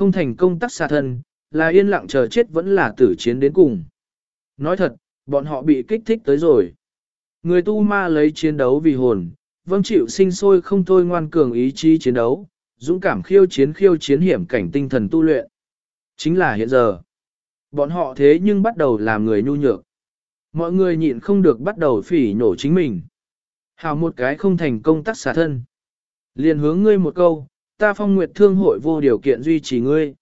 không thành công tắc xa thân, là yên lặng chờ chết vẫn là tử chiến đến cùng. Nói thật, bọn họ bị kích thích tới rồi. Người tu ma lấy chiến đấu vì hồn, vâng chịu sinh sôi không thôi ngoan cường ý chí chiến đấu, dũng cảm khiêu chiến khiêu chiến hiểm cảnh tinh thần tu luyện. Chính là hiện giờ. Bọn họ thế nhưng bắt đầu làm người nhu nhược. Mọi người nhịn không được bắt đầu phỉ nổ chính mình. Hào một cái không thành công tắc xả thân. Liền hướng ngươi một câu, ta phong nguyệt thương hội vô điều kiện duy trì ngươi.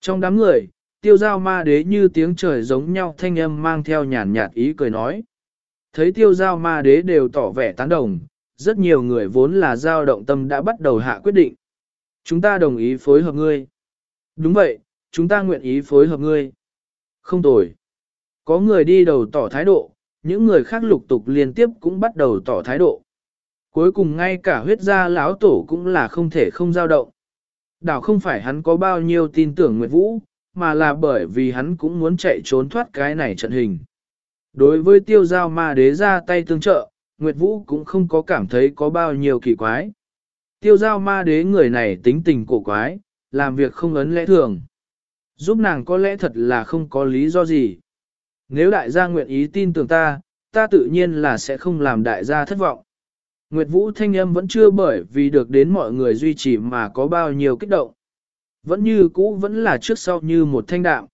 Trong đám người, tiêu giao ma đế như tiếng trời giống nhau thanh âm mang theo nhàn nhạt ý cười nói. Thấy tiêu giao ma đế đều tỏ vẻ tán đồng, rất nhiều người vốn là giao động tâm đã bắt đầu hạ quyết định. Chúng ta đồng ý phối hợp ngươi. Đúng vậy, chúng ta nguyện ý phối hợp ngươi. Không tồi. Có người đi đầu tỏ thái độ, những người khác lục tục liên tiếp cũng bắt đầu tỏ thái độ. Cuối cùng ngay cả huyết gia lão tổ cũng là không thể không dao động. Đảo không phải hắn có bao nhiêu tin tưởng Nguyệt Vũ, mà là bởi vì hắn cũng muốn chạy trốn thoát cái này trận hình. Đối với tiêu giao ma đế ra tay tương trợ, Nguyệt Vũ cũng không có cảm thấy có bao nhiêu kỳ quái. Tiêu giao ma đế người này tính tình cổ quái, làm việc không ấn lẽ thường. Giúp nàng có lẽ thật là không có lý do gì. Nếu đại gia nguyện ý tin tưởng ta, ta tự nhiên là sẽ không làm đại gia thất vọng. Nguyệt Vũ thanh âm vẫn chưa bởi vì được đến mọi người duy trì mà có bao nhiêu kích động. Vẫn như cũ vẫn là trước sau như một thanh đạo.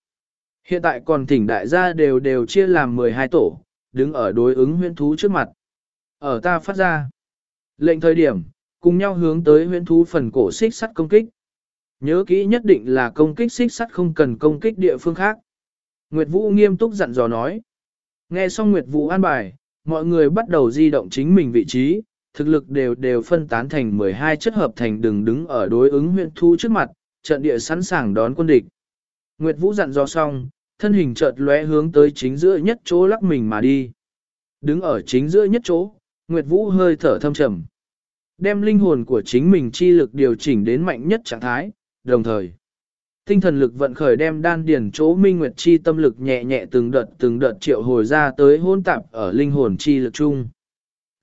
Hiện tại còn thỉnh đại gia đều đều chia làm 12 tổ, đứng ở đối ứng huyễn thú trước mặt. Ở ta phát ra. Lệnh thời điểm, cùng nhau hướng tới huyễn thú phần cổ xích sắt công kích. Nhớ kỹ nhất định là công kích xích sắt không cần công kích địa phương khác. Nguyệt Vũ nghiêm túc dặn dò nói. Nghe xong Nguyệt Vũ an bài, mọi người bắt đầu di động chính mình vị trí, thực lực đều đều phân tán thành 12 chất hợp thành đường đứng ở đối ứng huyện thu trước mặt, trận địa sẵn sàng đón quân địch. Nguyệt Vũ dặn dò xong, thân hình chợt lóe hướng tới chính giữa nhất chỗ lắc mình mà đi. Đứng ở chính giữa nhất chỗ, Nguyệt Vũ hơi thở thâm trầm. Đem linh hồn của chính mình chi lực điều chỉnh đến mạnh nhất trạng thái, đồng thời. Tinh thần lực vận khởi đem đan điển chỗ minh nguyệt chi tâm lực nhẹ nhẹ từng đợt từng đợt triệu hồi ra tới hôn tạp ở linh hồn chi lực chung.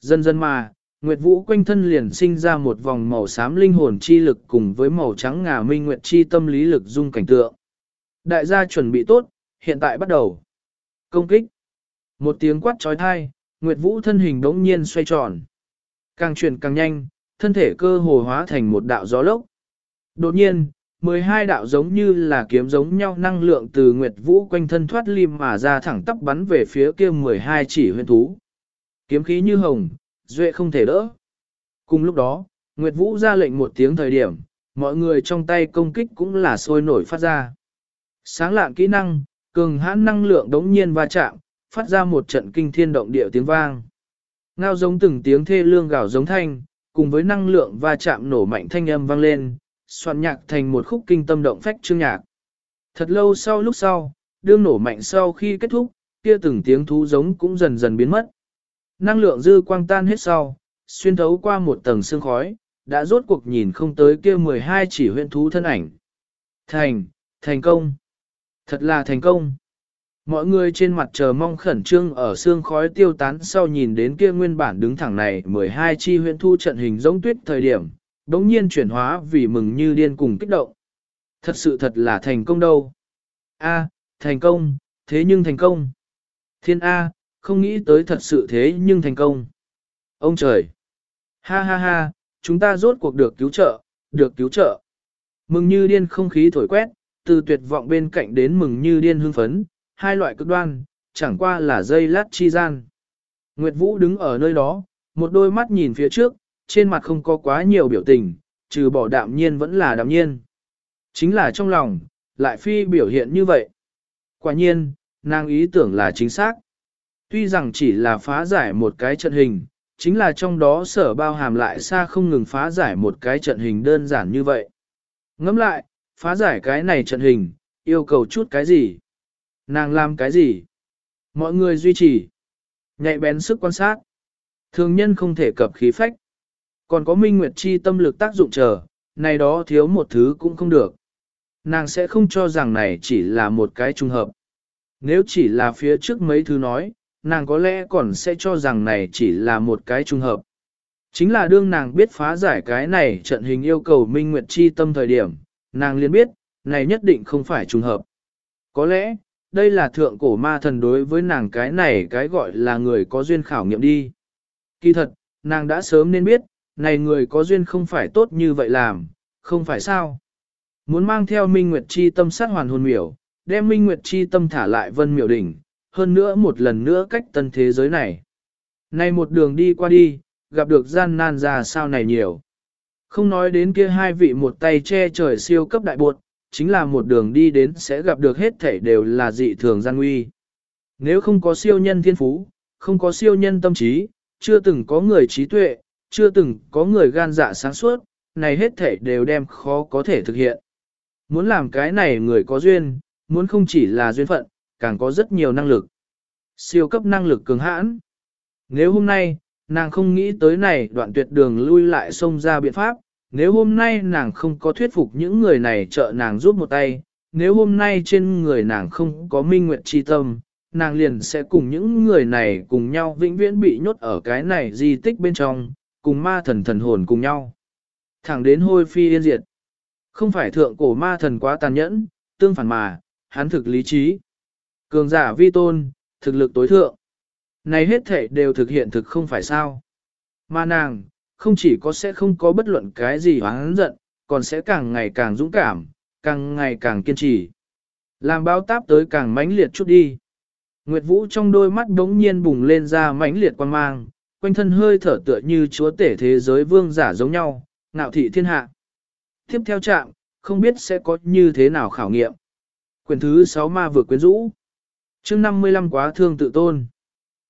Dần dần mà, Nguyệt Vũ quanh thân liền sinh ra một vòng màu xám linh hồn chi lực cùng với màu trắng ngà minh nguyệt chi tâm lý lực dung cảnh tượng. Đại gia chuẩn bị tốt, hiện tại bắt đầu. Công kích. Một tiếng quát trói thai, Nguyệt Vũ thân hình đống nhiên xoay tròn. Càng chuyển càng nhanh, thân thể cơ hồ hóa thành một đạo gió lốc. Đột nhiên, 12 đạo giống như là kiếm giống nhau năng lượng từ Nguyệt Vũ quanh thân thoát lim mà ra thẳng tắp bắn về phía kia 12 chỉ huyền thú. Kiếm khí như hồng, duệ không thể đỡ. Cùng lúc đó, Nguyệt Vũ ra lệnh một tiếng thời điểm, mọi người trong tay công kích cũng là sôi nổi phát ra. Sáng lạng kỹ năng, cường hãn năng lượng đống nhiên va chạm, phát ra một trận kinh thiên động địa tiếng vang. Ngao giống từng tiếng thê lương gào giống thanh, cùng với năng lượng va chạm nổ mạnh thanh âm vang lên, soạn nhạc thành một khúc kinh tâm động phách chương nhạc. Thật lâu sau lúc sau, đương nổ mạnh sau khi kết thúc, kia từng tiếng thú giống cũng dần dần biến mất. Năng lượng dư quang tan hết sau, xuyên thấu qua một tầng sương khói, đã rốt cuộc nhìn không tới kia 12 chỉ huyện thú thân ảnh. Thành, thành công. Thật là thành công. Mọi người trên mặt chờ mong khẩn trương ở xương khói tiêu tán sau nhìn đến kia nguyên bản đứng thẳng này 12 chi huyện thu trận hình giống tuyết thời điểm, đống nhiên chuyển hóa vì mừng như điên cùng kích động. Thật sự thật là thành công đâu. A, thành công, thế nhưng thành công. Thiên A, không nghĩ tới thật sự thế nhưng thành công. Ông trời! Ha ha ha, chúng ta rốt cuộc được cứu trợ, được cứu trợ. Mừng như điên không khí thổi quét, từ tuyệt vọng bên cạnh đến mừng như điên hưng phấn, hai loại cực đoan, chẳng qua là dây lát chi gian. Nguyệt Vũ đứng ở nơi đó, một đôi mắt nhìn phía trước, trên mặt không có quá nhiều biểu tình, trừ bỏ đạm nhiên vẫn là đạm nhiên. Chính là trong lòng, lại phi biểu hiện như vậy. Quả nhiên, nàng ý tưởng là chính xác. Tuy rằng chỉ là phá giải một cái trận hình, chính là trong đó sở bao hàm lại xa không ngừng phá giải một cái trận hình đơn giản như vậy. Ngẫm lại, phá giải cái này trận hình, yêu cầu chút cái gì? Nàng làm cái gì? Mọi người duy trì. Nhạy bén sức quan sát. Thường nhân không thể cập khí phách. Còn có minh nguyệt chi tâm lực tác dụng chờ, này đó thiếu một thứ cũng không được. Nàng sẽ không cho rằng này chỉ là một cái trùng hợp. Nếu chỉ là phía trước mấy thứ nói, nàng có lẽ còn sẽ cho rằng này chỉ là một cái trùng hợp. Chính là đương nàng biết phá giải cái này trận hình yêu cầu minh nguyệt chi tâm thời điểm, nàng liền biết, này nhất định không phải trùng hợp. Có lẽ, đây là thượng cổ ma thần đối với nàng cái này cái gọi là người có duyên khảo nghiệm đi. Kỳ thật, nàng đã sớm nên biết, này người có duyên không phải tốt như vậy làm, không phải sao. Muốn mang theo Minh Nguyệt Chi tâm sát hoàn hồn miểu, đem Minh Nguyệt Chi tâm thả lại vân miểu đỉnh, hơn nữa một lần nữa cách tân thế giới này. Này một đường đi qua đi, gặp được gian nan ra sao này nhiều. Không nói đến kia hai vị một tay che trời siêu cấp đại buột, chính là một đường đi đến sẽ gặp được hết thảy đều là dị thường gian nguy. Nếu không có siêu nhân thiên phú, không có siêu nhân tâm trí, chưa từng có người trí tuệ, chưa từng có người gan dạ sáng suốt, này hết thảy đều đem khó có thể thực hiện. Muốn làm cái này người có duyên, muốn không chỉ là duyên phận, càng có rất nhiều năng lực. Siêu cấp năng lực cường hãn. Nếu hôm nay, nàng không nghĩ tới này đoạn tuyệt đường lui lại xông ra biện pháp, nếu hôm nay nàng không có thuyết phục những người này trợ nàng giúp một tay, nếu hôm nay trên người nàng không có minh nguyện chi tâm, nàng liền sẽ cùng những người này cùng nhau vĩnh viễn bị nhốt ở cái này di tích bên trong, cùng ma thần thần hồn cùng nhau. Thẳng đến hôi phi yên diệt. Không phải thượng cổ ma thần quá tàn nhẫn, tương phản mà, hắn thực lý trí. Cường giả vi tôn, thực lực tối thượng. Này hết thể đều thực hiện thực không phải sao. Mà nàng, không chỉ có sẽ không có bất luận cái gì hoáng giận, còn sẽ càng ngày càng dũng cảm, càng ngày càng kiên trì. Làm báo táp tới càng mãnh liệt chút đi. Nguyệt Vũ trong đôi mắt đống nhiên bùng lên ra mãnh liệt quan mang, quanh thân hơi thở tựa như chúa tể thế giới vương giả giống nhau, ngạo thị thiên hạ. Tiếp theo trạng không biết sẽ có như thế nào khảo nghiệm. Quyền thứ 6 ma vừa quyến rũ chương 55 quá thương tự tôn.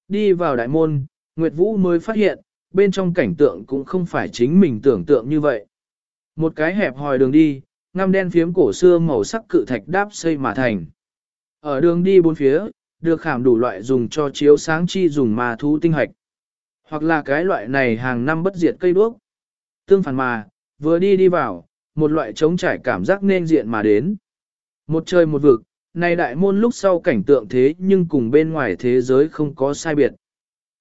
Đi vào đại môn, Nguyệt Vũ mới phát hiện, bên trong cảnh tượng cũng không phải chính mình tưởng tượng như vậy. Một cái hẹp hòi đường đi, ngăm đen phiếm cổ xưa màu sắc cự thạch đáp xây mà thành. Ở đường đi bốn phía, được khảm đủ loại dùng cho chiếu sáng chi dùng mà thú tinh hạch. Hoặc là cái loại này hàng năm bất diệt cây đuốc. Tương phản mà, vừa đi đi vào, một loại trống trải cảm giác nên diện mà đến. Một trời một vực, này đại môn lúc sau cảnh tượng thế nhưng cùng bên ngoài thế giới không có sai biệt.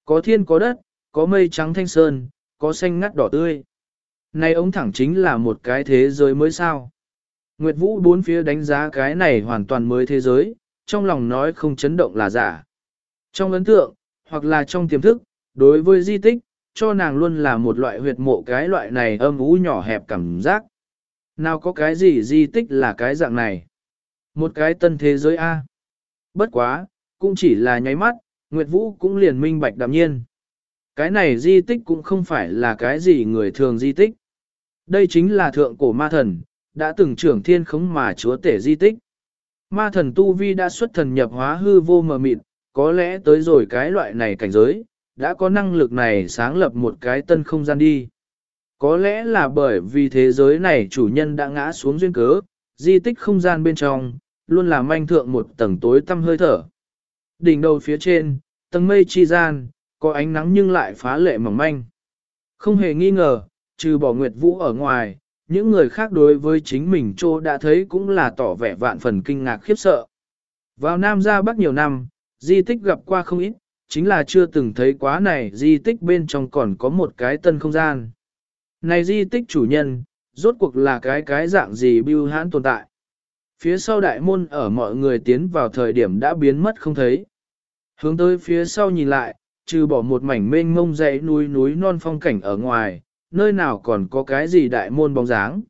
Có thiên có đất, có mây trắng thanh sơn, có xanh ngắt đỏ tươi. Này ống thẳng chính là một cái thế giới mới sao. Nguyệt Vũ bốn phía đánh giá cái này hoàn toàn mới thế giới, trong lòng nói không chấn động là giả. Trong ấn tượng, hoặc là trong tiềm thức, đối với di tích, cho nàng luôn là một loại huyệt mộ cái loại này âm ú nhỏ hẹp cảm giác. Nào có cái gì di tích là cái dạng này? Một cái tân thế giới A. Bất quá, cũng chỉ là nháy mắt, Nguyệt Vũ cũng liền minh bạch đạm nhiên. Cái này di tích cũng không phải là cái gì người thường di tích. Đây chính là thượng cổ ma thần, đã từng trưởng thiên khống mà chúa tể di tích. Ma thần Tu Vi đã xuất thần nhập hóa hư vô mờ mịt, có lẽ tới rồi cái loại này cảnh giới, đã có năng lực này sáng lập một cái tân không gian đi. Có lẽ là bởi vì thế giới này chủ nhân đã ngã xuống duyên cớ, di tích không gian bên trong, luôn là manh thượng một tầng tối tăm hơi thở. Đỉnh đầu phía trên, tầng mây chi gian, có ánh nắng nhưng lại phá lệ mỏng manh. Không hề nghi ngờ, trừ bỏ Nguyệt Vũ ở ngoài, những người khác đối với chính mình trô đã thấy cũng là tỏ vẻ vạn phần kinh ngạc khiếp sợ. Vào Nam ra Bắc nhiều năm, di tích gặp qua không ít, chính là chưa từng thấy quá này di tích bên trong còn có một cái tân không gian. Này di tích chủ nhân, rốt cuộc là cái cái dạng gì bưu hãn tồn tại. Phía sau đại môn ở mọi người tiến vào thời điểm đã biến mất không thấy. Hướng tới phía sau nhìn lại, trừ bỏ một mảnh mênh mông dãy núi núi non phong cảnh ở ngoài, nơi nào còn có cái gì đại môn bóng dáng.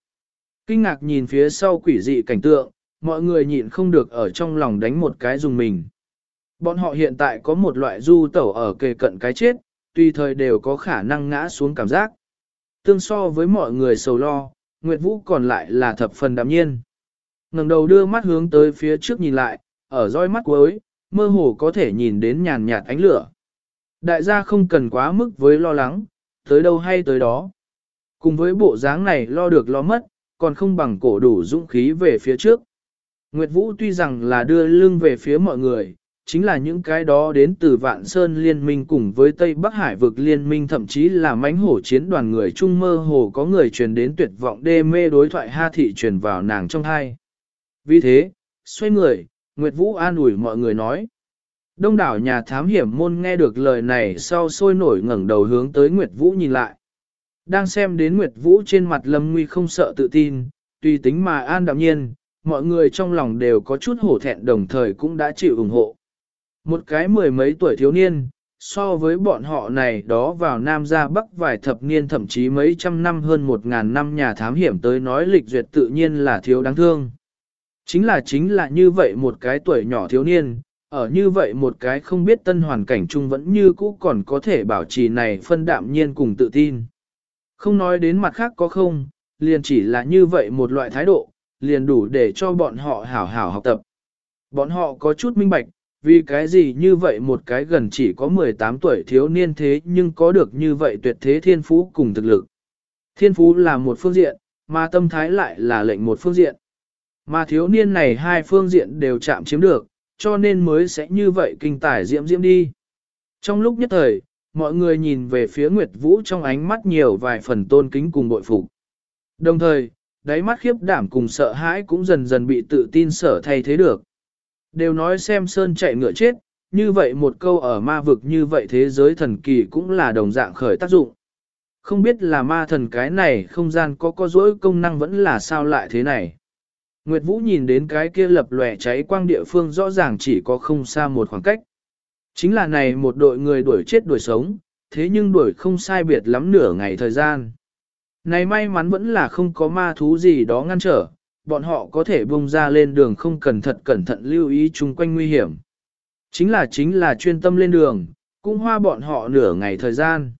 Kinh ngạc nhìn phía sau quỷ dị cảnh tượng, mọi người nhịn không được ở trong lòng đánh một cái dùng mình. Bọn họ hiện tại có một loại du tẩu ở kề cận cái chết, tùy thời đều có khả năng ngã xuống cảm giác. Tương so với mọi người sầu lo, Nguyệt Vũ còn lại là thập phần đạm nhiên ngẩng đầu đưa mắt hướng tới phía trước nhìn lại, ở roi mắt cuối, mơ hồ có thể nhìn đến nhàn nhạt ánh lửa. Đại gia không cần quá mức với lo lắng, tới đâu hay tới đó. Cùng với bộ dáng này lo được lo mất, còn không bằng cổ đủ dũng khí về phía trước. Nguyệt Vũ tuy rằng là đưa lưng về phía mọi người, chính là những cái đó đến từ Vạn Sơn Liên minh cùng với Tây Bắc Hải vực Liên minh thậm chí là mánh hổ chiến đoàn người trung mơ hồ có người truyền đến tuyệt vọng đê mê đối thoại ha thị truyền vào nàng trong hai. Vì thế, xoay người, Nguyệt Vũ an ủi mọi người nói. Đông đảo nhà thám hiểm môn nghe được lời này sau sôi nổi ngẩng đầu hướng tới Nguyệt Vũ nhìn lại. Đang xem đến Nguyệt Vũ trên mặt lâm nguy không sợ tự tin, tùy tính mà an đạm nhiên, mọi người trong lòng đều có chút hổ thẹn đồng thời cũng đã chịu ủng hộ. Một cái mười mấy tuổi thiếu niên, so với bọn họ này đó vào Nam ra Bắc vài thập niên thậm chí mấy trăm năm hơn một ngàn năm nhà thám hiểm tới nói lịch duyệt tự nhiên là thiếu đáng thương. Chính là chính là như vậy một cái tuổi nhỏ thiếu niên, ở như vậy một cái không biết tân hoàn cảnh chung vẫn như cũ còn có thể bảo trì này phân đạm nhiên cùng tự tin. Không nói đến mặt khác có không, liền chỉ là như vậy một loại thái độ, liền đủ để cho bọn họ hảo hảo học tập. Bọn họ có chút minh bạch, vì cái gì như vậy một cái gần chỉ có 18 tuổi thiếu niên thế nhưng có được như vậy tuyệt thế thiên phú cùng thực lực. Thiên phú là một phương diện, mà tâm thái lại là lệnh một phương diện. Mà thiếu niên này hai phương diện đều chạm chiếm được, cho nên mới sẽ như vậy kinh tải diễm diễm đi. Trong lúc nhất thời, mọi người nhìn về phía Nguyệt Vũ trong ánh mắt nhiều vài phần tôn kính cùng bội phục. Đồng thời, đáy mắt khiếp đảm cùng sợ hãi cũng dần dần bị tự tin sở thay thế được. Đều nói xem sơn chạy ngựa chết, như vậy một câu ở ma vực như vậy thế giới thần kỳ cũng là đồng dạng khởi tác dụng. Không biết là ma thần cái này không gian có có dỗi công năng vẫn là sao lại thế này. Nguyệt Vũ nhìn đến cái kia lập lòe cháy quang địa phương rõ ràng chỉ có không xa một khoảng cách. Chính là này một đội người đuổi chết đuổi sống, thế nhưng đuổi không sai biệt lắm nửa ngày thời gian. Này may mắn vẫn là không có ma thú gì đó ngăn trở, bọn họ có thể bung ra lên đường không cần thận cẩn thận lưu ý chung quanh nguy hiểm. Chính là chính là chuyên tâm lên đường, cũng hoa bọn họ nửa ngày thời gian.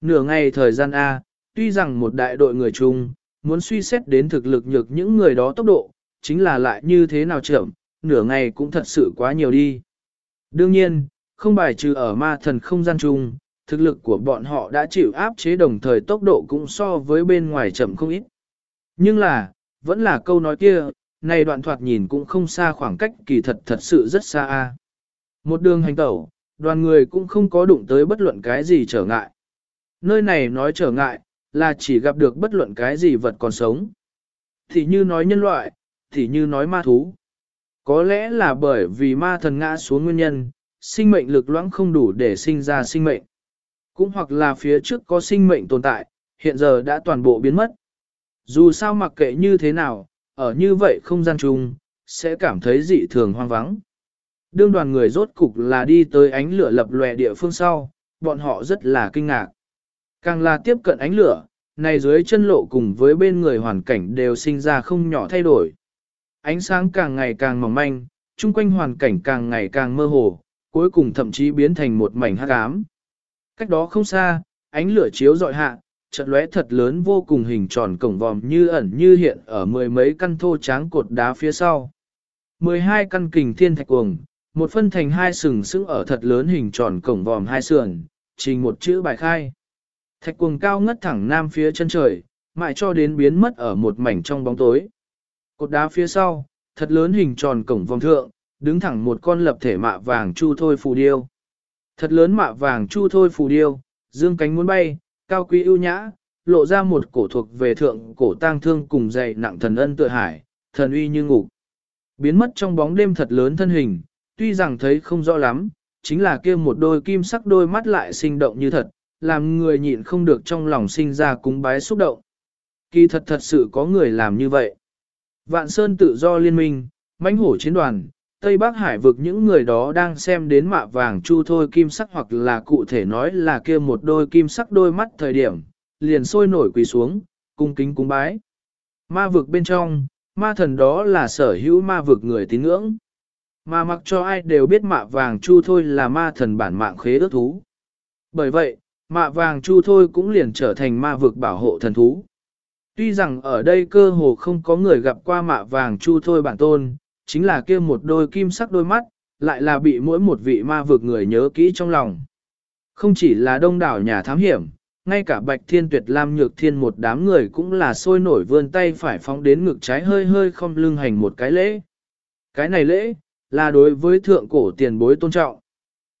Nửa ngày thời gian A, tuy rằng một đại đội người chung, muốn suy xét đến thực lực nhược những người đó tốc độ, chính là lại như thế nào chậm, nửa ngày cũng thật sự quá nhiều đi. Đương nhiên, không bài trừ ở ma thần không gian chung, thực lực của bọn họ đã chịu áp chế đồng thời tốc độ cũng so với bên ngoài chậm không ít. Nhưng là, vẫn là câu nói kia, này đoạn thoạt nhìn cũng không xa khoảng cách kỳ thật thật sự rất xa a. Một đường hành tẩu, đoàn người cũng không có đụng tới bất luận cái gì trở ngại. Nơi này nói trở ngại, là chỉ gặp được bất luận cái gì vật còn sống. Thì như nói nhân loại, thì như nói ma thú. Có lẽ là bởi vì ma thần ngã xuống nguyên nhân, sinh mệnh lực loãng không đủ để sinh ra sinh mệnh. Cũng hoặc là phía trước có sinh mệnh tồn tại, hiện giờ đã toàn bộ biến mất. Dù sao mặc kệ như thế nào, ở như vậy không gian chung, sẽ cảm thấy dị thường hoang vắng. Đương đoàn người rốt cục là đi tới ánh lửa lập lòe địa phương sau, bọn họ rất là kinh ngạc. Càng là tiếp cận ánh lửa, này dưới chân lộ cùng với bên người hoàn cảnh đều sinh ra không nhỏ thay đổi. Ánh sáng càng ngày càng mỏng manh, chung quanh hoàn cảnh càng ngày càng mơ hồ, cuối cùng thậm chí biến thành một mảnh hắc ám. Cách đó không xa, ánh lửa chiếu dọi hạ, trận lóe thật lớn vô cùng hình tròn cổng vòm như ẩn như hiện ở mười mấy căn thô tráng cột đá phía sau. Mười hai căn kình thiên thạch cuồng, một phân thành hai sừng sững ở thật lớn hình tròn cổng vòm hai sườn, trình một chữ bài khai. Thạch cuồng cao ngất thẳng nam phía chân trời, mãi cho đến biến mất ở một mảnh trong bóng tối. Cột đá phía sau, thật lớn hình tròn cổng vòng thượng, đứng thẳng một con lập thể mạ vàng chu thôi phù điêu. Thật lớn mạ vàng chu thôi phù điêu, dương cánh muốn bay, cao quý ưu nhã, lộ ra một cổ thuộc về thượng cổ tang thương cùng dày nặng thần ân tựa hải, thần uy như ngục. Biến mất trong bóng đêm thật lớn thân hình, tuy rằng thấy không rõ lắm, chính là kia một đôi kim sắc đôi mắt lại sinh động như thật, làm người nhịn không được trong lòng sinh ra cúng bái xúc động. Kỳ thật thật sự có người làm như vậy. Vạn Sơn tự do liên minh, mãnh hổ chiến đoàn, Tây Bắc Hải vực những người đó đang xem đến mạ vàng chu thôi kim sắc hoặc là cụ thể nói là kia một đôi kim sắc đôi mắt thời điểm, liền sôi nổi quỳ xuống, cung kính cúng bái. Ma vực bên trong, ma thần đó là sở hữu ma vực người tín ngưỡng. Mà mặc cho ai đều biết mạ vàng chu thôi là ma thần bản mạng khế ước thú. Bởi vậy, mạ vàng chu thôi cũng liền trở thành ma vực bảo hộ thần thú. Tuy rằng ở đây cơ hồ không có người gặp qua mạ vàng chu thôi bản tôn, chính là kia một đôi kim sắc đôi mắt, lại là bị mỗi một vị ma vực người nhớ kỹ trong lòng. Không chỉ là đông đảo nhà thám hiểm, ngay cả Bạch Thiên Tuyệt Lam Nhược Thiên một đám người cũng là sôi nổi vươn tay phải phóng đến ngực trái hơi hơi không lưng hành một cái lễ. Cái này lễ, là đối với thượng cổ tiền bối tôn trọng.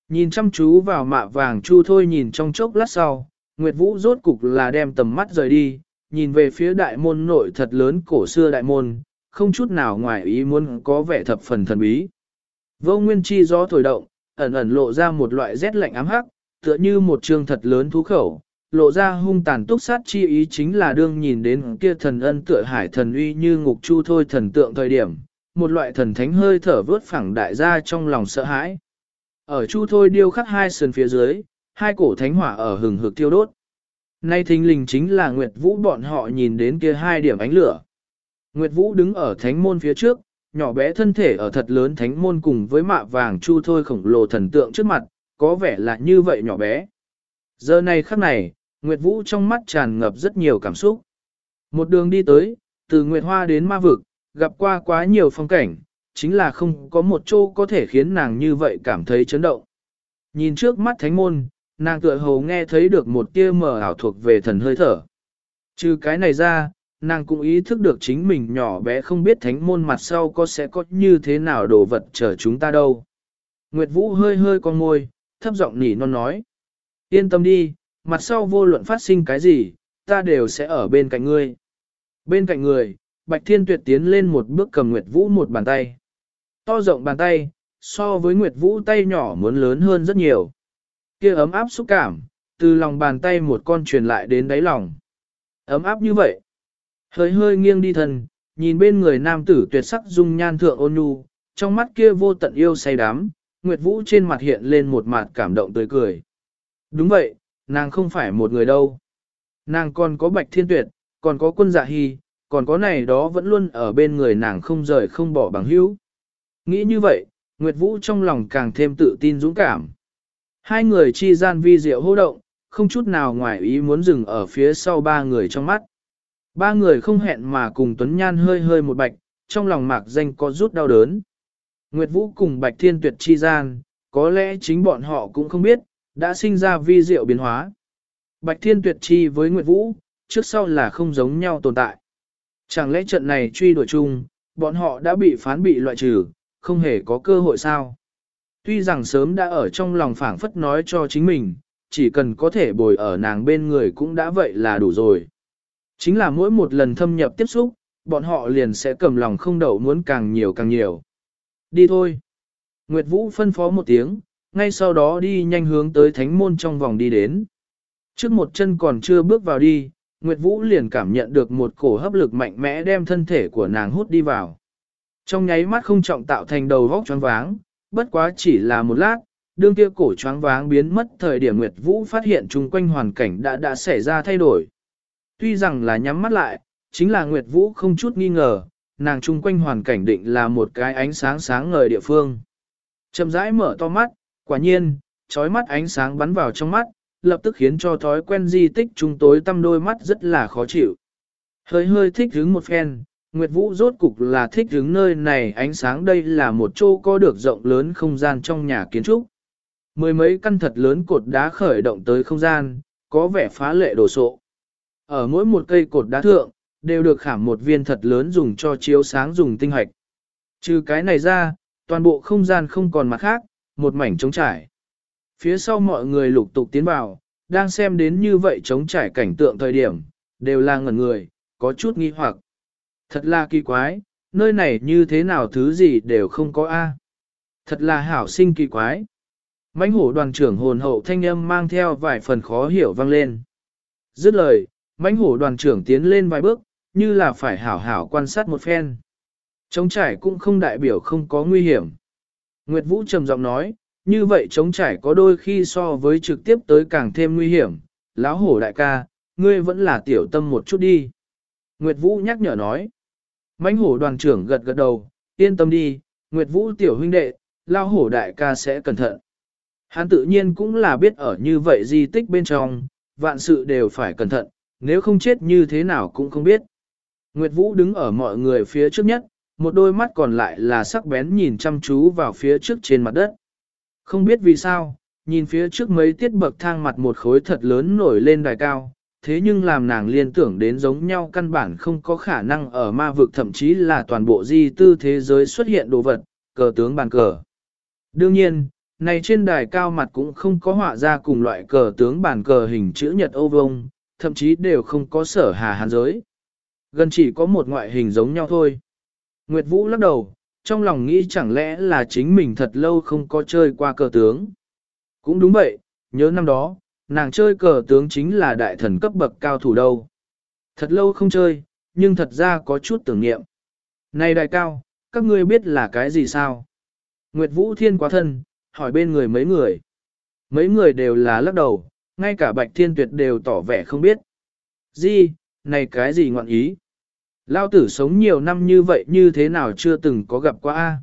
Nhìn chăm chú vào mạ vàng chu thôi nhìn trong chốc lát sau, Nguyệt Vũ rốt cục là đem tầm mắt rời đi, nhìn về phía đại môn nội thật lớn cổ xưa đại môn, không chút nào ngoài ý muốn có vẻ thập phần thần bí. Vô nguyên chi gió thổi động, ẩn ẩn lộ ra một loại rét lạnh ám hắc, tựa như một trường thật lớn thú khẩu, lộ ra hung tàn túc sát chi ý chính là đương nhìn đến kia thần ân tựa hải thần uy như ngục chu thôi thần tượng thời điểm, một loại thần thánh hơi thở vớt phẳng đại ra trong lòng sợ hãi. Ở chu thôi điêu khắc hai sườn phía dưới, hai cổ thánh hỏa ở hừng hực tiêu đốt. Nay thình lình chính là Nguyệt Vũ bọn họ nhìn đến kia hai điểm ánh lửa. Nguyệt Vũ đứng ở thánh môn phía trước, nhỏ bé thân thể ở thật lớn thánh môn cùng với mạ vàng chu thôi khổng lồ thần tượng trước mặt, có vẻ là như vậy nhỏ bé. Giờ này khắc này, Nguyệt Vũ trong mắt tràn ngập rất nhiều cảm xúc. Một đường đi tới, từ Nguyệt Hoa đến ma vực, gặp qua quá nhiều phong cảnh, chính là không có một chỗ có thể khiến nàng như vậy cảm thấy chấn động. Nhìn trước mắt thánh môn, nàng tựa hồ nghe thấy được một tia mờ ảo thuộc về thần hơi thở. Trừ cái này ra, nàng cũng ý thức được chính mình nhỏ bé không biết thánh môn mặt sau có sẽ có như thế nào đồ vật chờ chúng ta đâu. Nguyệt Vũ hơi hơi con môi, thấp giọng nỉ non nói. Yên tâm đi, mặt sau vô luận phát sinh cái gì, ta đều sẽ ở bên cạnh ngươi. Bên cạnh người, Bạch Thiên Tuyệt tiến lên một bước cầm Nguyệt Vũ một bàn tay. To rộng bàn tay, so với Nguyệt Vũ tay nhỏ muốn lớn hơn rất nhiều. kia ấm áp xúc cảm, từ lòng bàn tay một con truyền lại đến đáy lòng. Ấm áp như vậy. Hơi hơi nghiêng đi thân, nhìn bên người nam tử tuyệt sắc dung nhan thượng ôn nhu, trong mắt kia vô tận yêu say đắm, Nguyệt Vũ trên mặt hiện lên một mặt cảm động tươi cười. Đúng vậy, nàng không phải một người đâu. Nàng còn có bạch thiên tuyệt, còn có quân dạ hy, còn có này đó vẫn luôn ở bên người nàng không rời không bỏ bằng hữu. Nghĩ như vậy, Nguyệt Vũ trong lòng càng thêm tự tin dũng cảm. Hai người chi gian vi diệu hô động, không chút nào ngoài ý muốn dừng ở phía sau ba người trong mắt. Ba người không hẹn mà cùng Tuấn Nhan hơi hơi một bạch, trong lòng mạc danh có rút đau đớn. Nguyệt Vũ cùng Bạch Thiên Tuyệt chi gian, có lẽ chính bọn họ cũng không biết, đã sinh ra vi diệu biến hóa. Bạch Thiên Tuyệt chi với Nguyệt Vũ, trước sau là không giống nhau tồn tại. Chẳng lẽ trận này truy đuổi chung, bọn họ đã bị phán bị loại trừ, không hề có cơ hội sao? Tuy rằng sớm đã ở trong lòng phảng phất nói cho chính mình, chỉ cần có thể bồi ở nàng bên người cũng đã vậy là đủ rồi. Chính là mỗi một lần thâm nhập tiếp xúc, bọn họ liền sẽ cầm lòng không đậu muốn càng nhiều càng nhiều. Đi thôi. Nguyệt Vũ phân phó một tiếng, ngay sau đó đi nhanh hướng tới thánh môn trong vòng đi đến. Trước một chân còn chưa bước vào đi, Nguyệt Vũ liền cảm nhận được một cổ hấp lực mạnh mẽ đem thân thể của nàng hút đi vào. Trong nháy mắt không trọng tạo thành đầu vóc choáng váng, bất quá chỉ là một lát, đương kia cổ choáng váng biến mất thời điểm Nguyệt Vũ phát hiện chung quanh hoàn cảnh đã đã xảy ra thay đổi. Tuy rằng là nhắm mắt lại, chính là Nguyệt Vũ không chút nghi ngờ, nàng chung quanh hoàn cảnh định là một cái ánh sáng sáng ngời địa phương. Chậm rãi mở to mắt, quả nhiên, trói mắt ánh sáng bắn vào trong mắt, lập tức khiến cho thói quen di tích chúng tối tăm đôi mắt rất là khó chịu. Hơi hơi thích hứng một phen, Nguyệt Vũ rốt cục là thích đứng nơi này ánh sáng đây là một chỗ có được rộng lớn không gian trong nhà kiến trúc. Mười mấy căn thật lớn cột đá khởi động tới không gian, có vẻ phá lệ đồ sộ. Ở mỗi một cây cột đá thượng, đều được khảm một viên thật lớn dùng cho chiếu sáng dùng tinh hoạch. Trừ cái này ra, toàn bộ không gian không còn mặt khác, một mảnh trống trải. Phía sau mọi người lục tục tiến vào, đang xem đến như vậy trống trải cảnh tượng thời điểm, đều là ngẩn người, có chút nghi hoặc. Thật là kỳ quái, nơi này như thế nào thứ gì đều không có A. Thật là hảo sinh kỳ quái. mãnh hổ đoàn trưởng hồn hậu thanh âm mang theo vài phần khó hiểu vang lên. Dứt lời, mãnh hổ đoàn trưởng tiến lên vài bước, như là phải hảo hảo quan sát một phen. Trống trải cũng không đại biểu không có nguy hiểm. Nguyệt Vũ trầm giọng nói, như vậy trống trải có đôi khi so với trực tiếp tới càng thêm nguy hiểm. Lão hổ đại ca, ngươi vẫn là tiểu tâm một chút đi. Nguyệt Vũ nhắc nhở nói mãnh hổ đoàn trưởng gật gật đầu, yên tâm đi, Nguyệt Vũ tiểu huynh đệ, lão hổ đại ca sẽ cẩn thận. Hắn tự nhiên cũng là biết ở như vậy di tích bên trong, vạn sự đều phải cẩn thận, nếu không chết như thế nào cũng không biết. Nguyệt Vũ đứng ở mọi người phía trước nhất, một đôi mắt còn lại là sắc bén nhìn chăm chú vào phía trước trên mặt đất. Không biết vì sao, nhìn phía trước mấy tiết bậc thang mặt một khối thật lớn nổi lên đài cao, thế nhưng làm nàng liên tưởng đến giống nhau căn bản không có khả năng ở ma vực thậm chí là toàn bộ di tư thế giới xuất hiện đồ vật, cờ tướng bàn cờ. Đương nhiên, này trên đài cao mặt cũng không có họa ra cùng loại cờ tướng bàn cờ hình chữ nhật ô vông, thậm chí đều không có sở hà hàn giới. Gần chỉ có một ngoại hình giống nhau thôi. Nguyệt Vũ lắc đầu, trong lòng nghĩ chẳng lẽ là chính mình thật lâu không có chơi qua cờ tướng. Cũng đúng vậy, nhớ năm đó, nàng chơi cờ tướng chính là đại thần cấp bậc cao thủ đâu. Thật lâu không chơi, nhưng thật ra có chút tưởng niệm. Này đại cao, các ngươi biết là cái gì sao? Nguyệt Vũ Thiên quá thân, hỏi bên người mấy người. Mấy người đều là lắc đầu, ngay cả Bạch Thiên Tuyệt đều tỏ vẻ không biết. Gì, này cái gì ngọn ý? Lao tử sống nhiều năm như vậy như thế nào chưa từng có gặp qua a?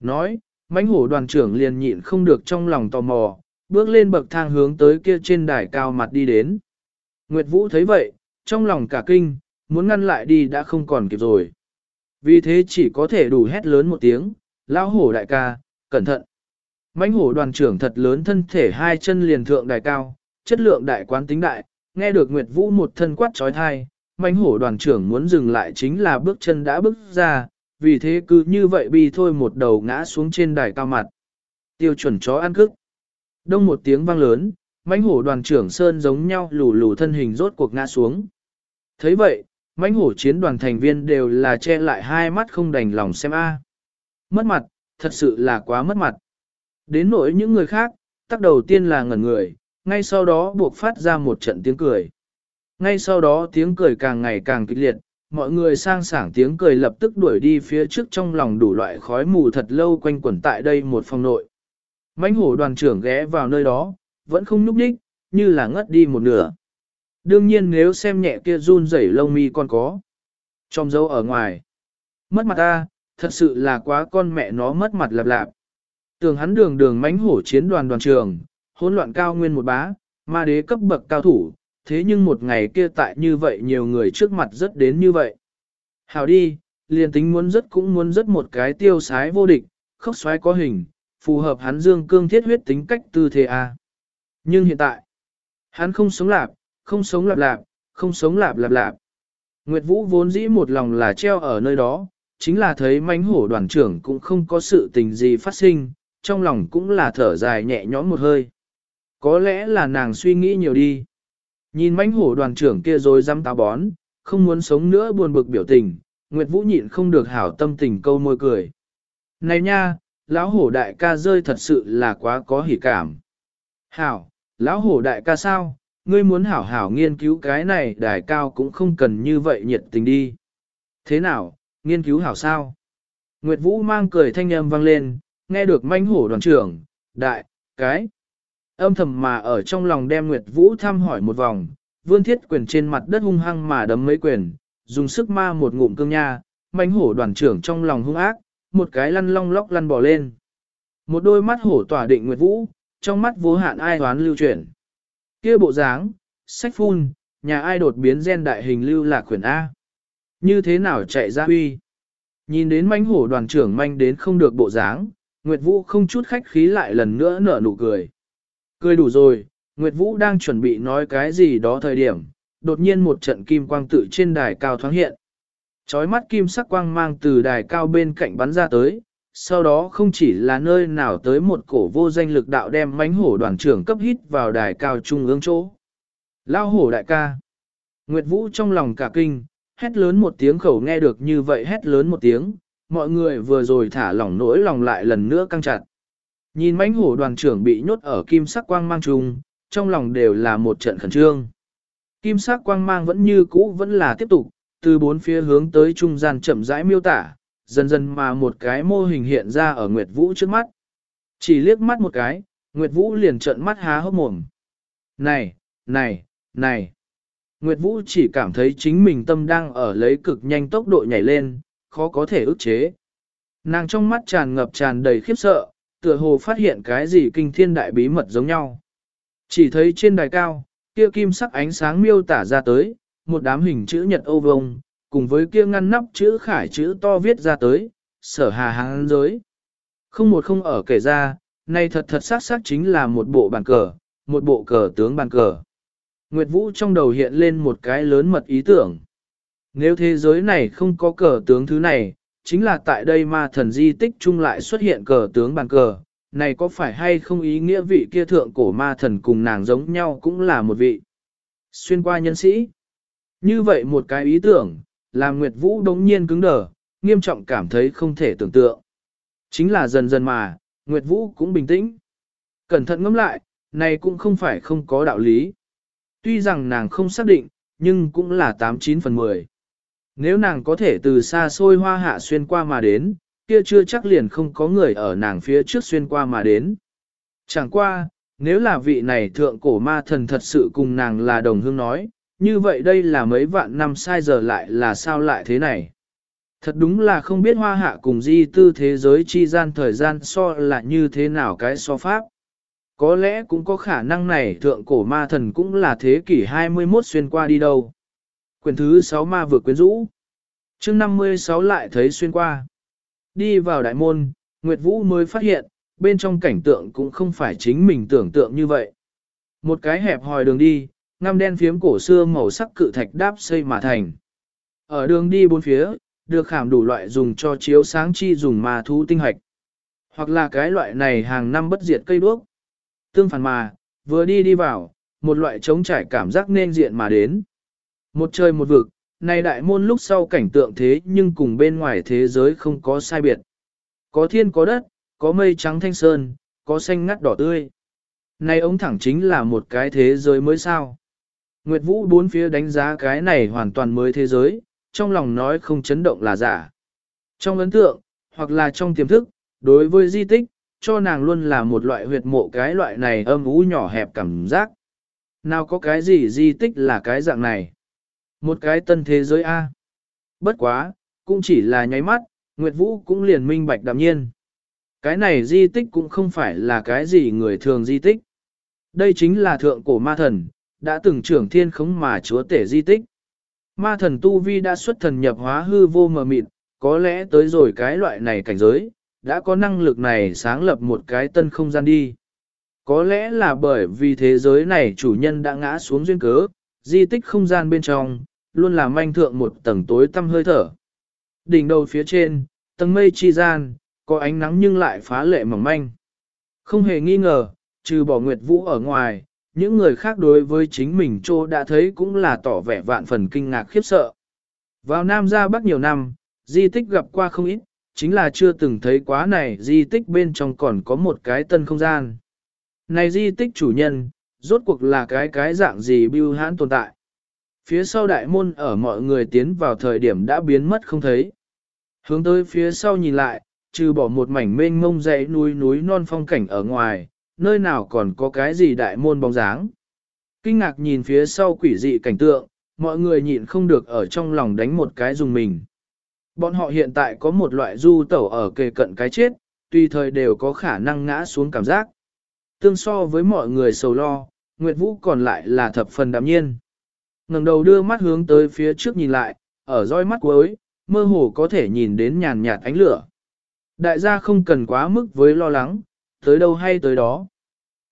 Nói, mãnh hổ đoàn trưởng liền nhịn không được trong lòng tò mò, bước lên bậc thang hướng tới kia trên đài cao mặt đi đến. Nguyệt Vũ thấy vậy, trong lòng cả kinh, muốn ngăn lại đi đã không còn kịp rồi. Vì thế chỉ có thể đủ hét lớn một tiếng, lão hổ đại ca, cẩn thận. mãnh hổ đoàn trưởng thật lớn thân thể hai chân liền thượng đài cao, chất lượng đại quán tính đại, nghe được Nguyệt Vũ một thân quát trói thai, mãnh hổ đoàn trưởng muốn dừng lại chính là bước chân đã bước ra, vì thế cứ như vậy bi thôi một đầu ngã xuống trên đài cao mặt. Tiêu chuẩn chó ăn cức. Đông một tiếng vang lớn, mãnh hổ đoàn trưởng Sơn giống nhau lù lù thân hình rốt cuộc ngã xuống. thấy vậy, mãnh hổ chiến đoàn thành viên đều là che lại hai mắt không đành lòng xem a. Mất mặt, thật sự là quá mất mặt. Đến nỗi những người khác, tắc đầu tiên là ngẩn người, ngay sau đó buộc phát ra một trận tiếng cười. Ngay sau đó tiếng cười càng ngày càng kịch liệt, mọi người sang sảng tiếng cười lập tức đuổi đi phía trước trong lòng đủ loại khói mù thật lâu quanh quẩn tại đây một phòng nội mãnh hổ đoàn trưởng ghé vào nơi đó, vẫn không nhúc đích, như là ngất đi một nửa. Đương nhiên nếu xem nhẹ kia run rẩy lông mi còn có. Trong dấu ở ngoài. Mất mặt ta, thật sự là quá con mẹ nó mất mặt lạp lạp. Tường hắn đường đường mãnh hổ chiến đoàn đoàn trường, hỗn loạn cao nguyên một bá, ma đế cấp bậc cao thủ, thế nhưng một ngày kia tại như vậy nhiều người trước mặt rất đến như vậy. Hào đi, liền tính muốn rất cũng muốn rất một cái tiêu sái vô địch, khóc xoáy có hình, phù hợp hắn dương cương thiết huyết tính cách tư thế A. Nhưng hiện tại, hắn không sống lạp, không sống lạp lạp, không sống lạp lạp lạp. Nguyệt Vũ vốn dĩ một lòng là treo ở nơi đó, chính là thấy mánh hổ đoàn trưởng cũng không có sự tình gì phát sinh, trong lòng cũng là thở dài nhẹ nhõm một hơi. Có lẽ là nàng suy nghĩ nhiều đi. Nhìn mánh hổ đoàn trưởng kia rồi dám táo bón, không muốn sống nữa buồn bực biểu tình, Nguyệt Vũ nhịn không được hảo tâm tình câu môi cười. Này nha, lão hổ đại ca rơi thật sự là quá có hỉ cảm. Hảo, lão hổ đại ca sao, ngươi muốn hảo hảo nghiên cứu cái này đại cao cũng không cần như vậy nhiệt tình đi. Thế nào, nghiên cứu hảo sao? Nguyệt Vũ mang cười thanh âm vang lên, nghe được manh hổ đoàn trưởng, đại, cái. Âm thầm mà ở trong lòng đem Nguyệt Vũ thăm hỏi một vòng, vươn thiết quyền trên mặt đất hung hăng mà đấm mấy quyền, dùng sức ma một ngụm cương nha, manh hổ đoàn trưởng trong lòng hung ác, một cái lăn long lóc lăn bỏ lên. Một đôi mắt hổ tỏa định Nguyệt Vũ, trong mắt vô hạn ai hoán lưu chuyển. kia bộ dáng, sách phun, nhà ai đột biến gen đại hình lưu lạc khuyển A. Như thế nào chạy ra huy? Nhìn đến manh hổ đoàn trưởng manh đến không được bộ dáng, Nguyệt Vũ không chút khách khí lại lần nữa nở nụ cười. Cười đủ rồi, Nguyệt Vũ đang chuẩn bị nói cái gì đó thời điểm, đột nhiên một trận kim quang tự trên đài cao thoáng hiện. Chói mắt kim sắc quang mang từ đài cao bên cạnh bắn ra tới, sau đó không chỉ là nơi nào tới một cổ vô danh lực đạo đem mánh hổ đoàn trưởng cấp hít vào đài cao trung ương chỗ. Lao hổ đại ca. Nguyệt Vũ trong lòng cả kinh, hét lớn một tiếng khẩu nghe được như vậy hét lớn một tiếng, mọi người vừa rồi thả lỏng nỗi lòng lại lần nữa căng chặt. Nhìn mãnh hổ đoàn trưởng bị nhốt ở kim sắc quang mang trùng, trong lòng đều là một trận khẩn trương. Kim sắc quang mang vẫn như cũ vẫn là tiếp tục, từ bốn phía hướng tới trung gian chậm rãi miêu tả, dần dần mà một cái mô hình hiện ra ở Nguyệt Vũ trước mắt. Chỉ liếc mắt một cái, Nguyệt Vũ liền trợn mắt há hốc mồm. Này, này, này. Nguyệt Vũ chỉ cảm thấy chính mình tâm đang ở lấy cực nhanh tốc độ nhảy lên, khó có thể ức chế. Nàng trong mắt tràn ngập tràn đầy khiếp sợ, tựa hồ phát hiện cái gì kinh thiên đại bí mật giống nhau. Chỉ thấy trên đài cao, kia kim sắc ánh sáng miêu tả ra tới, một đám hình chữ nhật ô vông, cùng với kia ngăn nắp chữ khải chữ to viết ra tới, sở hà hàng giới. Không một không ở kể ra, nay thật thật xác xác chính là một bộ bàn cờ, một bộ cờ tướng bàn cờ. Nguyệt Vũ trong đầu hiện lên một cái lớn mật ý tưởng. Nếu thế giới này không có cờ tướng thứ này, chính là tại đây ma thần di tích chung lại xuất hiện cờ tướng bàn cờ, này có phải hay không ý nghĩa vị kia thượng cổ ma thần cùng nàng giống nhau cũng là một vị. Xuyên qua nhân sĩ. Như vậy một cái ý tưởng, làm Nguyệt Vũ đống nhiên cứng đờ, nghiêm trọng cảm thấy không thể tưởng tượng. Chính là dần dần mà, Nguyệt Vũ cũng bình tĩnh. Cẩn thận ngẫm lại, này cũng không phải không có đạo lý. Tuy rằng nàng không xác định, nhưng cũng là 89 phần 10. Nếu nàng có thể từ xa xôi hoa hạ xuyên qua mà đến, kia chưa chắc liền không có người ở nàng phía trước xuyên qua mà đến. Chẳng qua, nếu là vị này thượng cổ ma thần thật sự cùng nàng là đồng hương nói, như vậy đây là mấy vạn năm sai giờ lại là sao lại thế này. Thật đúng là không biết hoa hạ cùng di tư thế giới chi gian thời gian so là như thế nào cái so pháp. Có lẽ cũng có khả năng này thượng cổ ma thần cũng là thế kỷ 21 xuyên qua đi đâu. Quyền thứ 6 ma vừa quyến rũ. chương 56 lại thấy xuyên qua. Đi vào đại môn, Nguyệt Vũ mới phát hiện, bên trong cảnh tượng cũng không phải chính mình tưởng tượng như vậy. Một cái hẹp hòi đường đi, ngăm đen phiếm cổ xưa màu sắc cự thạch đáp xây mà thành. Ở đường đi bốn phía, được khảm đủ loại dùng cho chiếu sáng chi dùng mà thu tinh hạch. Hoặc là cái loại này hàng năm bất diệt cây đuốc. Tương phản mà, vừa đi đi vào, một loại trống trải cảm giác nên diện mà đến. Một trời một vực, này đại môn lúc sau cảnh tượng thế nhưng cùng bên ngoài thế giới không có sai biệt. Có thiên có đất, có mây trắng thanh sơn, có xanh ngắt đỏ tươi. Này ống thẳng chính là một cái thế giới mới sao. Nguyệt Vũ bốn phía đánh giá cái này hoàn toàn mới thế giới, trong lòng nói không chấn động là giả. Trong ấn tượng, hoặc là trong tiềm thức, đối với di tích, cho nàng luôn là một loại huyệt mộ cái loại này âm ú nhỏ hẹp cảm giác. Nào có cái gì di tích là cái dạng này? Một cái tân thế giới A. Bất quá, cũng chỉ là nháy mắt, Nguyệt Vũ cũng liền minh bạch đạm nhiên. Cái này di tích cũng không phải là cái gì người thường di tích. Đây chính là thượng cổ ma thần, đã từng trưởng thiên khống mà chúa tể di tích. Ma thần Tu Vi đã xuất thần nhập hóa hư vô mờ mịt, có lẽ tới rồi cái loại này cảnh giới, đã có năng lực này sáng lập một cái tân không gian đi. Có lẽ là bởi vì thế giới này chủ nhân đã ngã xuống duyên cớ, di tích không gian bên trong, luôn là manh thượng một tầng tối tăm hơi thở. Đỉnh đầu phía trên, tầng mây chi gian, có ánh nắng nhưng lại phá lệ mỏng manh. Không hề nghi ngờ, trừ bỏ Nguyệt Vũ ở ngoài, những người khác đối với chính mình trô đã thấy cũng là tỏ vẻ vạn phần kinh ngạc khiếp sợ. Vào Nam ra Bắc nhiều năm, di tích gặp qua không ít, chính là chưa từng thấy quá này di tích bên trong còn có một cái tân không gian. Này di tích chủ nhân, rốt cuộc là cái cái dạng gì bưu hãn tồn tại. Phía sau đại môn ở mọi người tiến vào thời điểm đã biến mất không thấy. Hướng tới phía sau nhìn lại, trừ bỏ một mảnh mênh mông dãy núi núi non phong cảnh ở ngoài, nơi nào còn có cái gì đại môn bóng dáng. Kinh ngạc nhìn phía sau quỷ dị cảnh tượng, mọi người nhịn không được ở trong lòng đánh một cái dùng mình. Bọn họ hiện tại có một loại du tẩu ở kề cận cái chết, tùy thời đều có khả năng ngã xuống cảm giác. Tương so với mọi người sầu lo, Nguyệt Vũ còn lại là thập phần đạm nhiên. ngẩng đầu đưa mắt hướng tới phía trước nhìn lại, ở roi mắt cuối, mơ hồ có thể nhìn đến nhàn nhạt ánh lửa. Đại gia không cần quá mức với lo lắng, tới đâu hay tới đó.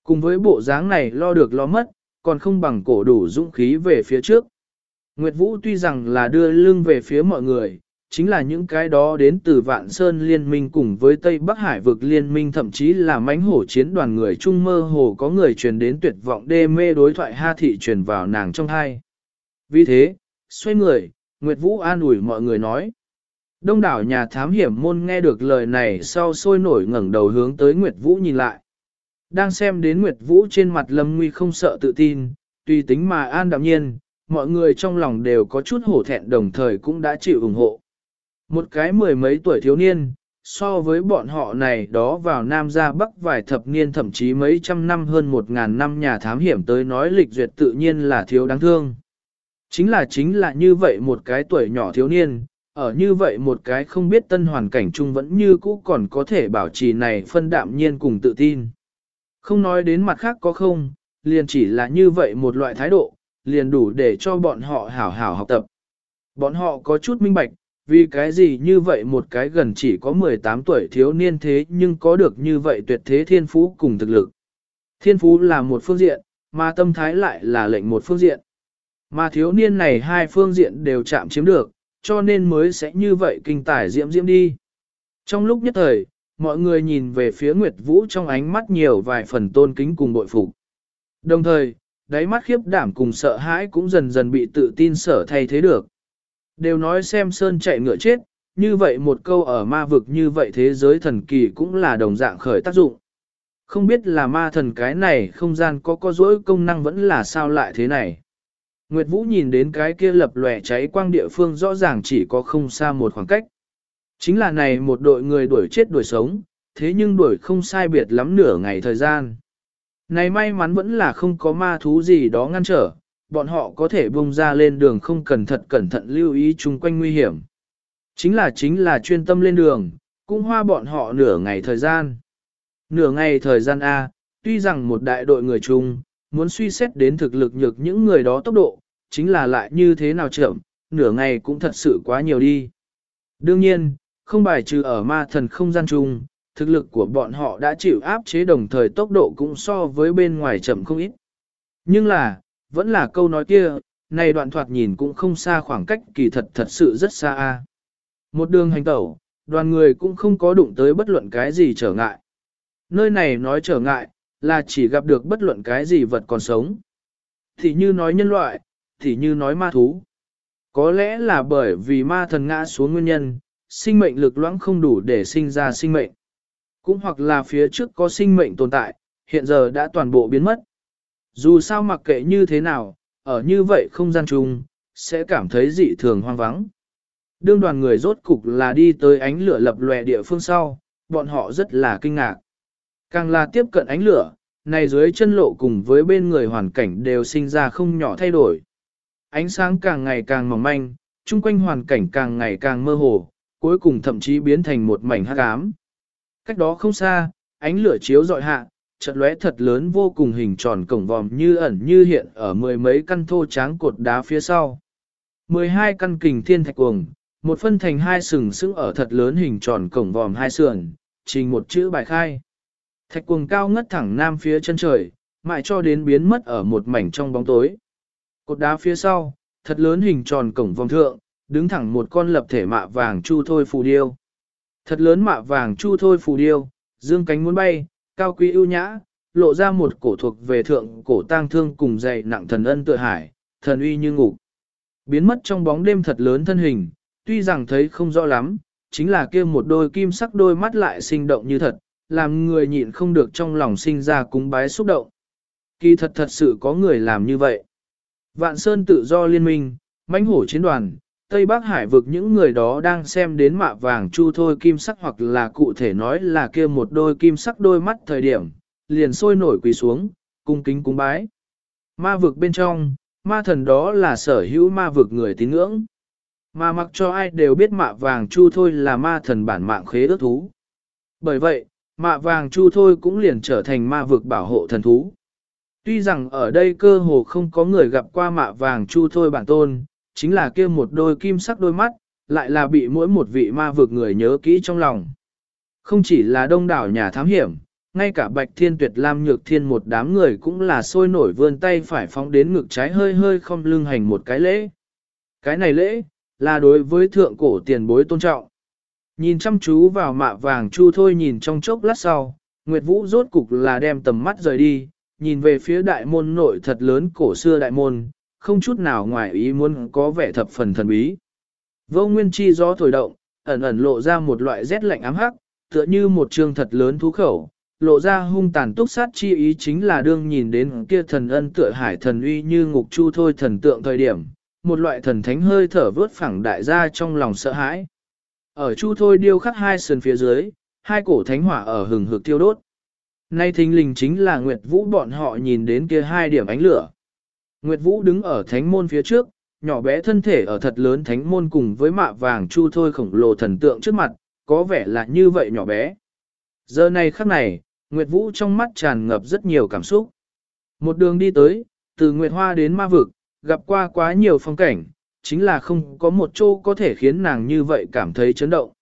Cùng với bộ dáng này lo được lo mất, còn không bằng cổ đủ dũng khí về phía trước. Nguyệt Vũ tuy rằng là đưa lưng về phía mọi người, chính là những cái đó đến từ Vạn Sơn Liên minh cùng với Tây Bắc Hải vực Liên minh thậm chí là mánh hổ chiến đoàn người trung mơ hồ có người truyền đến tuyệt vọng đê mê đối thoại ha thị truyền vào nàng trong hai. Vì thế, xoay người, Nguyệt Vũ an ủi mọi người nói. Đông đảo nhà thám hiểm môn nghe được lời này sau sôi nổi ngẩng đầu hướng tới Nguyệt Vũ nhìn lại. Đang xem đến Nguyệt Vũ trên mặt Lâm Nguy không sợ tự tin, tùy tính mà an đạm nhiên, mọi người trong lòng đều có chút hổ thẹn đồng thời cũng đã chịu ủng hộ. Một cái mười mấy tuổi thiếu niên, so với bọn họ này đó vào Nam ra Bắc vài thập niên thậm chí mấy trăm năm hơn một ngàn năm nhà thám hiểm tới nói lịch duyệt tự nhiên là thiếu đáng thương. Chính là chính là như vậy một cái tuổi nhỏ thiếu niên, ở như vậy một cái không biết tân hoàn cảnh chung vẫn như cũ còn có thể bảo trì này phân đạm nhiên cùng tự tin. Không nói đến mặt khác có không, liền chỉ là như vậy một loại thái độ, liền đủ để cho bọn họ hảo hảo học tập. Bọn họ có chút minh bạch, vì cái gì như vậy một cái gần chỉ có 18 tuổi thiếu niên thế nhưng có được như vậy tuyệt thế thiên phú cùng thực lực. Thiên phú là một phương diện, mà tâm thái lại là lệnh một phương diện. Mà thiếu niên này hai phương diện đều chạm chiếm được, cho nên mới sẽ như vậy kinh tài diễm diễm đi. Trong lúc nhất thời, mọi người nhìn về phía Nguyệt Vũ trong ánh mắt nhiều vài phần tôn kính cùng bội phục. Đồng thời, đáy mắt khiếp đảm cùng sợ hãi cũng dần dần bị tự tin sở thay thế được. Đều nói xem sơn chạy ngựa chết, như vậy một câu ở ma vực như vậy thế giới thần kỳ cũng là đồng dạng khởi tác dụng. Không biết là ma thần cái này không gian có có dỗi công năng vẫn là sao lại thế này. Nguyệt Vũ nhìn đến cái kia lập lòe cháy quang địa phương rõ ràng chỉ có không xa một khoảng cách. Chính là này một đội người đuổi chết đuổi sống, thế nhưng đuổi không sai biệt lắm nửa ngày thời gian. Này may mắn vẫn là không có ma thú gì đó ngăn trở, bọn họ có thể bung ra lên đường không cần thật cẩn thận lưu ý chung quanh nguy hiểm. Chính là chính là chuyên tâm lên đường, cũng hoa bọn họ nửa ngày thời gian. Nửa ngày thời gian A, tuy rằng một đại đội người chung, muốn suy xét đến thực lực nhược những người đó tốc độ, chính là lại như thế nào chậm, nửa ngày cũng thật sự quá nhiều đi. Đương nhiên, không bài trừ ở ma thần không gian chung, thực lực của bọn họ đã chịu áp chế đồng thời tốc độ cũng so với bên ngoài chậm không ít. Nhưng là, vẫn là câu nói kia, này đoạn thoạt nhìn cũng không xa khoảng cách kỳ thật thật sự rất xa a. Một đường hành tẩu, đoàn người cũng không có đụng tới bất luận cái gì trở ngại. Nơi này nói trở ngại, là chỉ gặp được bất luận cái gì vật còn sống. Thì như nói nhân loại, thì như nói ma thú. Có lẽ là bởi vì ma thần ngã xuống nguyên nhân, sinh mệnh lực loãng không đủ để sinh ra sinh mệnh. Cũng hoặc là phía trước có sinh mệnh tồn tại, hiện giờ đã toàn bộ biến mất. Dù sao mặc kệ như thế nào, ở như vậy không gian chung, sẽ cảm thấy dị thường hoang vắng. Đương đoàn người rốt cục là đi tới ánh lửa lập lòe địa phương sau, bọn họ rất là kinh ngạc. Càng là tiếp cận ánh lửa, này dưới chân lộ cùng với bên người hoàn cảnh đều sinh ra không nhỏ thay đổi. Ánh sáng càng ngày càng mỏng manh, chung quanh hoàn cảnh càng ngày càng mơ hồ, cuối cùng thậm chí biến thành một mảnh hắc ám. Cách đó không xa, ánh lửa chiếu dọi hạ, trận lóe thật lớn vô cùng hình tròn cổng vòm như ẩn như hiện ở mười mấy căn thô tráng cột đá phía sau. Mười hai căn kình thiên thạch cuồng, một phân thành hai sừng sững ở thật lớn hình tròn cổng vòm hai sườn, trình một chữ bài khai. Thạch cuồng cao ngất thẳng nam phía chân trời, mãi cho đến biến mất ở một mảnh trong bóng tối. Cột đá phía sau, thật lớn hình tròn cổng vòng thượng, đứng thẳng một con lập thể mạ vàng chu thôi phù điêu. Thật lớn mạ vàng chu thôi phù điêu, dương cánh muốn bay, cao quý ưu nhã, lộ ra một cổ thuộc về thượng cổ tang thương cùng dày nặng thần ân tựa hải, thần uy như ngục. Biến mất trong bóng đêm thật lớn thân hình, tuy rằng thấy không rõ lắm, chính là kia một đôi kim sắc đôi mắt lại sinh động như thật, làm người nhịn không được trong lòng sinh ra cúng bái xúc động. Kỳ thật thật sự có người làm như vậy. Vạn Sơn tự do liên minh, mãnh hổ chiến đoàn, Tây Bắc Hải vực những người đó đang xem đến mạ vàng chu thôi kim sắc hoặc là cụ thể nói là kia một đôi kim sắc đôi mắt thời điểm, liền sôi nổi quỳ xuống, cung kính cung bái. Ma vực bên trong, ma thần đó là sở hữu ma vực người tín ngưỡng. Mà mặc cho ai đều biết mạ vàng chu thôi là ma thần bản mạng khế ước thú. Bởi vậy, mạ vàng chu thôi cũng liền trở thành ma vực bảo hộ thần thú. Tuy rằng ở đây cơ hồ không có người gặp qua mạ vàng chu thôi bản tôn, chính là kia một đôi kim sắc đôi mắt, lại là bị mỗi một vị ma vực người nhớ kỹ trong lòng. Không chỉ là đông đảo nhà thám hiểm, ngay cả Bạch Thiên Tuyệt Lam Nhược Thiên một đám người cũng là sôi nổi vươn tay phải phóng đến ngực trái hơi hơi không lưng hành một cái lễ. Cái này lễ, là đối với thượng cổ tiền bối tôn trọng. Nhìn chăm chú vào mạ vàng chu thôi nhìn trong chốc lát sau, Nguyệt Vũ rốt cục là đem tầm mắt rời đi, nhìn về phía đại môn nội thật lớn cổ xưa đại môn, không chút nào ngoài ý muốn có vẻ thập phần thần bí. Vô nguyên chi gió thổi động, ẩn ẩn lộ ra một loại rét lạnh ám hắc, tựa như một trường thật lớn thú khẩu, lộ ra hung tàn túc sát chi ý chính là đương nhìn đến kia thần ân tựa hải thần uy như ngục chu thôi thần tượng thời điểm, một loại thần thánh hơi thở vớt phẳng đại ra trong lòng sợ hãi. Ở chu thôi điêu khắc hai sườn phía dưới, hai cổ thánh hỏa ở hừng hực tiêu đốt. Nay thình lình chính là Nguyệt Vũ bọn họ nhìn đến kia hai điểm ánh lửa. Nguyệt Vũ đứng ở thánh môn phía trước, nhỏ bé thân thể ở thật lớn thánh môn cùng với mạ vàng chu thôi khổng lồ thần tượng trước mặt, có vẻ là như vậy nhỏ bé. Giờ này khắc này, Nguyệt Vũ trong mắt tràn ngập rất nhiều cảm xúc. Một đường đi tới, từ Nguyệt Hoa đến ma vực, gặp qua quá nhiều phong cảnh, chính là không có một chỗ có thể khiến nàng như vậy cảm thấy chấn động.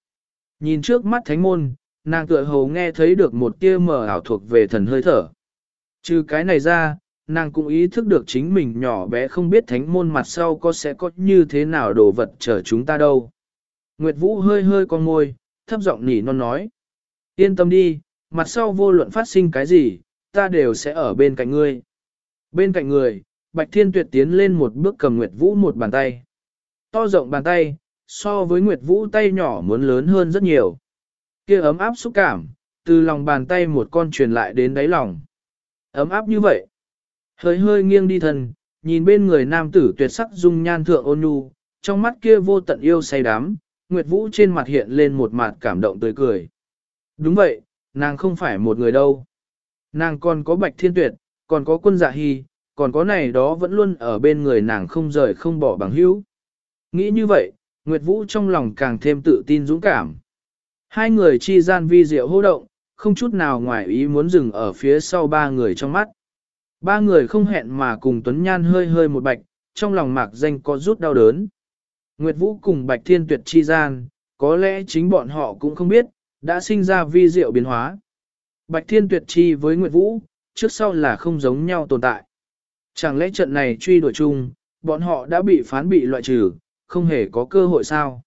Nhìn trước mắt thánh môn, nàng tựa hồ nghe thấy được một tia mờ ảo thuộc về thần hơi thở. Trừ cái này ra, nàng cũng ý thức được chính mình nhỏ bé không biết thánh môn mặt sau có sẽ có như thế nào đồ vật chờ chúng ta đâu. Nguyệt Vũ hơi hơi con môi, thấp giọng nỉ non nói. Yên tâm đi, mặt sau vô luận phát sinh cái gì, ta đều sẽ ở bên cạnh ngươi. Bên cạnh người, Bạch Thiên Tuyệt tiến lên một bước cầm Nguyệt Vũ một bàn tay. To rộng bàn tay, so với Nguyệt Vũ tay nhỏ muốn lớn hơn rất nhiều kia ấm áp xúc cảm, từ lòng bàn tay một con truyền lại đến đáy lòng. Ấm áp như vậy. Hơi hơi nghiêng đi thân, nhìn bên người nam tử tuyệt sắc dung nhan thượng ôn nhu, trong mắt kia vô tận yêu say đắm, Nguyệt Vũ trên mặt hiện lên một mặt cảm động tươi cười. Đúng vậy, nàng không phải một người đâu. Nàng còn có bạch thiên tuyệt, còn có quân dạ hy, còn có này đó vẫn luôn ở bên người nàng không rời không bỏ bằng hữu. Nghĩ như vậy, Nguyệt Vũ trong lòng càng thêm tự tin dũng cảm. Hai người chi gian vi diệu hô động, không chút nào ngoài ý muốn dừng ở phía sau ba người trong mắt. Ba người không hẹn mà cùng Tuấn Nhan hơi hơi một bạch, trong lòng mạc danh có rút đau đớn. Nguyệt Vũ cùng Bạch Thiên Tuyệt chi gian, có lẽ chính bọn họ cũng không biết, đã sinh ra vi diệu biến hóa. Bạch Thiên Tuyệt chi với Nguyệt Vũ, trước sau là không giống nhau tồn tại. Chẳng lẽ trận này truy đuổi chung, bọn họ đã bị phán bị loại trừ, không hề có cơ hội sao?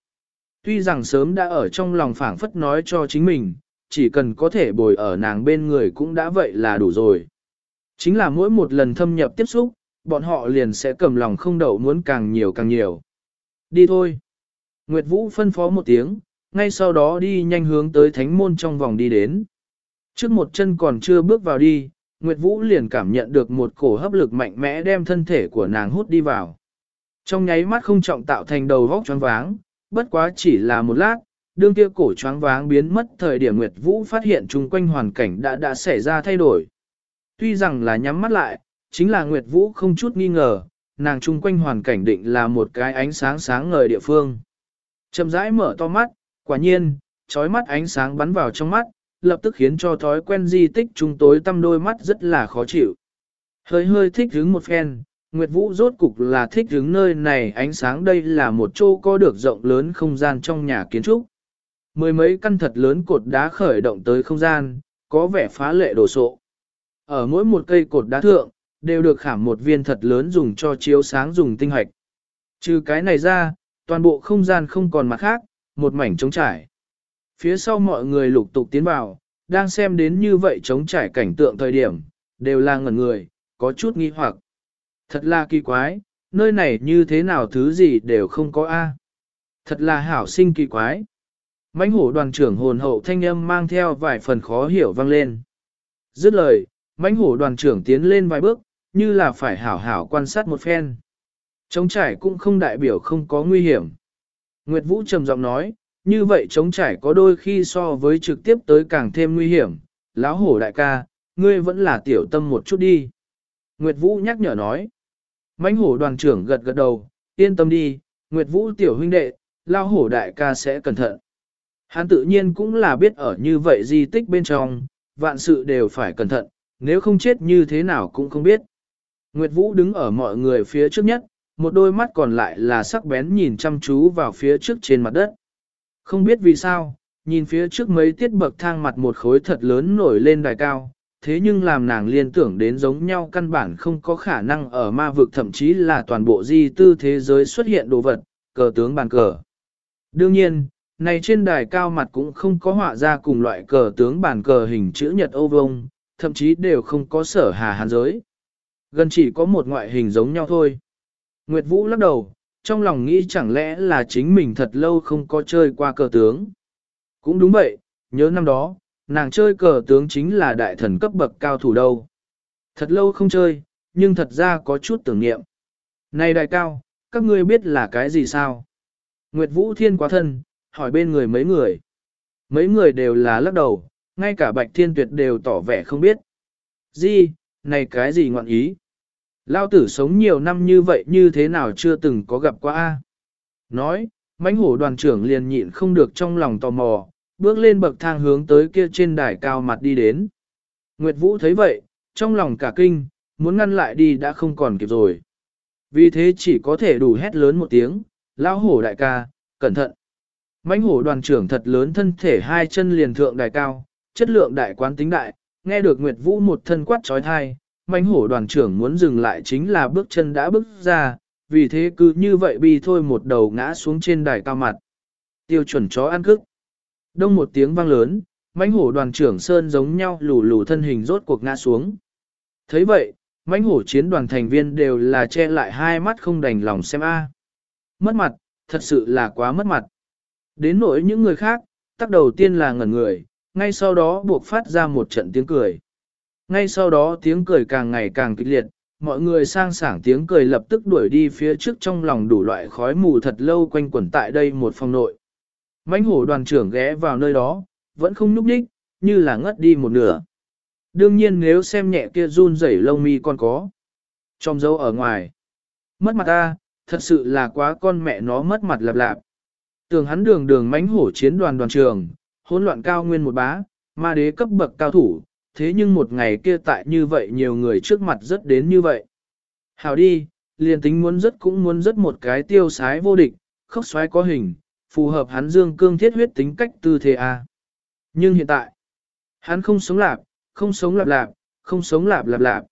Tuy rằng sớm đã ở trong lòng phảng phất nói cho chính mình, chỉ cần có thể bồi ở nàng bên người cũng đã vậy là đủ rồi. Chính là mỗi một lần thâm nhập tiếp xúc, bọn họ liền sẽ cầm lòng không đậu muốn càng nhiều càng nhiều. Đi thôi. Nguyệt Vũ phân phó một tiếng, ngay sau đó đi nhanh hướng tới thánh môn trong vòng đi đến. Trước một chân còn chưa bước vào đi, Nguyệt Vũ liền cảm nhận được một cổ hấp lực mạnh mẽ đem thân thể của nàng hút đi vào. Trong nháy mắt không trọng tạo thành đầu vóc choáng váng, bất quá chỉ là một lát, đương kia cổ choáng váng biến mất thời điểm Nguyệt Vũ phát hiện chung quanh hoàn cảnh đã đã xảy ra thay đổi. Tuy rằng là nhắm mắt lại, chính là Nguyệt Vũ không chút nghi ngờ, nàng chung quanh hoàn cảnh định là một cái ánh sáng sáng ngời địa phương. Chậm rãi mở to mắt, quả nhiên, trói mắt ánh sáng bắn vào trong mắt, lập tức khiến cho thói quen di tích chúng tối tăm đôi mắt rất là khó chịu. Hơi hơi thích hứng một phen, Nguyệt Vũ rốt cục là thích đứng nơi này ánh sáng đây là một chỗ có được rộng lớn không gian trong nhà kiến trúc. Mười mấy căn thật lớn cột đá khởi động tới không gian, có vẻ phá lệ đồ sộ. Ở mỗi một cây cột đá thượng, đều được khảm một viên thật lớn dùng cho chiếu sáng dùng tinh hoạch. Trừ cái này ra, toàn bộ không gian không còn mặt khác, một mảnh trống trải. Phía sau mọi người lục tục tiến vào, đang xem đến như vậy trống trải cảnh tượng thời điểm, đều là ngẩn người, có chút nghi hoặc. Thật là kỳ quái, nơi này như thế nào thứ gì đều không có A. Thật là hảo sinh kỳ quái. mãnh hổ đoàn trưởng hồn hậu thanh âm mang theo vài phần khó hiểu vang lên. Dứt lời, mãnh hổ đoàn trưởng tiến lên vài bước, như là phải hảo hảo quan sát một phen. Trống trải cũng không đại biểu không có nguy hiểm. Nguyệt Vũ trầm giọng nói, như vậy trống trải có đôi khi so với trực tiếp tới càng thêm nguy hiểm. Lão hổ đại ca, ngươi vẫn là tiểu tâm một chút đi. Nguyệt Vũ nhắc nhở nói mãnh hổ đoàn trưởng gật gật đầu, yên tâm đi, Nguyệt Vũ tiểu huynh đệ, lão hổ đại ca sẽ cẩn thận. Hắn tự nhiên cũng là biết ở như vậy di tích bên trong, vạn sự đều phải cẩn thận, nếu không chết như thế nào cũng không biết. Nguyệt Vũ đứng ở mọi người phía trước nhất, một đôi mắt còn lại là sắc bén nhìn chăm chú vào phía trước trên mặt đất. Không biết vì sao, nhìn phía trước mấy tiết bậc thang mặt một khối thật lớn nổi lên đài cao, thế nhưng làm nàng liên tưởng đến giống nhau căn bản không có khả năng ở ma vực thậm chí là toàn bộ di tư thế giới xuất hiện đồ vật, cờ tướng bàn cờ. Đương nhiên, này trên đài cao mặt cũng không có họa ra cùng loại cờ tướng bàn cờ hình chữ nhật ô vông, thậm chí đều không có sở hà hàn giới. Gần chỉ có một ngoại hình giống nhau thôi. Nguyệt Vũ lắc đầu, trong lòng nghĩ chẳng lẽ là chính mình thật lâu không có chơi qua cờ tướng. Cũng đúng vậy, nhớ năm đó, nàng chơi cờ tướng chính là đại thần cấp bậc cao thủ đâu. Thật lâu không chơi, nhưng thật ra có chút tưởng niệm. Này đại cao, các ngươi biết là cái gì sao? Nguyệt Vũ Thiên quá thân, hỏi bên người mấy người. Mấy người đều là lắc đầu, ngay cả Bạch Thiên Tuyệt đều tỏ vẻ không biết. Gì, này cái gì ngọn ý? Lao tử sống nhiều năm như vậy như thế nào chưa từng có gặp qua a? Nói, mãnh hổ đoàn trưởng liền nhịn không được trong lòng tò mò, bước lên bậc thang hướng tới kia trên đài cao mặt đi đến. Nguyệt Vũ thấy vậy, trong lòng cả kinh, muốn ngăn lại đi đã không còn kịp rồi. Vì thế chỉ có thể đủ hét lớn một tiếng, lão hổ đại ca, cẩn thận. mãnh hổ đoàn trưởng thật lớn thân thể hai chân liền thượng đài cao, chất lượng đại quán tính đại, nghe được Nguyệt Vũ một thân quát trói thai, mãnh hổ đoàn trưởng muốn dừng lại chính là bước chân đã bước ra, vì thế cứ như vậy bi thôi một đầu ngã xuống trên đài cao mặt. Tiêu chuẩn chó ăn cức. Đông một tiếng vang lớn, mãnh hổ đoàn trưởng Sơn giống nhau lù lù thân hình rốt cuộc ngã xuống. thấy vậy, mãnh hổ chiến đoàn thành viên đều là che lại hai mắt không đành lòng xem a. Mất mặt, thật sự là quá mất mặt. Đến nỗi những người khác, tắc đầu tiên là ngẩn người, ngay sau đó buộc phát ra một trận tiếng cười. Ngay sau đó tiếng cười càng ngày càng kịch liệt, mọi người sang sảng tiếng cười lập tức đuổi đi phía trước trong lòng đủ loại khói mù thật lâu quanh quẩn tại đây một phòng nội mãnh hổ đoàn trưởng ghé vào nơi đó, vẫn không nhúc đích, như là ngất đi một nửa. Đương nhiên nếu xem nhẹ kia run rẩy lông mi còn có. Trong dấu ở ngoài. Mất mặt ta, thật sự là quá con mẹ nó mất mặt lạp lạp. Tường hắn đường đường mãnh hổ chiến đoàn đoàn trường, hỗn loạn cao nguyên một bá, ma đế cấp bậc cao thủ, thế nhưng một ngày kia tại như vậy nhiều người trước mặt rất đến như vậy. Hào đi, liền tính muốn rất cũng muốn rất một cái tiêu sái vô địch, khóc xoáy có hình, phù hợp hắn dương cương thiết huyết tính cách tư thế A. Nhưng hiện tại, hắn không sống lạp, không sống lạp lạp, không sống lạp lạp lạp.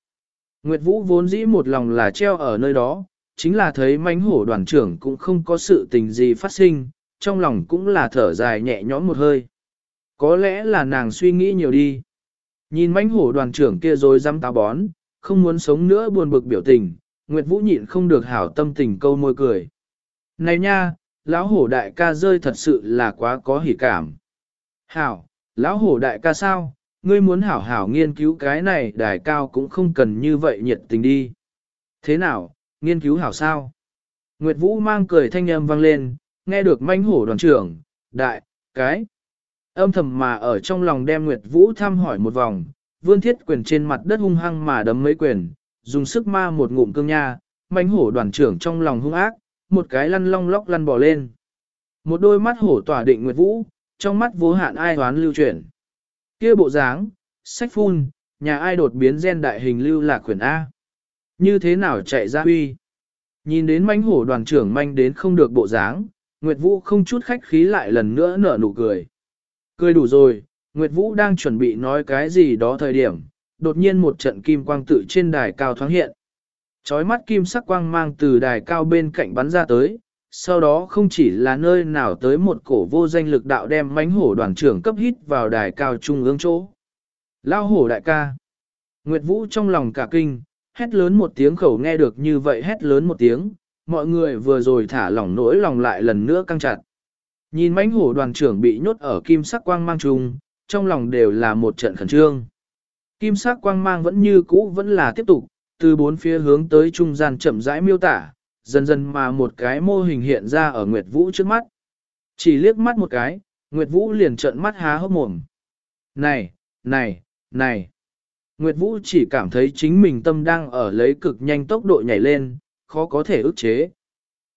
Nguyệt Vũ vốn dĩ một lòng là treo ở nơi đó, chính là thấy mánh hổ đoàn trưởng cũng không có sự tình gì phát sinh, trong lòng cũng là thở dài nhẹ nhõm một hơi. Có lẽ là nàng suy nghĩ nhiều đi. Nhìn mánh hổ đoàn trưởng kia rồi dám táo bón, không muốn sống nữa buồn bực biểu tình, Nguyệt Vũ nhịn không được hảo tâm tình câu môi cười. Này nha, lão hổ đại ca rơi thật sự là quá có hỉ cảm. Hảo, lão hổ đại ca sao, ngươi muốn hảo hảo nghiên cứu cái này đại cao cũng không cần như vậy nhiệt tình đi. Thế nào, nghiên cứu hảo sao? Nguyệt Vũ mang cười thanh âm vang lên, nghe được manh hổ đoàn trưởng, đại, cái. Âm thầm mà ở trong lòng đem Nguyệt Vũ thăm hỏi một vòng, vươn thiết quyền trên mặt đất hung hăng mà đấm mấy quyền, dùng sức ma một ngụm cương nha, manh hổ đoàn trưởng trong lòng hung ác, một cái lăn long lóc lăn bò lên. Một đôi mắt hổ tỏa định Nguyệt Vũ, trong mắt vô hạn ai hoán lưu chuyển. kia bộ dáng, sách phun, nhà ai đột biến gen đại hình lưu lạc khuyển A. Như thế nào chạy ra huy? Nhìn đến manh hổ đoàn trưởng manh đến không được bộ dáng, Nguyệt Vũ không chút khách khí lại lần nữa nở nụ cười. Cười đủ rồi, Nguyệt Vũ đang chuẩn bị nói cái gì đó thời điểm, đột nhiên một trận kim quang tự trên đài cao thoáng hiện. Chói mắt kim sắc quang mang từ đài cao bên cạnh bắn ra tới, sau đó không chỉ là nơi nào tới một cổ vô danh lực đạo đem mánh hổ đoàn trưởng cấp hít vào đài cao trung ương chỗ. Lao hổ đại ca. Nguyệt Vũ trong lòng cả kinh, hét lớn một tiếng khẩu nghe được như vậy hét lớn một tiếng, mọi người vừa rồi thả lỏng nỗi lòng lại lần nữa căng chặt. Nhìn mãnh hổ đoàn trưởng bị nhốt ở kim sắc quang mang trùng, trong lòng đều là một trận khẩn trương. Kim sắc quang mang vẫn như cũ vẫn là tiếp tục, từ bốn phía hướng tới trung gian chậm rãi miêu tả, dần dần mà một cái mô hình hiện ra ở Nguyệt Vũ trước mắt. Chỉ liếc mắt một cái, Nguyệt Vũ liền trợn mắt há hốc mồm. Này, này, này. Nguyệt Vũ chỉ cảm thấy chính mình tâm đang ở lấy cực nhanh tốc độ nhảy lên, khó có thể ức chế.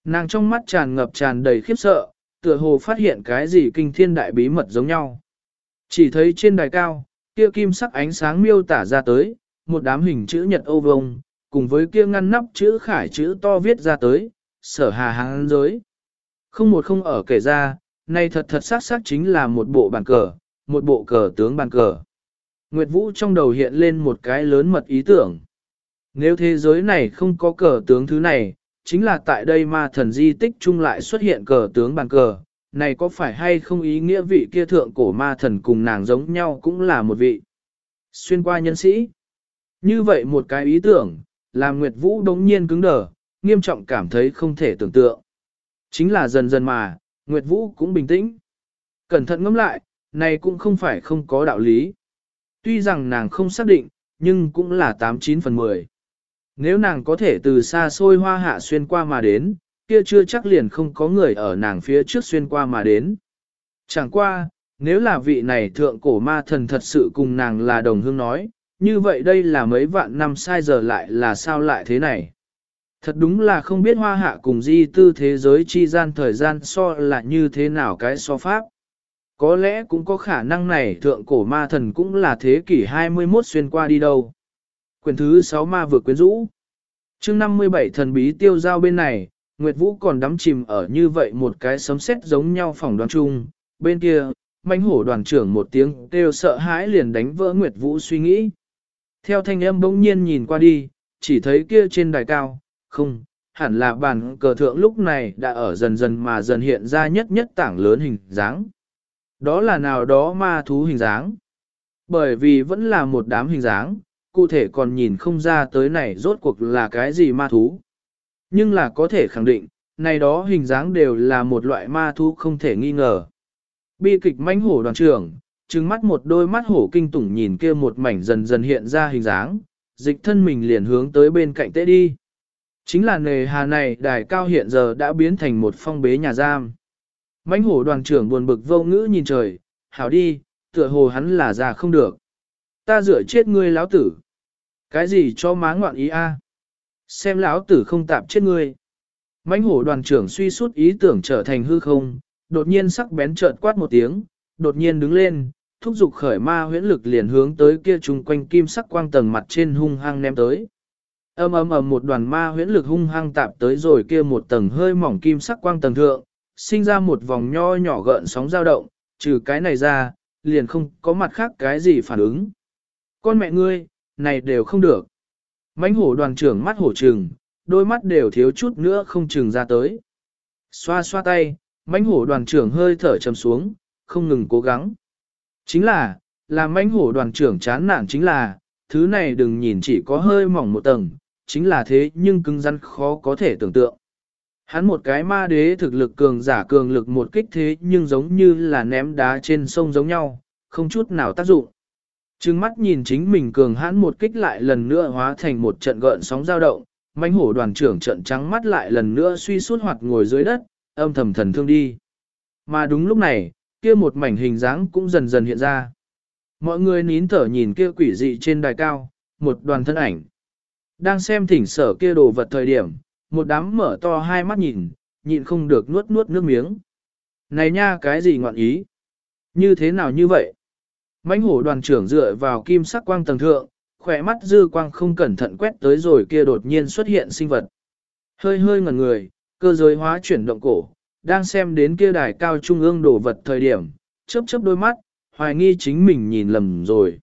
Nàng trong mắt tràn ngập tràn đầy khiếp sợ, tựa hồ phát hiện cái gì kinh thiên đại bí mật giống nhau. Chỉ thấy trên đài cao, kia kim sắc ánh sáng miêu tả ra tới, một đám hình chữ nhật ô vông, cùng với kia ngăn nắp chữ khải chữ to viết ra tới, sở hà hàng giới. Không một không ở kể ra, nay thật thật xác xác chính là một bộ bàn cờ, một bộ cờ tướng bàn cờ. Nguyệt Vũ trong đầu hiện lên một cái lớn mật ý tưởng. Nếu thế giới này không có cờ tướng thứ này, chính là tại đây ma thần di tích chung lại xuất hiện cờ tướng bàn cờ, này có phải hay không ý nghĩa vị kia thượng cổ ma thần cùng nàng giống nhau cũng là một vị. Xuyên qua nhân sĩ. Như vậy một cái ý tưởng, làm Nguyệt Vũ đống nhiên cứng đờ, nghiêm trọng cảm thấy không thể tưởng tượng. Chính là dần dần mà, Nguyệt Vũ cũng bình tĩnh. Cẩn thận ngẫm lại, này cũng không phải không có đạo lý. Tuy rằng nàng không xác định, nhưng cũng là 89 phần 10. Nếu nàng có thể từ xa xôi hoa hạ xuyên qua mà đến, kia chưa chắc liền không có người ở nàng phía trước xuyên qua mà đến. Chẳng qua, nếu là vị này thượng cổ ma thần thật sự cùng nàng là đồng hương nói, như vậy đây là mấy vạn năm sai giờ lại là sao lại thế này. Thật đúng là không biết hoa hạ cùng di tư thế giới chi gian thời gian so là như thế nào cái so pháp. Có lẽ cũng có khả năng này thượng cổ ma thần cũng là thế kỷ 21 xuyên qua đi đâu. Quyền thứ 6 ma vừa quyến rũ. chương 57 thần bí tiêu giao bên này, Nguyệt Vũ còn đắm chìm ở như vậy một cái sấm sét giống nhau phòng đoàn chung. Bên kia, manh hổ đoàn trưởng một tiếng kêu sợ hãi liền đánh vỡ Nguyệt Vũ suy nghĩ. Theo thanh âm bỗng nhiên nhìn qua đi, chỉ thấy kia trên đài cao, không, hẳn là bàn cờ thượng lúc này đã ở dần dần mà dần hiện ra nhất nhất tảng lớn hình dáng. Đó là nào đó ma thú hình dáng. Bởi vì vẫn là một đám hình dáng, cụ thể còn nhìn không ra tới này rốt cuộc là cái gì ma thú. Nhưng là có thể khẳng định, này đó hình dáng đều là một loại ma thú không thể nghi ngờ. Bi kịch manh hổ đoàn trưởng, trừng mắt một đôi mắt hổ kinh tủng nhìn kia một mảnh dần dần hiện ra hình dáng, dịch thân mình liền hướng tới bên cạnh tế đi. Chính là nề hà này đài cao hiện giờ đã biến thành một phong bế nhà giam. mãnh hổ đoàn trưởng buồn bực vô ngữ nhìn trời, hảo đi, tựa hồ hắn là già không được. Ta rửa chết ngươi lão tử. Cái gì cho má ngoạn ý a? Xem lão tử không tạp chết ngươi. mãnh hổ đoàn trưởng suy sút ý tưởng trở thành hư không, đột nhiên sắc bén chợt quát một tiếng, đột nhiên đứng lên, thúc giục khởi ma huyễn lực liền hướng tới kia chung quanh kim sắc quang tầng mặt trên hung hăng ném tới. Ầm ầm ầm một đoàn ma huyễn lực hung hăng tạp tới rồi kia một tầng hơi mỏng kim sắc quang tầng thượng, sinh ra một vòng nho nhỏ gợn sóng dao động, trừ cái này ra, liền không có mặt khác cái gì phản ứng. Con mẹ ngươi, này đều không được. mãnh hổ đoàn trưởng mắt hổ trừng, đôi mắt đều thiếu chút nữa không trừng ra tới. Xoa xoa tay, mãnh hổ đoàn trưởng hơi thở trầm xuống, không ngừng cố gắng. Chính là, làm mãnh hổ đoàn trưởng chán nản chính là, thứ này đừng nhìn chỉ có hơi mỏng một tầng, chính là thế nhưng cứng rắn khó có thể tưởng tượng. Hắn một cái ma đế thực lực cường giả cường lực một kích thế nhưng giống như là ném đá trên sông giống nhau, không chút nào tác dụng. Trừng mắt nhìn chính mình cường hãn một kích lại lần nữa hóa thành một trận gợn sóng dao động, mãnh hổ đoàn trưởng trận trắng mắt lại lần nữa suy suốt hoạt ngồi dưới đất, âm thầm thần thương đi. Mà đúng lúc này, kia một mảnh hình dáng cũng dần dần hiện ra. Mọi người nín thở nhìn kia quỷ dị trên đài cao, một đoàn thân ảnh. Đang xem thỉnh sở kia đồ vật thời điểm, một đám mở to hai mắt nhìn, nhịn không được nuốt nuốt nước miếng. Này nha cái gì ngọn ý? Như thế nào như vậy? mãnh hổ đoàn trưởng dựa vào kim sắc quang tầng thượng, khỏe mắt dư quang không cẩn thận quét tới rồi kia đột nhiên xuất hiện sinh vật. Hơi hơi ngẩn người, cơ giới hóa chuyển động cổ, đang xem đến kia đài cao trung ương đồ vật thời điểm, chớp chớp đôi mắt, hoài nghi chính mình nhìn lầm rồi.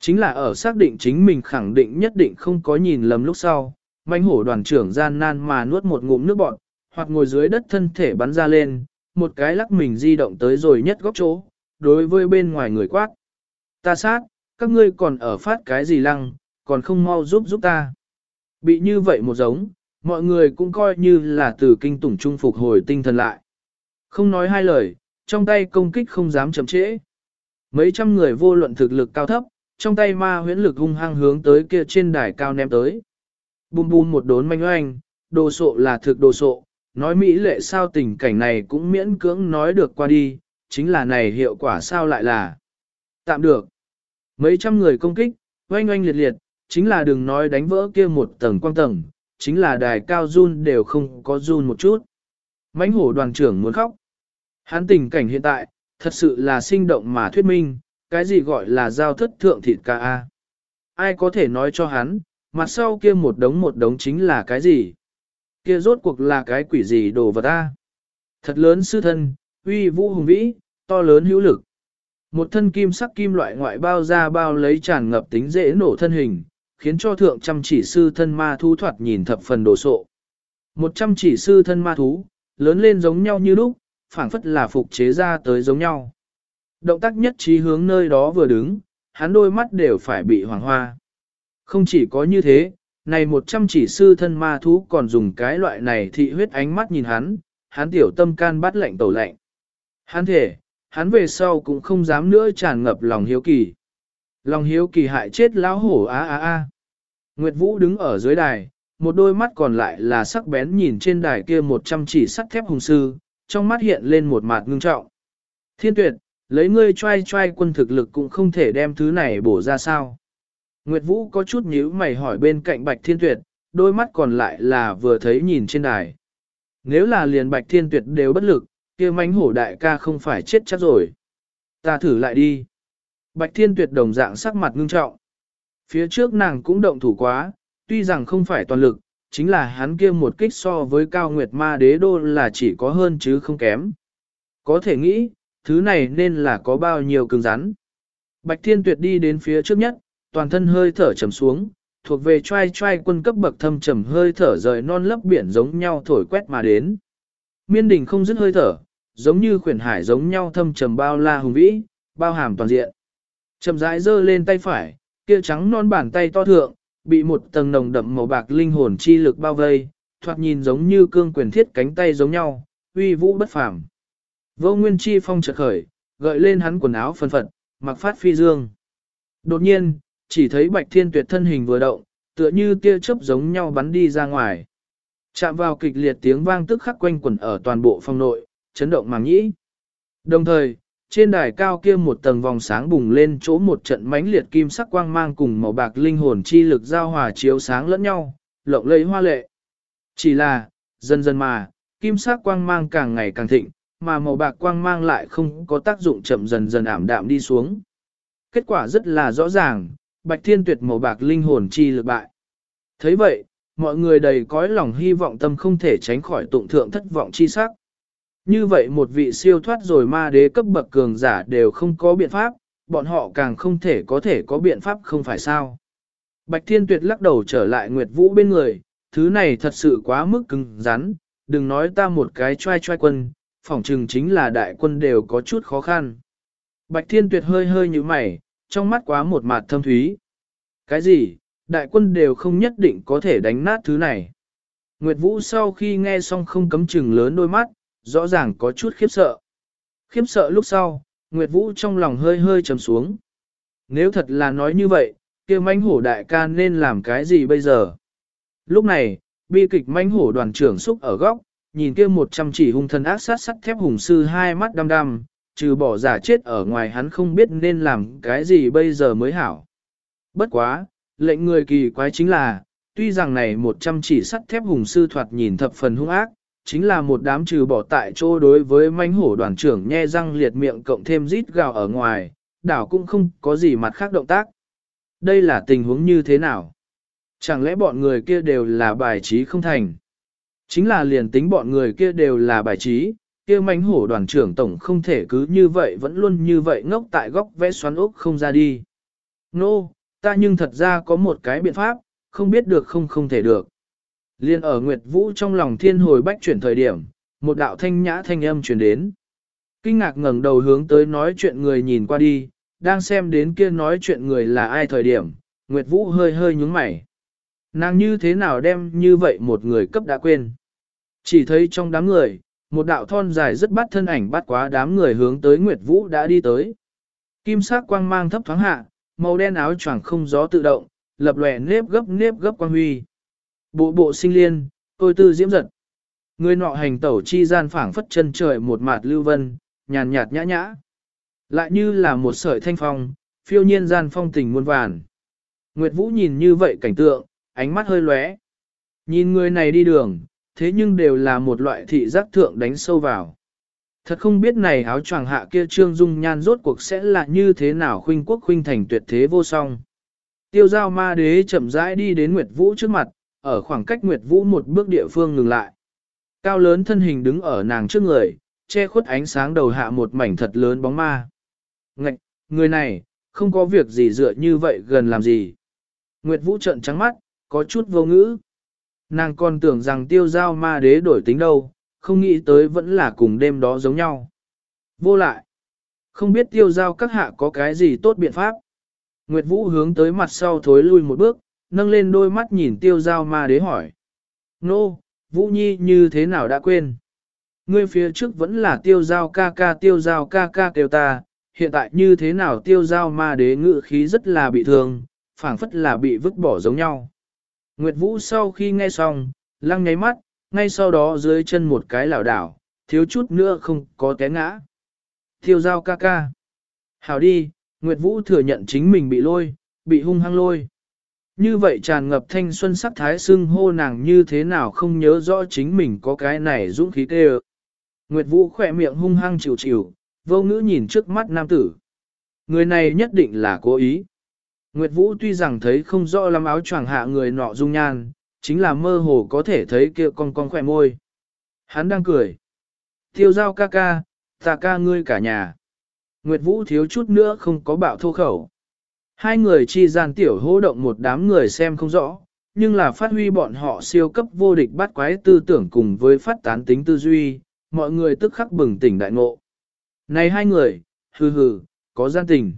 Chính là ở xác định chính mình khẳng định nhất định không có nhìn lầm lúc sau, manh hổ đoàn trưởng gian nan mà nuốt một ngụm nước bọt, hoặc ngồi dưới đất thân thể bắn ra lên, một cái lắc mình di động tới rồi nhất góc chỗ, đối với bên ngoài người quát. Ta sát, các ngươi còn ở phát cái gì lăng, còn không mau giúp giúp ta. Bị như vậy một giống, mọi người cũng coi như là từ kinh tủng trung phục hồi tinh thần lại. Không nói hai lời, trong tay công kích không dám chậm trễ. Mấy trăm người vô luận thực lực cao thấp, trong tay ma huyễn lực hung hăng hướng tới kia trên đài cao ném tới. Bùm bùm một đốn manh oanh, đồ sộ là thực đồ sộ, nói mỹ lệ sao tình cảnh này cũng miễn cưỡng nói được qua đi, chính là này hiệu quả sao lại là tạm được. Mấy trăm người công kích, oanh oanh liệt liệt, chính là đừng nói đánh vỡ kia một tầng quang tầng, chính là đài cao run đều không có run một chút. mãnh hổ đoàn trưởng muốn khóc. Hắn tình cảnh hiện tại, thật sự là sinh động mà thuyết minh, cái gì gọi là giao thất thượng thịt ca a. Ai có thể nói cho hắn, mặt sau kia một đống một đống chính là cái gì? Kia rốt cuộc là cái quỷ gì đồ vật a? Thật lớn sư thân, uy vũ hùng vĩ, to lớn hữu lực. Một thân kim sắc kim loại ngoại bao ra bao lấy tràn ngập tính dễ nổ thân hình, khiến cho thượng trăm chỉ sư thân ma thú thoạt nhìn thập phần đồ sộ. Một trăm chỉ sư thân ma thú, lớn lên giống nhau như lúc, phảng phất là phục chế ra tới giống nhau. Động tác nhất trí hướng nơi đó vừa đứng, hắn đôi mắt đều phải bị hoàng hoa. Không chỉ có như thế, này một trăm chỉ sư thân ma thú còn dùng cái loại này thị huyết ánh mắt nhìn hắn, hắn tiểu tâm can bắt lạnh tẩu lạnh. Hắn thể, hắn về sau cũng không dám nữa tràn ngập lòng hiếu kỳ. Lòng hiếu kỳ hại chết lão hổ á á á. Nguyệt Vũ đứng ở dưới đài, một đôi mắt còn lại là sắc bén nhìn trên đài kia một trăm chỉ sắt thép hùng sư, trong mắt hiện lên một mặt ngưng trọng. Thiên tuyệt, lấy ngươi trai trai quân thực lực cũng không thể đem thứ này bổ ra sao. Nguyệt Vũ có chút nhíu mày hỏi bên cạnh Bạch Thiên Tuyệt, đôi mắt còn lại là vừa thấy nhìn trên đài. Nếu là liền Bạch Thiên Tuyệt đều bất lực, kia mánh hổ đại ca không phải chết chắc rồi. Ta thử lại đi. Bạch Thiên Tuyệt đồng dạng sắc mặt ngưng trọng. Phía trước nàng cũng động thủ quá, tuy rằng không phải toàn lực, chính là hắn kia một kích so với cao nguyệt ma đế đô là chỉ có hơn chứ không kém. Có thể nghĩ, thứ này nên là có bao nhiêu cứng rắn. Bạch Thiên Tuyệt đi đến phía trước nhất, toàn thân hơi thở trầm xuống, thuộc về trai trai quân cấp bậc thâm trầm hơi thở rời non lấp biển giống nhau thổi quét mà đến. Miên đình không dứt hơi thở, giống như khuyển hải giống nhau thâm trầm bao la hùng vĩ, bao hàm toàn diện. Chậm rãi giơ lên tay phải, kia trắng non bàn tay to thượng, bị một tầng nồng đậm màu bạc linh hồn chi lực bao vây, thoạt nhìn giống như cương quyền thiết cánh tay giống nhau, uy vũ bất phàm. Vô nguyên chi phong chợt khởi, gợi lên hắn quần áo phân phật, mặc phát phi dương. Đột nhiên, chỉ thấy bạch thiên tuyệt thân hình vừa động, tựa như tia chớp giống nhau bắn đi ra ngoài. Chạm vào kịch liệt tiếng vang tức khắc quanh quẩn ở toàn bộ phòng nội, chấn động màng nhĩ. Đồng thời, trên đài cao kia một tầng vòng sáng bùng lên chỗ một trận mãnh liệt kim sắc quang mang cùng màu bạc linh hồn chi lực giao hòa chiếu sáng lẫn nhau, lộng lẫy hoa lệ. Chỉ là, dần dần mà, kim sắc quang mang càng ngày càng thịnh, mà màu bạc quang mang lại không có tác dụng chậm dần dần ảm đạm đi xuống. Kết quả rất là rõ ràng, bạch thiên tuyệt màu bạc linh hồn chi lực bại. thấy vậy, mọi người đầy cõi lòng hy vọng tâm không thể tránh khỏi tụng thượng thất vọng chi sắc. Như vậy một vị siêu thoát rồi ma đế cấp bậc cường giả đều không có biện pháp, bọn họ càng không thể có thể có biện pháp không phải sao. Bạch Thiên Tuyệt lắc đầu trở lại Nguyệt Vũ bên người, thứ này thật sự quá mức cứng rắn, đừng nói ta một cái trai trai quân, phỏng chừng chính là đại quân đều có chút khó khăn. Bạch Thiên Tuyệt hơi hơi như mày, trong mắt quá một mặt thâm thúy. Cái gì, đại quân đều không nhất định có thể đánh nát thứ này. Nguyệt Vũ sau khi nghe xong không cấm chừng lớn đôi mắt, rõ ràng có chút khiếp sợ. Khiếp sợ lúc sau, Nguyệt Vũ trong lòng hơi hơi trầm xuống. Nếu thật là nói như vậy, kia manh hổ đại ca nên làm cái gì bây giờ? Lúc này, bi kịch manh hổ đoàn trưởng xúc ở góc, nhìn kia một trăm chỉ hung thần ác sát sắt thép hùng sư hai mắt đăm đăm, trừ bỏ giả chết ở ngoài hắn không biết nên làm cái gì bây giờ mới hảo. Bất quá, lệnh người kỳ quái chính là, tuy rằng này một trăm chỉ sắt thép hùng sư thoạt nhìn thập phần hung ác, chính là một đám trừ bỏ tại chỗ đối với manh hổ đoàn trưởng nhe răng liệt miệng cộng thêm rít gào ở ngoài, đảo cũng không có gì mặt khác động tác. Đây là tình huống như thế nào? Chẳng lẽ bọn người kia đều là bài trí không thành? Chính là liền tính bọn người kia đều là bài trí, kia manh hổ đoàn trưởng tổng không thể cứ như vậy vẫn luôn như vậy ngốc tại góc vẽ xoắn ốc không ra đi. Nô, no, ta nhưng thật ra có một cái biện pháp, không biết được không không thể được. Liên ở Nguyệt Vũ trong lòng thiên hồi bách chuyển thời điểm, một đạo thanh nhã thanh âm truyền đến. Kinh ngạc ngẩng đầu hướng tới nói chuyện người nhìn qua đi, đang xem đến kia nói chuyện người là ai thời điểm, Nguyệt Vũ hơi hơi nhúng mày. Nàng như thế nào đem như vậy một người cấp đã quên. Chỉ thấy trong đám người, một đạo thon dài rất bắt thân ảnh bắt quá đám người hướng tới Nguyệt Vũ đã đi tới. Kim sắc quang mang thấp thoáng hạ, màu đen áo choàng không gió tự động, lập lòe nếp gấp nếp gấp quang huy. Bộ bộ sinh liên, tôi tư diễm giật. Người nọ hành tẩu chi gian phảng phất chân trời một mạt lưu vân, nhàn nhạt nhã nhã. Lại như là một sợi thanh phong, phiêu nhiên gian phong tình muôn vàn. Nguyệt Vũ nhìn như vậy cảnh tượng, ánh mắt hơi lóe. Nhìn người này đi đường, thế nhưng đều là một loại thị giác thượng đánh sâu vào. Thật không biết này áo choàng hạ kia trương dung nhan rốt cuộc sẽ là như thế nào khuynh quốc khuynh thành tuyệt thế vô song. Tiêu giao ma đế chậm rãi đi đến Nguyệt Vũ trước mặt, ở khoảng cách Nguyệt Vũ một bước địa phương ngừng lại. Cao lớn thân hình đứng ở nàng trước người, che khuất ánh sáng đầu hạ một mảnh thật lớn bóng ma. Ngạch, người này, không có việc gì dựa như vậy gần làm gì. Nguyệt Vũ trợn trắng mắt, có chút vô ngữ. Nàng còn tưởng rằng tiêu giao ma đế đổi tính đâu, không nghĩ tới vẫn là cùng đêm đó giống nhau. Vô lại, không biết tiêu giao các hạ có cái gì tốt biện pháp. Nguyệt Vũ hướng tới mặt sau thối lui một bước, nâng lên đôi mắt nhìn tiêu giao ma đế hỏi. Nô, Vũ Nhi như thế nào đã quên? Ngươi phía trước vẫn là tiêu giao ca ca tiêu giao ca ca kêu ta, hiện tại như thế nào tiêu giao ma đế ngự khí rất là bị thương, phảng phất là bị vứt bỏ giống nhau. Nguyệt Vũ sau khi nghe xong, lăng nháy mắt, ngay sau đó dưới chân một cái lảo đảo, thiếu chút nữa không có té ngã. Tiêu giao ca ca. Hảo đi, Nguyệt Vũ thừa nhận chính mình bị lôi, bị hung hăng lôi. Như vậy tràn ngập thanh xuân sắc thái xưng hô nàng như thế nào không nhớ rõ chính mình có cái này dũng khí tê Nguyệt Vũ khỏe miệng hung hăng chịu chịu, vô ngữ nhìn trước mắt nam tử. Người này nhất định là cố ý. Nguyệt Vũ tuy rằng thấy không rõ lắm áo choàng hạ người nọ dung nhan, chính là mơ hồ có thể thấy kia con con khỏe môi. Hắn đang cười. Tiêu giao ca ca, ta ca ngươi cả nhà. Nguyệt Vũ thiếu chút nữa không có bạo thô khẩu. Hai người chi gian tiểu hô động một đám người xem không rõ, nhưng là phát huy bọn họ siêu cấp vô địch bắt quái tư tưởng cùng với phát tán tính tư duy, mọi người tức khắc bừng tỉnh đại ngộ. Này hai người, hừ hừ, có gian tình.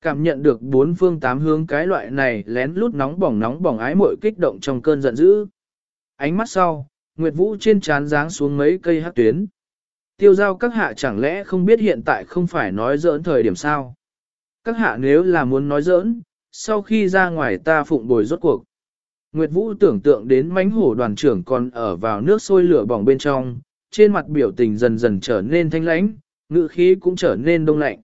Cảm nhận được bốn phương tám hướng cái loại này lén lút nóng bỏng nóng bỏng ái mội kích động trong cơn giận dữ. Ánh mắt sau, Nguyệt Vũ trên trán dáng xuống mấy cây hát tuyến. Tiêu giao các hạ chẳng lẽ không biết hiện tại không phải nói giỡn thời điểm sao. Các hạ nếu là muốn nói giỡn, sau khi ra ngoài ta phụng bồi rốt cuộc. Nguyệt Vũ tưởng tượng đến mánh hổ đoàn trưởng còn ở vào nước sôi lửa bỏng bên trong, trên mặt biểu tình dần dần trở nên thanh lãnh, ngữ khí cũng trở nên đông lạnh.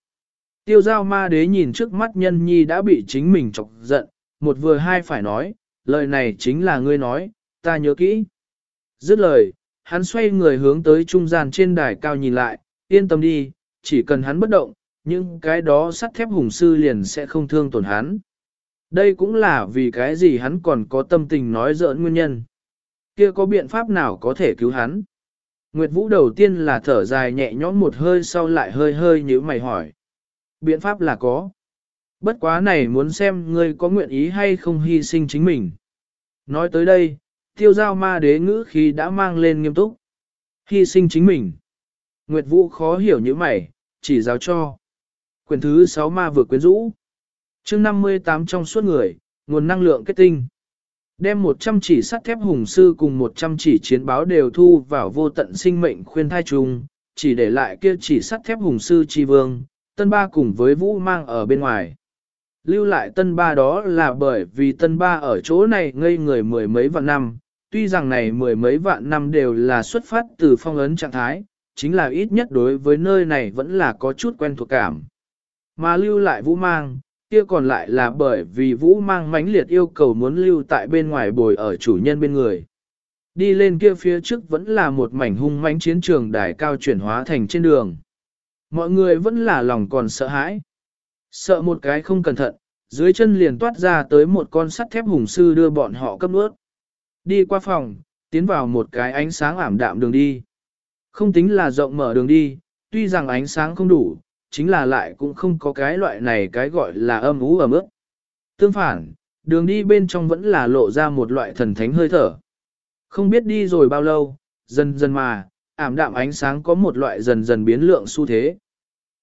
Tiêu giao ma đế nhìn trước mắt nhân nhi đã bị chính mình chọc giận, một vừa hai phải nói, lời này chính là ngươi nói, ta nhớ kỹ. Dứt lời, hắn xoay người hướng tới trung gian trên đài cao nhìn lại, yên tâm đi, chỉ cần hắn bất động, nhưng cái đó sắt thép hùng sư liền sẽ không thương tổn hắn. Đây cũng là vì cái gì hắn còn có tâm tình nói giỡn nguyên nhân. Kia có biện pháp nào có thể cứu hắn? Nguyệt Vũ đầu tiên là thở dài nhẹ nhõm một hơi sau lại hơi hơi như mày hỏi. Biện pháp là có. Bất quá này muốn xem ngươi có nguyện ý hay không hy sinh chính mình. Nói tới đây, tiêu giao ma đế ngữ khi đã mang lên nghiêm túc. Hy sinh chính mình. Nguyệt Vũ khó hiểu như mày, chỉ giáo cho. Quyền thứ 6 ma vừa quyến rũ. chương 58 trong suốt người, nguồn năng lượng kết tinh. Đem 100 chỉ sắt thép hùng sư cùng 100 chỉ chiến báo đều thu vào vô tận sinh mệnh khuyên thai trùng, chỉ để lại kia chỉ sắt thép hùng sư chi vương, tân ba cùng với vũ mang ở bên ngoài. Lưu lại tân ba đó là bởi vì tân ba ở chỗ này ngây người mười mấy vạn năm, tuy rằng này mười mấy vạn năm đều là xuất phát từ phong ấn trạng thái, chính là ít nhất đối với nơi này vẫn là có chút quen thuộc cảm. Mà lưu lại vũ mang, kia còn lại là bởi vì vũ mang mãnh liệt yêu cầu muốn lưu tại bên ngoài bồi ở chủ nhân bên người. Đi lên kia phía trước vẫn là một mảnh hung mãnh chiến trường đài cao chuyển hóa thành trên đường. Mọi người vẫn là lòng còn sợ hãi. Sợ một cái không cẩn thận, dưới chân liền toát ra tới một con sắt thép hùng sư đưa bọn họ cấp nước Đi qua phòng, tiến vào một cái ánh sáng ảm đạm đường đi. Không tính là rộng mở đường đi, tuy rằng ánh sáng không đủ, chính là lại cũng không có cái loại này cái gọi là âm ú ẩm ướt. Tương phản, đường đi bên trong vẫn là lộ ra một loại thần thánh hơi thở. Không biết đi rồi bao lâu, dần dần mà, ảm đạm ánh sáng có một loại dần dần biến lượng xu thế.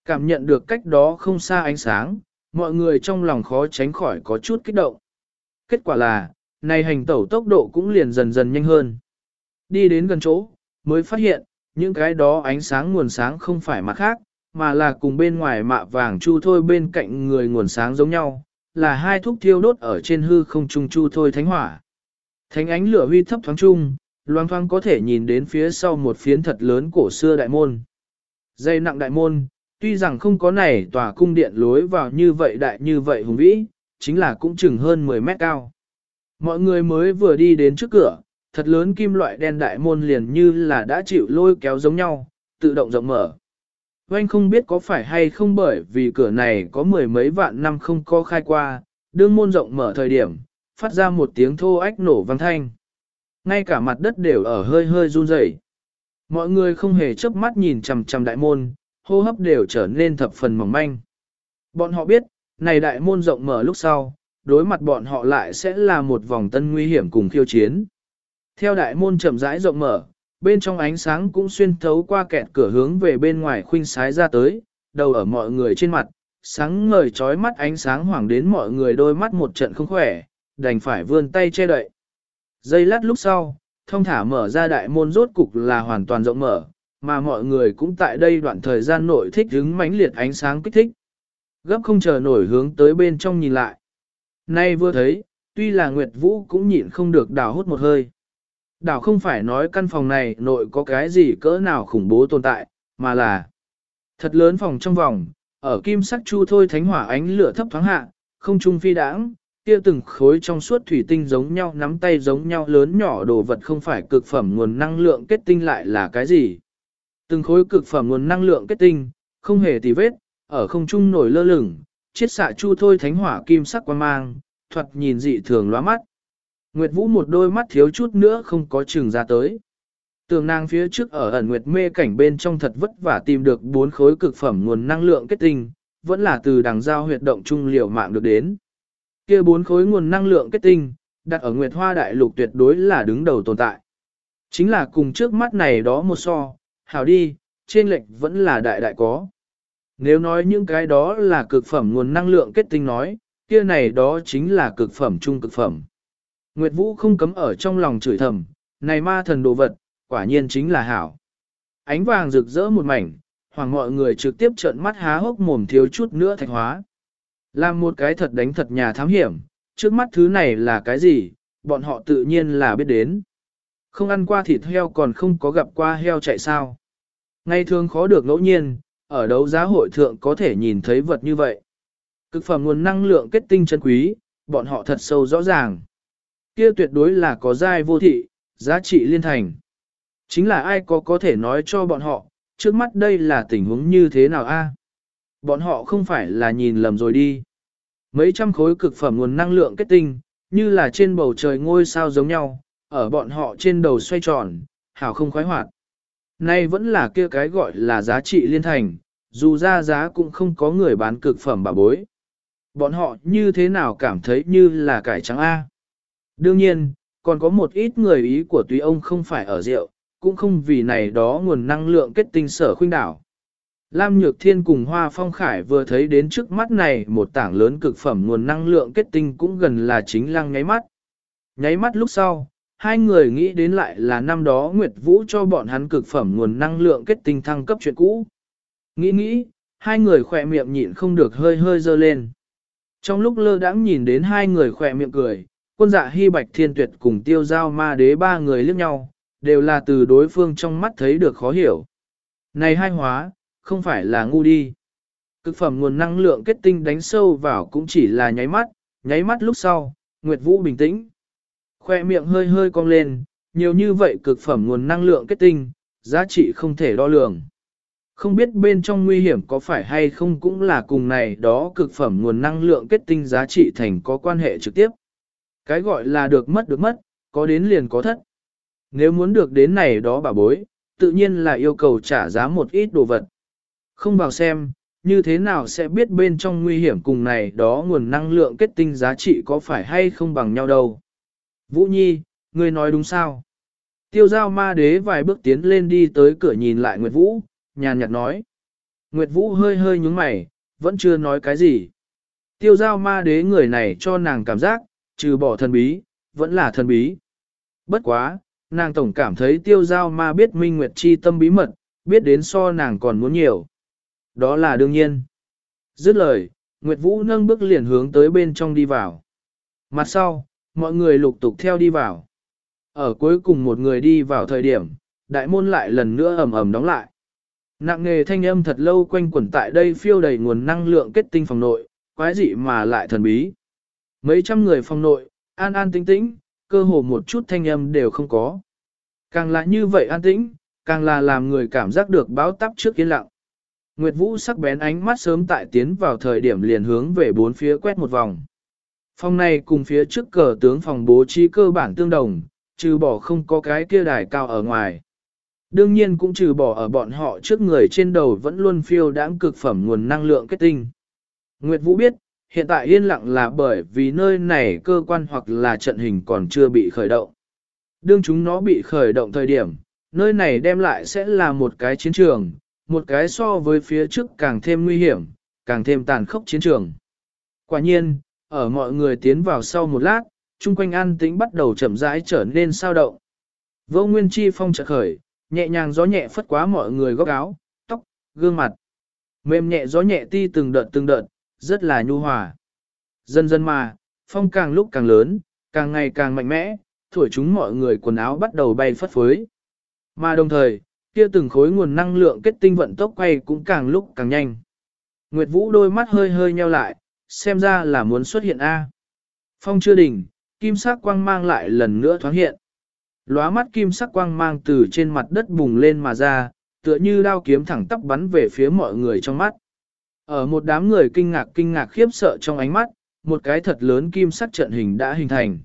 Cảm nhận được cách đó không xa ánh sáng, mọi người trong lòng khó tránh khỏi có chút kích động. Kết quả là, này hành tẩu tốc độ cũng liền dần dần nhanh hơn. Đi đến gần chỗ, mới phát hiện, những cái đó ánh sáng nguồn sáng không phải mặt khác, mà là cùng bên ngoài mạ vàng chu thôi bên cạnh người nguồn sáng giống nhau, là hai thúc thiêu đốt ở trên hư không trung chu thôi thánh hỏa. Thánh ánh lửa huy thấp thoáng trung, loang thoang có thể nhìn đến phía sau một phiến thật lớn cổ xưa đại môn. Dây nặng đại môn, tuy rằng không có này tòa cung điện lối vào như vậy đại như vậy hùng vĩ, chính là cũng chừng hơn 10 mét cao. Mọi người mới vừa đi đến trước cửa, thật lớn kim loại đen đại môn liền như là đã chịu lôi kéo giống nhau, tự động rộng mở. Oanh không biết có phải hay không bởi vì cửa này có mười mấy vạn năm không có khai qua, đương môn rộng mở thời điểm, phát ra một tiếng thô ách nổ vang thanh. Ngay cả mặt đất đều ở hơi hơi run rẩy. Mọi người không hề chớp mắt nhìn chằm chằm đại môn, hô hấp đều trở nên thập phần mỏng manh. Bọn họ biết, này đại môn rộng mở lúc sau, đối mặt bọn họ lại sẽ là một vòng tân nguy hiểm cùng khiêu chiến. Theo đại môn chậm rãi rộng mở, bên trong ánh sáng cũng xuyên thấu qua kẹt cửa hướng về bên ngoài khuynh sái ra tới, đầu ở mọi người trên mặt, sáng ngời trói mắt ánh sáng hoảng đến mọi người đôi mắt một trận không khỏe, đành phải vươn tay che đậy. Giây lát lúc sau, thông thả mở ra đại môn rốt cục là hoàn toàn rộng mở, mà mọi người cũng tại đây đoạn thời gian nội thích hứng mãnh liệt ánh sáng kích thích. Gấp không chờ nổi hướng tới bên trong nhìn lại. Nay vừa thấy, tuy là Nguyệt Vũ cũng nhịn không được đào hút một hơi. Đảo không phải nói căn phòng này nội có cái gì cỡ nào khủng bố tồn tại, mà là thật lớn phòng trong vòng, ở kim sắc chu thôi thánh hỏa ánh lửa thấp thoáng hạ, không trung phi đãng, kia từng khối trong suốt thủy tinh giống nhau nắm tay giống nhau lớn nhỏ đồ vật không phải cực phẩm nguồn năng lượng kết tinh lại là cái gì. Từng khối cực phẩm nguồn năng lượng kết tinh, không hề tì vết, ở không trung nổi lơ lửng, chiết xạ chu thôi thánh hỏa kim sắc quan mang, thuật nhìn dị thường lóa mắt. Nguyệt Vũ một đôi mắt thiếu chút nữa không có chừng ra tới. Tường nàng phía trước ở ẩn Nguyệt mê cảnh bên trong thật vất vả tìm được bốn khối cực phẩm nguồn năng lượng kết tinh, vẫn là từ đằng giao huyệt động trung liều mạng được đến. kia bốn khối nguồn năng lượng kết tinh, đặt ở Nguyệt Hoa Đại Lục tuyệt đối là đứng đầu tồn tại. Chính là cùng trước mắt này đó một so, hảo đi, trên lệch vẫn là đại đại có. Nếu nói những cái đó là cực phẩm nguồn năng lượng kết tinh nói, kia này đó chính là cực phẩm trung cực phẩm. Nguyệt Vũ không cấm ở trong lòng chửi thầm, này ma thần đồ vật, quả nhiên chính là hảo. Ánh vàng rực rỡ một mảnh, hoàng mọi người trực tiếp trợn mắt há hốc mồm thiếu chút nữa thạch hóa. Làm một cái thật đánh thật nhà thám hiểm, trước mắt thứ này là cái gì, bọn họ tự nhiên là biết đến. Không ăn qua thịt heo còn không có gặp qua heo chạy sao. Ngày thường khó được ngẫu nhiên, ở đấu giá hội thượng có thể nhìn thấy vật như vậy. Cực phẩm nguồn năng lượng kết tinh chân quý, bọn họ thật sâu rõ ràng. Kia tuyệt đối là có giai vô thị, giá trị liên thành. Chính là ai có có thể nói cho bọn họ, trước mắt đây là tình huống như thế nào a? Bọn họ không phải là nhìn lầm rồi đi. Mấy trăm khối cực phẩm nguồn năng lượng kết tinh, như là trên bầu trời ngôi sao giống nhau, ở bọn họ trên đầu xoay tròn, hảo không khoái hoạt. Nay vẫn là kia cái gọi là giá trị liên thành, dù ra giá cũng không có người bán cực phẩm bà bối. Bọn họ như thế nào cảm thấy như là cải trắng A. Đương nhiên, còn có một ít người ý của tùy ông không phải ở rượu, cũng không vì này đó nguồn năng lượng kết tinh sở khuynh đảo. Lam Nhược Thiên cùng Hoa Phong Khải vừa thấy đến trước mắt này một tảng lớn cực phẩm nguồn năng lượng kết tinh cũng gần là chính lăng nháy mắt. Nháy mắt lúc sau, hai người nghĩ đến lại là năm đó Nguyệt Vũ cho bọn hắn cực phẩm nguồn năng lượng kết tinh thăng cấp chuyện cũ. Nghĩ nghĩ, hai người khỏe miệng nhịn không được hơi hơi dơ lên. Trong lúc lơ đãng nhìn đến hai người khỏe miệng cười, quân dạ hy bạch thiên tuyệt cùng tiêu giao ma đế ba người liếc nhau, đều là từ đối phương trong mắt thấy được khó hiểu. Này hai hóa, không phải là ngu đi. Cực phẩm nguồn năng lượng kết tinh đánh sâu vào cũng chỉ là nháy mắt, nháy mắt lúc sau, Nguyệt Vũ bình tĩnh. Khoe miệng hơi hơi cong lên, nhiều như vậy cực phẩm nguồn năng lượng kết tinh, giá trị không thể đo lường. Không biết bên trong nguy hiểm có phải hay không cũng là cùng này đó cực phẩm nguồn năng lượng kết tinh giá trị thành có quan hệ trực tiếp. Cái gọi là được mất được mất, có đến liền có thất. Nếu muốn được đến này đó bà bối, tự nhiên là yêu cầu trả giá một ít đồ vật. Không vào xem, như thế nào sẽ biết bên trong nguy hiểm cùng này đó nguồn năng lượng kết tinh giá trị có phải hay không bằng nhau đâu. Vũ Nhi, ngươi nói đúng sao? Tiêu giao ma đế vài bước tiến lên đi tới cửa nhìn lại Nguyệt Vũ, nhàn nhạt nói. Nguyệt Vũ hơi hơi nhúng mày, vẫn chưa nói cái gì. Tiêu giao ma đế người này cho nàng cảm giác, trừ bỏ thần bí, vẫn là thần bí. Bất quá, nàng tổng cảm thấy tiêu giao ma biết minh nguyệt chi tâm bí mật, biết đến so nàng còn muốn nhiều. Đó là đương nhiên. Dứt lời, Nguyệt Vũ nâng bước liền hướng tới bên trong đi vào. Mặt sau, mọi người lục tục theo đi vào. Ở cuối cùng một người đi vào thời điểm, đại môn lại lần nữa ầm ầm đóng lại. Nặng nghề thanh âm thật lâu quanh quẩn tại đây phiêu đầy nguồn năng lượng kết tinh phòng nội, quái dị mà lại thần bí. Mấy trăm người phòng nội, an an tĩnh tĩnh, cơ hồ một chút thanh âm đều không có. Càng là như vậy an tĩnh, càng là làm người cảm giác được báo tắp trước yên lặng. Nguyệt Vũ sắc bén ánh mắt sớm tại tiến vào thời điểm liền hướng về bốn phía quét một vòng. Phòng này cùng phía trước cờ tướng phòng bố trí cơ bản tương đồng, trừ bỏ không có cái kia đài cao ở ngoài. Đương nhiên cũng trừ bỏ ở bọn họ trước người trên đầu vẫn luôn phiêu đãng cực phẩm nguồn năng lượng kết tinh. Nguyệt Vũ biết, hiện tại yên lặng là bởi vì nơi này cơ quan hoặc là trận hình còn chưa bị khởi động. Đương chúng nó bị khởi động thời điểm, nơi này đem lại sẽ là một cái chiến trường, một cái so với phía trước càng thêm nguy hiểm, càng thêm tàn khốc chiến trường. Quả nhiên, ở mọi người tiến vào sau một lát, chung quanh an tĩnh bắt đầu chậm rãi trở nên sao động. Vô Nguyên Chi phong chợt khởi, nhẹ nhàng gió nhẹ phất quá mọi người góc áo, tóc, gương mặt. Mềm nhẹ gió nhẹ ti từng đợt từng đợt, rất là nhu hòa. Dần dần mà, phong càng lúc càng lớn, càng ngày càng mạnh mẽ, thổi chúng mọi người quần áo bắt đầu bay phất phới. Mà đồng thời, kia từng khối nguồn năng lượng kết tinh vận tốc quay cũng càng lúc càng nhanh. Nguyệt Vũ đôi mắt hơi hơi nheo lại, xem ra là muốn xuất hiện A. Phong chưa đỉnh, kim sắc quang mang lại lần nữa thoáng hiện. Lóa mắt kim sắc quang mang từ trên mặt đất bùng lên mà ra, tựa như đao kiếm thẳng tắp bắn về phía mọi người trong mắt. Ở một đám người kinh ngạc kinh ngạc khiếp sợ trong ánh mắt, một cái thật lớn kim sắc trận hình đã hình thành.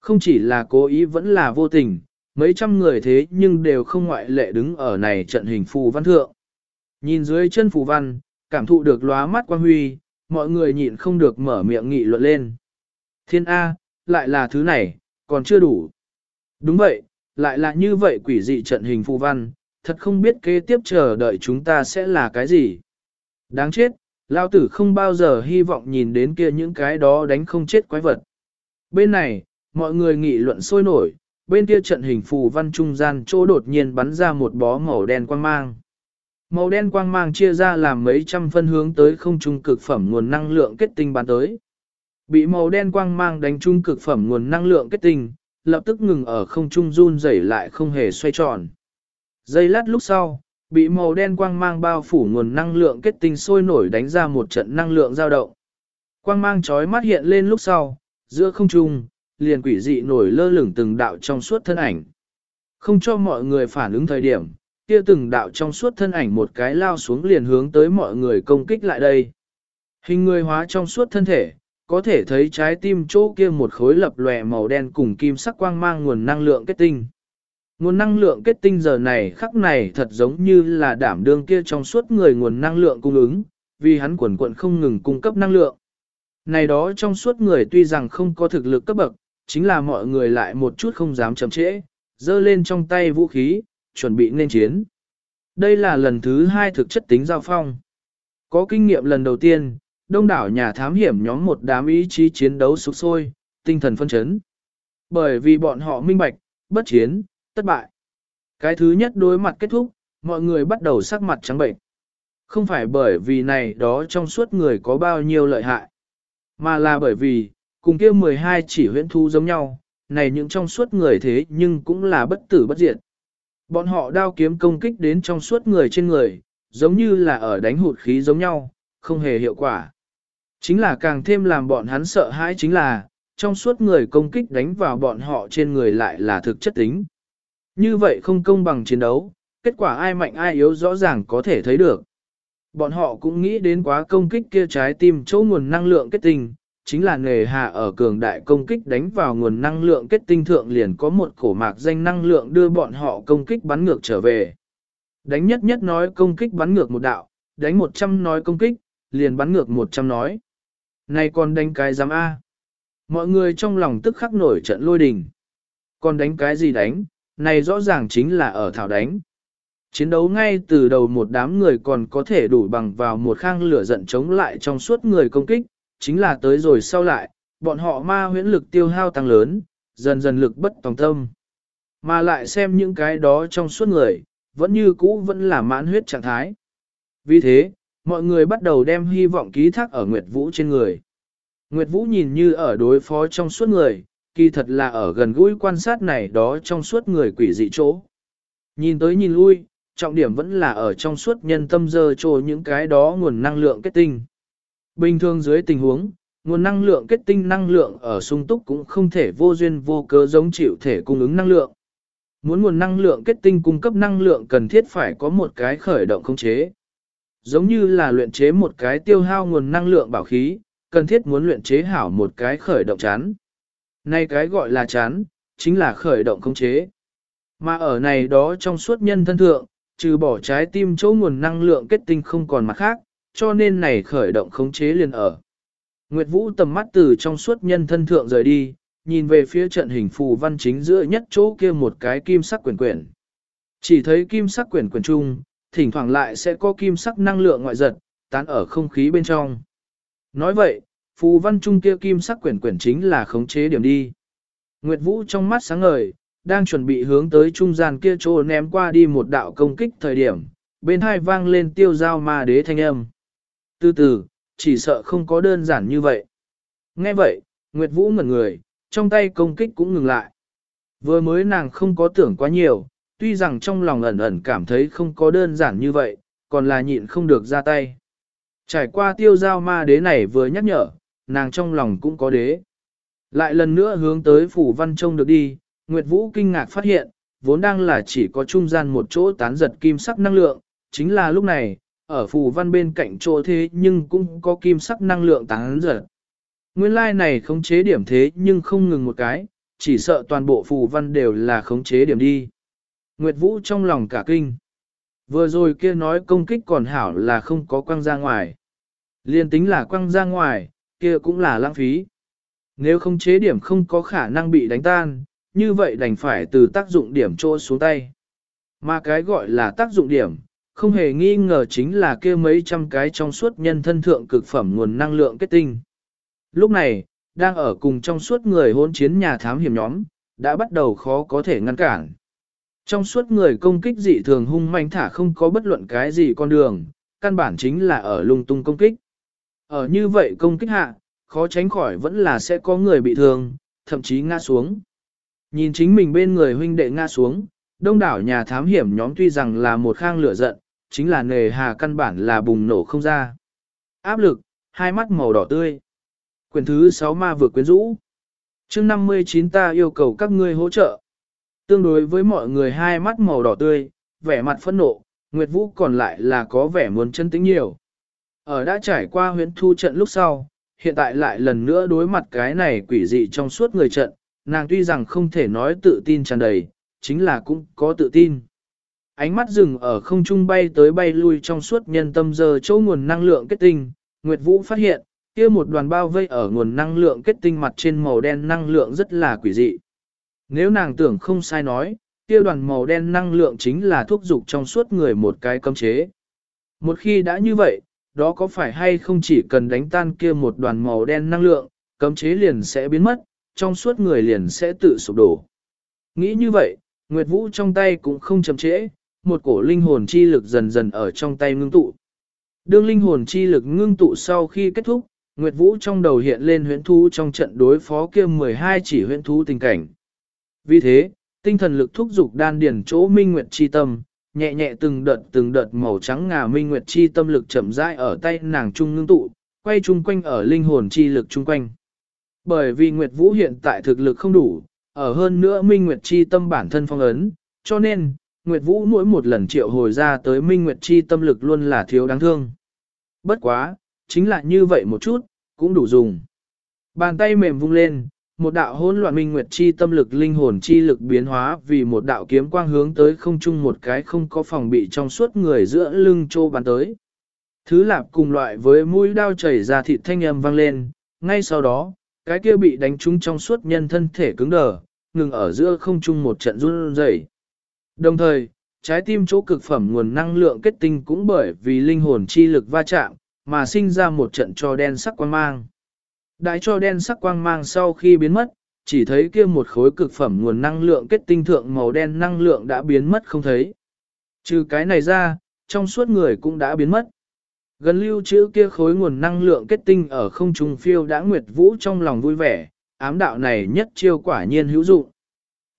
Không chỉ là cố ý vẫn là vô tình, mấy trăm người thế nhưng đều không ngoại lệ đứng ở này trận hình phù văn thượng. Nhìn dưới chân phù văn, cảm thụ được lóa mắt quan huy, mọi người nhịn không được mở miệng nghị luận lên. Thiên A, lại là thứ này, còn chưa đủ. Đúng vậy, lại là như vậy quỷ dị trận hình phù văn, thật không biết kế tiếp chờ đợi chúng ta sẽ là cái gì. Đáng chết, lao tử không bao giờ hy vọng nhìn đến kia những cái đó đánh không chết quái vật. Bên này, mọi người nghị luận sôi nổi, bên kia trận hình phù văn trung gian chỗ đột nhiên bắn ra một bó màu đen quang mang. Màu đen quang mang chia ra làm mấy trăm phân hướng tới không trung cực phẩm nguồn năng lượng kết tinh bắn tới. Bị màu đen quang mang đánh trung cực phẩm nguồn năng lượng kết tinh, lập tức ngừng ở không trung run rẩy lại không hề xoay tròn. Giây lát lúc sau, bị màu đen quang mang bao phủ nguồn năng lượng kết tinh sôi nổi đánh ra một trận năng lượng dao động. Quang mang chói mắt hiện lên lúc sau, giữa không trung, liền quỷ dị nổi lơ lửng từng đạo trong suốt thân ảnh. Không cho mọi người phản ứng thời điểm, kia từng đạo trong suốt thân ảnh một cái lao xuống liền hướng tới mọi người công kích lại đây. Hình người hóa trong suốt thân thể, có thể thấy trái tim chỗ kia một khối lập lòe màu đen cùng kim sắc quang mang nguồn năng lượng kết tinh. Nguồn năng lượng kết tinh giờ này khắc này thật giống như là đảm đương kia trong suốt người nguồn năng lượng cung ứng, vì hắn quần quận không ngừng cung cấp năng lượng. Này đó trong suốt người tuy rằng không có thực lực cấp bậc, chính là mọi người lại một chút không dám chậm trễ, giơ lên trong tay vũ khí, chuẩn bị nên chiến. Đây là lần thứ hai thực chất tính giao phong. Có kinh nghiệm lần đầu tiên, đông đảo nhà thám hiểm nhóm một đám ý chí chiến đấu sục sôi, tinh thần phân chấn. Bởi vì bọn họ minh bạch, bất chiến, thất bại. Cái thứ nhất đối mặt kết thúc, mọi người bắt đầu sắc mặt trắng bệnh. Không phải bởi vì này đó trong suốt người có bao nhiêu lợi hại, mà là bởi vì, cùng kia 12 chỉ huyễn thu giống nhau, này những trong suốt người thế nhưng cũng là bất tử bất diệt. Bọn họ đao kiếm công kích đến trong suốt người trên người, giống như là ở đánh hụt khí giống nhau, không hề hiệu quả. Chính là càng thêm làm bọn hắn sợ hãi chính là, trong suốt người công kích đánh vào bọn họ trên người lại là thực chất tính. Như vậy không công bằng chiến đấu, kết quả ai mạnh ai yếu rõ ràng có thể thấy được. Bọn họ cũng nghĩ đến quá công kích kia trái tim chỗ nguồn năng lượng kết tinh, chính là nghề hạ ở cường đại công kích đánh vào nguồn năng lượng kết tinh thượng liền có một cổ mạc danh năng lượng đưa bọn họ công kích bắn ngược trở về. Đánh nhất nhất nói công kích bắn ngược một đạo, đánh một trăm nói công kích, liền bắn ngược một trăm nói. Này còn đánh cái giám A. Mọi người trong lòng tức khắc nổi trận lôi đình. Còn đánh cái gì đánh, này rõ ràng chính là ở thảo đánh. Chiến đấu ngay từ đầu một đám người còn có thể đủ bằng vào một khang lửa giận chống lại trong suốt người công kích, chính là tới rồi sau lại, bọn họ ma huyễn lực tiêu hao tăng lớn, dần dần lực bất tòng tâm. Mà lại xem những cái đó trong suốt người, vẫn như cũ vẫn là mãn huyết trạng thái. Vì thế, mọi người bắt đầu đem hy vọng ký thác ở Nguyệt Vũ trên người. Nguyệt Vũ nhìn như ở đối phó trong suốt người, kỳ thật là ở gần gũi quan sát này đó trong suốt người quỷ dị chỗ. Nhìn tới nhìn lui, trọng điểm vẫn là ở trong suốt nhân tâm dơ trồ những cái đó nguồn năng lượng kết tinh. Bình thường dưới tình huống, nguồn năng lượng kết tinh năng lượng ở sung túc cũng không thể vô duyên vô cớ giống chịu thể cung ứng năng lượng. Muốn nguồn năng lượng kết tinh cung cấp năng lượng cần thiết phải có một cái khởi động khống chế. Giống như là luyện chế một cái tiêu hao nguồn năng lượng bảo khí, cần thiết muốn luyện chế hảo một cái khởi động chán. Nay cái gọi là chán, chính là khởi động khống chế. Mà ở này đó trong suốt nhân thân thượng, trừ bỏ trái tim chỗ nguồn năng lượng kết tinh không còn mặt khác, cho nên này khởi động khống chế liền ở. Nguyệt Vũ tầm mắt từ trong suốt nhân thân thượng rời đi, nhìn về phía trận hình phù văn chính giữa nhất chỗ kia một cái kim sắc quyển quyển. Chỉ thấy kim sắc quyển quyển chung, thỉnh thoảng lại sẽ có kim sắc năng lượng ngoại giật, tán ở không khí bên trong. Nói vậy, phù văn Trung kia kim sắc quyển quyển chính là khống chế điểm đi. Nguyệt Vũ trong mắt sáng ngời, đang chuẩn bị hướng tới trung gian kia chỗ ném qua đi một đạo công kích thời điểm, bên hai vang lên tiêu giao ma đế thanh âm. Từ từ, chỉ sợ không có đơn giản như vậy. Nghe vậy, Nguyệt Vũ ngẩn người, trong tay công kích cũng ngừng lại. Vừa mới nàng không có tưởng quá nhiều, tuy rằng trong lòng ẩn ẩn cảm thấy không có đơn giản như vậy, còn là nhịn không được ra tay. Trải qua tiêu giao ma đế này vừa nhắc nhở, nàng trong lòng cũng có đế. Lại lần nữa hướng tới phủ văn trông được đi, Nguyệt Vũ kinh ngạc phát hiện, vốn đang là chỉ có trung gian một chỗ tán giật kim sắc năng lượng, chính là lúc này, ở phủ văn bên cạnh chỗ thế nhưng cũng có kim sắc năng lượng tán giật. Nguyên lai like này khống chế điểm thế nhưng không ngừng một cái, chỉ sợ toàn bộ phù văn đều là khống chế điểm đi. Nguyệt Vũ trong lòng cả kinh. Vừa rồi kia nói công kích còn hảo là không có quăng ra ngoài. Liên tính là quăng ra ngoài, kia cũng là lãng phí. Nếu không chế điểm không có khả năng bị đánh tan, như vậy đành phải từ tác dụng điểm trô xuống tay. Mà cái gọi là tác dụng điểm, không hề nghi ngờ chính là kia mấy trăm cái trong suốt nhân thân thượng cực phẩm nguồn năng lượng kết tinh. Lúc này, đang ở cùng trong suốt người hôn chiến nhà thám hiểm nhóm, đã bắt đầu khó có thể ngăn cản. Trong suốt người công kích dị thường hung manh thả không có bất luận cái gì con đường, căn bản chính là ở lung tung công kích. Ở như vậy công kích hạ, khó tránh khỏi vẫn là sẽ có người bị thương, thậm chí ngã xuống. Nhìn chính mình bên người huynh đệ ngã xuống, đông đảo nhà thám hiểm nhóm tuy rằng là một khang lửa giận, chính là nề hà căn bản là bùng nổ không ra. Áp lực, hai mắt màu đỏ tươi. Quyền thứ 6 ma vừa quyến rũ. chương 59 ta yêu cầu các ngươi hỗ trợ. Tương đối với mọi người hai mắt màu đỏ tươi, vẻ mặt phẫn nộ, Nguyệt Vũ còn lại là có vẻ muốn chân tính nhiều. Ở đã trải qua huyễn thu trận lúc sau, hiện tại lại lần nữa đối mặt cái này quỷ dị trong suốt người trận, nàng tuy rằng không thể nói tự tin tràn đầy, chính là cũng có tự tin. Ánh mắt dừng ở không trung bay tới bay lui trong suốt nhân tâm giờ chỗ nguồn năng lượng kết tinh, Nguyệt Vũ phát hiện, kia một đoàn bao vây ở nguồn năng lượng kết tinh mặt trên màu đen năng lượng rất là quỷ dị. Nếu nàng tưởng không sai nói, kia đoàn màu đen năng lượng chính là thuốc dục trong suốt người một cái cấm chế. Một khi đã như vậy, đó có phải hay không chỉ cần đánh tan kia một đoàn màu đen năng lượng, cấm chế liền sẽ biến mất, trong suốt người liền sẽ tự sụp đổ. Nghĩ như vậy, Nguyệt Vũ trong tay cũng không chậm trễ, một cổ linh hồn chi lực dần dần ở trong tay ngưng tụ. Đương linh hồn chi lực ngưng tụ sau khi kết thúc, Nguyệt Vũ trong đầu hiện lên huyễn thú trong trận đối phó kia 12 chỉ huyễn thú tình cảnh. Vì thế, tinh thần lực thúc dục đan điển chỗ minh nguyệt chi tâm, nhẹ nhẹ từng đợt từng đợt màu trắng ngà minh nguyệt chi tâm lực chậm rãi ở tay nàng trung ngưng tụ, quay chung quanh ở linh hồn chi lực chung quanh. Bởi vì Nguyệt Vũ hiện tại thực lực không đủ, ở hơn nữa minh nguyệt chi tâm bản thân phong ấn, cho nên, Nguyệt Vũ mỗi một lần triệu hồi ra tới minh nguyệt chi tâm lực luôn là thiếu đáng thương. Bất quá, chính là như vậy một chút, cũng đủ dùng. Bàn tay mềm vung lên, một đạo hỗn loạn minh nguyệt chi tâm lực linh hồn chi lực biến hóa vì một đạo kiếm quang hướng tới không chung một cái không có phòng bị trong suốt người giữa lưng trô bắn tới. Thứ lạp cùng loại với mũi đao chảy ra thịt thanh âm vang lên, ngay sau đó, cái kia bị đánh trúng trong suốt nhân thân thể cứng đờ, ngừng ở giữa không chung một trận run rẩy. Đồng thời, trái tim chỗ cực phẩm nguồn năng lượng kết tinh cũng bởi vì linh hồn chi lực va chạm, mà sinh ra một trận cho đen sắc quan mang. Đại cho đen sắc quang mang sau khi biến mất, chỉ thấy kia một khối cực phẩm nguồn năng lượng kết tinh thượng màu đen năng lượng đã biến mất không thấy. Trừ cái này ra, trong suốt người cũng đã biến mất. Gần lưu trữ kia khối nguồn năng lượng kết tinh ở không trung phiêu đã nguyệt vũ trong lòng vui vẻ, ám đạo này nhất chiêu quả nhiên hữu dụng.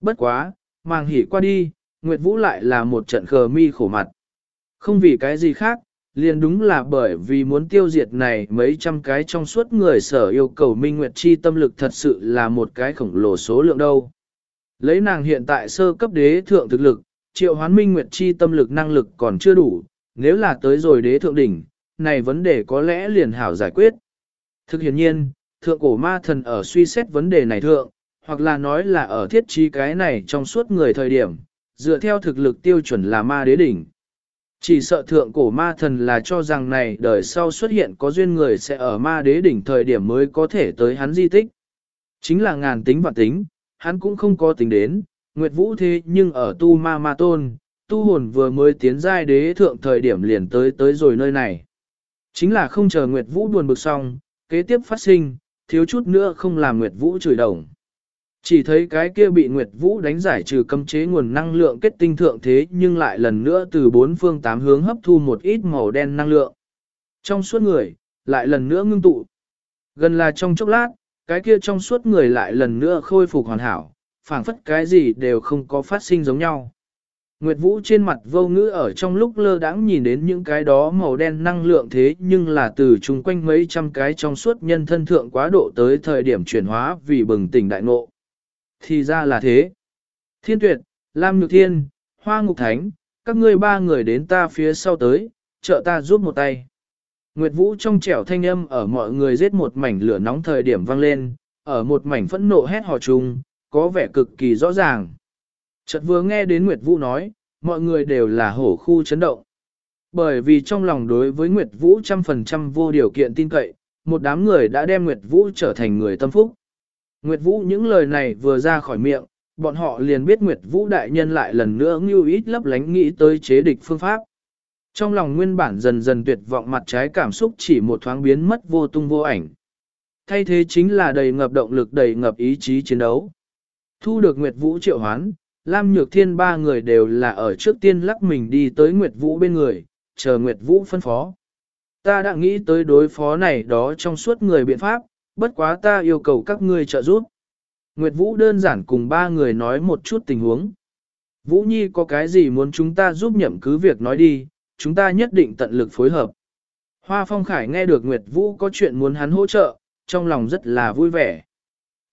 Bất quá, màng hỉ qua đi, nguyệt vũ lại là một trận khờ mi khổ mặt. Không vì cái gì khác, liền đúng là bởi vì muốn tiêu diệt này mấy trăm cái trong suốt người sở yêu cầu Minh Nguyệt Chi tâm lực thật sự là một cái khổng lồ số lượng đâu. Lấy nàng hiện tại sơ cấp đế thượng thực lực, triệu hoán Minh Nguyệt Chi tâm lực năng lực còn chưa đủ, nếu là tới rồi đế thượng đỉnh, này vấn đề có lẽ liền hảo giải quyết. Thực hiện nhiên, thượng cổ ma thần ở suy xét vấn đề này thượng, hoặc là nói là ở thiết trí cái này trong suốt người thời điểm, dựa theo thực lực tiêu chuẩn là ma đế đỉnh. Chỉ sợ thượng cổ ma thần là cho rằng này đời sau xuất hiện có duyên người sẽ ở ma đế đỉnh thời điểm mới có thể tới hắn di tích. Chính là ngàn tính và tính, hắn cũng không có tính đến, Nguyệt Vũ thế nhưng ở tu ma ma tôn, tu hồn vừa mới tiến giai đế thượng thời điểm liền tới tới rồi nơi này. Chính là không chờ Nguyệt Vũ buồn bực xong, kế tiếp phát sinh, thiếu chút nữa không làm Nguyệt Vũ chửi đồng. Chỉ thấy cái kia bị Nguyệt Vũ đánh giải trừ cấm chế nguồn năng lượng kết tinh thượng thế nhưng lại lần nữa từ bốn phương tám hướng hấp thu một ít màu đen năng lượng. Trong suốt người, lại lần nữa ngưng tụ. Gần là trong chốc lát, cái kia trong suốt người lại lần nữa khôi phục hoàn hảo, phảng phất cái gì đều không có phát sinh giống nhau. Nguyệt Vũ trên mặt vô ngữ ở trong lúc lơ đãng nhìn đến những cái đó màu đen năng lượng thế nhưng là từ chung quanh mấy trăm cái trong suốt nhân thân thượng quá độ tới thời điểm chuyển hóa vì bừng tỉnh đại ngộ. Thì ra là thế. Thiên tuyệt, Lam Nhược Thiên, Hoa Ngục Thánh, các ngươi ba người đến ta phía sau tới, trợ ta giúp một tay. Nguyệt Vũ trong trẻo thanh âm ở mọi người giết một mảnh lửa nóng thời điểm vang lên, ở một mảnh phẫn nộ hét hò chung, có vẻ cực kỳ rõ ràng. Chợt vừa nghe đến Nguyệt Vũ nói, mọi người đều là hổ khu chấn động. Bởi vì trong lòng đối với Nguyệt Vũ trăm phần trăm vô điều kiện tin cậy, một đám người đã đem Nguyệt Vũ trở thành người tâm phúc. Nguyệt Vũ những lời này vừa ra khỏi miệng, bọn họ liền biết Nguyệt Vũ đại nhân lại lần nữa ngưu ít lấp lánh nghĩ tới chế địch phương pháp. Trong lòng nguyên bản dần dần tuyệt vọng mặt trái cảm xúc chỉ một thoáng biến mất vô tung vô ảnh. Thay thế chính là đầy ngập động lực đầy ngập ý chí chiến đấu. Thu được Nguyệt Vũ triệu hoán, Lam Nhược Thiên ba người đều là ở trước tiên lắc mình đi tới Nguyệt Vũ bên người, chờ Nguyệt Vũ phân phó. Ta đã nghĩ tới đối phó này đó trong suốt người biện pháp, bất quá ta yêu cầu các ngươi trợ giúp. Nguyệt Vũ đơn giản cùng ba người nói một chút tình huống. Vũ Nhi có cái gì muốn chúng ta giúp nhậm cứ việc nói đi, chúng ta nhất định tận lực phối hợp. Hoa Phong Khải nghe được Nguyệt Vũ có chuyện muốn hắn hỗ trợ, trong lòng rất là vui vẻ.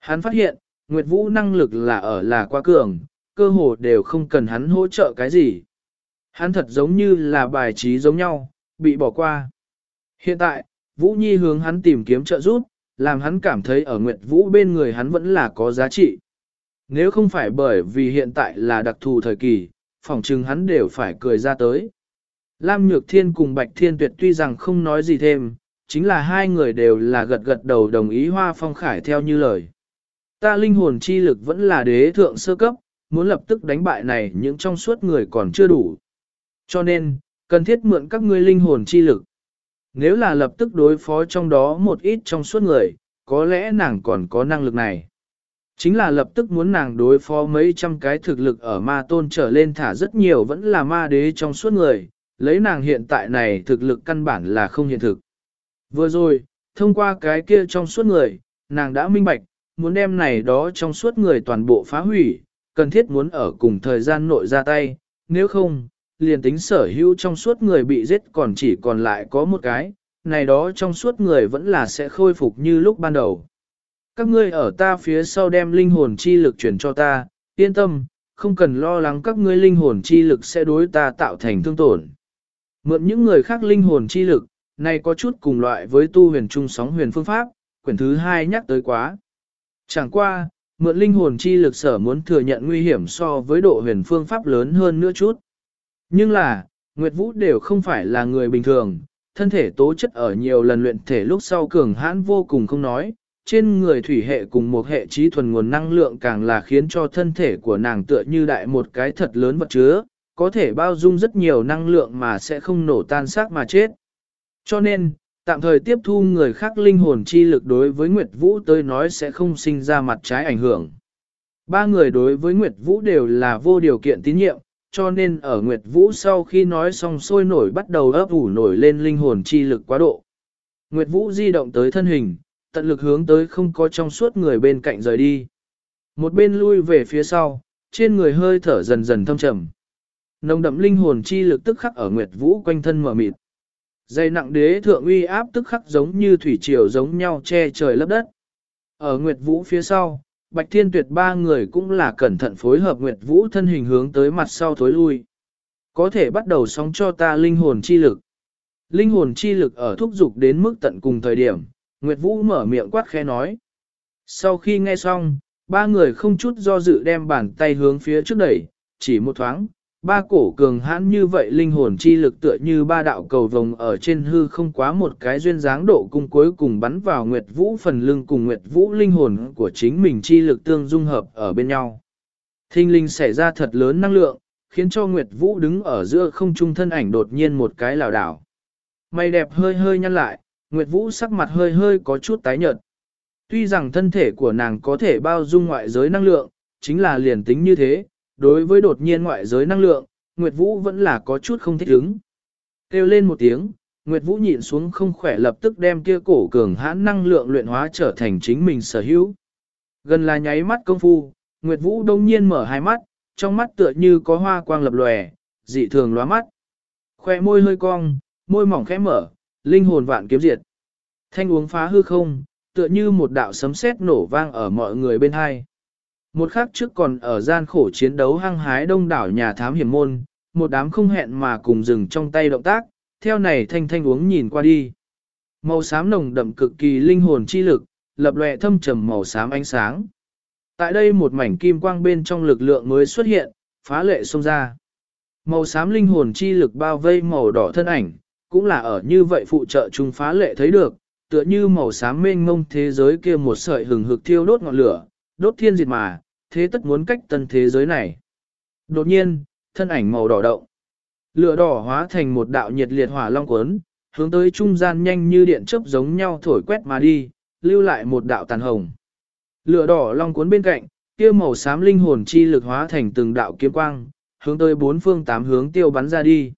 Hắn phát hiện, Nguyệt Vũ năng lực là ở là quá cường, cơ hồ đều không cần hắn hỗ trợ cái gì. Hắn thật giống như là bài trí giống nhau, bị bỏ qua. Hiện tại, Vũ Nhi hướng hắn tìm kiếm trợ giúp, làm hắn cảm thấy ở Nguyệt Vũ bên người hắn vẫn là có giá trị. Nếu không phải bởi vì hiện tại là đặc thù thời kỳ, phỏng chừng hắn đều phải cười ra tới. Lam Nhược Thiên cùng Bạch Thiên Tuyệt tuy rằng không nói gì thêm, chính là hai người đều là gật gật đầu đồng ý Hoa Phong Khải theo như lời. Ta linh hồn chi lực vẫn là đế thượng sơ cấp, muốn lập tức đánh bại này những trong suốt người còn chưa đủ. Cho nên, cần thiết mượn các ngươi linh hồn chi lực. Nếu là lập tức đối phó trong đó một ít trong suốt người, có lẽ nàng còn có năng lực này. Chính là lập tức muốn nàng đối phó mấy trăm cái thực lực ở ma tôn trở lên thả rất nhiều vẫn là ma đế trong suốt người, lấy nàng hiện tại này thực lực căn bản là không hiện thực. Vừa rồi, thông qua cái kia trong suốt người, nàng đã minh bạch, muốn đem này đó trong suốt người toàn bộ phá hủy, cần thiết muốn ở cùng thời gian nội ra tay, nếu không, liền tính sở hữu trong suốt người bị giết còn chỉ còn lại có một cái, này đó trong suốt người vẫn là sẽ khôi phục như lúc ban đầu. Các ngươi ở ta phía sau đem linh hồn chi lực chuyển cho ta, yên tâm, không cần lo lắng các ngươi linh hồn chi lực sẽ đối ta tạo thành thương tổn. Mượn những người khác linh hồn chi lực, này có chút cùng loại với tu huyền trung sóng huyền phương pháp, quyển thứ hai nhắc tới quá. Chẳng qua, mượn linh hồn chi lực sở muốn thừa nhận nguy hiểm so với độ huyền phương pháp lớn hơn nữa chút. Nhưng là, Nguyệt Vũ đều không phải là người bình thường, thân thể tố chất ở nhiều lần luyện thể lúc sau cường hãn vô cùng không nói, trên người thủy hệ cùng một hệ trí thuần nguồn năng lượng càng là khiến cho thân thể của nàng tựa như đại một cái thật lớn vật chứa, có thể bao dung rất nhiều năng lượng mà sẽ không nổ tan xác mà chết. Cho nên, tạm thời tiếp thu người khác linh hồn chi lực đối với Nguyệt Vũ tới nói sẽ không sinh ra mặt trái ảnh hưởng. Ba người đối với Nguyệt Vũ đều là vô điều kiện tín nhiệm, cho nên ở Nguyệt Vũ sau khi nói xong sôi nổi bắt đầu ấp ủ nổi lên linh hồn chi lực quá độ. Nguyệt Vũ di động tới thân hình, tận lực hướng tới không có trong suốt người bên cạnh rời đi. Một bên lui về phía sau, trên người hơi thở dần dần thâm trầm. Nồng đậm linh hồn chi lực tức khắc ở Nguyệt Vũ quanh thân mở mịt. Dây nặng đế thượng uy áp tức khắc giống như thủy triều giống nhau che trời lấp đất. Ở Nguyệt Vũ phía sau, Bạch Thiên Tuyệt ba người cũng là cẩn thận phối hợp Nguyệt Vũ thân hình hướng tới mặt sau thối lui. Có thể bắt đầu sóng cho ta linh hồn chi lực. Linh hồn chi lực ở thúc dục đến mức tận cùng thời điểm, Nguyệt Vũ mở miệng quát khẽ nói. Sau khi nghe xong, ba người không chút do dự đem bàn tay hướng phía trước đẩy, chỉ một thoáng, ba cổ cường hãn như vậy linh hồn chi lực tựa như ba đạo cầu vồng ở trên hư không quá một cái duyên dáng độ cung cuối cùng bắn vào Nguyệt Vũ phần lưng cùng Nguyệt Vũ linh hồn của chính mình chi lực tương dung hợp ở bên nhau. Thinh linh xảy ra thật lớn năng lượng, khiến cho Nguyệt Vũ đứng ở giữa không trung thân ảnh đột nhiên một cái lảo đảo. Mày đẹp hơi hơi nhăn lại, Nguyệt Vũ sắc mặt hơi hơi có chút tái nhợt. Tuy rằng thân thể của nàng có thể bao dung ngoại giới năng lượng, chính là liền tính như thế, đối với đột nhiên ngoại giới năng lượng, Nguyệt Vũ vẫn là có chút không thích ứng. Kêu lên một tiếng, Nguyệt Vũ nhịn xuống không khỏe lập tức đem kia cổ cường hãn năng lượng luyện hóa trở thành chính mình sở hữu. Gần là nháy mắt công phu, Nguyệt Vũ đông nhiên mở hai mắt, trong mắt tựa như có hoa quang lập lòe, dị thường lóa mắt. Khoe môi hơi cong, môi mỏng khẽ mở, linh hồn vạn kiếm diệt. Thanh uống phá hư không, tựa như một đạo sấm sét nổ vang ở mọi người bên hai. Một khắc trước còn ở gian khổ chiến đấu hăng hái đông đảo nhà thám hiểm môn, một đám không hẹn mà cùng dừng trong tay động tác, theo này thanh thanh uống nhìn qua đi. Màu xám nồng đậm cực kỳ linh hồn chi lực, lập lòe thâm trầm màu xám ánh sáng. Tại đây một mảnh kim quang bên trong lực lượng mới xuất hiện, phá lệ xông ra. Màu xám linh hồn chi lực bao vây màu đỏ thân ảnh, cũng là ở như vậy phụ trợ chung phá lệ thấy được, tựa như màu xám mênh mông thế giới kia một sợi hừng hực thiêu đốt ngọn lửa, đốt thiên diệt mà, thế tất muốn cách tân thế giới này. Đột nhiên, thân ảnh màu đỏ động. Lửa đỏ hóa thành một đạo nhiệt liệt hỏa long cuốn, hướng tới trung gian nhanh như điện chớp giống nhau thổi quét mà đi, lưu lại một đạo tàn hồng. Lửa đỏ long cuốn bên cạnh, kia màu xám linh hồn chi lực hóa thành từng đạo kiếm quang, hướng tới bốn phương tám hướng tiêu bắn ra đi.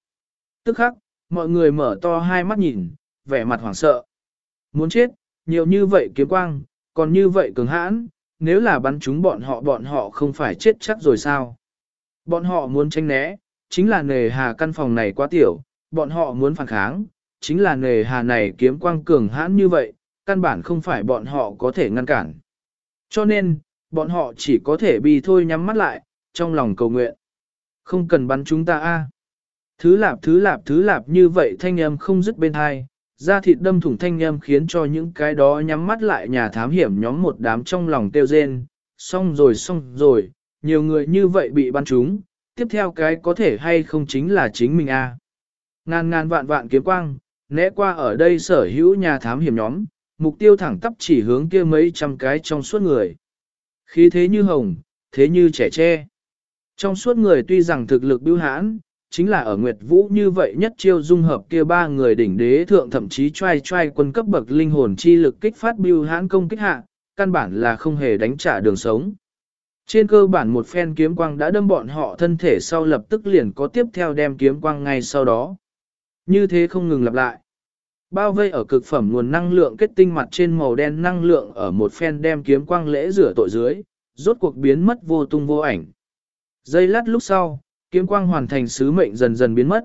Tức khắc, mọi người mở to hai mắt nhìn, vẻ mặt hoảng sợ. Muốn chết, nhiều như vậy kiếm quang, còn như vậy cường hãn, nếu là bắn chúng bọn họ bọn họ không phải chết chắc rồi sao? Bọn họ muốn tranh né, chính là nề hà căn phòng này quá tiểu, bọn họ muốn phản kháng, chính là nề hà này kiếm quang cường hãn như vậy, căn bản không phải bọn họ có thể ngăn cản. Cho nên, bọn họ chỉ có thể bị thôi nhắm mắt lại, trong lòng cầu nguyện. Không cần bắn chúng ta a. Thứ lạp thứ lạp thứ lạp như vậy thanh âm không dứt bên hai, da thịt đâm thủng thanh âm khiến cho những cái đó nhắm mắt lại nhà thám hiểm nhóm một đám trong lòng tiêu rên, xong rồi xong rồi, nhiều người như vậy bị bắn chúng, tiếp theo cái có thể hay không chính là chính mình a. Ngàn ngàn vạn vạn kiếm quang, né qua ở đây sở hữu nhà thám hiểm nhóm, mục tiêu thẳng tắp chỉ hướng kia mấy trăm cái trong suốt người. Khí thế như hồng, thế như trẻ tre. Trong suốt người tuy rằng thực lực biêu hãn, chính là ở Nguyệt Vũ như vậy nhất chiêu dung hợp kia ba người đỉnh đế thượng thậm chí trai trai quân cấp bậc linh hồn chi lực kích phát biêu hãn công kích hạ, căn bản là không hề đánh trả đường sống. Trên cơ bản một phen kiếm quang đã đâm bọn họ thân thể sau lập tức liền có tiếp theo đem kiếm quang ngay sau đó. Như thế không ngừng lặp lại. Bao vây ở cực phẩm nguồn năng lượng kết tinh mặt trên màu đen năng lượng ở một phen đem kiếm quang lễ rửa tội dưới, rốt cuộc biến mất vô tung vô ảnh. Giây lát lúc sau, kiếm quang hoàn thành sứ mệnh dần dần biến mất.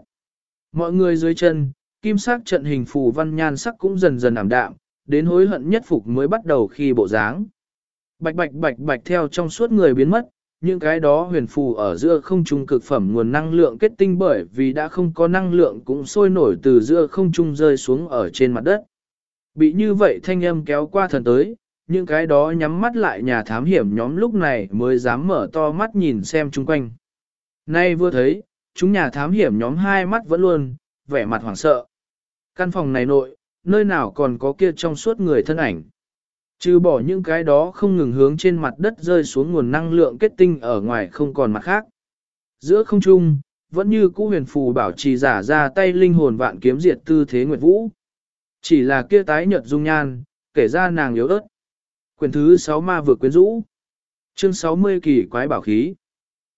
Mọi người dưới chân, kim sắc trận hình phù văn nhan sắc cũng dần dần ảm đạm, đến hối hận nhất phục mới bắt đầu khi bộ dáng. Bạch bạch bạch bạch theo trong suốt người biến mất, những cái đó huyền phù ở giữa không trung cực phẩm nguồn năng lượng kết tinh bởi vì đã không có năng lượng cũng sôi nổi từ giữa không trung rơi xuống ở trên mặt đất. Bị như vậy thanh âm kéo qua thần tới, những cái đó nhắm mắt lại nhà thám hiểm nhóm lúc này mới dám mở to mắt nhìn xem chung quanh. Nay vừa thấy, chúng nhà thám hiểm nhóm hai mắt vẫn luôn, vẻ mặt hoảng sợ. Căn phòng này nội, nơi nào còn có kia trong suốt người thân ảnh. Trừ bỏ những cái đó không ngừng hướng trên mặt đất rơi xuống nguồn năng lượng kết tinh ở ngoài không còn mặt khác. Giữa không trung, vẫn như cũ huyền phù bảo trì giả ra tay linh hồn vạn kiếm diệt tư thế nguyệt vũ. Chỉ là kia tái nhợt dung nhan, kể ra nàng yếu ớt. Quyền thứ 6 ma vừa quyến rũ. Chương 60 kỳ quái bảo khí.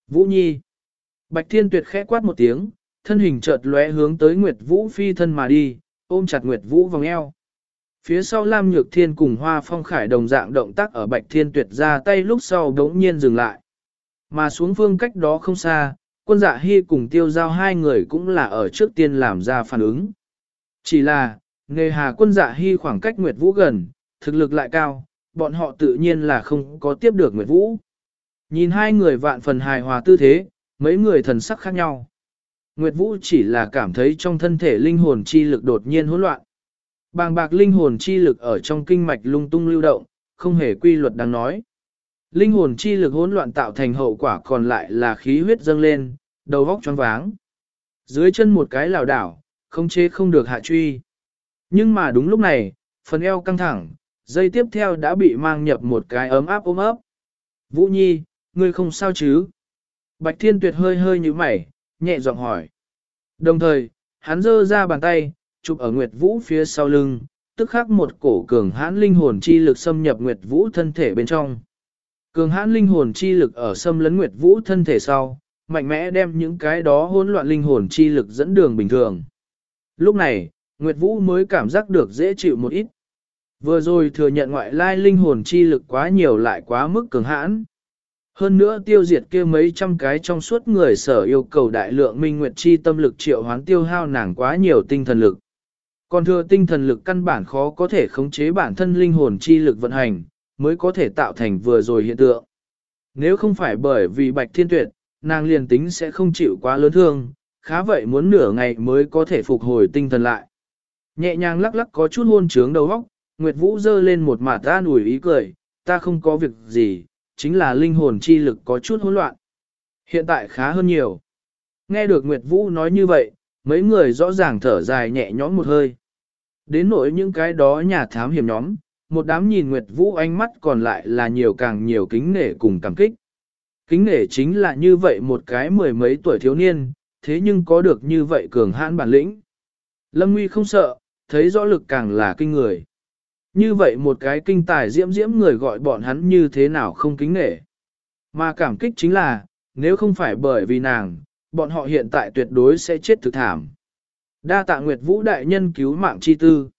Vũ Nhi. Bạch Thiên Tuyệt khẽ quát một tiếng, thân hình chợt lóe hướng tới Nguyệt Vũ phi thân mà đi, ôm chặt Nguyệt Vũ vòng eo. Phía sau Lam Nhược Thiên cùng Hoa Phong Khải đồng dạng động tác ở Bạch Thiên Tuyệt ra tay lúc sau đống nhiên dừng lại. Mà xuống phương cách đó không xa, quân dạ hy cùng tiêu giao hai người cũng là ở trước tiên làm ra phản ứng. Chỉ là, nghề hà quân dạ hy khoảng cách Nguyệt Vũ gần, thực lực lại cao, bọn họ tự nhiên là không có tiếp được Nguyệt Vũ. Nhìn hai người vạn phần hài hòa tư thế, mấy người thần sắc khác nhau. Nguyệt Vũ chỉ là cảm thấy trong thân thể linh hồn chi lực đột nhiên hỗn loạn. Bàng bạc linh hồn chi lực ở trong kinh mạch lung tung lưu động, không hề quy luật đáng nói. Linh hồn chi lực hỗn loạn tạo thành hậu quả còn lại là khí huyết dâng lên, đầu vóc choáng váng. Dưới chân một cái lảo đảo, không chế không được hạ truy. Nhưng mà đúng lúc này, phần eo căng thẳng, dây tiếp theo đã bị mang nhập một cái ấm áp ôm ấp. Vũ Nhi, ngươi không sao chứ? Bạch Thiên Tuyệt hơi hơi như mày, nhẹ giọng hỏi. Đồng thời, hắn giơ ra bàn tay, chụp ở Nguyệt Vũ phía sau lưng, tức khắc một cổ cường hãn linh hồn chi lực xâm nhập Nguyệt Vũ thân thể bên trong. Cường hãn linh hồn chi lực ở xâm lấn Nguyệt Vũ thân thể sau, mạnh mẽ đem những cái đó hỗn loạn linh hồn chi lực dẫn đường bình thường. Lúc này, Nguyệt Vũ mới cảm giác được dễ chịu một ít. Vừa rồi thừa nhận ngoại lai linh hồn chi lực quá nhiều lại quá mức cường hãn. Hơn nữa tiêu diệt kia mấy trăm cái trong suốt người sở yêu cầu đại lượng minh nguyệt chi tâm lực triệu hoán tiêu hao nàng quá nhiều tinh thần lực. Còn thừa tinh thần lực căn bản khó có thể khống chế bản thân linh hồn chi lực vận hành, mới có thể tạo thành vừa rồi hiện tượng. Nếu không phải bởi vì bạch thiên tuyệt, nàng liền tính sẽ không chịu quá lớn thương, khá vậy muốn nửa ngày mới có thể phục hồi tinh thần lại. Nhẹ nhàng lắc lắc có chút hôn trướng đầu óc, Nguyệt Vũ dơ lên một mặt ta ủi ý cười, ta không có việc gì, chính là linh hồn chi lực có chút hỗn loạn. Hiện tại khá hơn nhiều. Nghe được Nguyệt Vũ nói như vậy, mấy người rõ ràng thở dài nhẹ nhõm một hơi. Đến nỗi những cái đó nhà thám hiểm nhóm, một đám nhìn Nguyệt Vũ ánh mắt còn lại là nhiều càng nhiều kính nể cùng cảm kích. Kính nể chính là như vậy một cái mười mấy tuổi thiếu niên, thế nhưng có được như vậy cường hãn bản lĩnh. Lâm Nguy không sợ, thấy rõ lực càng là kinh người. Như vậy một cái kinh tài diễm diễm người gọi bọn hắn như thế nào không kính nể. Mà cảm kích chính là, nếu không phải bởi vì nàng, bọn họ hiện tại tuyệt đối sẽ chết thực thảm. Đa tạ Nguyệt Vũ đại nhân cứu mạng chi tư.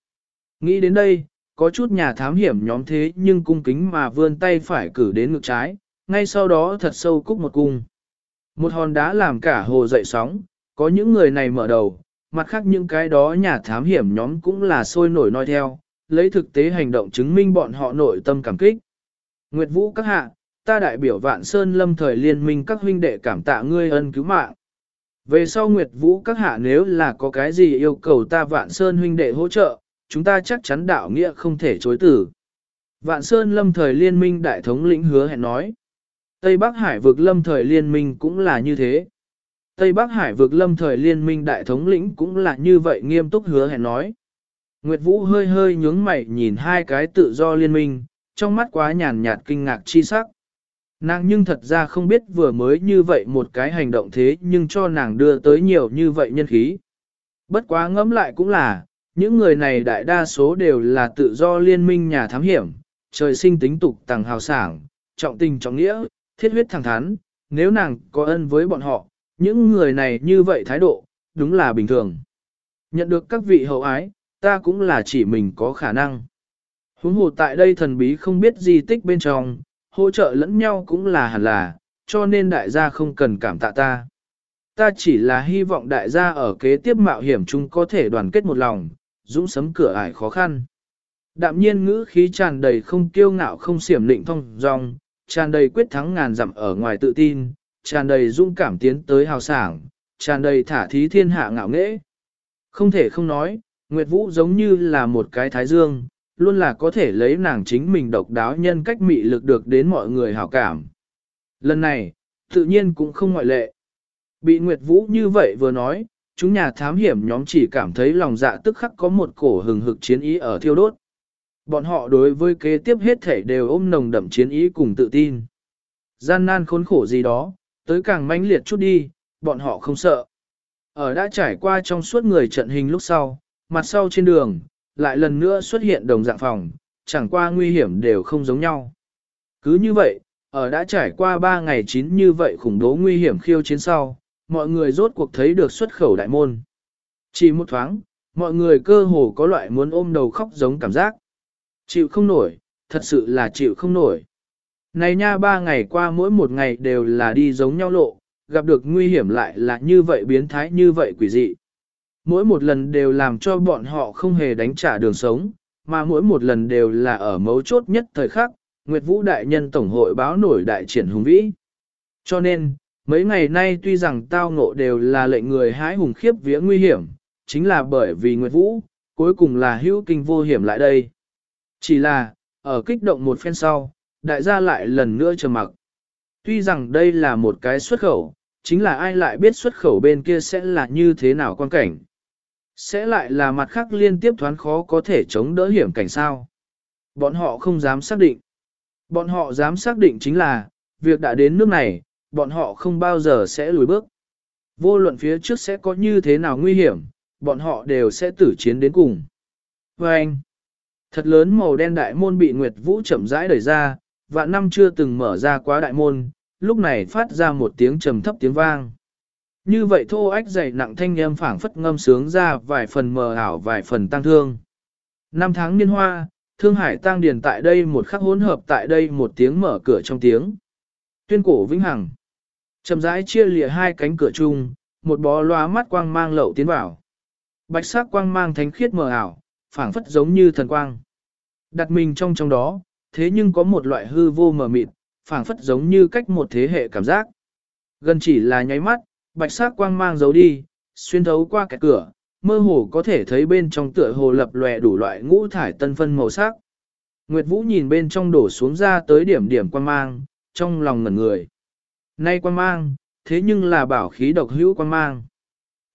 Nghĩ đến đây, có chút nhà thám hiểm nhóm thế nhưng cung kính mà vươn tay phải cử đến ngực trái, ngay sau đó thật sâu cúc một cung. Một hòn đá làm cả hồ dậy sóng, có những người này mở đầu, mặt khác những cái đó nhà thám hiểm nhóm cũng là sôi nổi nói theo, lấy thực tế hành động chứng minh bọn họ nội tâm cảm kích. Nguyệt Vũ các hạ, ta đại biểu Vạn Sơn Lâm thời liên minh các huynh đệ cảm tạ ngươi ân cứu mạng. Về sau Nguyệt Vũ các hạ nếu là có cái gì yêu cầu ta Vạn Sơn huynh đệ hỗ trợ, chúng ta chắc chắn đạo nghĩa không thể chối tử. Vạn Sơn Lâm thời liên minh đại thống lĩnh hứa hẹn nói. Tây Bắc Hải vực lâm thời liên minh cũng là như thế. Tây Bắc Hải vực lâm thời liên minh đại thống lĩnh cũng là như vậy nghiêm túc hứa hẹn nói. Nguyệt Vũ hơi hơi nhướng mày nhìn hai cái tự do liên minh, trong mắt quá nhàn nhạt kinh ngạc chi sắc. Nàng nhưng thật ra không biết vừa mới như vậy một cái hành động thế nhưng cho nàng đưa tới nhiều như vậy nhân khí. Bất quá ngẫm lại cũng là, những người này đại đa số đều là tự do liên minh nhà thám hiểm, trời sinh tính tục tàng hào sảng, trọng tình trọng nghĩa, thiết huyết thẳng thắn, nếu nàng có ân với bọn họ, những người này như vậy thái độ, đúng là bình thường. Nhận được các vị hậu ái, ta cũng là chỉ mình có khả năng. Huống hồ tại đây thần bí không biết gì tích bên trong, hỗ trợ lẫn nhau cũng là hẳn là, cho nên đại gia không cần cảm tạ ta. Ta chỉ là hy vọng đại gia ở kế tiếp mạo hiểm chung có thể đoàn kết một lòng, dũng sấm cửa ải khó khăn. Đạm nhiên ngữ khí tràn đầy không kiêu ngạo không xiểm lịnh thông dong, tràn đầy quyết thắng ngàn dặm ở ngoài tự tin, tràn đầy dũng cảm tiến tới hào sảng, tràn đầy thả thí thiên hạ ngạo nghễ. Không thể không nói, Nguyệt Vũ giống như là một cái thái dương, luôn là có thể lấy nàng chính mình độc đáo nhân cách mị lực được đến mọi người hảo cảm. Lần này, tự nhiên cũng không ngoại lệ. Bị Nguyệt Vũ như vậy vừa nói, chúng nhà thám hiểm nhóm chỉ cảm thấy lòng dạ tức khắc có một cổ hừng hực chiến ý ở thiêu đốt. Bọn họ đối với kế tiếp hết thể đều ôm nồng đậm chiến ý cùng tự tin. Gian nan khốn khổ gì đó, tới càng mãnh liệt chút đi, bọn họ không sợ. Ở đã trải qua trong suốt người trận hình lúc sau, mặt sau trên đường, lại lần nữa xuất hiện đồng dạng phòng, chẳng qua nguy hiểm đều không giống nhau. Cứ như vậy, ở đã trải qua 3 ngày chín như vậy khủng bố nguy hiểm khiêu chiến sau, mọi người rốt cuộc thấy được xuất khẩu đại môn. Chỉ một thoáng, mọi người cơ hồ có loại muốn ôm đầu khóc giống cảm giác. Chịu không nổi, thật sự là chịu không nổi. Này nha ba ngày qua mỗi một ngày đều là đi giống nhau lộ, gặp được nguy hiểm lại là như vậy biến thái như vậy quỷ dị. Mỗi một lần đều làm cho bọn họ không hề đánh trả đường sống, mà mỗi một lần đều là ở mấu chốt nhất thời khắc, Nguyệt Vũ Đại Nhân Tổng hội báo nổi đại triển hùng vĩ. Cho nên, mấy ngày nay tuy rằng tao ngộ đều là lệnh người hái hùng khiếp vía nguy hiểm, chính là bởi vì Nguyệt Vũ, cuối cùng là hữu kinh vô hiểm lại đây. Chỉ là, ở kích động một phen sau, đại gia lại lần nữa trầm mặc. Tuy rằng đây là một cái xuất khẩu, chính là ai lại biết xuất khẩu bên kia sẽ là như thế nào quan cảnh. Sẽ lại là mặt khác liên tiếp thoán khó có thể chống đỡ hiểm cảnh sao. Bọn họ không dám xác định. Bọn họ dám xác định chính là, việc đã đến nước này, bọn họ không bao giờ sẽ lùi bước. Vô luận phía trước sẽ có như thế nào nguy hiểm, bọn họ đều sẽ tử chiến đến cùng. Và anh, thật lớn màu đen đại môn bị Nguyệt Vũ chậm rãi đẩy ra, và năm chưa từng mở ra quá đại môn, lúc này phát ra một tiếng trầm thấp tiếng vang. Như vậy thô ách dày nặng thanh âm phảng phất ngâm sướng ra vài phần mờ ảo vài phần tăng thương. Năm tháng niên hoa, Thương Hải tăng điền tại đây một khắc hỗn hợp tại đây một tiếng mở cửa trong tiếng. Tuyên cổ vĩnh hằng. Chậm rãi chia lìa hai cánh cửa chung, một bó loa mắt quang mang lậu tiến vào. Bạch sắc quang mang thánh khiết mờ ảo, phảng phất giống như thần quang. Đặt mình trong trong đó, thế nhưng có một loại hư vô mờ mịt, phảng phất giống như cách một thế hệ cảm giác. Gần chỉ là nháy mắt, bạch sắc quang mang giấu đi, xuyên thấu qua cái cửa, mơ hồ có thể thấy bên trong tựa hồ lập lòe đủ loại ngũ thải tân phân màu sắc. Nguyệt Vũ nhìn bên trong đổ xuống ra tới điểm điểm quang mang, trong lòng ngẩn người. Nay quang mang, thế nhưng là bảo khí độc hữu quang mang.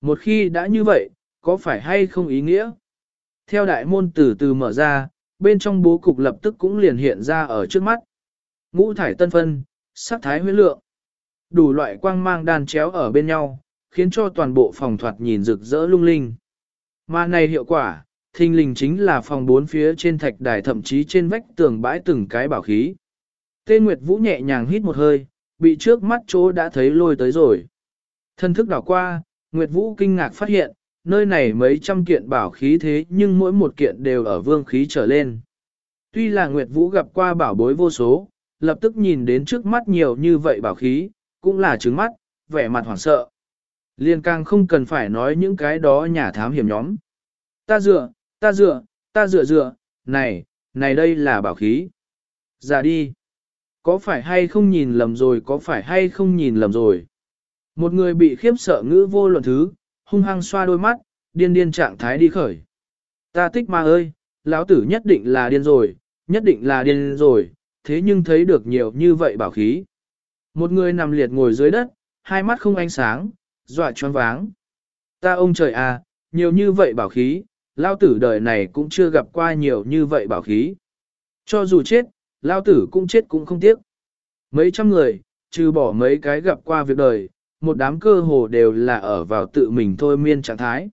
Một khi đã như vậy, có phải hay không ý nghĩa? Theo đại môn từ từ mở ra, bên trong bố cục lập tức cũng liền hiện ra ở trước mắt. Ngũ thải tân phân, sắc thái huyết lượng. Đủ loại quang mang đan chéo ở bên nhau, khiến cho toàn bộ phòng thoạt nhìn rực rỡ lung linh. Mà này hiệu quả, thình lình chính là phòng bốn phía trên thạch đài thậm chí trên vách tường bãi từng cái bảo khí. Tê Nguyệt Vũ nhẹ nhàng hít một hơi, bị trước mắt chỗ đã thấy lôi tới rồi. Thân thức đảo qua, Nguyệt Vũ kinh ngạc phát hiện, nơi này mấy trăm kiện bảo khí thế nhưng mỗi một kiện đều ở vương khí trở lên. Tuy là Nguyệt Vũ gặp qua bảo bối vô số, lập tức nhìn đến trước mắt nhiều như vậy bảo khí, cũng là trứng mắt, vẻ mặt hoảng sợ. Liên càng không cần phải nói những cái đó nhà thám hiểm nhóm. Ta dựa, ta dựa, ta dựa dựa, này, này đây là bảo khí. Ra đi. Có phải hay không nhìn lầm rồi, có phải hay không nhìn lầm rồi. Một người bị khiếp sợ ngữ vô luận thứ, hung hăng xoa đôi mắt, điên điên trạng thái đi khởi. Ta tích ma ơi, lão tử nhất định là điên rồi, nhất định là điên rồi, thế nhưng thấy được nhiều như vậy bảo khí. Một người nằm liệt ngồi dưới đất, hai mắt không ánh sáng, dọa choáng váng. Ta ông trời à, nhiều như vậy bảo khí, lao tử đời này cũng chưa gặp qua nhiều như vậy bảo khí. Cho dù chết, lao tử cũng chết cũng không tiếc. Mấy trăm người, trừ bỏ mấy cái gặp qua việc đời, một đám cơ hồ đều là ở vào tự mình thôi miên trạng thái.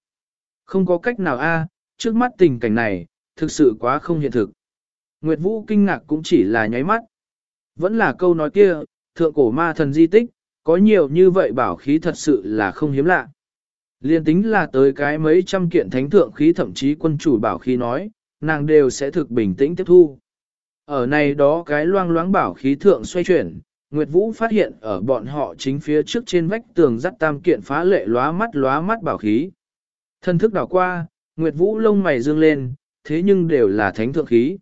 Không có cách nào a, trước mắt tình cảnh này, thực sự quá không hiện thực. Nguyệt Vũ kinh ngạc cũng chỉ là nháy mắt. Vẫn là câu nói kia, thượng cổ ma thần di tích, có nhiều như vậy bảo khí thật sự là không hiếm lạ. Liên tính là tới cái mấy trăm kiện thánh thượng khí thậm chí quân chủ bảo khí nói, nàng đều sẽ thực bình tĩnh tiếp thu. Ở này đó cái loang loáng bảo khí thượng xoay chuyển, Nguyệt Vũ phát hiện ở bọn họ chính phía trước trên vách tường dắt tam kiện phá lệ lóa mắt lóa mắt bảo khí. Thân thức đảo qua, Nguyệt Vũ lông mày dương lên, thế nhưng đều là thánh thượng khí.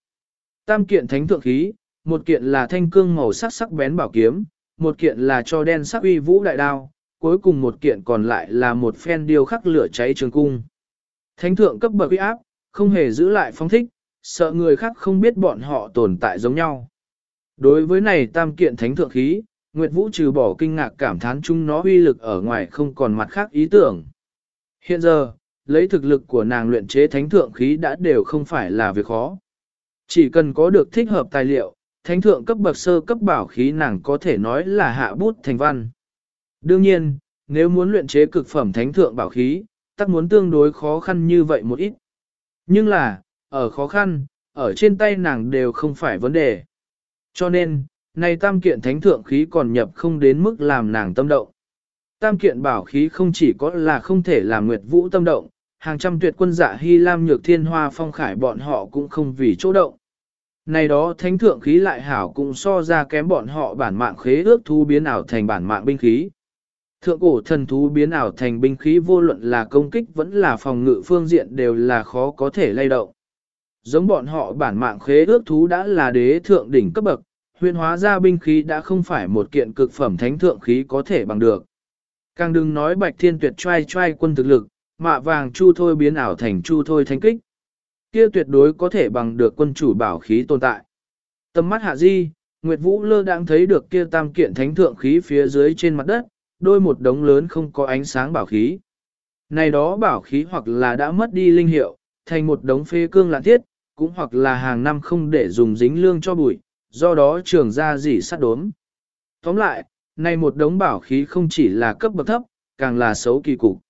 Tam kiện thánh thượng khí, một kiện là thanh cương màu sắc sắc bén bảo kiếm, một kiện là cho đen sắc uy vũ đại đao, cuối cùng một kiện còn lại là một phen điêu khắc lửa cháy trường cung. Thánh thượng cấp bậc uy áp, không hề giữ lại phong thích, sợ người khác không biết bọn họ tồn tại giống nhau. Đối với này tam kiện thánh thượng khí, Nguyệt Vũ trừ bỏ kinh ngạc cảm thán chung nó uy lực ở ngoài không còn mặt khác ý tưởng. Hiện giờ, lấy thực lực của nàng luyện chế thánh thượng khí đã đều không phải là việc khó. Chỉ cần có được thích hợp tài liệu, thánh thượng cấp bậc sơ cấp bảo khí nàng có thể nói là hạ bút thành văn. Đương nhiên, nếu muốn luyện chế cực phẩm thánh thượng bảo khí, tắc muốn tương đối khó khăn như vậy một ít. Nhưng là, ở khó khăn, ở trên tay nàng đều không phải vấn đề. Cho nên, nay tam kiện thánh thượng khí còn nhập không đến mức làm nàng tâm động. Tam kiện bảo khí không chỉ có là không thể làm Nguyệt Vũ tâm động, hàng trăm tuyệt quân dạ Hy Lam nhược thiên hoa phong khải bọn họ cũng không vì chỗ động. Này đó thánh thượng khí lại hảo cũng so ra kém bọn họ bản mạng khế ước thú biến ảo thành bản mạng binh khí. Thượng cổ thần thú biến ảo thành binh khí vô luận là công kích vẫn là phòng ngự phương diện đều là khó có thể lay động. Giống bọn họ bản mạng khế ước thú đã là đế thượng đỉnh cấp bậc, huyền hóa ra binh khí đã không phải một kiện cực phẩm thánh thượng khí có thể bằng được. Càng đừng nói bạch thiên tuyệt trai trai quân thực lực, mạ vàng chu thôi biến ảo thành chu thôi thánh kích. Kia tuyệt đối có thể bằng được quân chủ bảo khí tồn tại. Tầm mắt hạ di, Nguyệt Vũ lơ đang thấy được kia tam kiện thánh thượng khí phía dưới trên mặt đất, đôi một đống lớn không có ánh sáng bảo khí. Này đó bảo khí hoặc là đã mất đi linh hiệu, thành một đống phê cương lạn thiết, cũng hoặc là hàng năm không để dùng dính lương cho bụi, do đó trường ra gì sát đốm. Tóm lại, này một đống bảo khí không chỉ là cấp bậc thấp, càng là xấu kỳ cục.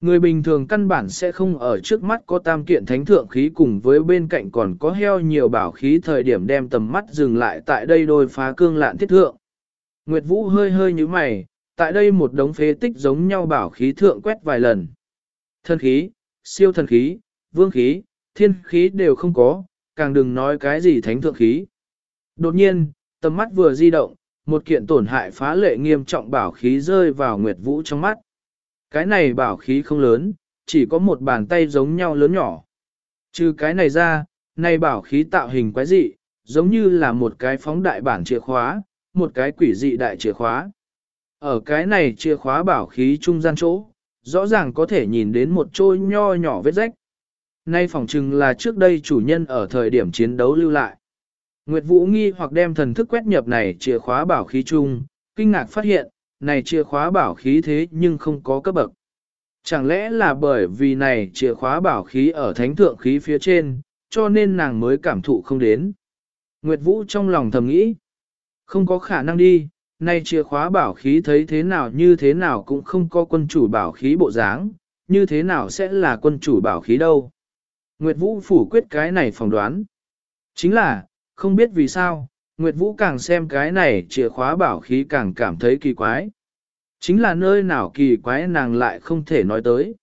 Người bình thường căn bản sẽ không ở trước mắt có tam kiện thánh thượng khí cùng với bên cạnh còn có heo nhiều bảo khí thời điểm đem tầm mắt dừng lại tại đây đôi phá cương lạn thiết thượng. Nguyệt Vũ hơi hơi như mày, tại đây một đống phế tích giống nhau bảo khí thượng quét vài lần. Thân khí, siêu thần khí, vương khí, thiên khí đều không có, càng đừng nói cái gì thánh thượng khí. Đột nhiên, tầm mắt vừa di động, một kiện tổn hại phá lệ nghiêm trọng bảo khí rơi vào Nguyệt Vũ trong mắt. Cái này bảo khí không lớn, chỉ có một bàn tay giống nhau lớn nhỏ. Trừ cái này ra, này bảo khí tạo hình quái dị, giống như là một cái phóng đại bản chìa khóa, một cái quỷ dị đại chìa khóa. Ở cái này chìa khóa bảo khí trung gian chỗ, rõ ràng có thể nhìn đến một trôi nho nhỏ vết rách. Nay phỏng chừng là trước đây chủ nhân ở thời điểm chiến đấu lưu lại. Nguyệt Vũ nghi hoặc đem thần thức quét nhập này chìa khóa bảo khí chung, kinh ngạc phát hiện, này chìa khóa bảo khí thế nhưng không có cấp bậc. Chẳng lẽ là bởi vì này chìa khóa bảo khí ở thánh thượng khí phía trên, cho nên nàng mới cảm thụ không đến. Nguyệt Vũ trong lòng thầm nghĩ, không có khả năng đi, nay chìa khóa bảo khí thấy thế nào như thế nào cũng không có quân chủ bảo khí bộ dáng, như thế nào sẽ là quân chủ bảo khí đâu. Nguyệt Vũ phủ quyết cái này phỏng đoán. Chính là, không biết vì sao, Nguyệt Vũ càng xem cái này chìa khóa bảo khí càng cảm thấy kỳ quái. Chính là nơi nào kỳ quái nàng lại không thể nói tới.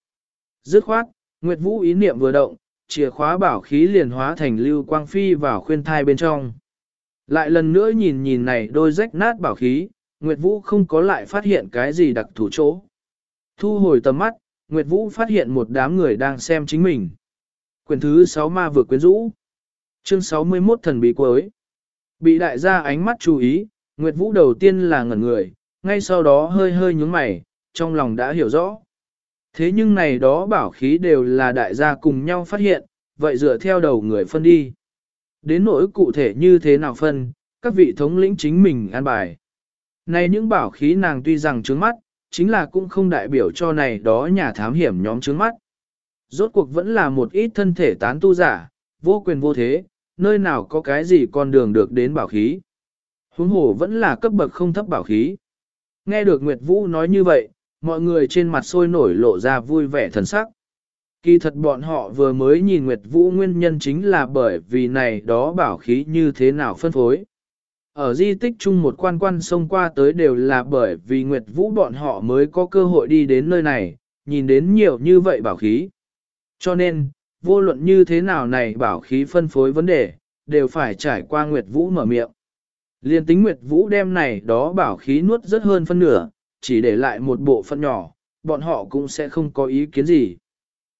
Dứt khoát, Nguyệt Vũ ý niệm vừa động, chìa khóa bảo khí liền hóa thành lưu quang phi vào khuyên thai bên trong. Lại lần nữa nhìn nhìn này đôi rách nát bảo khí, Nguyệt Vũ không có lại phát hiện cái gì đặc thủ chỗ. Thu hồi tầm mắt, Nguyệt Vũ phát hiện một đám người đang xem chính mình. Quyển thứ 6 ma vừa quyến rũ. Chương 61 thần bí cuối. Bị đại gia ánh mắt chú ý, Nguyệt Vũ đầu tiên là ngẩn người, ngay sau đó hơi hơi nhúng mày, trong lòng đã hiểu rõ. Thế nhưng này đó bảo khí đều là đại gia cùng nhau phát hiện, vậy dựa theo đầu người phân đi. Đến nỗi cụ thể như thế nào phân, các vị thống lĩnh chính mình an bài. Này những bảo khí nàng tuy rằng trướng mắt, chính là cũng không đại biểu cho này đó nhà thám hiểm nhóm trướng mắt. Rốt cuộc vẫn là một ít thân thể tán tu giả, vô quyền vô thế, nơi nào có cái gì con đường được đến bảo khí. Huống hồ vẫn là cấp bậc không thấp bảo khí. Nghe được Nguyệt Vũ nói như vậy, mọi người trên mặt sôi nổi lộ ra vui vẻ thần sắc. Kỳ thật bọn họ vừa mới nhìn Nguyệt Vũ nguyên nhân chính là bởi vì này đó bảo khí như thế nào phân phối. Ở di tích chung một quan quan xông qua tới đều là bởi vì Nguyệt Vũ bọn họ mới có cơ hội đi đến nơi này, nhìn đến nhiều như vậy bảo khí. Cho nên, vô luận như thế nào này bảo khí phân phối vấn đề, đều phải trải qua Nguyệt Vũ mở miệng. Liên tính Nguyệt Vũ đem này đó bảo khí nuốt rất hơn phân nửa, chỉ để lại một bộ phận nhỏ, bọn họ cũng sẽ không có ý kiến gì.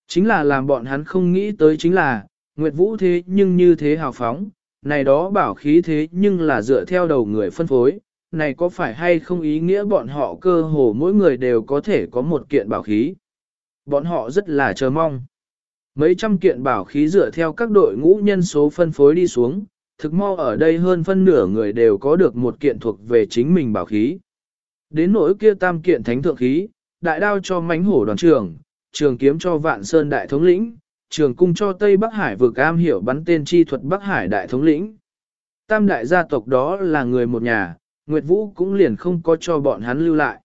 Chính là làm bọn hắn không nghĩ tới chính là, Nguyệt Vũ thế nhưng như thế hào phóng, này đó bảo khí thế nhưng là dựa theo đầu người phân phối, này có phải hay không ý nghĩa bọn họ cơ hồ mỗi người đều có thể có một kiện bảo khí. Bọn họ rất là chờ mong. Mấy trăm kiện bảo khí dựa theo các đội ngũ nhân số phân phối đi xuống, thực mau ở đây hơn phân nửa người đều có được một kiện thuộc về chính mình bảo khí. Đến nỗi kia tam kiện thánh thượng khí, đại đao cho mánh hổ đoàn trưởng, trường kiếm cho vạn sơn đại thống lĩnh, trường cung cho Tây Bắc Hải vừa am hiểu bắn tên chi thuật Bắc Hải đại thống lĩnh. Tam đại gia tộc đó là người một nhà, Nguyệt Vũ cũng liền không có cho bọn hắn lưu lại.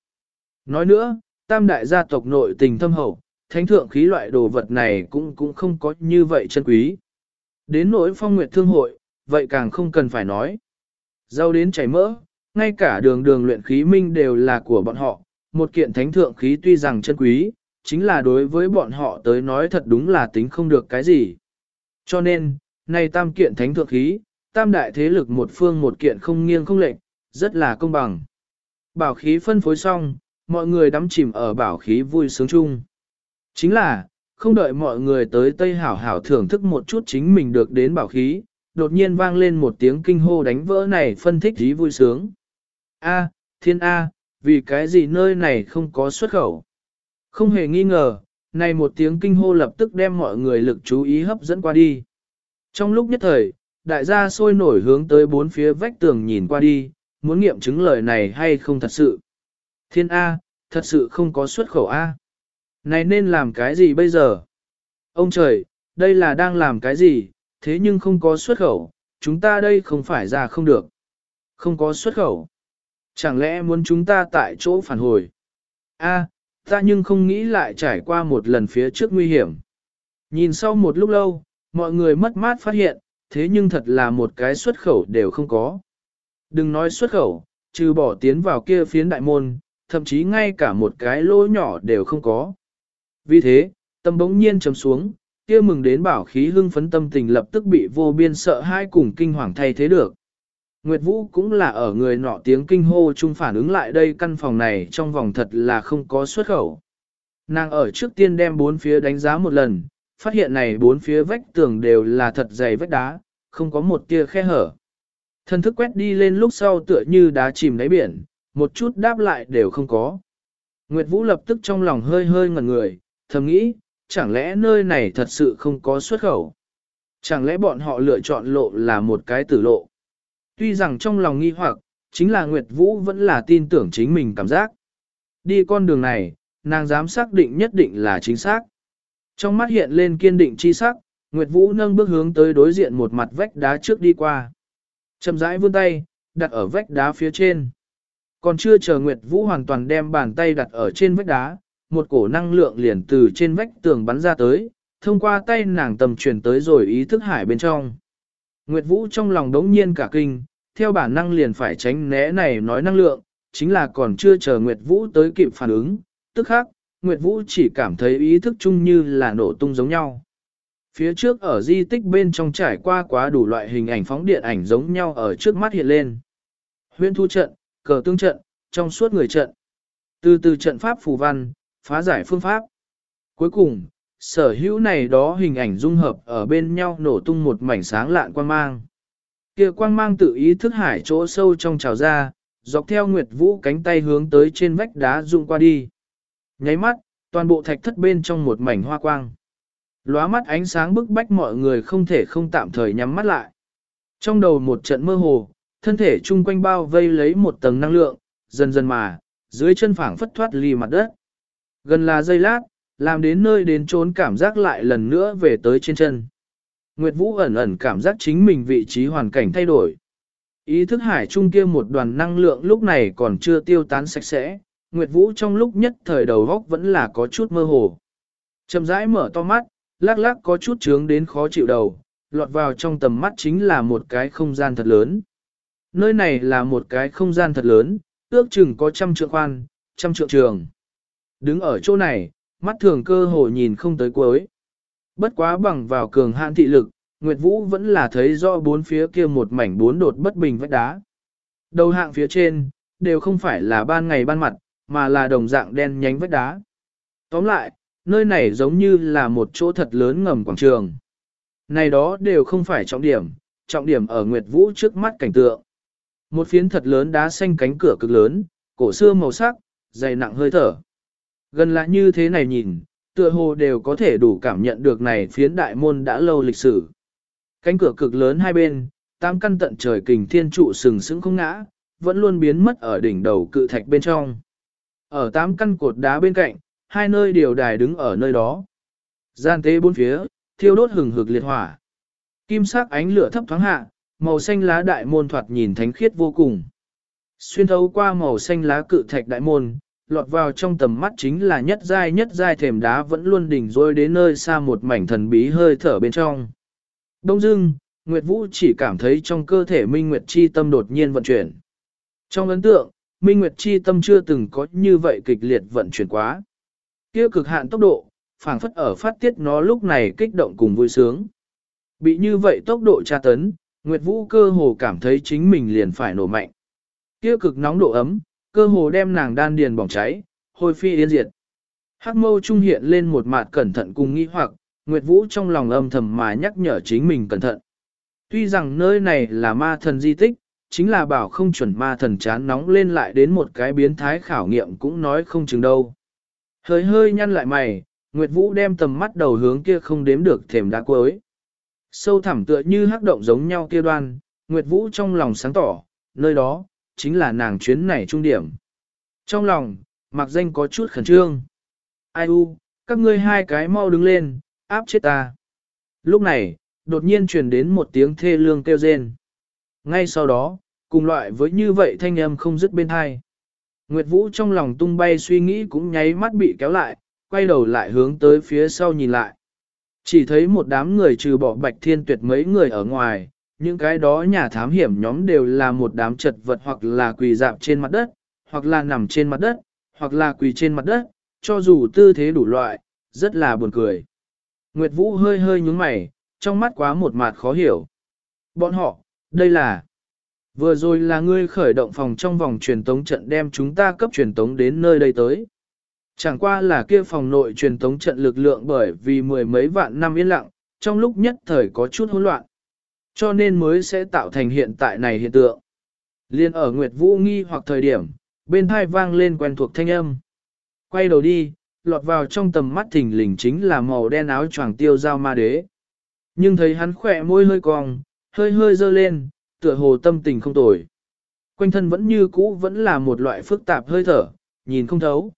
Nói nữa, tam đại gia tộc nội tình thâm hậu, thánh thượng khí loại đồ vật này cũng cũng không có như vậy chân quý. Đến nỗi phong nguyệt thương hội, vậy càng không cần phải nói. Rau đến chảy mỡ, ngay cả đường đường luyện khí minh đều là của bọn họ, một kiện thánh thượng khí tuy rằng chân quý, chính là đối với bọn họ tới nói thật đúng là tính không được cái gì. Cho nên, này tam kiện thánh thượng khí, tam đại thế lực một phương một kiện không nghiêng không lệch, rất là công bằng. Bảo khí phân phối xong, mọi người đắm chìm ở bảo khí vui sướng chung. Chính là, không đợi mọi người tới Tây Hảo Hảo thưởng thức một chút chính mình được đến bảo khí, đột nhiên vang lên một tiếng kinh hô đánh vỡ này phân thích dí vui sướng. A, thiên A, vì cái gì nơi này không có xuất khẩu? Không hề nghi ngờ, này một tiếng kinh hô lập tức đem mọi người lực chú ý hấp dẫn qua đi. Trong lúc nhất thời, đại gia sôi nổi hướng tới bốn phía vách tường nhìn qua đi, muốn nghiệm chứng lời này hay không thật sự. Thiên A, thật sự không có xuất khẩu A. Này nên làm cái gì bây giờ? Ông trời, đây là đang làm cái gì, thế nhưng không có xuất khẩu, chúng ta đây không phải ra không được. Không có xuất khẩu. Chẳng lẽ muốn chúng ta tại chỗ phản hồi? A, ta nhưng không nghĩ lại trải qua một lần phía trước nguy hiểm. Nhìn sau một lúc lâu, mọi người mất mát phát hiện, thế nhưng thật là một cái xuất khẩu đều không có. Đừng nói xuất khẩu, trừ bỏ tiến vào kia phiến đại môn, thậm chí ngay cả một cái lỗ nhỏ đều không có. Vì thế, tâm bỗng nhiên trầm xuống, kia mừng đến bảo khí hưng phấn tâm tình lập tức bị vô biên sợ hãi cùng kinh hoàng thay thế được. Nguyệt Vũ cũng là ở người nọ tiếng kinh hô chung phản ứng lại đây căn phòng này trong vòng thật là không có xuất khẩu. Nàng ở trước tiên đem bốn phía đánh giá một lần, phát hiện này bốn phía vách tường đều là thật dày vách đá, không có một tia khe hở. Thân thức quét đi lên lúc sau tựa như đá chìm đáy biển, một chút đáp lại đều không có. Nguyệt Vũ lập tức trong lòng hơi hơi ngẩn người, thầm nghĩ, chẳng lẽ nơi này thật sự không có xuất khẩu? Chẳng lẽ bọn họ lựa chọn lộ là một cái tử lộ? Tuy rằng trong lòng nghi hoặc, chính là Nguyệt Vũ vẫn là tin tưởng chính mình cảm giác. Đi con đường này, nàng dám xác định nhất định là chính xác. Trong mắt hiện lên kiên định chi sắc, Nguyệt Vũ nâng bước hướng tới đối diện một mặt vách đá trước đi qua. Chậm rãi vươn tay, đặt ở vách đá phía trên. Còn chưa chờ Nguyệt Vũ hoàn toàn đem bàn tay đặt ở trên vách đá, một cổ năng lượng liền từ trên vách tường bắn ra tới, thông qua tay nàng tầm truyền tới rồi ý thức hải bên trong. Nguyệt Vũ trong lòng đống nhiên cả kinh, theo bản năng liền phải tránh né này nói năng lượng, chính là còn chưa chờ Nguyệt Vũ tới kịp phản ứng, tức khác, Nguyệt Vũ chỉ cảm thấy ý thức chung như là nổ tung giống nhau. Phía trước ở di tích bên trong trải qua quá đủ loại hình ảnh phóng điện ảnh giống nhau ở trước mắt hiện lên. Huyên thu trận, cờ tương trận, trong suốt người trận. Từ từ trận pháp phù văn, phá giải phương pháp. Cuối cùng, sở hữu này đó hình ảnh dung hợp ở bên nhau nổ tung một mảnh sáng lạn quang mang. Kia quang mang tự ý thức hải chỗ sâu trong trào ra, dọc theo Nguyệt Vũ cánh tay hướng tới trên vách đá rung qua đi. Nháy mắt, toàn bộ thạch thất bên trong một mảnh hoa quang. Lóa mắt ánh sáng bức bách mọi người không thể không tạm thời nhắm mắt lại. Trong đầu một trận mơ hồ, thân thể chung quanh bao vây lấy một tầng năng lượng, dần dần mà, dưới chân phẳng phất thoát ly mặt đất. Gần là giây lát, làm đến nơi đến trốn cảm giác lại lần nữa về tới trên chân. Nguyệt Vũ ẩn ẩn cảm giác chính mình vị trí hoàn cảnh thay đổi. Ý thức hải trung kia một đoàn năng lượng lúc này còn chưa tiêu tán sạch sẽ, Nguyệt Vũ trong lúc nhất thời đầu góc vẫn là có chút mơ hồ. Chậm rãi mở to mắt, lắc lắc có chút trướng đến khó chịu đầu, lọt vào trong tầm mắt chính là một cái không gian thật lớn. Nơi này là một cái không gian thật lớn, ước chừng có trăm trượng khoan, trăm trượng trường. Đứng ở chỗ này, mắt thường cơ hồ nhìn không tới cuối. Bất quá bằng vào cường hạn thị lực, Nguyệt Vũ vẫn là thấy rõ bốn phía kia một mảnh bốn đột bất bình vách đá. Đầu hạng phía trên, đều không phải là ban ngày ban mặt, mà là đồng dạng đen nhánh vách đá. Tóm lại, nơi này giống như là một chỗ thật lớn ngầm quảng trường. Này đó đều không phải trọng điểm, trọng điểm ở Nguyệt Vũ trước mắt cảnh tượng. Một phiến thật lớn đá xanh cánh cửa cực lớn, cổ xưa màu sắc, dày nặng hơi thở. Gần là như thế này nhìn, tựa hồ đều có thể đủ cảm nhận được này phiến đại môn đã lâu lịch sử. Cánh cửa cực lớn hai bên, tam căn tận trời kình thiên trụ sừng sững không ngã, vẫn luôn biến mất ở đỉnh đầu cự thạch bên trong. Ở tám căn cột đá bên cạnh, hai nơi điều đài đứng ở nơi đó. Gian tế bốn phía, thiêu đốt hừng hực liệt hỏa. Kim sắc ánh lửa thấp thoáng hạ, màu xanh lá đại môn thoạt nhìn thánh khiết vô cùng. Xuyên thấu qua màu xanh lá cự thạch đại môn, lọt vào trong tầm mắt chính là nhất giai nhất giai thềm đá vẫn luôn đỉnh rôi đến nơi xa một mảnh thần bí hơi thở bên trong. Đông dưng, Nguyệt Vũ chỉ cảm thấy trong cơ thể Minh Nguyệt Chi tâm đột nhiên vận chuyển. Trong ấn tượng, Minh Nguyệt Chi tâm chưa từng có như vậy kịch liệt vận chuyển quá. Kia cực hạn tốc độ, phảng phất ở phát tiết nó lúc này kích động cùng vui sướng. Bị như vậy tốc độ tra tấn, Nguyệt Vũ cơ hồ cảm thấy chính mình liền phải nổ mạnh. Kia cực nóng độ ấm, cơ hồ đem nàng đan điền bỏng cháy, hôi phi yên diệt. Hắc mâu trung hiện lên một mặt cẩn thận cùng nghi hoặc, Nguyệt Vũ trong lòng âm thầm mà nhắc nhở chính mình cẩn thận. Tuy rằng nơi này là ma thần di tích, chính là bảo không chuẩn ma thần chán nóng lên lại đến một cái biến thái khảo nghiệm cũng nói không chừng đâu. Hơi hơi nhăn lại mày, Nguyệt Vũ đem tầm mắt đầu hướng kia không đếm được thềm đá cuối. Sâu thẳm tựa như hắc động giống nhau kia đoan, Nguyệt Vũ trong lòng sáng tỏ, nơi đó, chính là nàng chuyến này trung điểm. Trong lòng, mặc danh có chút khẩn trương. Ai u, các ngươi hai cái mau đứng lên, áp chết ta. Lúc này, đột nhiên truyền đến một tiếng thê lương kêu rên. Ngay sau đó, cùng loại với như vậy thanh âm không dứt bên hai. Nguyệt Vũ trong lòng tung bay suy nghĩ cũng nháy mắt bị kéo lại, quay đầu lại hướng tới phía sau nhìn lại. Chỉ thấy một đám người trừ bỏ bạch thiên tuyệt mấy người ở ngoài, những cái đó nhà thám hiểm nhóm đều là một đám chật vật hoặc là quỳ dạp trên mặt đất, hoặc là nằm trên mặt đất, hoặc là quỳ trên mặt đất, cho dù tư thế đủ loại, rất là buồn cười. Nguyệt Vũ hơi hơi nhúng mày, trong mắt quá một mặt khó hiểu. Bọn họ, đây là... Vừa rồi là ngươi khởi động phòng trong vòng truyền tống trận đem chúng ta cấp truyền tống đến nơi đây tới. Chẳng qua là kia phòng nội truyền tống trận lực lượng bởi vì mười mấy vạn năm yên lặng, trong lúc nhất thời có chút hỗn loạn. Cho nên mới sẽ tạo thành hiện tại này hiện tượng. Liên ở Nguyệt Vũ nghi hoặc thời điểm, bên thai vang lên quen thuộc thanh âm. Quay đầu đi, lọt vào trong tầm mắt thỉnh lình chính là màu đen áo choàng tiêu giao ma đế. Nhưng thấy hắn khỏe môi hơi cong, hơi hơi dơ lên, tựa hồ tâm tình không tồi. Quanh thân vẫn như cũ vẫn là một loại phức tạp hơi thở, nhìn không thấu.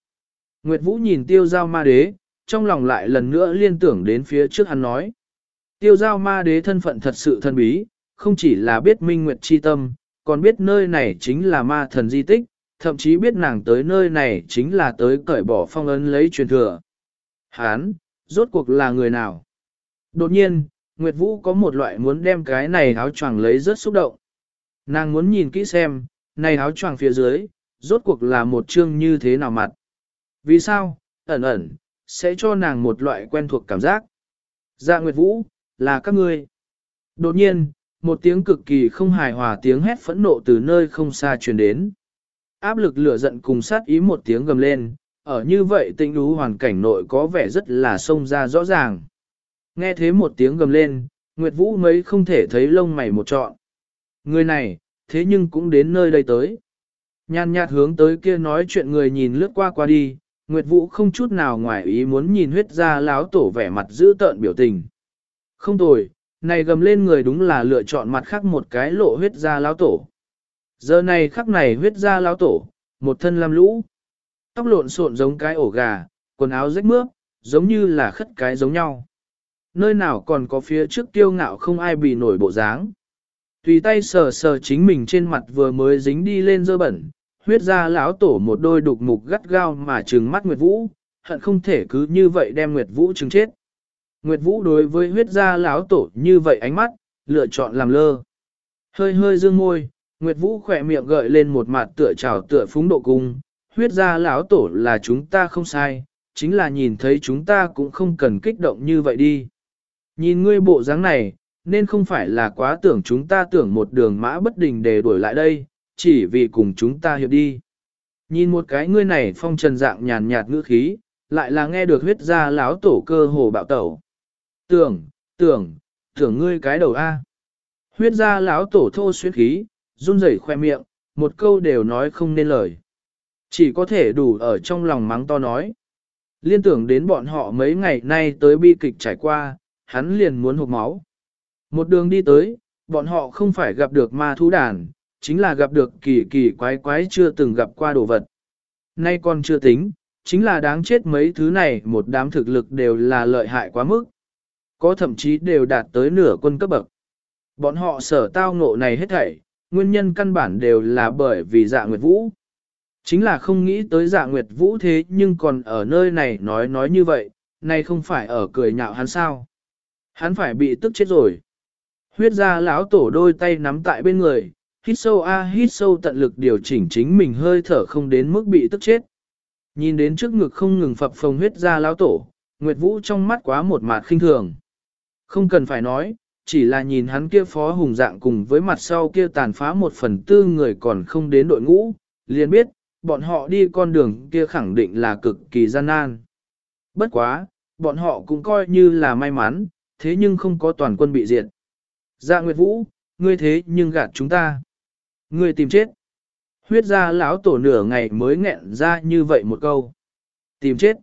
Nguyệt Vũ nhìn tiêu giao ma đế, trong lòng lại lần nữa liên tưởng đến phía trước hắn nói. Tiêu giao ma đế thân phận thật sự thân bí, không chỉ là biết minh nguyệt chi tâm, còn biết nơi này chính là ma thần di tích, thậm chí biết nàng tới nơi này chính là tới cởi bỏ phong ấn lấy truyền thừa. Hán, rốt cuộc là người nào? Đột nhiên, Nguyệt Vũ có một loại muốn đem cái này áo choàng lấy rất xúc động. Nàng muốn nhìn kỹ xem, này áo choàng phía dưới, rốt cuộc là một chương như thế nào mặt. Vì sao, ẩn ẩn, sẽ cho nàng một loại quen thuộc cảm giác. Dạ Nguyệt Vũ, là các ngươi. Đột nhiên, một tiếng cực kỳ không hài hòa tiếng hét phẫn nộ từ nơi không xa truyền đến. Áp lực lửa giận cùng sát ý một tiếng gầm lên, ở như vậy tinh đú hoàn cảnh nội có vẻ rất là sông ra rõ ràng. Nghe thế một tiếng gầm lên, Nguyệt Vũ mấy không thể thấy lông mày một trọn. Người này, thế nhưng cũng đến nơi đây tới. Nhàn nhạt hướng tới kia nói chuyện người nhìn lướt qua qua đi, Nguyệt Vũ không chút nào ngoài ý muốn nhìn huyết ra láo tổ vẻ mặt giữ tợn biểu tình. Không tồi, này gầm lên người đúng là lựa chọn mặt khác một cái lộ huyết ra lão tổ. Giờ này khắc này huyết ra lão tổ, một thân lam lũ. Tóc lộn xộn giống cái ổ gà, quần áo rách mướp, giống như là khất cái giống nhau. Nơi nào còn có phía trước tiêu ngạo không ai bị nổi bộ dáng. Tùy tay sờ sờ chính mình trên mặt vừa mới dính đi lên dơ bẩn, huyết ra lão tổ một đôi đục mục gắt gao mà trừng mắt Nguyệt Vũ, hận không thể cứ như vậy đem Nguyệt Vũ trừng chết. Nguyệt Vũ đối với huyết Gia lão tổ như vậy ánh mắt, lựa chọn làm lơ. Hơi hơi dương môi, Nguyệt Vũ khỏe miệng gợi lên một mặt tựa trào tựa phúng độ cung, huyết Gia lão tổ là chúng ta không sai, chính là nhìn thấy chúng ta cũng không cần kích động như vậy đi. Nhìn ngươi bộ dáng này, nên không phải là quá tưởng chúng ta tưởng một đường mã bất đình để đuổi lại đây, chỉ vì cùng chúng ta hiệp đi. Nhìn một cái ngươi này phong trần dạng nhàn nhạt ngữ khí, lại là nghe được huyết Gia láo tổ cơ hồ bạo tẩu. Tưởng, tưởng, tưởng ngươi cái đầu A. Huyết ra lão tổ thô xuyên khí, run rẩy khoe miệng, một câu đều nói không nên lời. Chỉ có thể đủ ở trong lòng mắng to nói. Liên tưởng đến bọn họ mấy ngày nay tới bi kịch trải qua, hắn liền muốn hụt máu. Một đường đi tới, bọn họ không phải gặp được ma thú đàn, chính là gặp được kỳ kỳ quái quái chưa từng gặp qua đồ vật. Nay còn chưa tính, chính là đáng chết mấy thứ này một đám thực lực đều là lợi hại quá mức. Có thậm chí đều đạt tới nửa quân cấp bậc. Bọn họ sở tao ngộ này hết thảy, nguyên nhân căn bản đều là bởi vì dạ nguyệt vũ. Chính là không nghĩ tới dạ nguyệt vũ thế nhưng còn ở nơi này nói nói như vậy, nay không phải ở cười nhạo hắn sao. Hắn phải bị tức chết rồi. Huyết ra lão tổ đôi tay nắm tại bên người, hít sâu a hít sâu tận lực điều chỉnh chính mình hơi thở không đến mức bị tức chết. Nhìn đến trước ngực không ngừng phập phồng huyết ra lão tổ, Nguyệt Vũ trong mắt quá một mạt khinh thường. Không cần phải nói, chỉ là nhìn hắn kia phó hùng dạng cùng với mặt sau kia tàn phá một phần tư người còn không đến đội ngũ, liền biết, bọn họ đi con đường kia khẳng định là cực kỳ gian nan. Bất quá, bọn họ cũng coi như là may mắn, thế nhưng không có toàn quân bị diệt. Dạ Nguyệt Vũ, ngươi thế nhưng gạt chúng ta. Ngươi tìm chết. Huyết ra lão tổ nửa ngày mới nghẹn ra như vậy một câu. Tìm chết.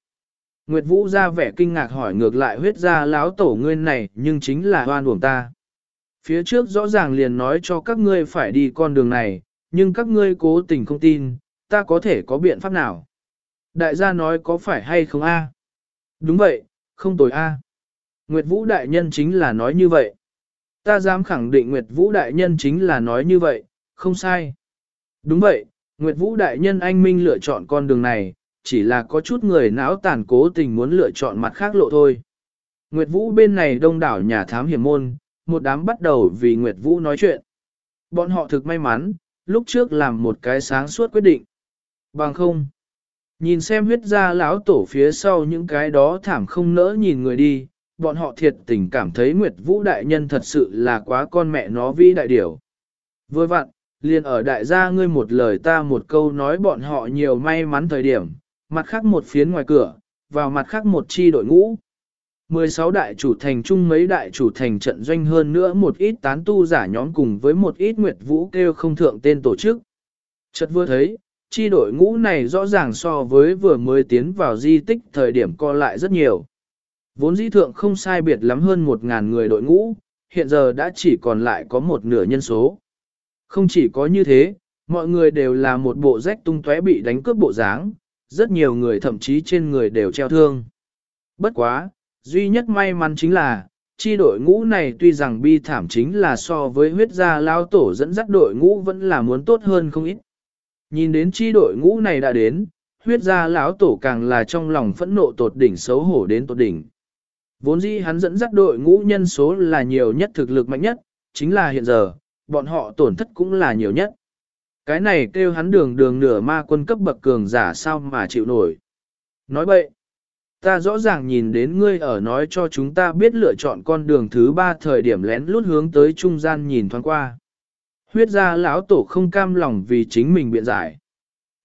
Nguyệt Vũ ra vẻ kinh ngạc hỏi ngược lại huyết ra lão tổ ngươi này nhưng chính là hoan uổng ta. Phía trước rõ ràng liền nói cho các ngươi phải đi con đường này, nhưng các ngươi cố tình không tin, ta có thể có biện pháp nào? Đại gia nói có phải hay không a? Đúng vậy, không tồi a. Nguyệt Vũ đại nhân chính là nói như vậy. Ta dám khẳng định Nguyệt Vũ đại nhân chính là nói như vậy, không sai. Đúng vậy, Nguyệt Vũ đại nhân anh minh lựa chọn con đường này, chỉ là có chút người não tàn cố tình muốn lựa chọn mặt khác lộ thôi. Nguyệt Vũ bên này đông đảo nhà thám hiểm môn, một đám bắt đầu vì Nguyệt Vũ nói chuyện. Bọn họ thực may mắn, lúc trước làm một cái sáng suốt quyết định. Bằng không, nhìn xem huyết ra lão tổ phía sau những cái đó thảm không nỡ nhìn người đi, bọn họ thiệt tình cảm thấy Nguyệt Vũ đại nhân thật sự là quá con mẹ nó vĩ đại điểu. Vừa vặn, liền ở đại gia ngươi một lời ta một câu nói bọn họ nhiều may mắn thời điểm, mặt khác một phiến ngoài cửa, vào mặt khác một chi đội ngũ. 16 đại chủ thành chung mấy đại chủ thành trận doanh hơn nữa một ít tán tu giả nhóm cùng với một ít nguyệt vũ kêu không thượng tên tổ chức. Chợt vừa thấy, chi đội ngũ này rõ ràng so với vừa mới tiến vào di tích thời điểm co lại rất nhiều. Vốn dĩ thượng không sai biệt lắm hơn một ngàn người đội ngũ, hiện giờ đã chỉ còn lại có một nửa nhân số. Không chỉ có như thế, mọi người đều là một bộ rách tung tóe bị đánh cướp bộ dáng, rất nhiều người thậm chí trên người đều treo thương. Bất quá, duy nhất may mắn chính là, chi đội ngũ này tuy rằng bi thảm chính là so với huyết gia lao tổ dẫn dắt đội ngũ vẫn là muốn tốt hơn không ít. Nhìn đến chi đội ngũ này đã đến, huyết gia lão tổ càng là trong lòng phẫn nộ tột đỉnh xấu hổ đến tột đỉnh. Vốn dĩ hắn dẫn dắt đội ngũ nhân số là nhiều nhất thực lực mạnh nhất, chính là hiện giờ, bọn họ tổn thất cũng là nhiều nhất. Cái này kêu hắn đường đường nửa ma quân cấp bậc cường giả sao mà chịu nổi. Nói bậy, ta rõ ràng nhìn đến ngươi ở nói cho chúng ta biết lựa chọn con đường thứ ba thời điểm lén lút hướng tới trung gian nhìn thoáng qua. Huyết ra lão tổ không cam lòng vì chính mình biện giải.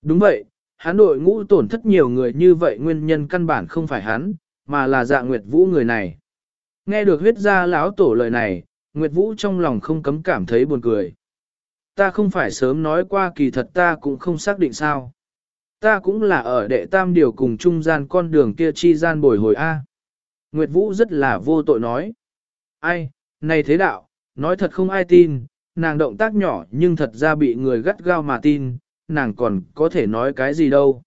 Đúng vậy, hắn đội ngũ tổn thất nhiều người như vậy nguyên nhân căn bản không phải hắn, mà là dạ Nguyệt Vũ người này. Nghe được huyết ra lão tổ lời này, Nguyệt Vũ trong lòng không cấm cảm thấy buồn cười. Ta không phải sớm nói qua kỳ thật ta cũng không xác định sao. Ta cũng là ở đệ tam điều cùng trung gian con đường kia chi gian bồi hồi A. Nguyệt Vũ rất là vô tội nói. Ai, này thế đạo, nói thật không ai tin, nàng động tác nhỏ nhưng thật ra bị người gắt gao mà tin, nàng còn có thể nói cái gì đâu.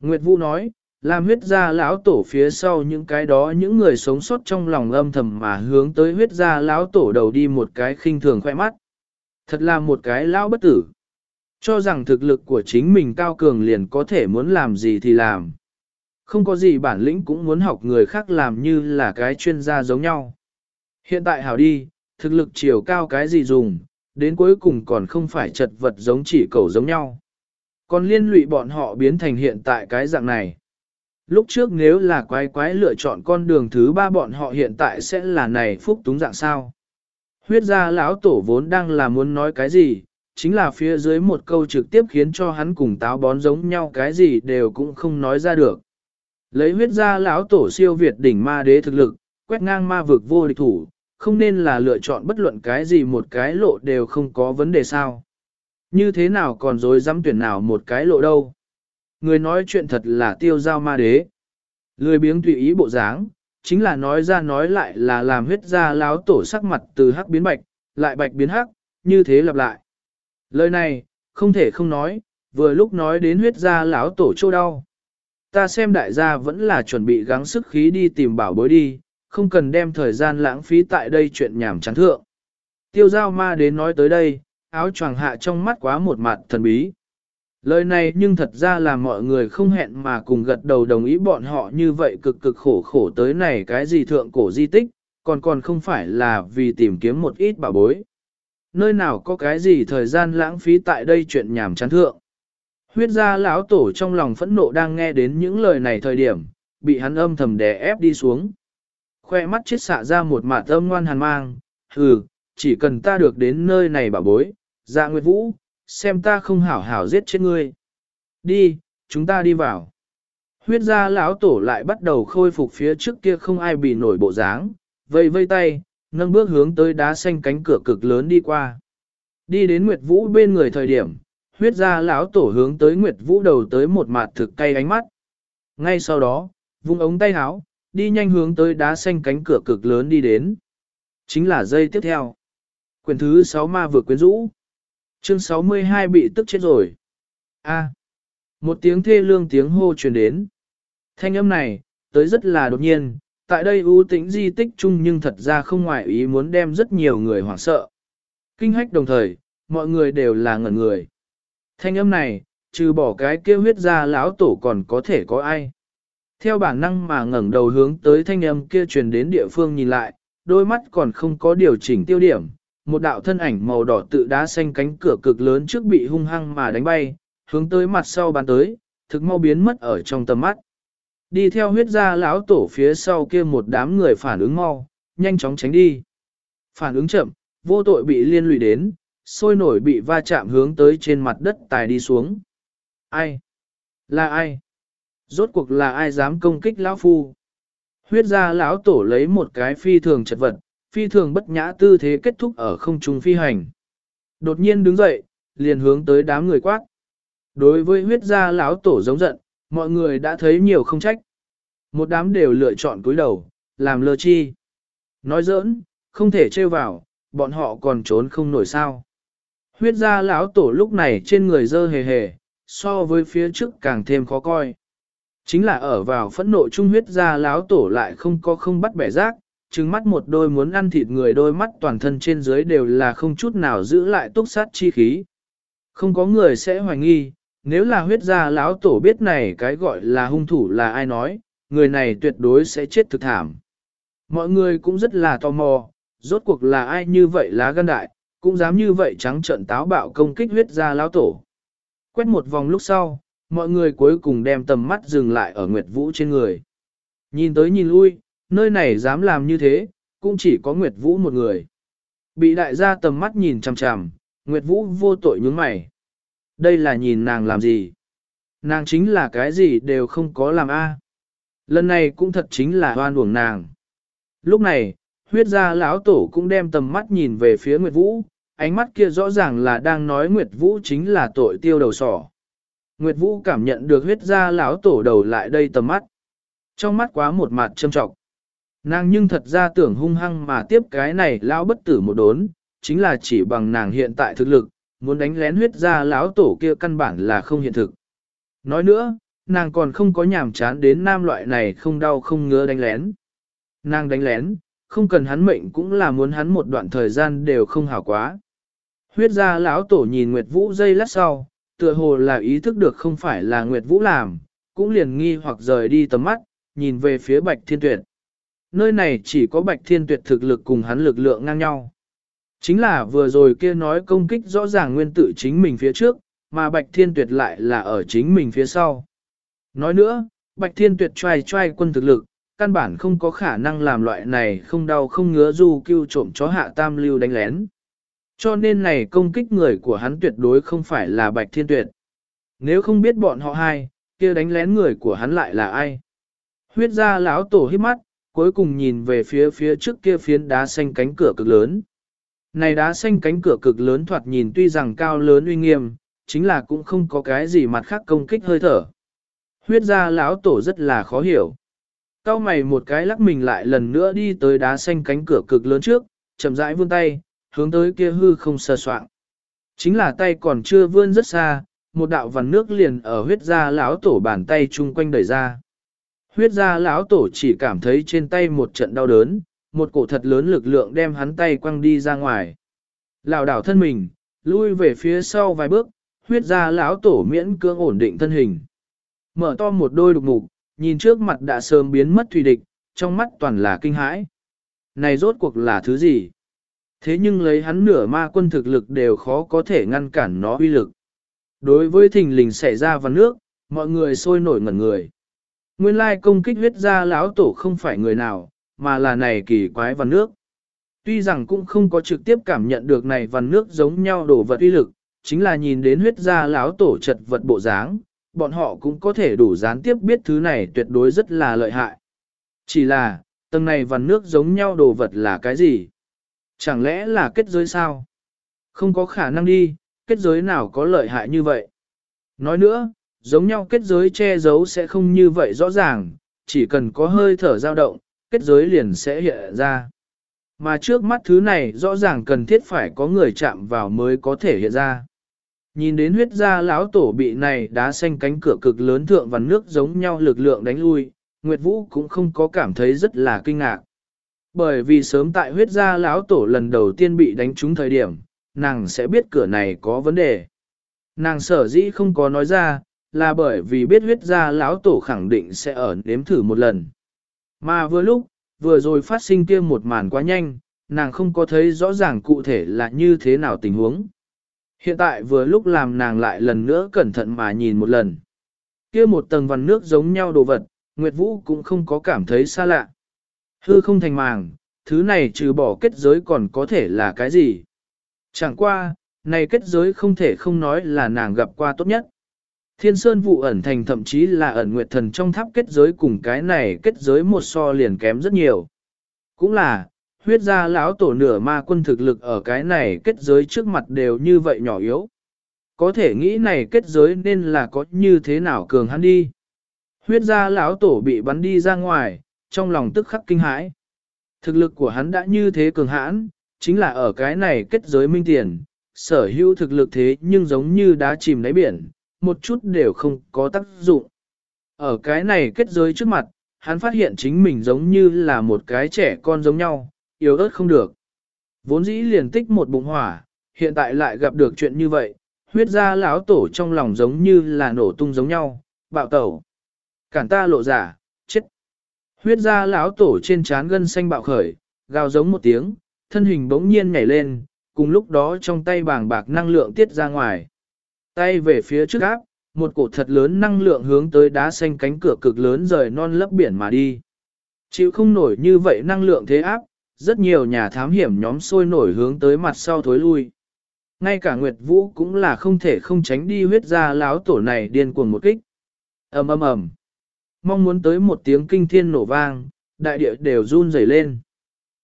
Nguyệt Vũ nói, làm huyết gia lão tổ phía sau những cái đó những người sống sót trong lòng âm thầm mà hướng tới huyết gia lão tổ đầu đi một cái khinh thường khoe mắt. Thật là một cái lão bất tử. Cho rằng thực lực của chính mình cao cường liền có thể muốn làm gì thì làm. Không có gì bản lĩnh cũng muốn học người khác làm như là cái chuyên gia giống nhau. Hiện tại hảo đi, thực lực chiều cao cái gì dùng, đến cuối cùng còn không phải chật vật giống chỉ cầu giống nhau. Còn liên lụy bọn họ biến thành hiện tại cái dạng này. Lúc trước nếu là quái quái lựa chọn con đường thứ ba bọn họ hiện tại sẽ là này phúc túng dạng sao. Huyết gia lão tổ vốn đang là muốn nói cái gì, chính là phía dưới một câu trực tiếp khiến cho hắn cùng táo bón giống nhau cái gì đều cũng không nói ra được. Lấy huyết gia lão tổ siêu việt đỉnh ma đế thực lực, quét ngang ma vực vô địch thủ, không nên là lựa chọn bất luận cái gì một cái lộ đều không có vấn đề sao. Như thế nào còn dối dám tuyển nào một cái lộ đâu. Người nói chuyện thật là tiêu giao ma đế. Lười biếng tùy ý bộ dáng, chính là nói ra nói lại là làm huyết ra láo tổ sắc mặt từ hắc biến bạch, lại bạch biến hắc, như thế lặp lại. Lời này, không thể không nói, vừa lúc nói đến huyết ra láo tổ chỗ đau. Ta xem đại gia vẫn là chuẩn bị gắng sức khí đi tìm bảo bối đi, không cần đem thời gian lãng phí tại đây chuyện nhảm chán thượng. Tiêu giao ma đến nói tới đây, áo choàng hạ trong mắt quá một mặt thần bí. Lời này nhưng thật ra là mọi người không hẹn mà cùng gật đầu đồng ý bọn họ như vậy cực cực khổ khổ tới này cái gì thượng cổ di tích, còn còn không phải là vì tìm kiếm một ít bảo bối. Nơi nào có cái gì thời gian lãng phí tại đây chuyện nhảm chán thượng. Huyết gia lão tổ trong lòng phẫn nộ đang nghe đến những lời này thời điểm, bị hắn âm thầm đè ép đi xuống. Khoe mắt chết xạ ra một mạt âm ngoan hàn mang, hừ, chỉ cần ta được đến nơi này bảo bối, dạ nguyệt vũ, xem ta không hảo hảo giết chết ngươi. Đi, chúng ta đi vào. Huyết gia lão tổ lại bắt đầu khôi phục phía trước kia không ai bị nổi bộ dáng, vây vây tay, nâng bước hướng tới đá xanh cánh cửa cực lớn đi qua. Đi đến Nguyệt Vũ bên người thời điểm, huyết gia lão tổ hướng tới Nguyệt Vũ đầu tới một mặt thực cay ánh mắt. Ngay sau đó, vung ống tay háo, đi nhanh hướng tới đá xanh cánh cửa cực lớn đi đến. Chính là dây tiếp theo. Quyển thứ 6 ma vừa quyến rũ. Chương 62 bị tức chết rồi. A. một tiếng thê lương tiếng hô truyền đến. Thanh âm này, tới rất là đột nhiên, tại đây ưu tĩnh di tích chung nhưng thật ra không ngoại ý muốn đem rất nhiều người hoảng sợ. Kinh hách đồng thời, mọi người đều là ngẩn người. Thanh âm này, trừ bỏ cái kêu huyết ra lão tổ còn có thể có ai. Theo bản năng mà ngẩng đầu hướng tới thanh âm kia truyền đến địa phương nhìn lại, đôi mắt còn không có điều chỉnh tiêu điểm, một đạo thân ảnh màu đỏ tự đá xanh cánh cửa cực lớn trước bị hung hăng mà đánh bay, hướng tới mặt sau bàn tới, thực mau biến mất ở trong tầm mắt. Đi theo huyết gia lão tổ phía sau kia một đám người phản ứng mau, nhanh chóng tránh đi. Phản ứng chậm, vô tội bị liên lụy đến, sôi nổi bị va chạm hướng tới trên mặt đất tài đi xuống. Ai? Là ai? Rốt cuộc là ai dám công kích lão phu? Huyết gia lão tổ lấy một cái phi thường chật vật, phi thường bất nhã tư thế kết thúc ở không trung phi hành. Đột nhiên đứng dậy, liền hướng tới đám người quát. Đối với huyết gia lão tổ giống giận, mọi người đã thấy nhiều không trách. Một đám đều lựa chọn cúi đầu, làm lơ chi. Nói giỡn, không thể trêu vào, bọn họ còn trốn không nổi sao. Huyết gia lão tổ lúc này trên người dơ hề hề, so với phía trước càng thêm khó coi. Chính là ở vào phẫn nộ trung huyết gia lão tổ lại không có không bắt bẻ rác, trừng mắt một đôi muốn ăn thịt người đôi mắt toàn thân trên dưới đều là không chút nào giữ lại túc sát chi khí. Không có người sẽ hoài nghi, nếu là huyết gia lão tổ biết này cái gọi là hung thủ là ai nói, người này tuyệt đối sẽ chết thực thảm. Mọi người cũng rất là tò mò, rốt cuộc là ai như vậy lá gan đại, cũng dám như vậy trắng trợn táo bạo công kích huyết gia lão tổ. Quét một vòng lúc sau, mọi người cuối cùng đem tầm mắt dừng lại ở Nguyệt Vũ trên người. Nhìn tới nhìn lui, nơi này dám làm như thế, cũng chỉ có Nguyệt Vũ một người. Bị đại gia tầm mắt nhìn chằm chằm, Nguyệt Vũ vô tội nhướng mày. Đây là nhìn nàng làm gì? Nàng chính là cái gì đều không có làm a. Lần này cũng thật chính là hoan uổng nàng. Lúc này, huyết gia lão tổ cũng đem tầm mắt nhìn về phía Nguyệt Vũ, ánh mắt kia rõ ràng là đang nói Nguyệt Vũ chính là tội tiêu đầu sỏ. Nguyệt Vũ cảm nhận được huyết gia lão tổ đầu lại đây tầm mắt. Trong mắt quá một mặt châm trọng. Nàng nhưng thật ra tưởng hung hăng mà tiếp cái này lão bất tử một đốn, chính là chỉ bằng nàng hiện tại thực lực, muốn đánh lén huyết gia lão tổ kia căn bản là không hiện thực. Nói nữa, nàng còn không có nhàm chán đến nam loại này không đau không ngứa đánh lén. Nàng đánh lén, không cần hắn mệnh cũng là muốn hắn một đoạn thời gian đều không hảo quá. Huyết gia lão tổ nhìn Nguyệt Vũ dây lát sau, tựa hồ là ý thức được không phải là Nguyệt Vũ làm, cũng liền nghi hoặc rời đi tầm mắt, nhìn về phía Bạch Thiên Tuyệt. Nơi này chỉ có Bạch Thiên Tuyệt thực lực cùng hắn lực lượng ngang nhau. Chính là vừa rồi kia nói công kích rõ ràng nguyên tự chính mình phía trước, mà Bạch Thiên Tuyệt lại là ở chính mình phía sau. Nói nữa, Bạch Thiên Tuyệt trai trai quân thực lực, căn bản không có khả năng làm loại này không đau không ngứa du kêu trộm chó hạ tam lưu đánh lén. Cho nên này công kích người của hắn tuyệt đối không phải là Bạch Thiên Tuyệt. Nếu không biết bọn họ hai, kia đánh lén người của hắn lại là ai? Huyết ra lão tổ hít mắt, cuối cùng nhìn về phía phía trước kia phiến đá xanh cánh cửa cực lớn. Này đá xanh cánh cửa cực lớn thoạt nhìn tuy rằng cao lớn uy nghiêm, chính là cũng không có cái gì mặt khác công kích hơi thở. Huyết ra lão tổ rất là khó hiểu. Cao mày một cái lắc mình lại lần nữa đi tới đá xanh cánh cửa cực lớn trước, chậm rãi vươn tay, hướng tới kia hư không sơ soạn. Chính là tay còn chưa vươn rất xa, một đạo vằn nước liền ở huyết ra lão tổ bàn tay chung quanh đẩy ra. Huyết gia lão tổ chỉ cảm thấy trên tay một trận đau đớn, một cổ thật lớn lực lượng đem hắn tay quăng đi ra ngoài. Lão đảo thân mình, lui về phía sau vài bước, huyết gia lão tổ miễn cưỡng ổn định thân hình. Mở to một đôi đục mục, nhìn trước mặt đã sớm biến mất thủy địch, trong mắt toàn là kinh hãi. Này rốt cuộc là thứ gì? Thế nhưng lấy hắn nửa ma quân thực lực đều khó có thể ngăn cản nó uy lực. Đối với thình lình xảy ra vào nước, mọi người sôi nổi ngẩn người. Nguyên lai công kích huyết ra lão tổ không phải người nào, mà là này kỳ quái văn nước. Tuy rằng cũng không có trực tiếp cảm nhận được này văn nước giống nhau đổ vật uy lực, chính là nhìn đến huyết ra lão tổ chật vật bộ dáng, bọn họ cũng có thể đủ gián tiếp biết thứ này tuyệt đối rất là lợi hại. Chỉ là, tầng này văn nước giống nhau đồ vật là cái gì? Chẳng lẽ là kết giới sao? Không có khả năng đi, kết giới nào có lợi hại như vậy? Nói nữa, giống nhau kết giới che giấu sẽ không như vậy rõ ràng, chỉ cần có hơi thở dao động, kết giới liền sẽ hiện ra. Mà trước mắt thứ này rõ ràng cần thiết phải có người chạm vào mới có thể hiện ra. Nhìn đến huyết gia lão tổ bị này đá xanh cánh cửa cực lớn thượng và nước giống nhau lực lượng đánh lui, Nguyệt Vũ cũng không có cảm thấy rất là kinh ngạc. Bởi vì sớm tại huyết gia lão tổ lần đầu tiên bị đánh trúng thời điểm, nàng sẽ biết cửa này có vấn đề. Nàng sở dĩ không có nói ra, là bởi vì biết huyết gia lão tổ khẳng định sẽ ở nếm thử một lần. Mà vừa lúc, vừa rồi phát sinh kia một màn quá nhanh, nàng không có thấy rõ ràng cụ thể là như thế nào tình huống. Hiện tại vừa lúc làm nàng lại lần nữa cẩn thận mà nhìn một lần. Kia một tầng vằn nước giống nhau đồ vật, Nguyệt Vũ cũng không có cảm thấy xa lạ. Hư không thành màng, thứ này trừ bỏ kết giới còn có thể là cái gì? Chẳng qua, này kết giới không thể không nói là nàng gặp qua tốt nhất. Thiên Sơn vụ ẩn thành thậm chí là ẩn nguyệt thần trong tháp kết giới cùng cái này kết giới một so liền kém rất nhiều. Cũng là, huyết gia lão tổ nửa ma quân thực lực ở cái này kết giới trước mặt đều như vậy nhỏ yếu. Có thể nghĩ này kết giới nên là có như thế nào cường hắn đi. Huyết gia lão tổ bị bắn đi ra ngoài, trong lòng tức khắc kinh hãi. Thực lực của hắn đã như thế cường hãn, chính là ở cái này kết giới minh tiền, sở hữu thực lực thế nhưng giống như đá chìm đáy biển, một chút đều không có tác dụng. Ở cái này kết giới trước mặt, hắn phát hiện chính mình giống như là một cái trẻ con giống nhau, yếu ớt không được. Vốn dĩ liền tích một bụng hỏa, hiện tại lại gặp được chuyện như vậy, huyết ra lão tổ trong lòng giống như là nổ tung giống nhau, bạo tẩu. Cản ta lộ giả, chết. Huyết ra lão tổ trên trán gân xanh bạo khởi, gào giống một tiếng, thân hình bỗng nhiên nhảy lên, cùng lúc đó trong tay bàng bạc năng lượng tiết ra ngoài. Tay về phía trước áp, một cổ thật lớn năng lượng hướng tới đá xanh cánh cửa cực lớn rời non lấp biển mà đi. Chịu không nổi như vậy năng lượng thế áp, rất nhiều nhà thám hiểm nhóm sôi nổi hướng tới mặt sau thối lui. Ngay cả Nguyệt Vũ cũng là không thể không tránh đi huyết ra láo tổ này điên cuồng một kích. ầm ầm ầm, Mong muốn tới một tiếng kinh thiên nổ vang, đại địa đều run rẩy lên.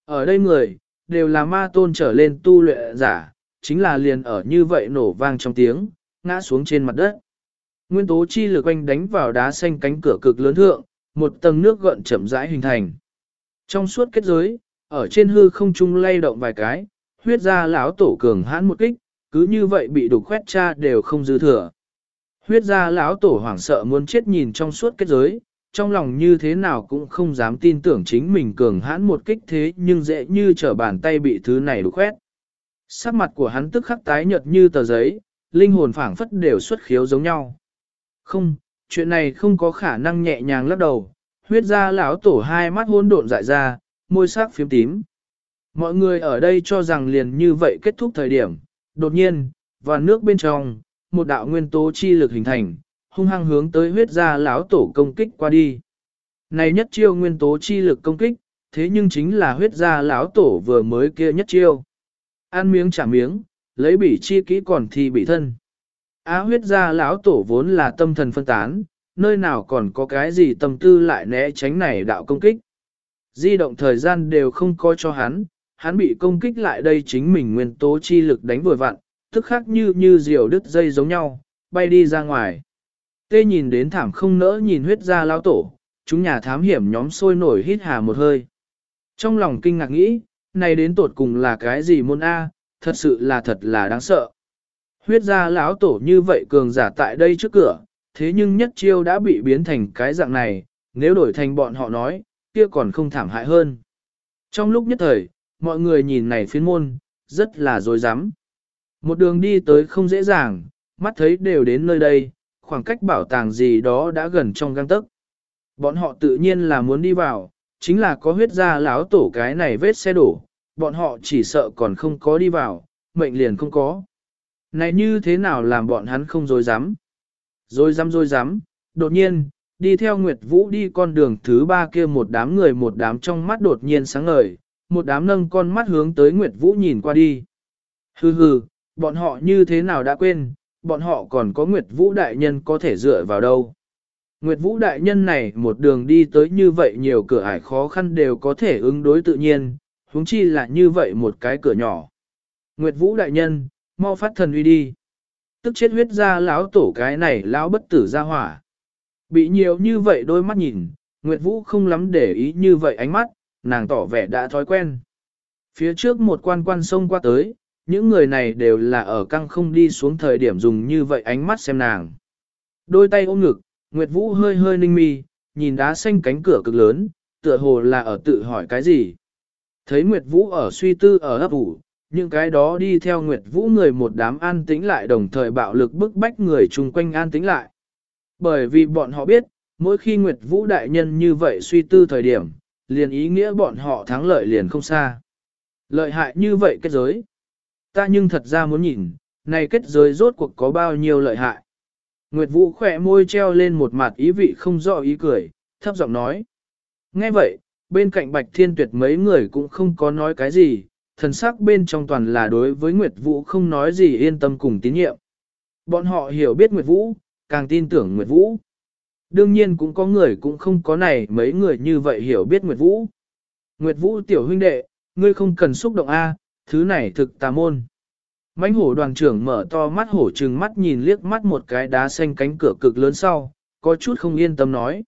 Ở đây người, đều là ma tôn trở lên tu luyện giả, chính là liền ở như vậy nổ vang trong tiếng, ngã xuống trên mặt đất. Nguyên tố chi lực quanh đánh vào đá xanh cánh cửa cực lớn thượng, một tầng nước gợn chậm rãi hình thành. Trong suốt kết giới, ở trên hư không trung lay động vài cái, huyết ra lão tổ cường hãn một kích, cứ như vậy bị đục khoét cha đều không dư thừa. Huyết ra lão tổ hoảng sợ muốn chết nhìn trong suốt kết giới, trong lòng như thế nào cũng không dám tin tưởng chính mình cường hãn một kích thế nhưng dễ như trở bàn tay bị thứ này đục khoét. Sắc mặt của hắn tức khắc tái nhợt như tờ giấy, linh hồn phảng phất đều xuất khiếu giống nhau. Không, chuyện này không có khả năng nhẹ nhàng lắc đầu, huyết ra lão tổ hai mắt hôn độn dại ra, môi sắc phiếm tím. Mọi người ở đây cho rằng liền như vậy kết thúc thời điểm, đột nhiên, và nước bên trong, một đạo nguyên tố chi lực hình thành, hung hăng hướng tới huyết ra lão tổ công kích qua đi. Này nhất chiêu nguyên tố chi lực công kích, thế nhưng chính là huyết ra lão tổ vừa mới kia nhất chiêu. Ăn miếng trả miếng, lấy bỉ chi kỹ còn thì bị thân. Á huyết gia lão tổ vốn là tâm thần phân tán, nơi nào còn có cái gì tâm tư lại né tránh này đạo công kích. Di động thời gian đều không coi cho hắn, hắn bị công kích lại đây chính mình nguyên tố chi lực đánh vừa vặn, tức khác như như diều đứt dây giống nhau, bay đi ra ngoài. Tê nhìn đến thảm không nỡ nhìn huyết gia lão tổ, chúng nhà thám hiểm nhóm sôi nổi hít hà một hơi. Trong lòng kinh ngạc nghĩ, này đến tột cùng là cái gì môn A, thật sự là thật là đáng sợ. Huyết gia lão tổ như vậy cường giả tại đây trước cửa, thế nhưng nhất chiêu đã bị biến thành cái dạng này, nếu đổi thành bọn họ nói, kia còn không thảm hại hơn. Trong lúc nhất thời, mọi người nhìn này phiến môn, rất là dối rắm Một đường đi tới không dễ dàng, mắt thấy đều đến nơi đây, khoảng cách bảo tàng gì đó đã gần trong găng tấc. Bọn họ tự nhiên là muốn đi vào, chính là có huyết gia lão tổ cái này vết xe đổ, bọn họ chỉ sợ còn không có đi vào, mệnh liền không có. Này như thế nào làm bọn hắn không dối dám? Dối dám dối dám, đột nhiên, đi theo Nguyệt Vũ đi con đường thứ ba kia một đám người một đám trong mắt đột nhiên sáng ngời, một đám nâng con mắt hướng tới Nguyệt Vũ nhìn qua đi. Hừ hừ, bọn họ như thế nào đã quên, bọn họ còn có Nguyệt Vũ đại nhân có thể dựa vào đâu. Nguyệt Vũ đại nhân này một đường đi tới như vậy nhiều cửa ải khó khăn đều có thể ứng đối tự nhiên, huống chi là như vậy một cái cửa nhỏ. Nguyệt Vũ đại nhân, mau phát thần uy đi. Tức chết huyết ra lão tổ cái này lão bất tử ra hỏa. Bị nhiều như vậy đôi mắt nhìn, Nguyệt Vũ không lắm để ý như vậy ánh mắt, nàng tỏ vẻ đã thói quen. Phía trước một quan quan sông qua tới, những người này đều là ở căng không đi xuống thời điểm dùng như vậy ánh mắt xem nàng. Đôi tay ôm ngực, Nguyệt Vũ hơi hơi ninh mi, nhìn đá xanh cánh cửa cực lớn, tựa hồ là ở tự hỏi cái gì. Thấy Nguyệt Vũ ở suy tư ở ấp ủ, những cái đó đi theo Nguyệt Vũ người một đám an tĩnh lại đồng thời bạo lực bức bách người chung quanh an tĩnh lại. Bởi vì bọn họ biết, mỗi khi Nguyệt Vũ đại nhân như vậy suy tư thời điểm, liền ý nghĩa bọn họ thắng lợi liền không xa. Lợi hại như vậy kết giới. Ta nhưng thật ra muốn nhìn, này kết giới rốt cuộc có bao nhiêu lợi hại. Nguyệt Vũ khỏe môi treo lên một mặt ý vị không rõ ý cười, thấp giọng nói. Nghe vậy, bên cạnh Bạch Thiên Tuyệt mấy người cũng không có nói cái gì, thần sắc bên trong toàn là đối với Nguyệt Vũ không nói gì yên tâm cùng tín nhiệm. Bọn họ hiểu biết Nguyệt Vũ, càng tin tưởng Nguyệt Vũ. Đương nhiên cũng có người cũng không có này mấy người như vậy hiểu biết Nguyệt Vũ. Nguyệt Vũ tiểu huynh đệ, ngươi không cần xúc động A, thứ này thực tà môn. Mánh hổ đoàn trưởng mở to mắt hổ trừng mắt nhìn liếc mắt một cái đá xanh cánh cửa cực lớn sau, có chút không yên tâm nói.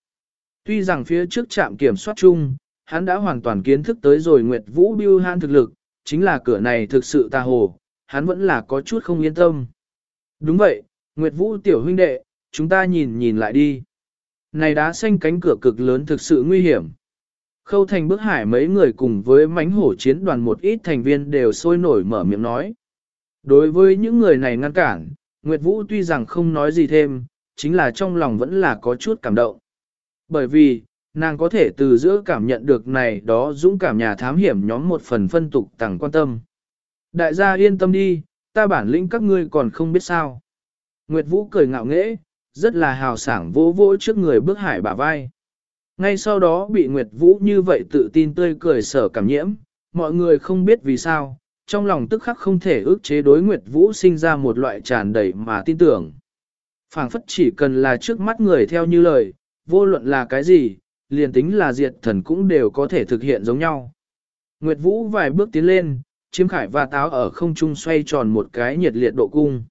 Tuy rằng phía trước trạm kiểm soát chung, hắn đã hoàn toàn kiến thức tới rồi Nguyệt Vũ Biêu Han thực lực, chính là cửa này thực sự tà hồ, hắn vẫn là có chút không yên tâm. Đúng vậy, Nguyệt Vũ tiểu huynh đệ, chúng ta nhìn nhìn lại đi. Này đá xanh cánh cửa cực lớn thực sự nguy hiểm. Khâu thành bức hải mấy người cùng với mánh hổ chiến đoàn một ít thành viên đều sôi nổi mở miệng nói. Đối với những người này ngăn cản, Nguyệt Vũ tuy rằng không nói gì thêm, chính là trong lòng vẫn là có chút cảm động. Bởi vì, nàng có thể từ giữa cảm nhận được này đó dũng cảm nhà thám hiểm nhóm một phần phân tục tặng quan tâm. Đại gia yên tâm đi, ta bản lĩnh các ngươi còn không biết sao. Nguyệt Vũ cười ngạo nghễ, rất là hào sảng vỗ vỗ trước người bước hải bả vai. Ngay sau đó bị Nguyệt Vũ như vậy tự tin tươi cười sở cảm nhiễm, mọi người không biết vì sao, trong lòng tức khắc không thể ước chế đối Nguyệt Vũ sinh ra một loại tràn đầy mà tin tưởng. phảng phất chỉ cần là trước mắt người theo như lời, vô luận là cái gì, liền tính là diệt thần cũng đều có thể thực hiện giống nhau. Nguyệt Vũ vài bước tiến lên, chiếm khải và táo ở không trung xoay tròn một cái nhiệt liệt độ cung.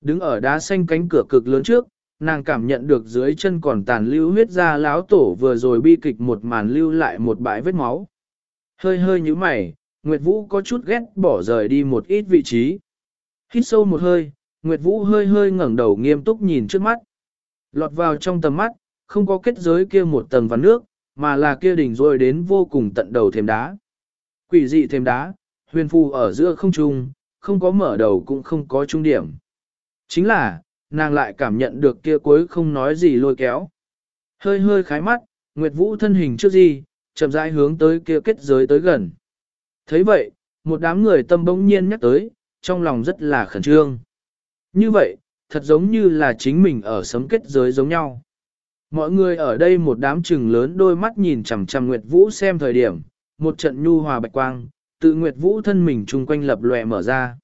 Đứng ở đá xanh cánh cửa cực lớn trước, nàng cảm nhận được dưới chân còn tàn lưu huyết ra láo tổ vừa rồi bi kịch một màn lưu lại một bãi vết máu. Hơi hơi như mày, Nguyệt Vũ có chút ghét bỏ rời đi một ít vị trí. Hít sâu một hơi, Nguyệt Vũ hơi hơi ngẩng đầu nghiêm túc nhìn trước mắt. Lọt vào trong tầm mắt, không có kết giới kia một tầng ván nước, mà là kia đỉnh rồi đến vô cùng tận đầu thềm đá. Quỷ dị thềm đá, huyền phù ở giữa không trung, không có mở đầu cũng không có trung điểm. Chính là, nàng lại cảm nhận được kia cuối không nói gì lôi kéo. Hơi hơi khái mắt, Nguyệt Vũ thân hình trước gì, chậm rãi hướng tới kia kết giới tới gần. thấy vậy, một đám người tâm bỗng nhiên nhắc tới, trong lòng rất là khẩn trương. Như vậy, thật giống như là chính mình ở sấm kết giới giống nhau. Mọi người ở đây một đám trừng lớn đôi mắt nhìn chằm chằm Nguyệt Vũ xem thời điểm, một trận nhu hòa bạch quang, tự Nguyệt Vũ thân mình chung quanh lập lòe mở ra.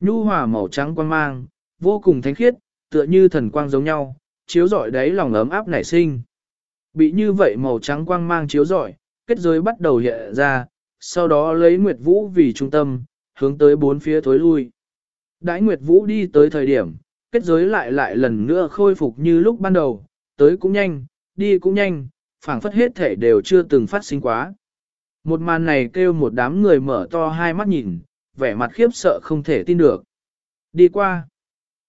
Nhu hòa màu trắng quang mang, vô cùng thánh khiết, tựa như thần quang giống nhau, chiếu rọi đáy lòng ấm áp nảy sinh. Bị như vậy màu trắng quang mang chiếu rọi, kết giới bắt đầu hiện ra, sau đó lấy Nguyệt Vũ vì trung tâm, hướng tới bốn phía thối lui. Đãi Nguyệt Vũ đi tới thời điểm, kết giới lại lại lần nữa khôi phục như lúc ban đầu, tới cũng nhanh, đi cũng nhanh, phảng phất hết thể đều chưa từng phát sinh quá. Một màn này kêu một đám người mở to hai mắt nhìn, vẻ mặt khiếp sợ không thể tin được. Đi qua.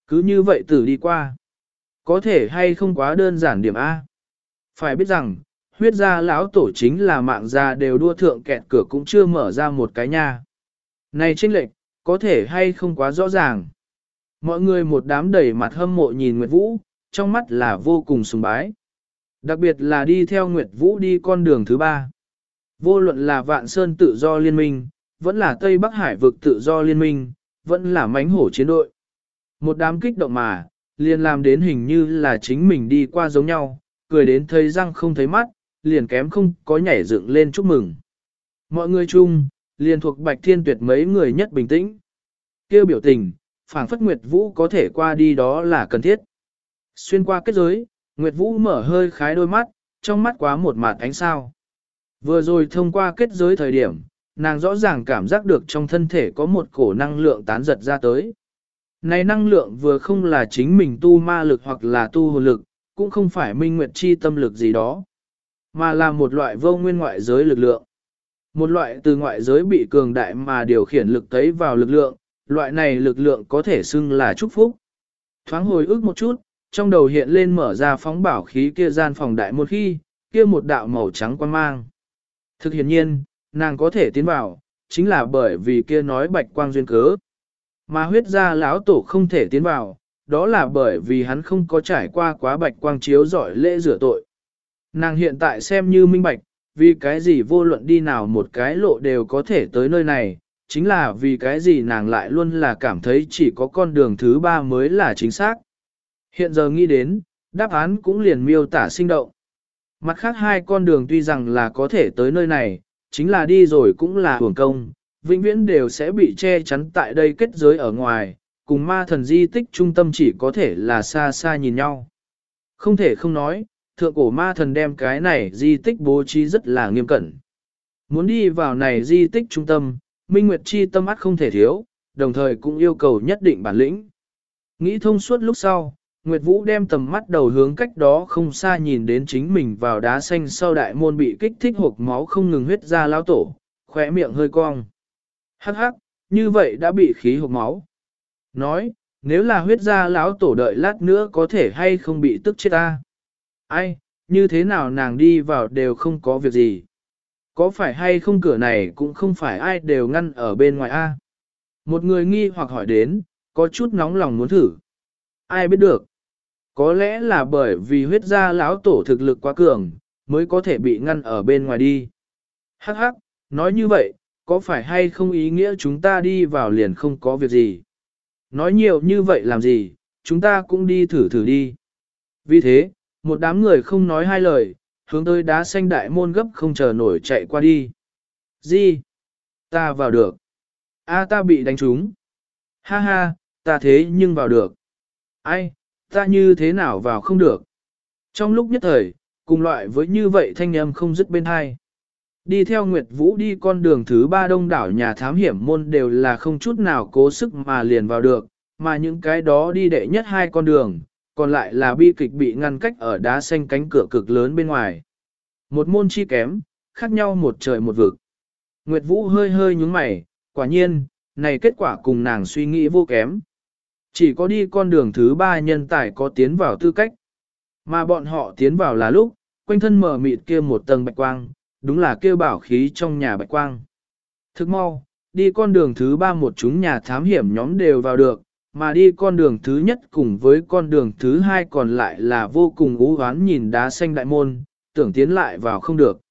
Cứ như vậy tử đi qua. Có thể hay không quá đơn giản điểm A. Phải biết rằng, huyết gia lão tổ chính là mạng gia đều đua thượng kẹt cửa cũng chưa mở ra một cái nha. Này trinh lệch, có thể hay không quá rõ ràng. Mọi người một đám đầy mặt hâm mộ nhìn Nguyệt Vũ, trong mắt là vô cùng sùng bái. Đặc biệt là đi theo Nguyệt Vũ đi con đường thứ ba. Vô luận là Vạn Sơn tự do liên minh, vẫn là Tây Bắc Hải vực tự do liên minh, vẫn là mánh hổ chiến đội. Một đám kích động mà, liền làm đến hình như là chính mình đi qua giống nhau, cười đến thấy răng không thấy mắt, liền kém không có nhảy dựng lên chúc mừng. Mọi người chung, liền thuộc Bạch Thiên Tuyệt mấy người nhất bình tĩnh. kêu biểu tình, phảng phất Nguyệt Vũ có thể qua đi đó là cần thiết. Xuyên qua kết giới, Nguyệt Vũ mở hơi khái đôi mắt, trong mắt quá một mạt ánh sao. Vừa rồi thông qua kết giới thời điểm, nàng rõ ràng cảm giác được trong thân thể có một cổ năng lượng tán giật ra tới. Này năng lượng vừa không là chính mình tu ma lực hoặc là tu hồn lực, cũng không phải minh nguyệt chi tâm lực gì đó, mà là một loại vô nguyên ngoại giới lực lượng. Một loại từ ngoại giới bị cường đại mà điều khiển lực tấy vào lực lượng, loại này lực lượng có thể xưng là chúc phúc. Thoáng hồi ức một chút, trong đầu hiện lên mở ra phóng bảo khí kia gian phòng đại một khi, kia một đạo màu trắng quan mang. Thực hiện nhiên, nàng có thể tiến vào, chính là bởi vì kia nói bạch quang duyên cớ. Mà huyết gia lão tổ không thể tiến vào, đó là bởi vì hắn không có trải qua quá bạch quang chiếu giỏi lễ rửa tội. Nàng hiện tại xem như minh bạch, vì cái gì vô luận đi nào một cái lộ đều có thể tới nơi này, chính là vì cái gì nàng lại luôn là cảm thấy chỉ có con đường thứ ba mới là chính xác. Hiện giờ nghĩ đến, đáp án cũng liền miêu tả sinh động. Mặt khác hai con đường tuy rằng là có thể tới nơi này, chính là đi rồi cũng là hưởng công, vĩnh viễn đều sẽ bị che chắn tại đây kết giới ở ngoài, cùng ma thần di tích trung tâm chỉ có thể là xa xa nhìn nhau. Không thể không nói, thượng cổ ma thần đem cái này di tích bố trí rất là nghiêm cẩn. Muốn đi vào này di tích trung tâm, Minh Nguyệt Chi tâm mắt không thể thiếu, đồng thời cũng yêu cầu nhất định bản lĩnh. Nghĩ thông suốt lúc sau, Nguyệt Vũ đem tầm mắt đầu hướng cách đó không xa nhìn đến chính mình vào đá xanh sau đại môn bị kích thích hộp máu không ngừng huyết ra lao tổ, khỏe miệng hơi cong. Hắc hắc, như vậy đã bị khí hộp máu. Nói, nếu là huyết ra lão tổ đợi lát nữa có thể hay không bị tức chết ta. Ai, như thế nào nàng đi vào đều không có việc gì. Có phải hay không cửa này cũng không phải ai đều ngăn ở bên ngoài a. Một người nghi hoặc hỏi đến, có chút nóng lòng muốn thử. Ai biết được. Có lẽ là bởi vì huyết gia lão tổ thực lực quá cường, mới có thể bị ngăn ở bên ngoài đi. Hắc hắc, nói như vậy, có phải hay không ý nghĩa chúng ta đi vào liền không có việc gì. Nói nhiều như vậy làm gì, chúng ta cũng đi thử thử đi. Vì thế, một đám người không nói hai lời, hướng tới đá xanh đại môn gấp không chờ nổi chạy qua đi. Gì? Ta vào được. A ta bị đánh trúng. Ha ha, ta thế nhưng vào được. Ai, ta như thế nào vào không được. Trong lúc nhất thời, cùng loại với như vậy thanh âm không dứt bên hai. Đi theo Nguyệt Vũ đi con đường thứ ba đông đảo nhà thám hiểm môn đều là không chút nào cố sức mà liền vào được, mà những cái đó đi đệ nhất hai con đường, còn lại là bi kịch bị ngăn cách ở đá xanh cánh cửa cực lớn bên ngoài. Một môn chi kém, khác nhau một trời một vực. Nguyệt Vũ hơi hơi nhúng mày, quả nhiên, này kết quả cùng nàng suy nghĩ vô kém. Chỉ có đi con đường thứ ba nhân tài có tiến vào tư cách. Mà bọn họ tiến vào là lúc, quanh thân mở mịt kia một tầng bạch quang, đúng là kêu bảo khí trong nhà bạch quang. Thức mau, đi con đường thứ ba một chúng nhà thám hiểm nhóm đều vào được, mà đi con đường thứ nhất cùng với con đường thứ hai còn lại là vô cùng ú hoán nhìn đá xanh đại môn, tưởng tiến lại vào không được.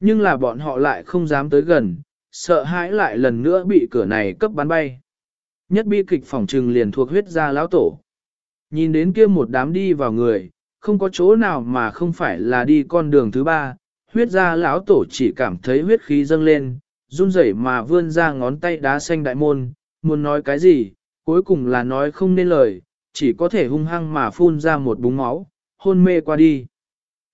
Nhưng là bọn họ lại không dám tới gần, sợ hãi lại lần nữa bị cửa này cấp bắn bay. Nhất bi kịch phòng trừng liền thuộc huyết gia lão tổ. Nhìn đến kia một đám đi vào người, không có chỗ nào mà không phải là đi con đường thứ ba, huyết gia lão tổ chỉ cảm thấy huyết khí dâng lên, run rẩy mà vươn ra ngón tay đá xanh đại môn, muốn nói cái gì, cuối cùng là nói không nên lời, chỉ có thể hung hăng mà phun ra một búng máu, hôn mê qua đi.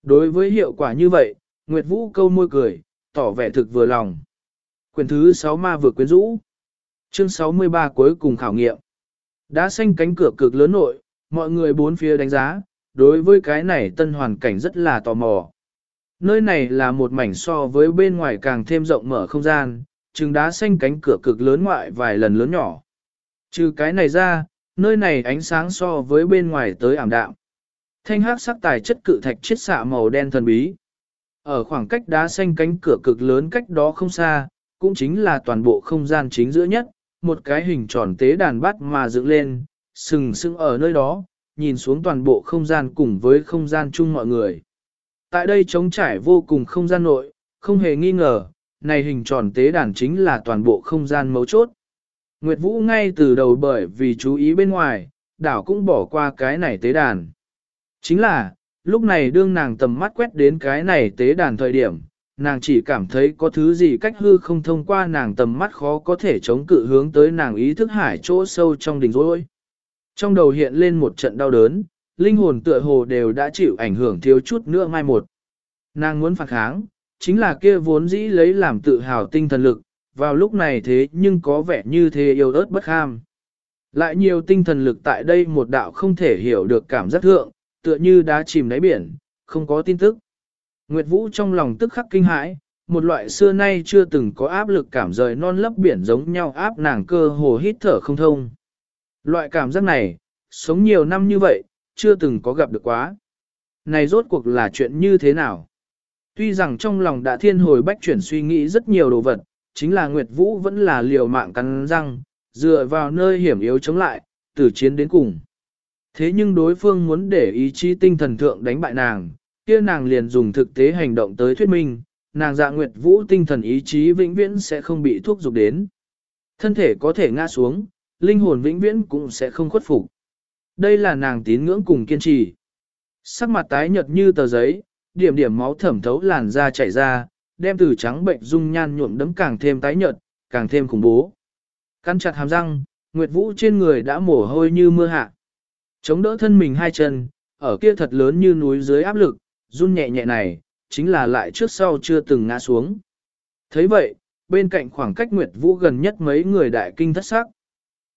Đối với hiệu quả như vậy, Nguyệt Vũ câu môi cười, tỏ vẻ thực vừa lòng. Quyền thứ 6 ma vừa quyến rũ. Chương 63 cuối cùng khảo nghiệm. Đã xanh cánh cửa cực lớn nội, mọi người bốn phía đánh giá, đối với cái này tân hoàn cảnh rất là tò mò. Nơi này là một mảnh so với bên ngoài càng thêm rộng mở không gian, trừng đá xanh cánh cửa cực lớn ngoại vài lần lớn nhỏ. Trừ cái này ra, nơi này ánh sáng so với bên ngoài tới ảm đạm. Thanh hắc sắc tài chất cự thạch chiết xạ màu đen thần bí. Ở khoảng cách đá xanh cánh cửa cực lớn cách đó không xa, cũng chính là toàn bộ không gian chính giữa nhất, một cái hình tròn tế đàn bắt mà dựng lên, sừng sững ở nơi đó, nhìn xuống toàn bộ không gian cùng với không gian chung mọi người. Tại đây trống trải vô cùng không gian nội, không hề nghi ngờ, này hình tròn tế đàn chính là toàn bộ không gian mấu chốt. Nguyệt Vũ ngay từ đầu bởi vì chú ý bên ngoài, đảo cũng bỏ qua cái này tế đàn. Chính là, lúc này đương nàng tầm mắt quét đến cái này tế đàn thời điểm, nàng chỉ cảm thấy có thứ gì cách hư không thông qua nàng tầm mắt khó có thể chống cự hướng tới nàng ý thức hải chỗ sâu trong đỉnh rối. Trong đầu hiện lên một trận đau đớn, linh hồn tựa hồ đều đã chịu ảnh hưởng thiếu chút nữa mai một. Nàng muốn phản kháng, chính là kia vốn dĩ lấy làm tự hào tinh thần lực, vào lúc này thế nhưng có vẻ như thế yêu ớt bất kham. Lại nhiều tinh thần lực tại đây một đạo không thể hiểu được cảm giác thượng, tựa như đá chìm đáy biển, không có tin tức. Nguyệt Vũ trong lòng tức khắc kinh hãi, một loại xưa nay chưa từng có áp lực cảm rời non lấp biển giống nhau áp nàng cơ hồ hít thở không thông. Loại cảm giác này, sống nhiều năm như vậy, chưa từng có gặp được quá. Này rốt cuộc là chuyện như thế nào? Tuy rằng trong lòng đã thiên hồi bách chuyển suy nghĩ rất nhiều đồ vật, chính là Nguyệt Vũ vẫn là liều mạng cắn răng, dựa vào nơi hiểm yếu chống lại, từ chiến đến cùng. Thế nhưng đối phương muốn để ý chí tinh thần thượng đánh bại nàng, kia nàng liền dùng thực tế hành động tới thuyết minh, nàng dạ Nguyệt Vũ tinh thần ý chí vĩnh viễn sẽ không bị thuốc dục đến. Thân thể có thể ngã xuống, linh hồn vĩnh viễn cũng sẽ không khuất phục. Đây là nàng tín ngưỡng cùng kiên trì. Sắc mặt tái nhợt như tờ giấy, điểm điểm máu thẩm thấu làn da chảy ra, đem từ trắng bệnh dung nhan nhuộm đấm càng thêm tái nhợt, càng thêm khủng bố. Căn chặt hàm răng, Nguyệt Vũ trên người đã mồ hôi như mưa hạ. Chống đỡ thân mình hai chân, ở kia thật lớn như núi dưới áp lực, run nhẹ nhẹ này, chính là lại trước sau chưa từng ngã xuống. thấy vậy, bên cạnh khoảng cách Nguyệt Vũ gần nhất mấy người đại kinh thất sắc.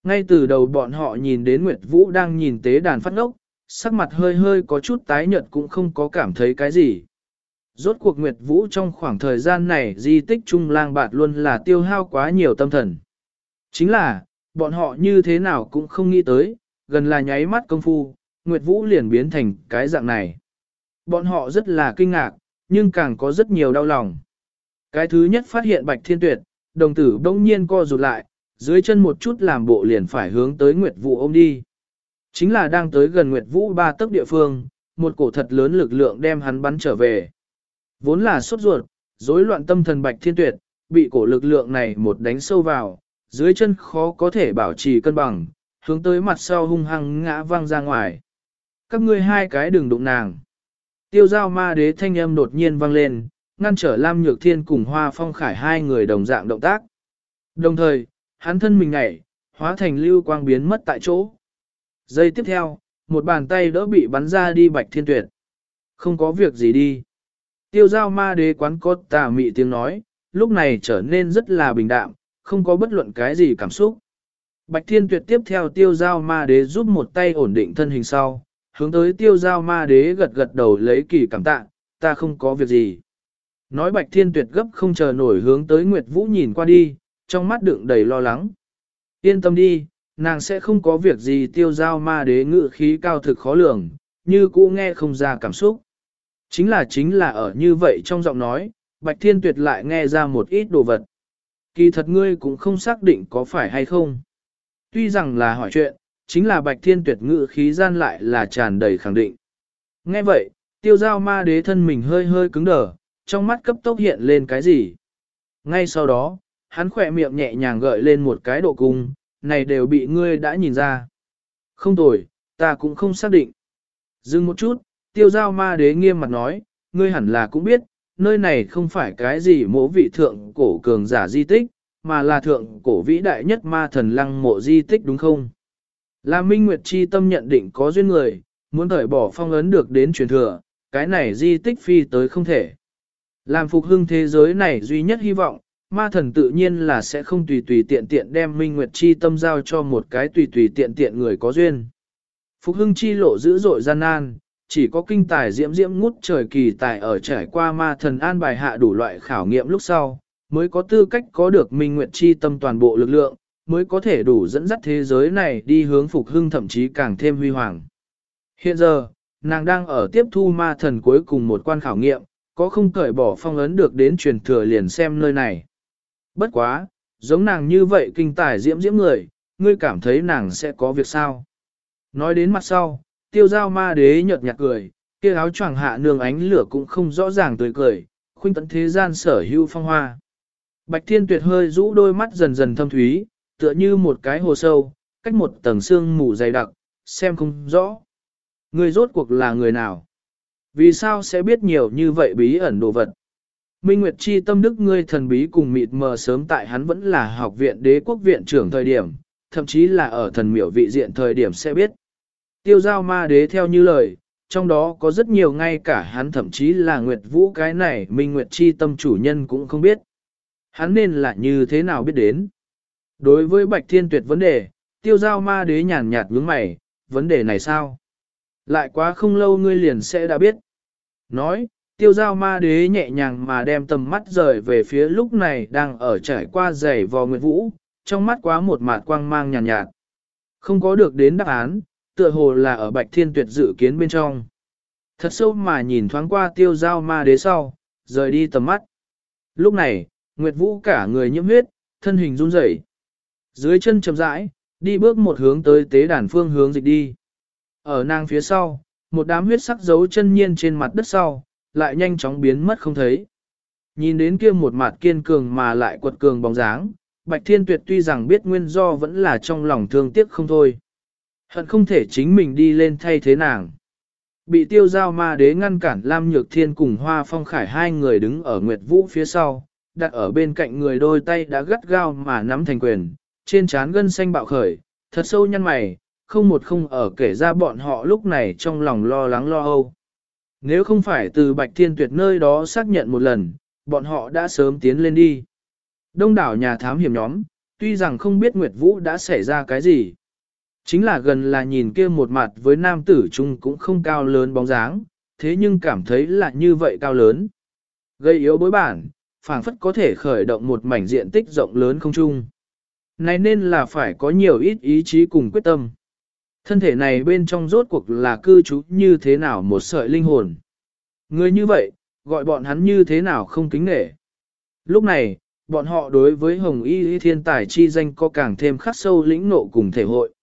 Ngay từ đầu bọn họ nhìn đến Nguyệt Vũ đang nhìn tế đàn phát ngốc, sắc mặt hơi hơi có chút tái nhợt cũng không có cảm thấy cái gì. Rốt cuộc Nguyệt Vũ trong khoảng thời gian này di tích trung lang bạt luôn là tiêu hao quá nhiều tâm thần. Chính là, bọn họ như thế nào cũng không nghĩ tới, gần là nháy mắt công phu, Nguyệt Vũ liền biến thành cái dạng này. Bọn họ rất là kinh ngạc, nhưng càng có rất nhiều đau lòng. Cái thứ nhất phát hiện Bạch Thiên Tuyệt, đồng tử bỗng nhiên co rụt lại, dưới chân một chút làm bộ liền phải hướng tới Nguyệt Vũ ôm đi. Chính là đang tới gần Nguyệt Vũ ba tấc địa phương, một cổ thật lớn lực lượng đem hắn bắn trở về. Vốn là sốt ruột, rối loạn tâm thần Bạch Thiên Tuyệt, bị cổ lực lượng này một đánh sâu vào, dưới chân khó có thể bảo trì cân bằng, hướng tới mặt sau hung hăng ngã văng ra ngoài. Các ngươi hai cái đừng đụng nàng. Tiêu giao ma đế thanh âm đột nhiên vang lên, ngăn trở Lam Nhược Thiên cùng Hoa Phong Khải hai người đồng dạng động tác. Đồng thời, hắn thân mình nhảy, hóa thành lưu quang biến mất tại chỗ. Giây tiếp theo, một bàn tay đỡ bị bắn ra đi bạch thiên tuyệt. Không có việc gì đi. Tiêu giao ma đế quán cốt tà mị tiếng nói, lúc này trở nên rất là bình đạm, không có bất luận cái gì cảm xúc. Bạch thiên tuyệt tiếp theo tiêu giao ma đế giúp một tay ổn định thân hình sau, hướng tới tiêu giao ma đế gật gật đầu lấy kỳ cảm tạ, ta không có việc gì. Nói bạch thiên tuyệt gấp không chờ nổi hướng tới Nguyệt Vũ nhìn qua đi, trong mắt đựng đầy lo lắng. Yên tâm đi, nàng sẽ không có việc gì tiêu giao ma đế ngự khí cao thực khó lường, như cũ nghe không ra cảm xúc. Chính là chính là ở như vậy trong giọng nói, Bạch Thiên Tuyệt lại nghe ra một ít đồ vật. Kỳ thật ngươi cũng không xác định có phải hay không. Tuy rằng là hỏi chuyện, chính là Bạch Thiên Tuyệt ngự khí gian lại là tràn đầy khẳng định. Nghe vậy, tiêu giao ma đế thân mình hơi hơi cứng đờ, trong mắt cấp tốc hiện lên cái gì. Ngay sau đó, hắn khỏe miệng nhẹ nhàng gợi lên một cái độ cung, này đều bị ngươi đã nhìn ra. Không tồi, ta cũng không xác định. Dừng một chút, tiêu giao ma đế nghiêm mặt nói, ngươi hẳn là cũng biết, nơi này không phải cái gì mỗ vị thượng cổ cường giả di tích, mà là thượng cổ vĩ đại nhất ma thần lăng mộ di tích đúng không? Là Minh Nguyệt Chi tâm nhận định có duyên người, muốn thời bỏ phong ấn được đến truyền thừa, cái này di tích phi tới không thể. Làm phục hưng thế giới này duy nhất hy vọng, ma thần tự nhiên là sẽ không tùy tùy tiện tiện đem Minh Nguyệt Chi tâm giao cho một cái tùy tùy tiện tiện người có duyên. Phục hưng chi lộ dữ dội gian nan, chỉ có kinh tài diễm diễm ngút trời kỳ tài ở trải qua ma thần an bài hạ đủ loại khảo nghiệm lúc sau, mới có tư cách có được Minh Nguyệt Chi tâm toàn bộ lực lượng, mới có thể đủ dẫn dắt thế giới này đi hướng phục hưng thậm chí càng thêm huy hoàng. Hiện giờ, nàng đang ở tiếp thu ma thần cuối cùng một quan khảo nghiệm, có không cởi bỏ phong ấn được đến truyền thừa liền xem nơi này. Bất quá, giống nàng như vậy kinh tài diễm diễm người, ngươi cảm thấy nàng sẽ có việc sao? Nói đến mặt sau, tiêu giao ma đế nhợt nhạt cười, kia áo choàng hạ nương ánh lửa cũng không rõ ràng tươi cười, khuynh tận thế gian sở hữu phong hoa. Bạch thiên tuyệt hơi rũ đôi mắt dần dần thâm thúy, tựa như một cái hồ sâu, cách một tầng xương mù dày đặc, xem không rõ. Người rốt cuộc là người nào? Vì sao sẽ biết nhiều như vậy bí ẩn đồ vật? Minh Nguyệt Chi tâm đức ngươi thần bí cùng mịt mờ sớm tại hắn vẫn là học viện đế quốc viện trưởng thời điểm, thậm chí là ở thần miểu vị diện thời điểm sẽ biết. Tiêu giao ma đế theo như lời, trong đó có rất nhiều ngay cả hắn thậm chí là Nguyệt Vũ cái này Minh Nguyệt Chi tâm chủ nhân cũng không biết. Hắn nên là như thế nào biết đến. Đối với Bạch Thiên Tuyệt vấn đề, tiêu giao ma đế nhàn nhạt nhướng mày, vấn đề này sao? Lại quá không lâu ngươi liền sẽ đã biết. Nói, tiêu giao ma đế nhẹ nhàng mà đem tầm mắt rời về phía lúc này đang ở trải qua giày vò Nguyệt Vũ, trong mắt quá một mạt quang mang nhàn nhạt, nhạt. Không có được đến đáp án, tựa hồ là ở Bạch Thiên Tuyệt dự kiến bên trong. Thật sâu mà nhìn thoáng qua tiêu giao ma đế sau, rời đi tầm mắt. Lúc này, Nguyệt Vũ cả người nhiễm huyết, thân hình run rẩy. Dưới chân chậm rãi, đi bước một hướng tới tế đàn phương hướng dịch đi. Ở nàng phía sau, một đám huyết sắc dấu chân nhiên trên mặt đất sau, lại nhanh chóng biến mất không thấy. Nhìn đến kia một mặt kiên cường mà lại quật cường bóng dáng, Bạch Thiên Tuyệt tuy rằng biết nguyên do vẫn là trong lòng thương tiếc không thôi. Hận không thể chính mình đi lên thay thế nàng. Bị tiêu giao ma đế ngăn cản Lam Nhược Thiên cùng Hoa Phong Khải hai người đứng ở Nguyệt Vũ phía sau, đặt ở bên cạnh người đôi tay đã gắt gao mà nắm thành quyền, trên trán gân xanh bạo khởi, thật sâu nhăn mày, không một không ở kể ra bọn họ lúc này trong lòng lo lắng lo âu. Nếu không phải từ Bạch Thiên Tuyệt nơi đó xác nhận một lần, bọn họ đã sớm tiến lên đi. Đông đảo nhà thám hiểm nhóm, tuy rằng không biết Nguyệt Vũ đã xảy ra cái gì. Chính là gần là nhìn kia một mặt với nam tử trung cũng không cao lớn bóng dáng, thế nhưng cảm thấy là như vậy cao lớn. Gây yếu bối bản, phảng phất có thể khởi động một mảnh diện tích rộng lớn không chung. Này nên là phải có nhiều ít ý chí cùng quyết tâm. Thân thể này bên trong rốt cuộc là cư trú như thế nào một sợi linh hồn. Người như vậy, gọi bọn hắn như thế nào không kính nể. Lúc này, bọn họ đối với Hồng Y thiên tài chi danh có càng thêm khắc sâu lĩnh nộ cùng thể hội.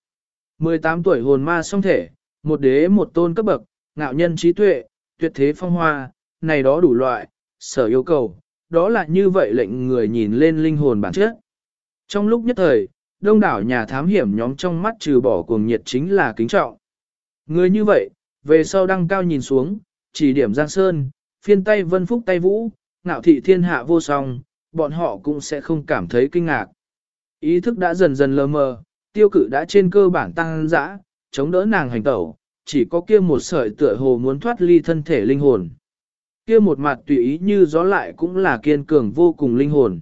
18 tuổi hồn ma song thể, một đế một tôn cấp bậc, ngạo nhân trí tuệ, tuyệt thế phong hoa, này đó đủ loại, sở yêu cầu, đó là như vậy lệnh người nhìn lên linh hồn bản chất. Trong lúc nhất thời, đông đảo nhà thám hiểm nhóm trong mắt trừ bỏ cuồng nhiệt chính là kính trọng. Người như vậy, về sau đăng cao nhìn xuống, chỉ điểm Giang Sơn, phiên tay vân phúc tay vũ, ngạo thị thiên hạ vô song, bọn họ cũng sẽ không cảm thấy kinh ngạc. Ý thức đã dần dần lờ mờ, tiêu cử đã trên cơ bản tăng dã, chống đỡ nàng hành tẩu, chỉ có kia một sợi tựa hồ muốn thoát ly thân thể linh hồn. Kia một mặt tùy ý như gió lại cũng là kiên cường vô cùng linh hồn.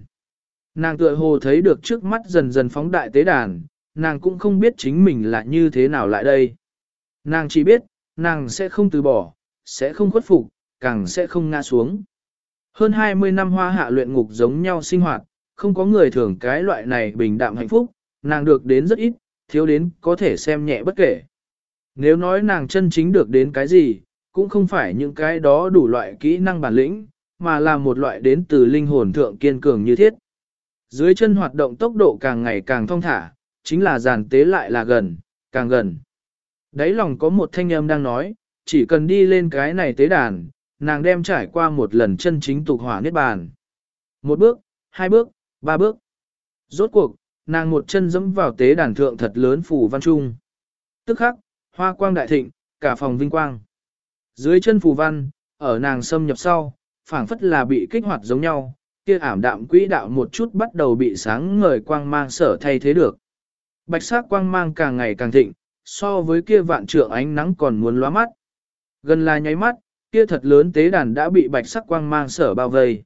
Nàng tựa hồ thấy được trước mắt dần dần phóng đại tế đàn, nàng cũng không biết chính mình là như thế nào lại đây. Nàng chỉ biết, nàng sẽ không từ bỏ, sẽ không khuất phục, càng sẽ không ngã xuống. Hơn 20 năm hoa hạ luyện ngục giống nhau sinh hoạt, không có người thường cái loại này bình đạm hạnh phúc, nàng được đến rất ít, thiếu đến có thể xem nhẹ bất kể. Nếu nói nàng chân chính được đến cái gì, cũng không phải những cái đó đủ loại kỹ năng bản lĩnh, mà là một loại đến từ linh hồn thượng kiên cường như thiết. Dưới chân hoạt động tốc độ càng ngày càng thong thả, chính là giàn tế lại là gần, càng gần. Đấy lòng có một thanh âm đang nói, chỉ cần đi lên cái này tế đàn, nàng đem trải qua một lần chân chính tục hỏa niết bàn. Một bước, hai bước, ba bước. Rốt cuộc, nàng một chân dẫm vào tế đàn thượng thật lớn phủ văn trung. Tức khắc, hoa quang đại thịnh, cả phòng vinh quang. Dưới chân phù văn, ở nàng xâm nhập sau, phảng phất là bị kích hoạt giống nhau, kia ảm đạm quỹ đạo một chút bắt đầu bị sáng ngời quang mang sở thay thế được. Bạch sắc quang mang càng ngày càng thịnh, so với kia vạn trượng ánh nắng còn muốn lóa mắt. Gần là nháy mắt, kia thật lớn tế đàn đã bị bạch sắc quang mang sở bao vây.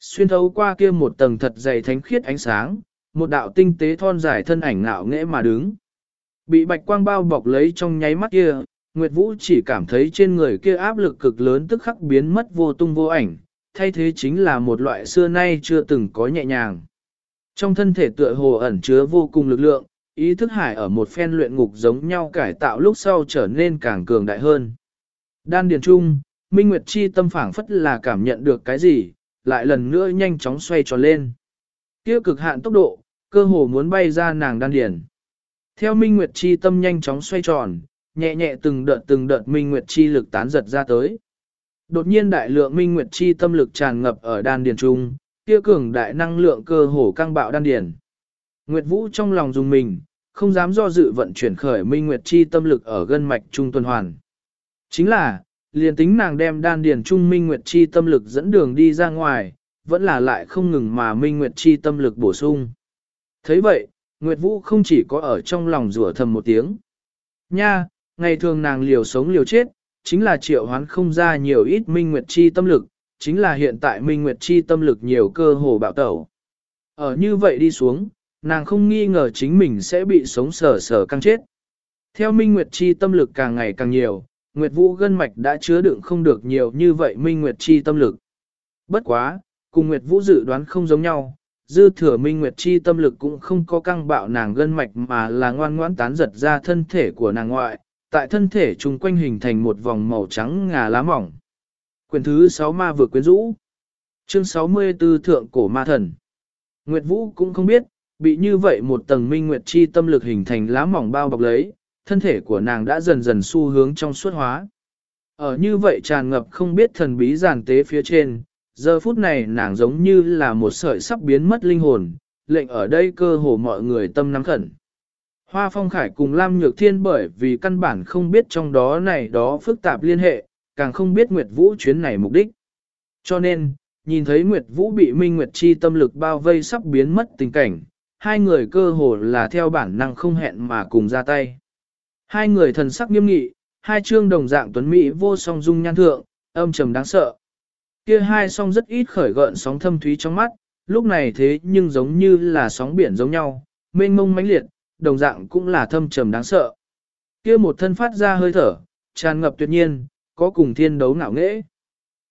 Xuyên thấu qua kia một tầng thật dày thánh khiết ánh sáng, một đạo tinh tế thon dài thân ảnh ngạo nghễ mà đứng. Bị bạch quang bao bọc lấy trong nháy mắt kia, Nguyệt Vũ chỉ cảm thấy trên người kia áp lực cực lớn tức khắc biến mất vô tung vô ảnh, thay thế chính là một loại xưa nay chưa từng có nhẹ nhàng. Trong thân thể tựa hồ ẩn chứa vô cùng lực lượng, ý thức hải ở một phen luyện ngục giống nhau cải tạo lúc sau trở nên càng cường đại hơn. Đan điền trung, Minh Nguyệt Chi tâm phảng phất là cảm nhận được cái gì, lại lần nữa nhanh chóng xoay tròn lên. Kia cực hạn tốc độ, cơ hồ muốn bay ra nàng đan điền. Theo Minh Nguyệt Chi tâm nhanh chóng xoay tròn, nhẹ nhẹ từng đợt từng đợt Minh Nguyệt Chi lực tán giật ra tới. Đột nhiên đại lượng Minh Nguyệt Chi tâm lực tràn ngập ở đan điền trung, kia cường đại năng lượng cơ hồ căng bạo đan điền. Nguyệt Vũ trong lòng dùng mình, không dám do dự vận chuyển khởi Minh Nguyệt Chi tâm lực ở gân mạch trung tuần hoàn. Chính là, liền tính nàng đem đan điền trung Minh Nguyệt Chi tâm lực dẫn đường đi ra ngoài, vẫn là lại không ngừng mà Minh Nguyệt Chi tâm lực bổ sung. thấy vậy, Nguyệt Vũ không chỉ có ở trong lòng rủa thầm một tiếng. Nha, ngày thường nàng liều sống liều chết, chính là triệu hoán không ra nhiều ít Minh Nguyệt Chi tâm lực, chính là hiện tại Minh Nguyệt Chi tâm lực nhiều cơ hồ bạo tẩu. Ở như vậy đi xuống, nàng không nghi ngờ chính mình sẽ bị sống sờ sờ căng chết. Theo Minh Nguyệt Chi tâm lực càng ngày càng nhiều, Nguyệt Vũ gân mạch đã chứa đựng không được nhiều như vậy Minh Nguyệt Chi tâm lực. Bất quá, cùng Nguyệt Vũ dự đoán không giống nhau, dư thừa Minh Nguyệt Chi tâm lực cũng không có căng bạo nàng gân mạch mà là ngoan ngoãn tán giật ra thân thể của nàng ngoại, tại thân thể chung quanh hình thành một vòng màu trắng ngà lá mỏng. Quyền thứ 6 ma vừa quyến rũ. Chương 64 Thượng Cổ Ma Thần. Nguyệt Vũ cũng không biết, bị như vậy một tầng Minh Nguyệt Chi tâm lực hình thành lá mỏng bao bọc lấy, thân thể của nàng đã dần dần xu hướng trong suốt hóa. Ở như vậy tràn ngập không biết thần bí giàn tế phía trên, giờ phút này nàng giống như là một sợi sắp biến mất linh hồn, lệnh ở đây cơ hồ mọi người tâm nắm khẩn. Hoa Phong Khải cùng Lam Nhược Thiên bởi vì căn bản không biết trong đó này đó phức tạp liên hệ, càng không biết Nguyệt Vũ chuyến này mục đích. Cho nên, nhìn thấy Nguyệt Vũ bị Minh Nguyệt Chi tâm lực bao vây sắp biến mất tình cảnh, hai người cơ hồ là theo bản năng không hẹn mà cùng ra tay. Hai người thần sắc nghiêm nghị, hai chương đồng dạng tuấn mỹ vô song dung nhan thượng, âm trầm đáng sợ. Kia hai song rất ít khởi gợn sóng thâm thúy trong mắt, lúc này thế nhưng giống như là sóng biển giống nhau, mênh mông mãnh liệt, đồng dạng cũng là thâm trầm đáng sợ. Kia một thân phát ra hơi thở, tràn ngập tuyệt nhiên, có cùng thiên đấu ngạo nghễ.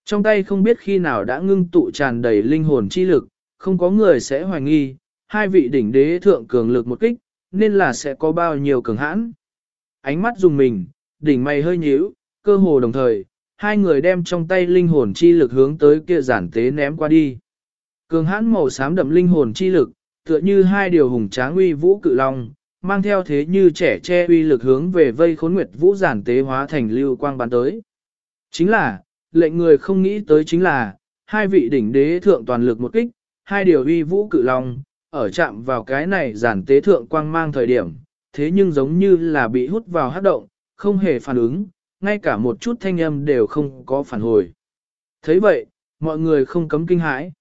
Trong tay không biết khi nào đã ngưng tụ tràn đầy linh hồn chi lực, không có người sẽ hoài nghi, hai vị đỉnh đế thượng cường lực một kích, nên là sẽ có bao nhiêu cường hãn. Ánh mắt dùng mình, đỉnh mày hơi nhíu, cơ hồ đồng thời, hai người đem trong tay linh hồn chi lực hướng tới kia giản tế ném qua đi. Cường hãn màu xám đậm linh hồn chi lực, tựa như hai điều hùng tráng uy vũ cự long, mang theo thế như trẻ che uy lực hướng về vây khốn nguyệt vũ giản tế hóa thành lưu quang bắn tới. Chính là, lệnh người không nghĩ tới chính là, hai vị đỉnh đế thượng toàn lực một kích, hai điều uy vũ cự long, ở chạm vào cái này giản tế thượng quang mang thời điểm, thế nhưng giống như là bị hút vào hát động, không hề phản ứng, ngay cả một chút thanh âm đều không có phản hồi. thấy vậy, mọi người không cấm kinh hãi.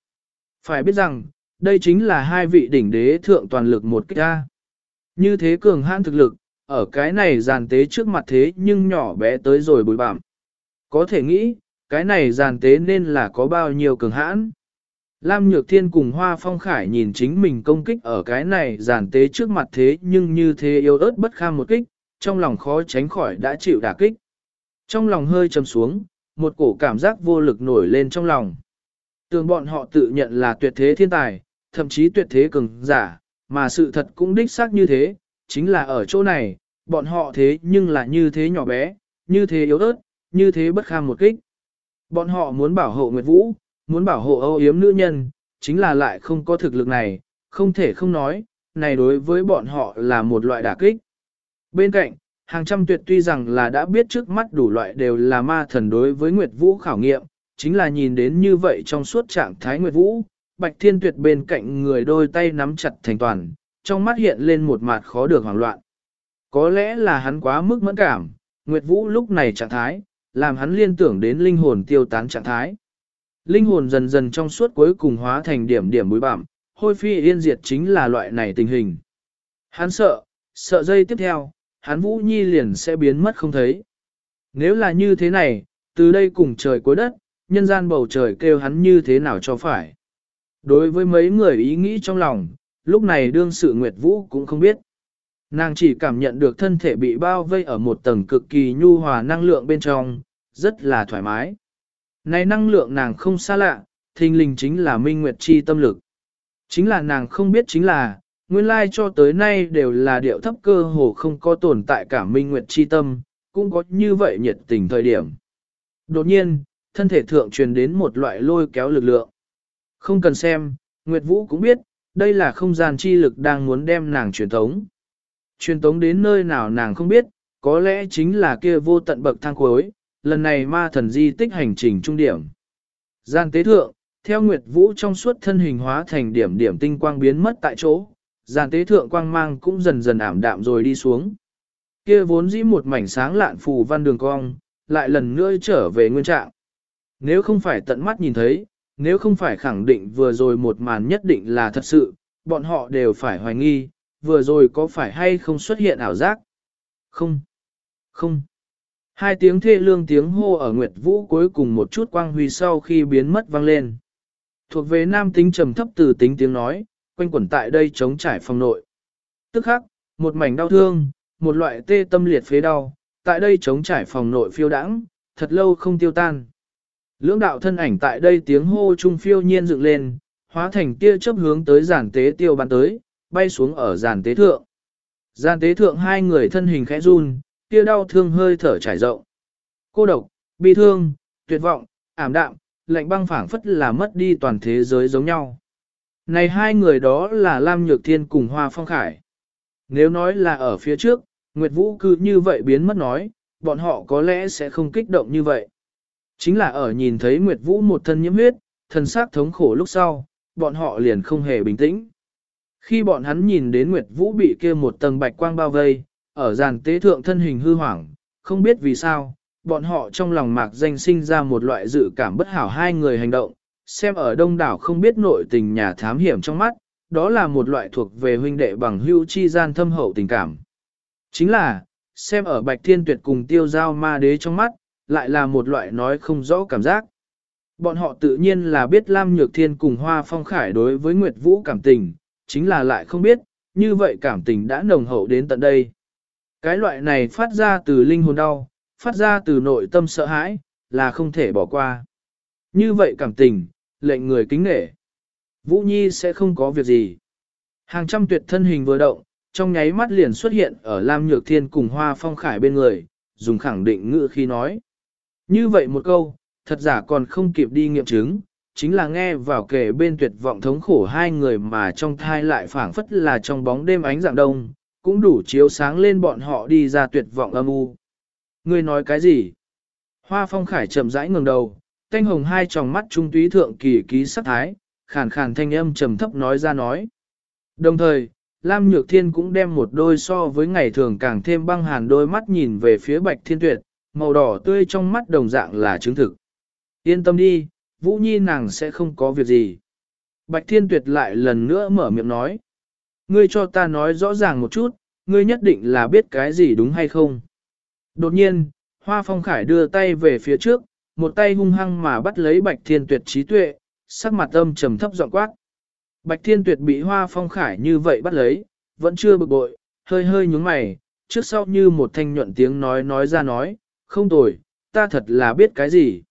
Phải biết rằng, đây chính là hai vị đỉnh đế thượng toàn lực một kích ra. Như thế cường hãn thực lực, ở cái này giàn tế trước mặt thế nhưng nhỏ bé tới rồi bùi bạm. Có thể nghĩ, cái này giàn tế nên là có bao nhiêu cường hãn. Lam Nhược Thiên cùng Hoa Phong Khải nhìn chính mình công kích ở cái này giàn tế trước mặt thế nhưng như thế yêu ớt bất kham một kích, trong lòng khó tránh khỏi đã chịu đả kích. Trong lòng hơi trầm xuống, một cổ cảm giác vô lực nổi lên trong lòng. Tường bọn họ tự nhận là tuyệt thế thiên tài, thậm chí tuyệt thế cường giả, mà sự thật cũng đích xác như thế, chính là ở chỗ này, bọn họ thế nhưng là như thế nhỏ bé, như thế yếu ớt, như thế bất kham một kích. Bọn họ muốn bảo hộ Nguyệt Vũ, muốn bảo hộ âu yếm nữ nhân, chính là lại không có thực lực này, không thể không nói, này đối với bọn họ là một loại đả kích. Bên cạnh, hàng trăm tuyệt tuy rằng là đã biết trước mắt đủ loại đều là ma thần đối với Nguyệt Vũ khảo nghiệm, chính là nhìn đến như vậy trong suốt trạng thái Nguyệt Vũ, Bạch Thiên Tuyệt bên cạnh người đôi tay nắm chặt thành toàn, trong mắt hiện lên một mặt khó được hoảng loạn. Có lẽ là hắn quá mức mẫn cảm, Nguyệt Vũ lúc này trạng thái, làm hắn liên tưởng đến linh hồn tiêu tán trạng thái. Linh hồn dần dần trong suốt cuối cùng hóa thành điểm điểm bụi bặm, hôi phi yên diệt chính là loại này tình hình. Hắn sợ, sợ dây tiếp theo, hắn Vũ Nhi liền sẽ biến mất không thấy. Nếu là như thế này, từ đây cùng trời cuối đất, nhân gian bầu trời kêu hắn như thế nào cho phải. Đối với mấy người ý nghĩ trong lòng, lúc này đương sự Nguyệt Vũ cũng không biết. Nàng chỉ cảm nhận được thân thể bị bao vây ở một tầng cực kỳ nhu hòa năng lượng bên trong, rất là thoải mái. Này năng lượng nàng không xa lạ, thình lình chính là minh nguyệt chi tâm lực. Chính là nàng không biết chính là, nguyên lai cho tới nay đều là điệu thấp cơ hồ không có tồn tại cả minh nguyệt chi tâm, cũng có như vậy nhiệt tình thời điểm. Đột nhiên, thân thể thượng truyền đến một loại lôi kéo lực lượng. Không cần xem, Nguyệt Vũ cũng biết, đây là không gian chi lực đang muốn đem nàng truyền tống. Truyền tống đến nơi nào nàng không biết, có lẽ chính là kia vô tận bậc thang cuối, lần này ma thần di tích hành trình trung điểm. Gian tế thượng, theo Nguyệt Vũ trong suốt thân hình hóa thành điểm điểm tinh quang biến mất tại chỗ, gian tế thượng quang mang cũng dần dần ảm đạm rồi đi xuống. Kia vốn dĩ một mảnh sáng lạn phù văn đường cong, lại lần nữa trở về nguyên trạng. Nếu không phải tận mắt nhìn thấy, nếu không phải khẳng định vừa rồi một màn nhất định là thật sự, bọn họ đều phải hoài nghi, vừa rồi có phải hay không xuất hiện ảo giác? Không. Không. Hai tiếng thê lương tiếng hô ở Nguyệt Vũ cuối cùng một chút quang huy sau khi biến mất vang lên. Thuộc về nam tính trầm thấp từ tính tiếng nói, quanh quẩn tại đây chống trải phòng nội. Tức khắc, một mảnh đau thương, một loại tê tâm liệt phế đau, tại đây chống trải phòng nội phiêu đãng, thật lâu không tiêu tan. Lưỡng đạo thân ảnh tại đây tiếng hô trung phiêu nhiên dựng lên, hóa thành tia chớp hướng tới giàn tế tiêu bắn tới, bay xuống ở giàn tế thượng. Giàn tế thượng hai người thân hình khẽ run, tia đau thương hơi thở trải rộng. Cô độc, bi thương, tuyệt vọng, ảm đạm, lạnh băng phảng phất là mất đi toàn thế giới giống nhau. Này hai người đó là Lam Nhược Thiên cùng Hoa Phong Khải. Nếu nói là ở phía trước, Nguyệt Vũ cứ như vậy biến mất nói, bọn họ có lẽ sẽ không kích động như vậy. Chính là ở nhìn thấy Nguyệt Vũ một thân nhiễm huyết, thân xác thống khổ lúc sau, bọn họ liền không hề bình tĩnh. Khi bọn hắn nhìn đến Nguyệt Vũ bị kia một tầng bạch quang bao vây, ở giàn tế thượng thân hình hư hoảng, không biết vì sao, bọn họ trong lòng mạc danh sinh ra một loại dự cảm bất hảo hai người hành động, xem ở đông đảo không biết nội tình nhà thám hiểm trong mắt, đó là một loại thuộc về huynh đệ bằng hữu chi gian thâm hậu tình cảm. Chính là, xem ở bạch thiên tuyệt cùng tiêu giao ma đế trong mắt, lại là một loại nói không rõ cảm giác. Bọn họ tự nhiên là biết Lam Nhược Thiên cùng Hoa Phong Khải đối với Nguyệt Vũ cảm tình, chính là lại không biết, như vậy cảm tình đã nồng hậu đến tận đây. Cái loại này phát ra từ linh hồn đau, phát ra từ nội tâm sợ hãi, là không thể bỏ qua. Như vậy cảm tình, lệnh người kính nể. Vũ Nhi sẽ không có việc gì. Hàng trăm tuyệt thân hình vừa động, trong nháy mắt liền xuất hiện ở Lam Nhược Thiên cùng Hoa Phong Khải bên người, dùng khẳng định ngữ khi nói. Như vậy một câu, thật giả còn không kịp đi nghiệm chứng, chính là nghe vào kể bên tuyệt vọng thống khổ hai người mà trong thai lại phảng phất là trong bóng đêm ánh dạng đông, cũng đủ chiếu sáng lên bọn họ đi ra tuyệt vọng âm u. Ngươi nói cái gì? Hoa phong khải chậm rãi ngừng đầu, Thanh hồng hai tròng mắt trung túy thượng kỳ ký sắc thái, khàn khàn thanh âm trầm thấp nói ra nói. Đồng thời, Lam Nhược Thiên cũng đem một đôi so với ngày thường càng thêm băng hàn đôi mắt nhìn về phía Bạch Thiên Tuyệt, màu đỏ tươi trong mắt đồng dạng là chứng thực. Yên tâm đi, Vũ Nhi nàng sẽ không có việc gì. Bạch Thiên Tuyệt lại lần nữa mở miệng nói. Ngươi cho ta nói rõ ràng một chút, ngươi nhất định là biết cái gì đúng hay không. Đột nhiên, Hoa Phong Khải đưa tay về phía trước, một tay hung hăng mà bắt lấy Bạch Thiên Tuyệt trí tuệ, sắc mặt âm trầm thấp giọng quát. Bạch Thiên Tuyệt bị Hoa Phong Khải như vậy bắt lấy, vẫn chưa bực bội, hơi hơi nhúng mày, trước sau như một thanh nhuận tiếng nói nói ra nói, không tồi, ta thật là biết cái gì.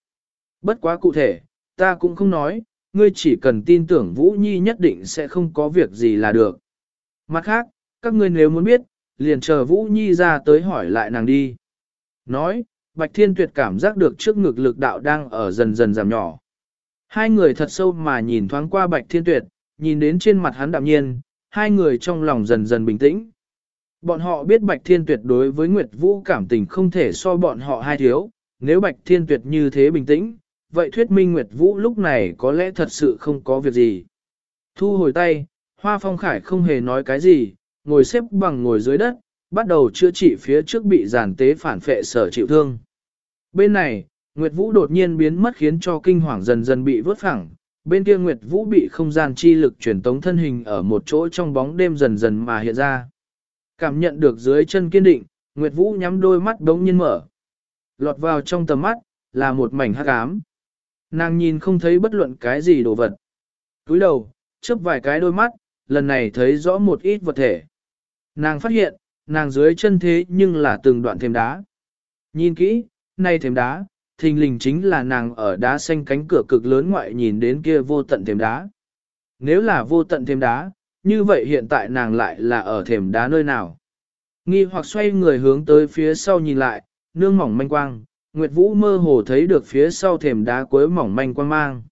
Bất quá cụ thể, ta cũng không nói, ngươi chỉ cần tin tưởng Vũ Nhi nhất định sẽ không có việc gì là được. Mặt khác, các ngươi nếu muốn biết, liền chờ Vũ Nhi ra tới hỏi lại nàng đi. Nói, Bạch Thiên Tuyệt cảm giác được trước ngực lực đạo đang ở dần dần giảm nhỏ. Hai người thật sâu mà nhìn thoáng qua Bạch Thiên Tuyệt, nhìn đến trên mặt hắn đạm nhiên, hai người trong lòng dần dần bình tĩnh. Bọn họ biết Bạch Thiên Tuyệt đối với Nguyệt Vũ cảm tình không thể so bọn họ hai thiếu, nếu Bạch Thiên Tuyệt như thế bình tĩnh, vậy thuyết minh Nguyệt Vũ lúc này có lẽ thật sự không có việc gì. Thu hồi tay, Hoa Phong Khải không hề nói cái gì, ngồi xếp bằng ngồi dưới đất, bắt đầu chữa trị phía trước bị giàn tế phản phệ sở chịu thương. Bên này, Nguyệt Vũ đột nhiên biến mất khiến cho kinh hoàng dần dần bị vớt phẳng, bên kia Nguyệt Vũ bị không gian chi lực truyền tống thân hình ở một chỗ trong bóng đêm dần dần mà hiện ra. Cảm nhận được dưới chân kiên định, Nguyệt Vũ nhắm đôi mắt đống nhiên mở. Lọt vào trong tầm mắt, là một mảnh hắc ám. Nàng nhìn không thấy bất luận cái gì đồ vật. cúi đầu, chớp vài cái đôi mắt, lần này thấy rõ một ít vật thể. Nàng phát hiện, nàng dưới chân thế nhưng là từng đoạn thềm đá. Nhìn kỹ, nay thềm đá, thình lình chính là nàng ở đá xanh cánh cửa cực lớn ngoại nhìn đến kia vô tận thềm đá. Nếu là vô tận thềm đá, như vậy hiện tại nàng lại là ở thềm đá nơi nào? Nghi hoặc xoay người hướng tới phía sau nhìn lại, nương mỏng manh quang, Nguyệt Vũ mơ hồ thấy được phía sau thềm đá cuối mỏng manh quang mang.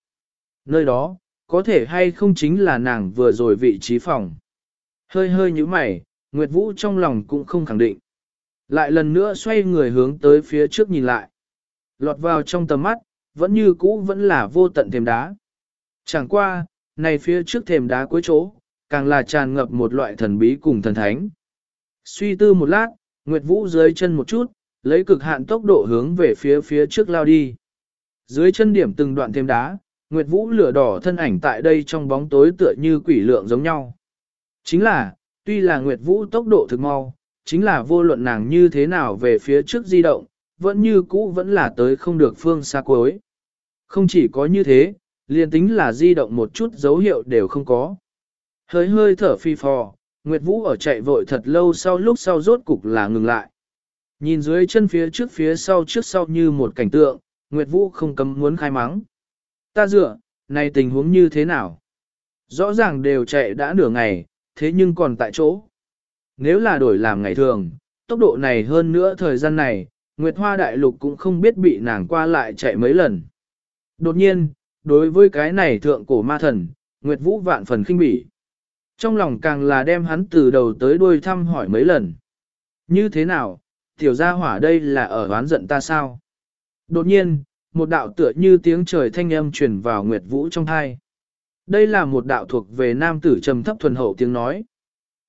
Nơi đó, có thể hay không chính là nàng vừa rồi vị trí phòng. Hơi hơi như mày, Nguyệt Vũ trong lòng cũng không khẳng định. Lại lần nữa xoay người hướng tới phía trước nhìn lại. Lọt vào trong tầm mắt, vẫn như cũ vẫn là vô tận thềm đá. Chẳng qua, này phía trước thềm đá cuối chỗ, càng là tràn ngập một loại thần bí cùng thần thánh. Suy tư một lát, Nguyệt Vũ dưới chân một chút, lấy cực hạn tốc độ hướng về phía phía trước lao đi. Dưới chân điểm từng đoạn thêm đá, Nguyệt Vũ lửa đỏ thân ảnh tại đây trong bóng tối tựa như quỷ lượng giống nhau. Chính là, tuy là Nguyệt Vũ tốc độ thực mau, chính là vô luận nàng như thế nào về phía trước di động, vẫn như cũ vẫn là tới không được phương xa cuối. Không chỉ có như thế, liền tính là di động một chút dấu hiệu đều không có. Hơi hơi thở phi phò, Nguyệt Vũ ở chạy vội thật lâu sau lúc sau rốt cục là ngừng lại. Nhìn dưới chân phía trước phía sau trước sau như một cảnh tượng, Nguyệt Vũ không cấm muốn khai mắng. Ta dựa, này tình huống như thế nào? Rõ ràng đều chạy đã nửa ngày, thế nhưng còn tại chỗ. Nếu là đổi làm ngày thường, tốc độ này hơn nữa thời gian này, Nguyệt Hoa Đại Lục cũng không biết bị nàng qua lại chạy mấy lần. Đột nhiên, đối với cái này thượng cổ ma thần, Nguyệt Vũ vạn phần khinh bỉ. Trong lòng càng là đem hắn từ đầu tới đuôi thăm hỏi mấy lần. Như thế nào, tiểu gia hỏa đây là ở oán giận ta sao? Đột nhiên, một đạo tựa như tiếng trời thanh âm truyền vào Nguyệt Vũ trong thai. Đây là một đạo thuộc về nam tử trầm thấp thuần hậu tiếng nói.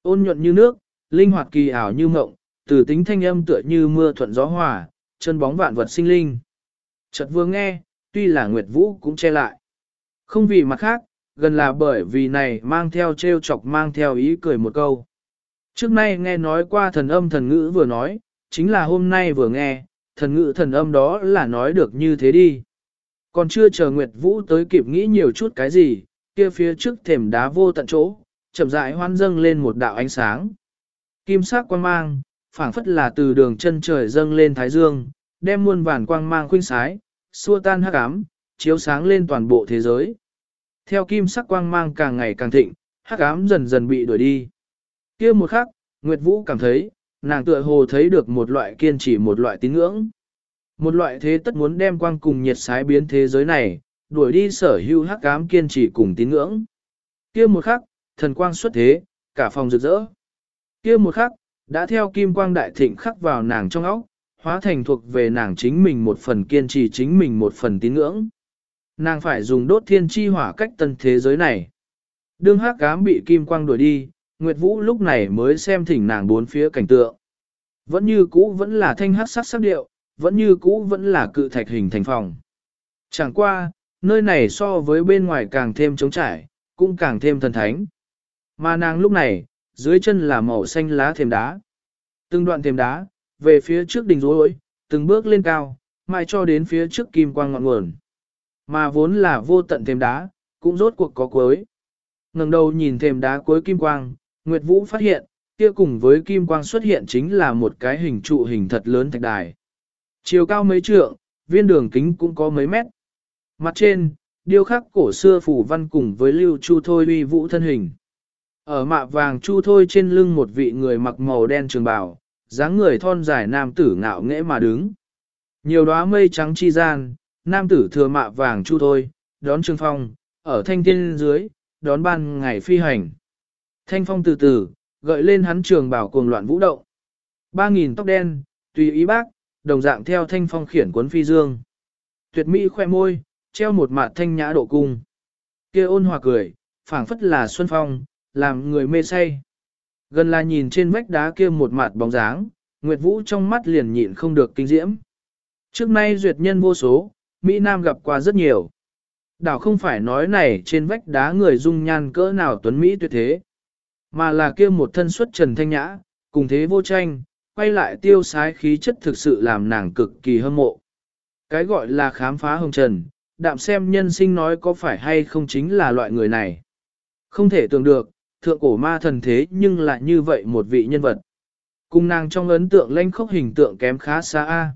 Ôn nhuận như nước, linh hoạt kỳ ảo như mộng, từ tính thanh âm tựa như mưa thuận gió hòa, chân bóng vạn vật sinh linh. Chợt vừa nghe, tuy là Nguyệt Vũ cũng che lại. Không vì mặt khác, gần là bởi vì này mang theo trêu chọc mang theo ý cười một câu. Trước nay nghe nói qua thần âm thần ngữ vừa nói, chính là hôm nay vừa nghe, thần ngữ thần âm đó là nói được như thế đi. Còn chưa chờ Nguyệt Vũ tới kịp nghĩ nhiều chút cái gì, kia phía trước thềm đá vô tận chỗ, chậm rãi hoan dâng lên một đạo ánh sáng. Kim sắc quang mang, phảng phất là từ đường chân trời dâng lên thái dương, đem muôn vàn quang mang khuynh sái, xua tan hắc ám, chiếu sáng lên toàn bộ thế giới. Theo kim sắc quang mang càng ngày càng thịnh, hắc ám dần dần bị đuổi đi. Kia một khắc, Nguyệt Vũ cảm thấy, nàng tựa hồ thấy được một loại kiên trì một loại tín ngưỡng. Một loại thế tất muốn đem quang cùng nhiệt sái biến thế giới này, đuổi đi sở hữu hắc ám kiên trì cùng tín ngưỡng. Kia một khắc, thần quang xuất thế, cả phòng rực rỡ. Kia một khắc, đã theo kim quang đại thịnh khắc vào nàng trong óc, hóa thành thuộc về nàng chính mình một phần kiên trì chính mình một phần tín ngưỡng. Nàng phải dùng đốt thiên chi hỏa cách tân thế giới này. Đương hắc cám bị kim quang đuổi đi, Nguyệt Vũ lúc này mới xem thỉnh nàng bốn phía cảnh tượng. Vẫn như cũ vẫn là thanh hắc sắc sắc điệu, vẫn như cũ vẫn là cự thạch hình thành phòng. Chẳng qua, nơi này so với bên ngoài càng thêm trống trải, cũng càng thêm thần thánh. Mà nàng lúc này, dưới chân là màu xanh lá thềm đá. Từng đoạn thềm đá, về phía trước đỉnh rối, từng bước lên cao, mai cho đến phía trước kim quang ngọn nguồn. Mà vốn là vô tận thêm đá, cũng rốt cuộc có cuối. ngẩng đầu nhìn thêm đá cuối kim quang, Nguyệt Vũ phát hiện, kia cùng với kim quang xuất hiện chính là một cái hình trụ hình thật lớn thạch đài. Chiều cao mấy trượng, viên đường kính cũng có mấy mét. Mặt trên, điêu khắc cổ xưa phủ văn cùng với lưu chu thôi uy vũ thân hình. Ở mạ vàng chu thôi trên lưng một vị người mặc màu đen trường bào, dáng người thon dài nam tử ngạo nghễ mà đứng. Nhiều đóa mây trắng chi gian, nam tử thừa mạ vàng chu thôi, đón Trương phong, ở thanh thiên dưới, đón ban ngày phi hành. Thanh phong từ từ, gợi lên hắn trường bảo cuồng loạn vũ động. Ba nghìn tóc đen, tùy ý bác, đồng dạng theo thanh phong khiển cuốn phi dương. Tuyệt mỹ khoe môi, treo một mặt thanh nhã độ cung. kia ôn hòa cười, phảng phất là xuân phong, làm người mê say. Gần là nhìn trên vách đá kia một mặt bóng dáng, Nguyệt Vũ trong mắt liền nhịn không được kinh diễm. Trước nay duyệt nhân vô số, Mỹ Nam gặp qua rất nhiều. Đảo không phải nói này trên vách đá người dung nhan cỡ nào tuấn Mỹ tuyệt thế, mà là kia một thân xuất trần thanh nhã, cùng thế vô tranh, quay lại tiêu sái khí chất thực sự làm nàng cực kỳ hâm mộ. Cái gọi là khám phá hồng trần, đạm xem nhân sinh nói có phải hay không chính là loại người này. Không thể tưởng được, thượng cổ ma thần thế nhưng lại như vậy một vị nhân vật. Cùng nàng trong ấn tượng lanh khốc hình tượng kém khá xa a.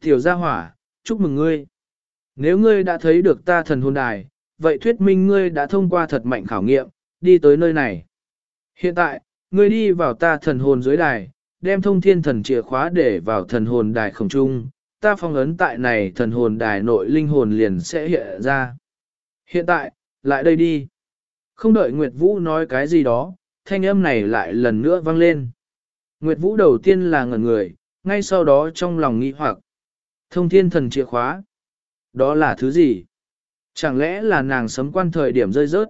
Tiểu gia hỏa, chúc mừng ngươi. Nếu ngươi đã thấy được ta thần hồn đài, vậy thuyết minh ngươi đã thông qua thật mạnh khảo nghiệm, đi tới nơi này. Hiện tại, ngươi đi vào ta thần hồn dưới đài, đem thông thiên thần chìa khóa để vào thần hồn đài không trung, ta phong ấn tại này thần hồn đài nội linh hồn liền sẽ hiện ra. Hiện tại, lại đây đi. Không đợi Nguyệt Vũ nói cái gì đó, thanh âm này lại lần nữa vang lên. Nguyệt Vũ đầu tiên là ngẩn người, ngay sau đó trong lòng nghĩ hoặc. Thông thiên thần chìa khóa. Đó là thứ gì? Chẳng lẽ là nàng sấm quan thời điểm rơi rớt?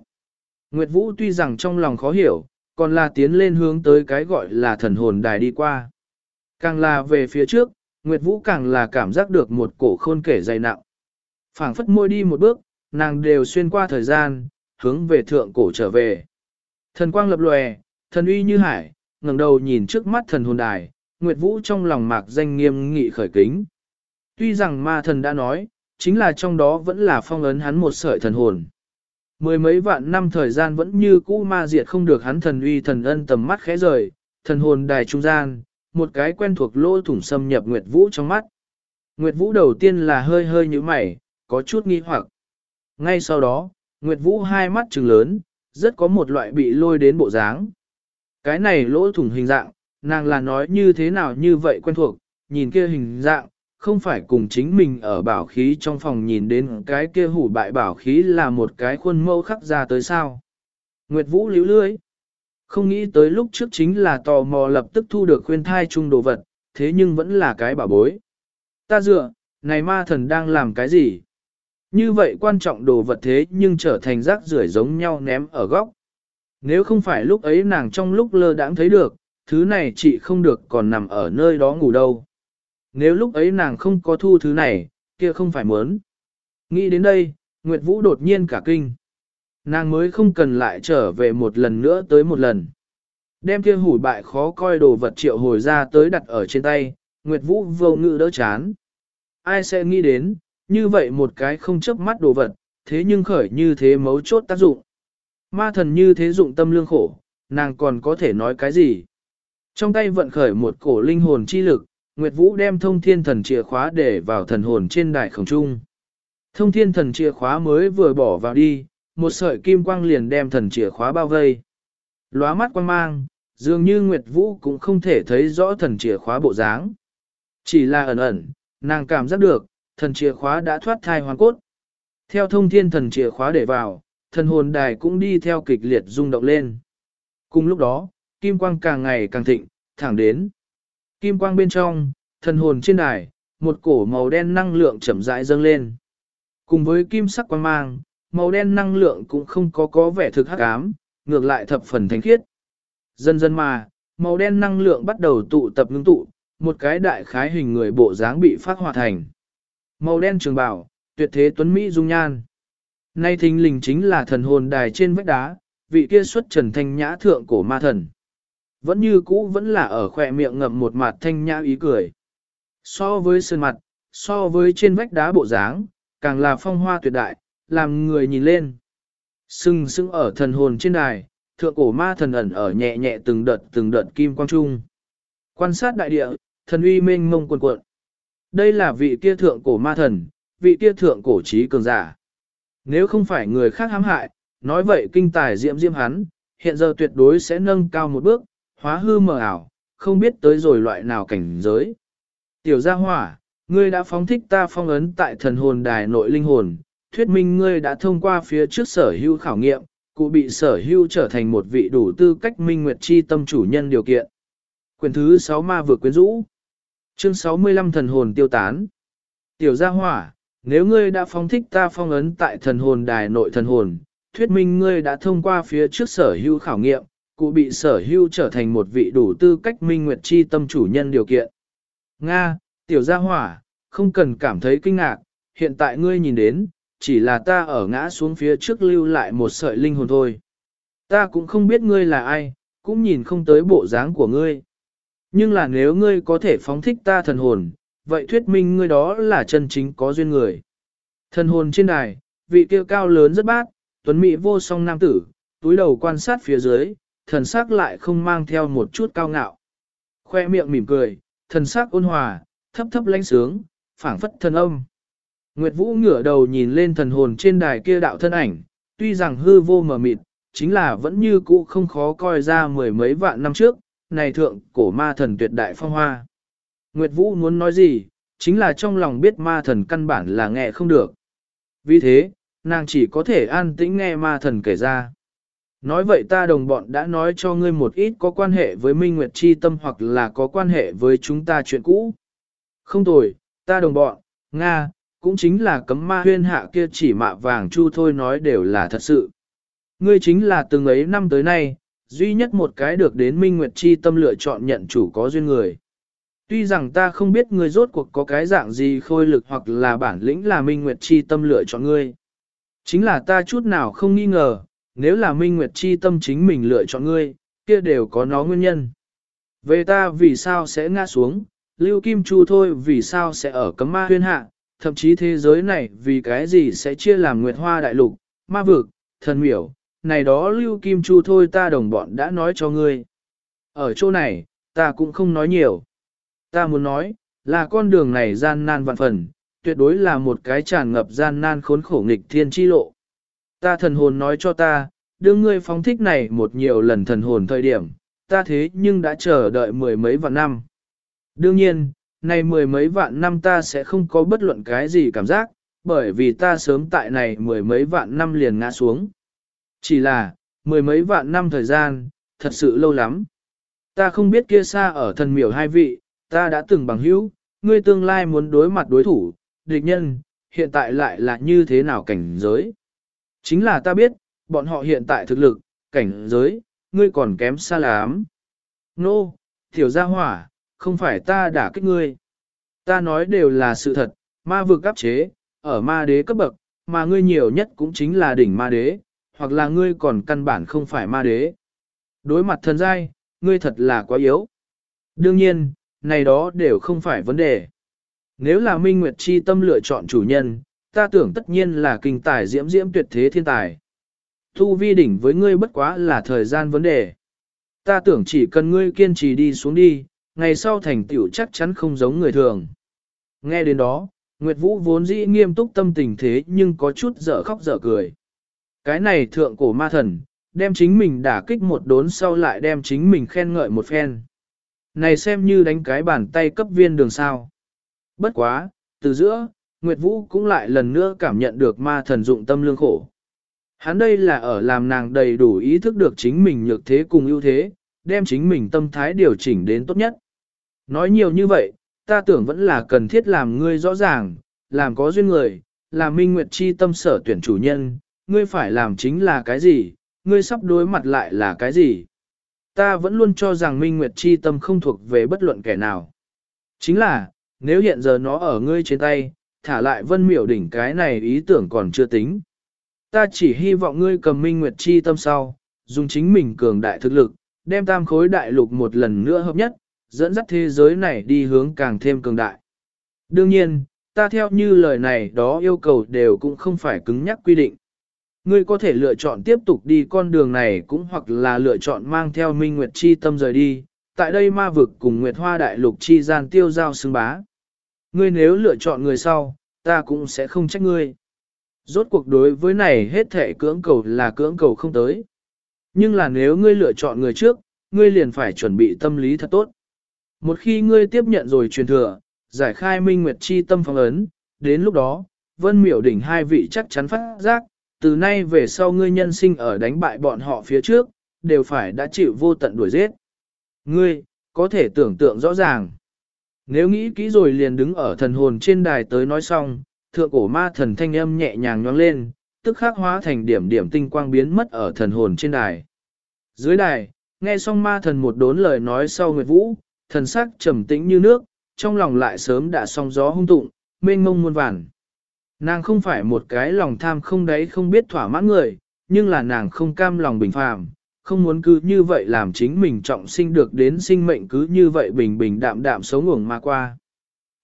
Nguyệt Vũ tuy rằng trong lòng khó hiểu, còn là tiến lên hướng tới cái gọi là thần hồn đài đi qua. Càng là về phía trước, Nguyệt Vũ càng là cảm giác được một cổ khôn kể dày nặng. phảng phất môi đi một bước, nàng đều xuyên qua thời gian, hướng về thượng cổ trở về. Thần quang lập lòe, thần uy như hải, ngẩng đầu nhìn trước mắt thần hồn đài, Nguyệt Vũ trong lòng mạc danh nghiêm nghị khởi kính. Tuy rằng ma thần đã nói, chính là trong đó vẫn là phong ấn hắn một sợi thần hồn. Mười mấy vạn năm thời gian vẫn như cũ ma diệt không được hắn thần uy thần ân tầm mắt khẽ rời, thần hồn đài trung gian, một cái quen thuộc lỗ thủng xâm nhập Nguyệt Vũ trong mắt. Nguyệt Vũ đầu tiên là hơi hơi như mày, có chút nghi hoặc. Ngay sau đó, Nguyệt Vũ hai mắt trừng lớn, rất có một loại bị lôi đến bộ dáng. Cái này lỗ thủng hình dạng, nàng là nói như thế nào như vậy quen thuộc, nhìn kia hình dạng, không phải cùng chính mình ở bảo khí trong phòng nhìn đến cái kia hủ bại bảo khí là một cái khuôn mẫu khắc ra tới sao. Nguyệt Vũ liễu lưới. Không nghĩ tới lúc trước chính là tò mò lập tức thu được khuyên thai chung đồ vật, thế nhưng vẫn là cái bảo bối. Ta dựa, này ma thần đang làm cái gì? Như vậy quan trọng đồ vật thế nhưng trở thành rác rưởi giống nhau ném ở góc. Nếu không phải lúc ấy nàng trong lúc lơ đãng thấy được, thứ này chị không được còn nằm ở nơi đó ngủ đâu. Nếu lúc ấy nàng không có thu thứ này, kia không phải muốn. Nghĩ đến đây, Nguyệt Vũ đột nhiên cả kinh. Nàng mới không cần lại trở về một lần nữa tới một lần. Đem kia hủ bại khó coi đồ vật triệu hồi ra tới đặt ở trên tay, Nguyệt Vũ vô ngự đỡ chán. Ai sẽ nghĩ đến, như vậy một cái không chấp mắt đồ vật, thế nhưng khởi như thế mấu chốt tác dụng. Ma thần như thế dụng tâm lương khổ, nàng còn có thể nói cái gì? Trong tay vận khởi một cổ linh hồn chi lực, Nguyệt Vũ đem thông thiên thần chìa khóa để vào thần hồn trên đài khổng trung. Thông thiên thần chìa khóa mới vừa bỏ vào đi, một sợi kim quang liền đem thần chìa khóa bao vây. Lóa mắt quang mang, dường như Nguyệt Vũ cũng không thể thấy rõ thần chìa khóa bộ dáng. Chỉ là ẩn ẩn, nàng cảm giác được, thần chìa khóa đã thoát thai hoàn cốt. Theo thông thiên thần chìa khóa để vào, thần hồn đài cũng đi theo kịch liệt rung động lên. Cùng lúc đó, kim quang càng ngày càng thịnh, thẳng đến. Kim quang bên trong, thần hồn trên đài, một cổ màu đen năng lượng chậm rãi dâng lên. Cùng với kim sắc quang mang, màu đen năng lượng cũng không có có vẻ thực hắc ám, ngược lại thập phần thánh khiết. Dần dần mà, màu đen năng lượng bắt đầu tụ tập ngưng tụ, một cái đại khái hình người bộ dáng bị phát hỏa thành. Màu đen trường bảo, tuyệt thế tuấn Mỹ dung nhan. Nay thình lình chính là thần hồn đài trên vách đá, vị kia xuất trần thanh nhã thượng cổ ma thần. Vẫn như cũ vẫn là ở khỏe miệng ngậm một mặt thanh nhã ý cười. So với sơn mặt, so với trên vách đá bộ dáng, càng là phong hoa tuyệt đại, làm người nhìn lên. Sưng sưng ở thần hồn trên đài, thượng cổ ma thần ẩn ở nhẹ nhẹ từng đợt từng đợt kim quang trung. Quan sát đại địa, thần uy mênh mông cuồn cuộn. Đây là vị kia thượng cổ ma thần, vị kia thượng cổ trí cường giả. Nếu không phải người khác hãm hại, nói vậy kinh tài diễm diễm hắn, hiện giờ tuyệt đối sẽ nâng cao một bước, hóa hư mờ ảo, không biết tới rồi loại nào cảnh giới. Tiểu gia hỏa, ngươi đã phóng thích ta phong ấn tại thần hồn đài nội linh hồn, thuyết minh ngươi đã thông qua phía trước sở hữu khảo nghiệm, cụ bị sở hữu trở thành một vị đủ tư cách minh nguyệt chi tâm chủ nhân điều kiện. Quyền thứ 6 ma vừa quyến rũ. Chương 65 thần hồn tiêu tán. Tiểu gia hỏa, nếu ngươi đã phóng thích ta phong ấn tại thần hồn đài nội thần hồn, thuyết minh ngươi đã thông qua phía trước sở hữu khảo nghiệm, cụ bị sở hữu trở thành một vị đủ tư cách minh nguyệt chi tâm chủ nhân điều kiện. Nga, tiểu gia hỏa, không cần cảm thấy kinh ngạc, hiện tại ngươi nhìn đến, chỉ là ta ở ngã xuống phía trước lưu lại một sợi linh hồn thôi. Ta cũng không biết ngươi là ai, cũng nhìn không tới bộ dáng của ngươi. Nhưng là nếu ngươi có thể phóng thích ta thần hồn, vậy thuyết minh ngươi đó là chân chính có duyên người. Thần hồn trên đài, vị kia cao lớn rất bát, tuấn mỹ vô song nam tử, túi đầu quan sát phía dưới, thần sắc lại không mang theo một chút cao ngạo. Khoe miệng mỉm cười, thần sắc ôn hòa, thấp thấp lánh sướng, phảng phất thần âm. Nguyệt Vũ ngửa đầu nhìn lên thần hồn trên đài kia đạo thân ảnh, tuy rằng hư vô mờ mịt, chính là vẫn như cũ không khó coi ra mười mấy vạn năm trước, này thượng cổ ma thần tuyệt đại phong hoa. Nguyệt Vũ muốn nói gì, chính là trong lòng biết ma thần căn bản là nghe không được. Vì thế, nàng chỉ có thể an tĩnh nghe ma thần kể ra. Nói vậy ta đồng bọn đã nói cho ngươi một ít có quan hệ với Minh Nguyệt Chi Tâm hoặc là có quan hệ với chúng ta chuyện cũ. Không tồi, ta đồng bọn, Nga, cũng chính là cấm ma huyên hạ kia chỉ mạ vàng chu thôi nói đều là thật sự. Ngươi chính là từng ấy năm tới nay, duy nhất một cái được đến Minh Nguyệt Chi Tâm lựa chọn nhận chủ có duyên người. Tuy rằng ta không biết ngươi rốt cuộc có cái dạng gì khôi lực hoặc là bản lĩnh là Minh Nguyệt Chi Tâm lựa chọn ngươi. Chính là ta chút nào không nghi ngờ, nếu là Minh Nguyệt Chi Tâm chính mình lựa chọn ngươi, kia đều có nó nguyên nhân. Về ta vì sao sẽ ngã xuống, Lưu Kim Chu thôi vì sao sẽ ở cấm ma huyên hạ, thậm chí thế giới này vì cái gì sẽ chia làm Nguyệt Hoa Đại Lục, ma vực, thần miểu, này đó Lưu Kim Chu thôi ta đồng bọn đã nói cho ngươi. Ở chỗ này, ta cũng không nói nhiều. Ta muốn nói, là con đường này gian nan vạn phần, tuyệt đối là một cái tràn ngập gian nan khốn khổ nghịch thiên chi lộ. Ta thần hồn nói cho ta, đương ngươi phóng thích này một nhiều lần thần hồn thời điểm, ta thế nhưng đã chờ đợi mười mấy vạn năm. Đương nhiên, này mười mấy vạn năm ta sẽ không có bất luận cái gì cảm giác, bởi vì ta sớm tại này mười mấy vạn năm liền ngã xuống. Chỉ là, mười mấy vạn năm thời gian, thật sự lâu lắm. Ta không biết kia xa ở thần miểu hai vị, ta đã từng bằng hữu, ngươi tương lai muốn đối mặt đối thủ, địch nhân, hiện tại lại là như thế nào cảnh giới. Chính là ta biết, bọn họ hiện tại thực lực, cảnh giới, ngươi còn kém xa lắm. Nô, no, tiểu gia hỏa, không phải ta đã kích ngươi. Ta nói đều là sự thật, ma vực áp chế, ở ma đế cấp bậc, mà ngươi nhiều nhất cũng chính là đỉnh ma đế, hoặc là ngươi còn căn bản không phải ma đế. Đối mặt thần giai, ngươi thật là quá yếu. Đương nhiên, này đó đều không phải vấn đề. Nếu là Minh Nguyệt Chi tâm lựa chọn chủ nhân, ta tưởng tất nhiên là kinh tài diễm diễm tuyệt thế thiên tài. Thu vi đỉnh với ngươi bất quá là thời gian vấn đề. Ta tưởng chỉ cần ngươi kiên trì đi xuống đi, ngày sau thành tựu chắc chắn không giống người thường. Nghe đến đó, Nguyệt Vũ vốn dĩ nghiêm túc tâm tình thế nhưng có chút dở khóc dở cười. Cái này thượng cổ ma thần, đem chính mình đả kích một đốn sau lại đem chính mình khen ngợi một phen. Này xem như đánh cái bàn tay cấp viên đường sao. Bất quá, từ giữa, Nguyệt Vũ cũng lại lần nữa cảm nhận được ma thần dụng tâm lương khổ. Hắn đây là ở làm nàng đầy đủ ý thức được chính mình nhược thế cùng ưu thế, đem chính mình tâm thái điều chỉnh đến tốt nhất. Nói nhiều như vậy, ta tưởng vẫn là cần thiết làm ngươi rõ ràng, làm có duyên người, là minh nguyệt chi tâm sở tuyển chủ nhân, ngươi phải làm chính là cái gì, ngươi sắp đối mặt lại là cái gì. Ta vẫn luôn cho rằng minh nguyệt chi tâm không thuộc về bất luận kẻ nào. Chính là, nếu hiện giờ nó ở ngươi trên tay, thả lại vân miểu đỉnh cái này ý tưởng còn chưa tính. Ta chỉ hy vọng ngươi cầm minh nguyệt chi tâm sau, dùng chính mình cường đại thực lực, đem tam khối đại lục một lần nữa hợp nhất, dẫn dắt thế giới này đi hướng càng thêm cường đại. Đương nhiên, ta theo như lời này đó yêu cầu đều cũng không phải cứng nhắc quy định. Ngươi có thể lựa chọn tiếp tục đi con đường này cũng hoặc là lựa chọn mang theo Minh Nguyệt Chi tâm rời đi, tại đây ma vực cùng Nguyệt Hoa Đại Lục Chi gian tiêu giao xứng bá. Ngươi nếu lựa chọn người sau, ta cũng sẽ không trách ngươi. Rốt cuộc đối với này hết thể cưỡng cầu là cưỡng cầu không tới. Nhưng là nếu ngươi lựa chọn người trước, ngươi liền phải chuẩn bị tâm lý thật tốt. Một khi ngươi tiếp nhận rồi truyền thừa, giải khai minh nguyệt chi tâm phong ấn, đến lúc đó, vân miểu đỉnh hai vị chắc chắn phát giác, từ nay về sau ngươi nhân sinh ở đánh bại bọn họ phía trước, đều phải đã chịu vô tận đuổi giết. Ngươi, có thể tưởng tượng rõ ràng. Nếu nghĩ kỹ rồi liền đứng ở thần hồn trên đài tới nói xong, thượng cổ ma thần thanh âm nhẹ nhàng nhoang lên, tức khắc hóa thành điểm điểm tinh quang biến mất ở thần hồn trên đài. Dưới đài, nghe xong ma thần một đốn lời nói sau Nguyệt Vũ, thần sắc trầm tĩnh như nước, trong lòng lại sớm đã song gió hung tụng, mênh mông muôn vàn. Nàng không phải một cái lòng tham không đấy không biết thỏa mãn người, nhưng là nàng không cam lòng bình phàm, không muốn cứ như vậy làm chính mình trọng sinh được đến sinh mệnh cứ như vậy bình bình đạm đạm sống ngủng mà qua.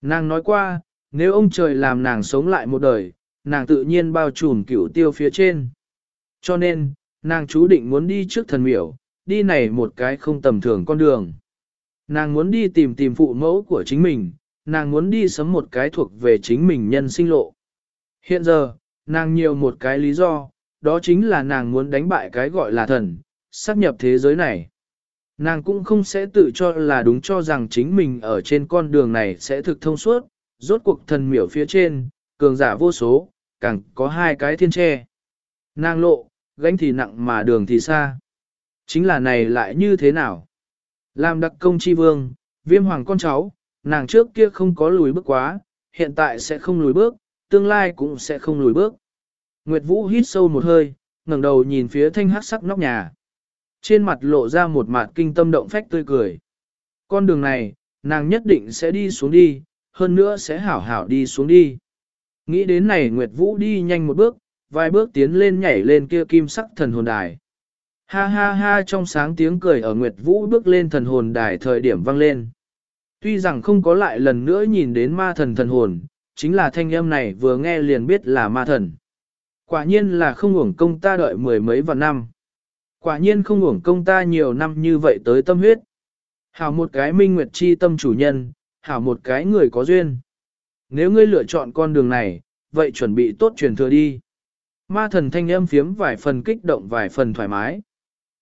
Nàng nói qua, nếu ông trời làm nàng sống lại một đời, nàng tự nhiên bao trùm cửu tiêu phía trên. Cho nên, nàng chú định muốn đi trước thần miểu, đi này một cái không tầm thường con đường. Nàng muốn đi tìm tìm phụ mẫu của chính mình, nàng muốn đi sớm một cái thuộc về chính mình nhân sinh lộ. Hiện giờ, nàng nhiều một cái lý do, đó chính là nàng muốn đánh bại cái gọi là thần, xác nhập thế giới này. Nàng cũng không sẽ tự cho là đúng cho rằng chính mình ở trên con đường này sẽ thực thông suốt, rốt cuộc thần miểu phía trên, cường giả vô số, càng có hai cái thiên tre. Nàng lộ, gánh thì nặng mà đường thì xa. Chính là này lại như thế nào? Làm đặc công chi vương, viêm hoàng con cháu, nàng trước kia không có lùi bước quá, hiện tại sẽ không lùi bước, tương lai cũng sẽ không lùi bước. Nguyệt Vũ hít sâu một hơi, ngẩng đầu nhìn phía thanh hắc sắc nóc nhà. Trên mặt lộ ra một mặt kinh tâm động phách tươi cười. Con đường này, nàng nhất định sẽ đi xuống đi, hơn nữa sẽ hảo hảo đi xuống đi. Nghĩ đến này Nguyệt Vũ đi nhanh một bước, vài bước tiến lên nhảy lên kia kim sắc thần hồn đài. Ha ha ha trong sáng tiếng cười ở Nguyệt Vũ bước lên thần hồn đài thời điểm vang lên. Tuy rằng không có lại lần nữa nhìn đến ma thần thần hồn, chính là thanh âm này vừa nghe liền biết là ma thần. Quả nhiên là không uổng công ta đợi mười mấy vạn năm. Quả nhiên không uổng công ta nhiều năm như vậy tới tâm huyết. Hảo một cái minh nguyệt chi tâm chủ nhân, hảo một cái người có duyên. Nếu ngươi lựa chọn con đường này, vậy chuẩn bị tốt truyền thừa đi. Ma thần thanh âm phiếm vài phần kích động vài phần thoải mái.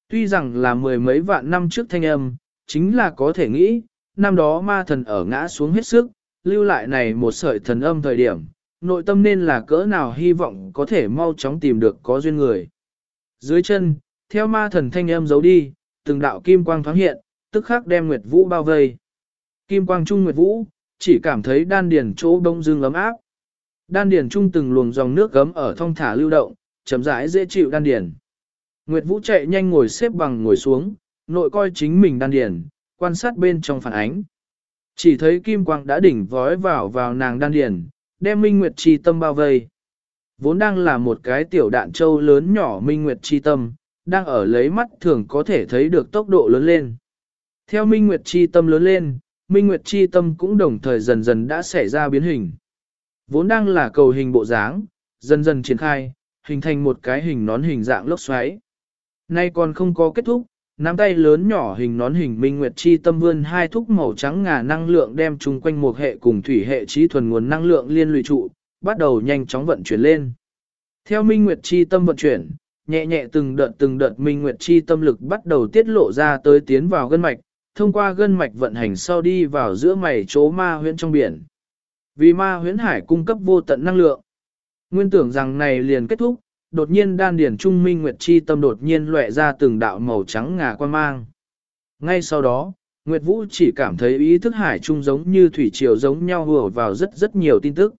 Tuy rằng là mười mấy vạn năm trước thanh âm, chính là có thể nghĩ, năm đó ma thần ở ngã xuống hết sức, lưu lại này một sợi thần âm thời điểm, nội tâm nên là cỡ nào hy vọng có thể mau chóng tìm được có duyên người. Dưới chân, theo ma thần thanh âm giấu đi, từng đạo kim quang thoáng hiện, tức khắc đem Nguyệt Vũ bao vây. Kim quang trung Nguyệt Vũ, chỉ cảm thấy đan điền chỗ đông dương ấm áp. Đan điền trung từng luồng dòng nước gấm ở thong thả lưu động, chậm rãi dễ chịu đan điền. Nguyệt Vũ chạy nhanh ngồi xếp bằng ngồi xuống, nội coi chính mình đan điền, quan sát bên trong phản ánh. Chỉ thấy kim quang đã đỉnh vói vào vào nàng đan điền, đem Minh Nguyệt chi tâm bao vây. Vốn đang là một cái tiểu đạn châu lớn nhỏ Minh Nguyệt chi tâm, đang ở lấy mắt thường có thể thấy được tốc độ lớn lên. Theo Minh Nguyệt chi tâm lớn lên, Minh Nguyệt chi tâm cũng đồng thời dần dần đã xảy ra biến hình. Vốn đang là cầu hình bộ dáng, dần dần triển khai, hình thành một cái hình nón hình dạng lốc xoáy. Nay còn không có kết thúc, nắm tay lớn nhỏ hình nón hình minh nguyệt chi tâm vươn hai thúc màu trắng ngà năng lượng đem chung quanh một hệ cùng thủy hệ trí thuần nguồn năng lượng liên lụy trụ, bắt đầu nhanh chóng vận chuyển lên. Theo minh nguyệt chi tâm vận chuyển, nhẹ nhẹ từng đợt từng đợt minh nguyệt chi tâm lực bắt đầu tiết lộ ra tới tiến vào gân mạch, thông qua gân mạch vận hành sau đi vào giữa mày chỗ ma huyễn trong biển. Vì ma huyễn hải cung cấp vô tận năng lượng. Nguyên tưởng rằng này liền kết thúc, đột nhiên đan điển trung minh nguyệt chi tâm đột nhiên lóe ra từng đạo màu trắng ngà quan mang. Ngay sau đó, Nguyệt Vũ chỉ cảm thấy ý thức hải trung giống như thủy triều giống nhau hùa vào rất rất nhiều tin tức.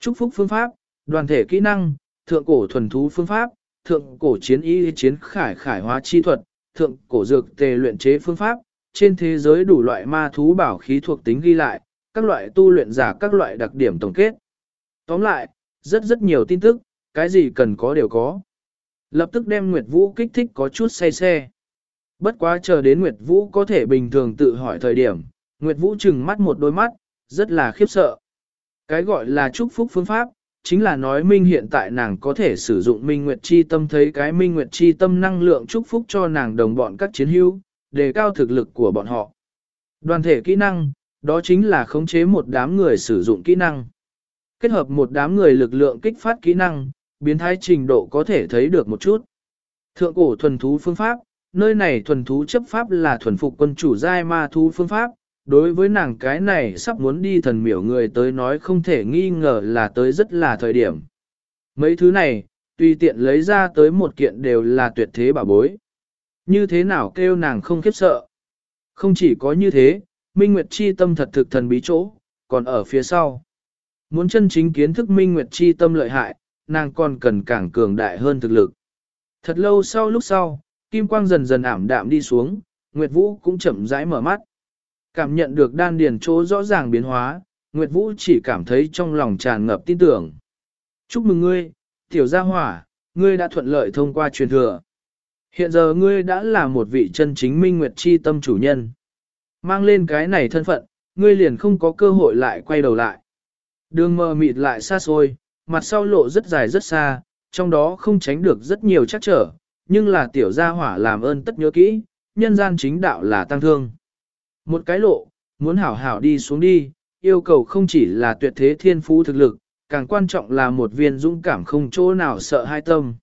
Chúc phúc phương pháp, Đoàn thể kỹ năng, thượng cổ thuần thú phương pháp, thượng cổ chiến y chiến khải khải hóa chi thuật, thượng cổ dược tề luyện chế phương pháp, trên thế giới đủ loại ma thú bảo khí thuộc tính ghi lại, các loại tu luyện giả các loại đặc điểm tổng kết. Tóm lại, rất rất nhiều tin tức, cái gì cần có đều có. Lập tức đem Nguyệt Vũ kích thích có chút say xe. Bất quá chờ đến Nguyệt Vũ có thể bình thường tự hỏi thời điểm, Nguyệt Vũ chừng mắt một đôi mắt, rất là khiếp sợ. Cái gọi là chúc phúc phương pháp, chính là nói Minh hiện tại nàng có thể sử dụng Minh Nguyệt Chi tâm thấy cái Minh Nguyệt Chi tâm năng lượng chúc phúc cho nàng đồng bọn các chiến hữu, đề cao thực lực của bọn họ. Đoàn thể kỹ năng, đó chính là khống chế một đám người sử dụng kỹ năng. Kết hợp một đám người lực lượng kích phát kỹ năng, biến thái trình độ có thể thấy được một chút. Thượng cổ thuần thú phương pháp, nơi này thuần thú chấp pháp là thuần phục quân chủ giai ma thú phương pháp, đối với nàng cái này sắp muốn đi thần miểu người tới nói không thể nghi ngờ là tới rất là thời điểm. Mấy thứ này, tùy tiện lấy ra tới một kiện đều là tuyệt thế bảo bối. Như thế nào kêu nàng không khiếp sợ. Không chỉ có như thế, Minh Nguyệt Chi tâm thật thực thần bí chỗ, còn ở phía sau. Muốn chân chính kiến thức Minh Nguyệt Chi tâm lợi hại, nàng còn cần càng cường đại hơn thực lực. Thật lâu sau lúc sau, kim quang dần dần ảm đạm đi xuống, Nguyệt Vũ cũng chậm rãi mở mắt. Cảm nhận được đan điền chỗ rõ ràng biến hóa, Nguyệt Vũ chỉ cảm thấy trong lòng tràn ngập tin tưởng. Chúc mừng ngươi, tiểu gia hỏa, ngươi đã thuận lợi thông qua truyền thừa. Hiện giờ ngươi đã là một vị chân chính minh Nguyệt chi tâm chủ nhân. Mang lên cái này thân phận, ngươi liền không có cơ hội lại quay đầu lại. Đường mờ mịt lại xa xôi, mặt sau lộ rất dài rất xa, trong đó không tránh được rất nhiều chắc trở, nhưng là tiểu gia hỏa làm ơn tất nhớ kỹ, nhân gian chính đạo là tăng thương. Một cái lộ, muốn hảo hảo đi xuống đi, yêu cầu không chỉ là tuyệt thế thiên phú thực lực, càng quan trọng là một viên dũng cảm không chỗ nào sợ hai tâm.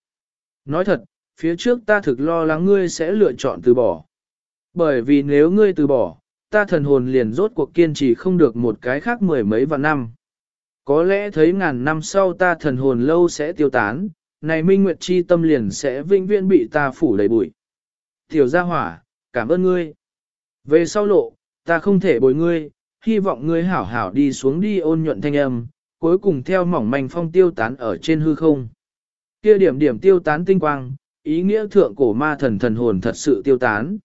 Nói thật, phía trước ta thực lo lắng ngươi sẽ lựa chọn từ bỏ. Bởi vì nếu ngươi từ bỏ, ta thần hồn liền rốt cuộc kiên trì không được một cái khác mười mấy vạn năm. Có lẽ thấy ngàn năm sau ta thần hồn lâu sẽ tiêu tán, này minh nguyệt chi tâm liền sẽ vinh viễn bị ta phủ đầy bụi. Tiểu gia hỏa, cảm ơn ngươi. Về sau lộ, ta không thể bồi ngươi, hy vọng ngươi hảo hảo đi xuống đi ôn nhuận thanh âm, cuối cùng theo mỏng manh phong tiêu tán ở trên hư không. Kia điểm điểm tiêu tán tinh quang, ý nghĩa thượng cổ ma thần thần hồn thật sự tiêu tán.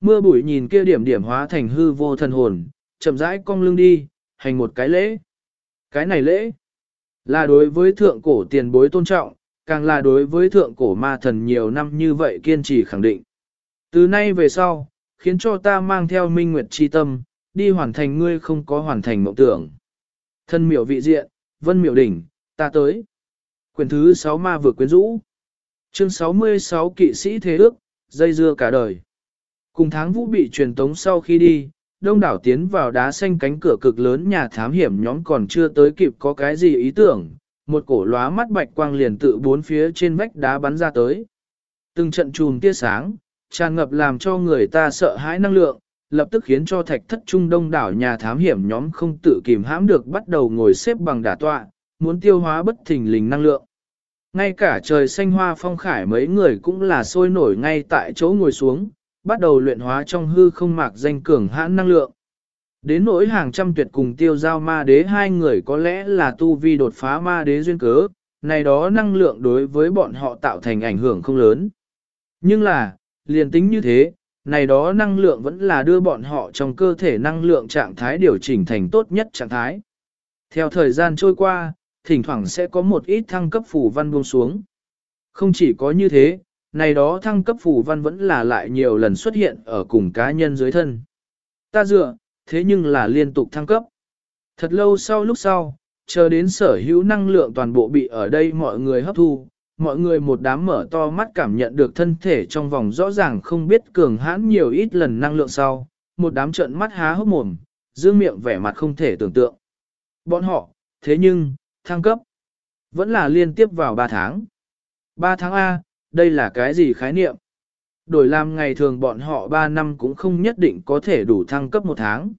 Mưa bụi nhìn kia điểm điểm hóa thành hư vô thần hồn, chậm rãi cong lưng đi, hành một cái lễ. Cái này lễ, là đối với thượng cổ tiền bối tôn trọng, càng là đối với thượng cổ ma thần nhiều năm như vậy kiên trì khẳng định. Từ nay về sau, khiến cho ta mang theo minh nguyệt chi tâm, đi hoàn thành ngươi không có hoàn thành mộng tưởng. Thân miểu vị diện, vân miểu đỉnh, ta tới. Quyền thứ 6 ma vừa quyến rũ. Chương 66 kỵ sĩ thế ước, dây dưa cả đời. Cùng tháng vũ bị truyền tống sau khi đi, đông đảo tiến vào đá xanh cánh cửa cực lớn nhà thám hiểm nhóm còn chưa tới kịp có cái gì ý tưởng, một cổ lóa mắt bạch quang liền tự bốn phía trên vách đá bắn ra tới. Từng trận chùm tia sáng, tràn ngập làm cho người ta sợ hãi năng lượng, lập tức khiến cho thạch thất trung đông đảo nhà thám hiểm nhóm không tự kìm hãm được bắt đầu ngồi xếp bằng đả tọa, muốn tiêu hóa bất thình lình năng lượng. Ngay cả trời xanh hoa phong khải mấy người cũng là sôi nổi ngay tại chỗ ngồi xuống, bắt đầu luyện hóa trong hư không mạc danh cường hãn năng lượng. Đến nỗi hàng trăm tuyệt cùng tiêu giao ma đế hai người có lẽ là tu vi đột phá ma đế duyên cớ, này đó năng lượng đối với bọn họ tạo thành ảnh hưởng không lớn. Nhưng là, liền tính như thế, này đó năng lượng vẫn là đưa bọn họ trong cơ thể năng lượng trạng thái điều chỉnh thành tốt nhất trạng thái. Theo thời gian trôi qua, thỉnh thoảng sẽ có một ít thăng cấp phủ văn buông xuống. Không chỉ có như thế, này đó thăng cấp phủ văn vẫn là lại nhiều lần xuất hiện ở cùng cá nhân dưới thân. Ta dựa, thế nhưng là liên tục thăng cấp. Thật lâu sau lúc sau, chờ đến sở hữu năng lượng toàn bộ bị ở đây mọi người hấp thu, mọi người một đám mở to mắt cảm nhận được thân thể trong vòng rõ ràng không biết cường hãn nhiều ít lần năng lượng sau, một đám trợn mắt há hốc mồm, dương miệng vẻ mặt không thể tưởng tượng. Bọn họ, thế nhưng, thăng cấp, vẫn là liên tiếp vào 3 tháng. 3 tháng A, đây là cái gì khái niệm? Đổi làm ngày thường bọn họ 3 năm cũng không nhất định có thể đủ thăng cấp một tháng.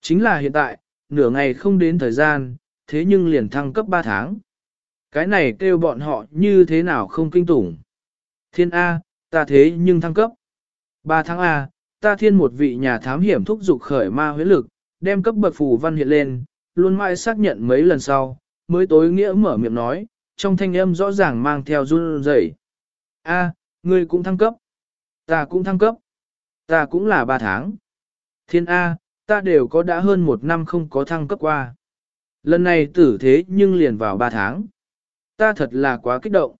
Chính là hiện tại, nửa ngày không đến thời gian, thế nhưng liền thăng cấp 3 tháng. Cái này kêu bọn họ như thế nào không kinh tủng. Thiên A, ta thế nhưng thăng cấp. 3 tháng A, ta thiên một vị nhà thám hiểm thúc dục khởi ma huyết lực, đem cấp bậc phù văn hiện lên, luôn mãi xác nhận mấy lần sau, mới tối nghĩa mở miệng nói, trong thanh âm rõ ràng mang theo run rẩy. A, ngươi cũng thăng cấp. Ta cũng thăng cấp. Ta cũng là ba tháng. Thiên A, ta đều có đã hơn một năm không có thăng cấp qua. Lần này tử thế nhưng liền vào ba tháng. Ta thật là quá kích động.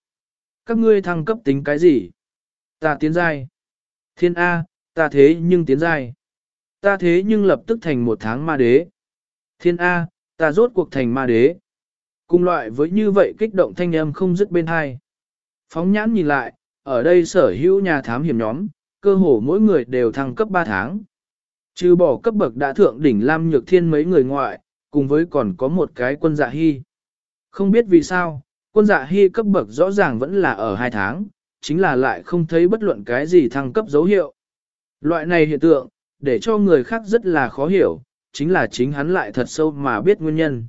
Các ngươi thăng cấp tính cái gì? Ta tiến giai. Thiên A, ta thế nhưng tiến giai. Ta thế nhưng lập tức thành một tháng ma đế. Thiên A, ta rốt cuộc thành ma đế. Cùng loại với như vậy kích động thanh âm không dứt bên hai. Phóng nhãn nhìn lại, ở đây sở hữu nhà thám hiểm nhóm, cơ hồ mỗi người đều thăng cấp 3 tháng. Trừ bỏ cấp bậc đã thượng đỉnh Lam Nhược Thiên mấy người ngoại, cùng với còn có một cái quân dạ hy. Không biết vì sao, quân dạ hy cấp bậc rõ ràng vẫn là ở 2 tháng, chính là lại không thấy bất luận cái gì thăng cấp dấu hiệu. Loại này hiện tượng, để cho người khác rất là khó hiểu, chính là chính hắn lại thật sâu mà biết nguyên nhân.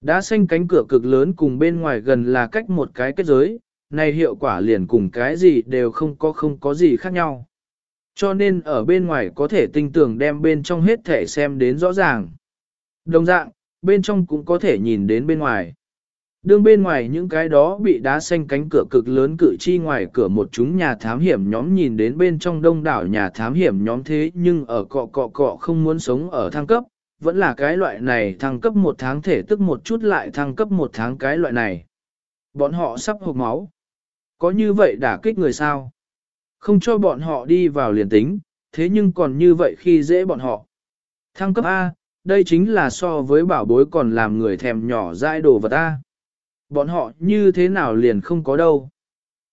Đã xanh cánh cửa cực lớn cùng bên ngoài gần là cách một cái kết giới, này hiệu quả liền cùng cái gì đều không có không có gì khác nhau. Cho nên ở bên ngoài có thể tinh tưởng đem bên trong hết thể xem đến rõ ràng. Đồng dạng, bên trong cũng có thể nhìn đến bên ngoài. Đương bên ngoài những cái đó bị đá xanh cánh cửa cực lớn cự chi ngoài cửa một chúng nhà thám hiểm nhóm nhìn đến bên trong đông đảo nhà thám hiểm nhóm thế nhưng ở cọ cọ cọ không muốn sống ở thăng cấp, vẫn là cái loại này thăng cấp một tháng thể tức một chút lại thăng cấp một tháng cái loại này. Bọn họ sắp hộp máu. Có như vậy đả kích người sao? Không cho bọn họ đi vào liền tính, thế nhưng còn như vậy khi dễ bọn họ. Thăng cấp A, đây chính là so với bảo bối còn làm người thèm nhỏ dai đồ vật A. Bọn họ như thế nào liền không có đâu.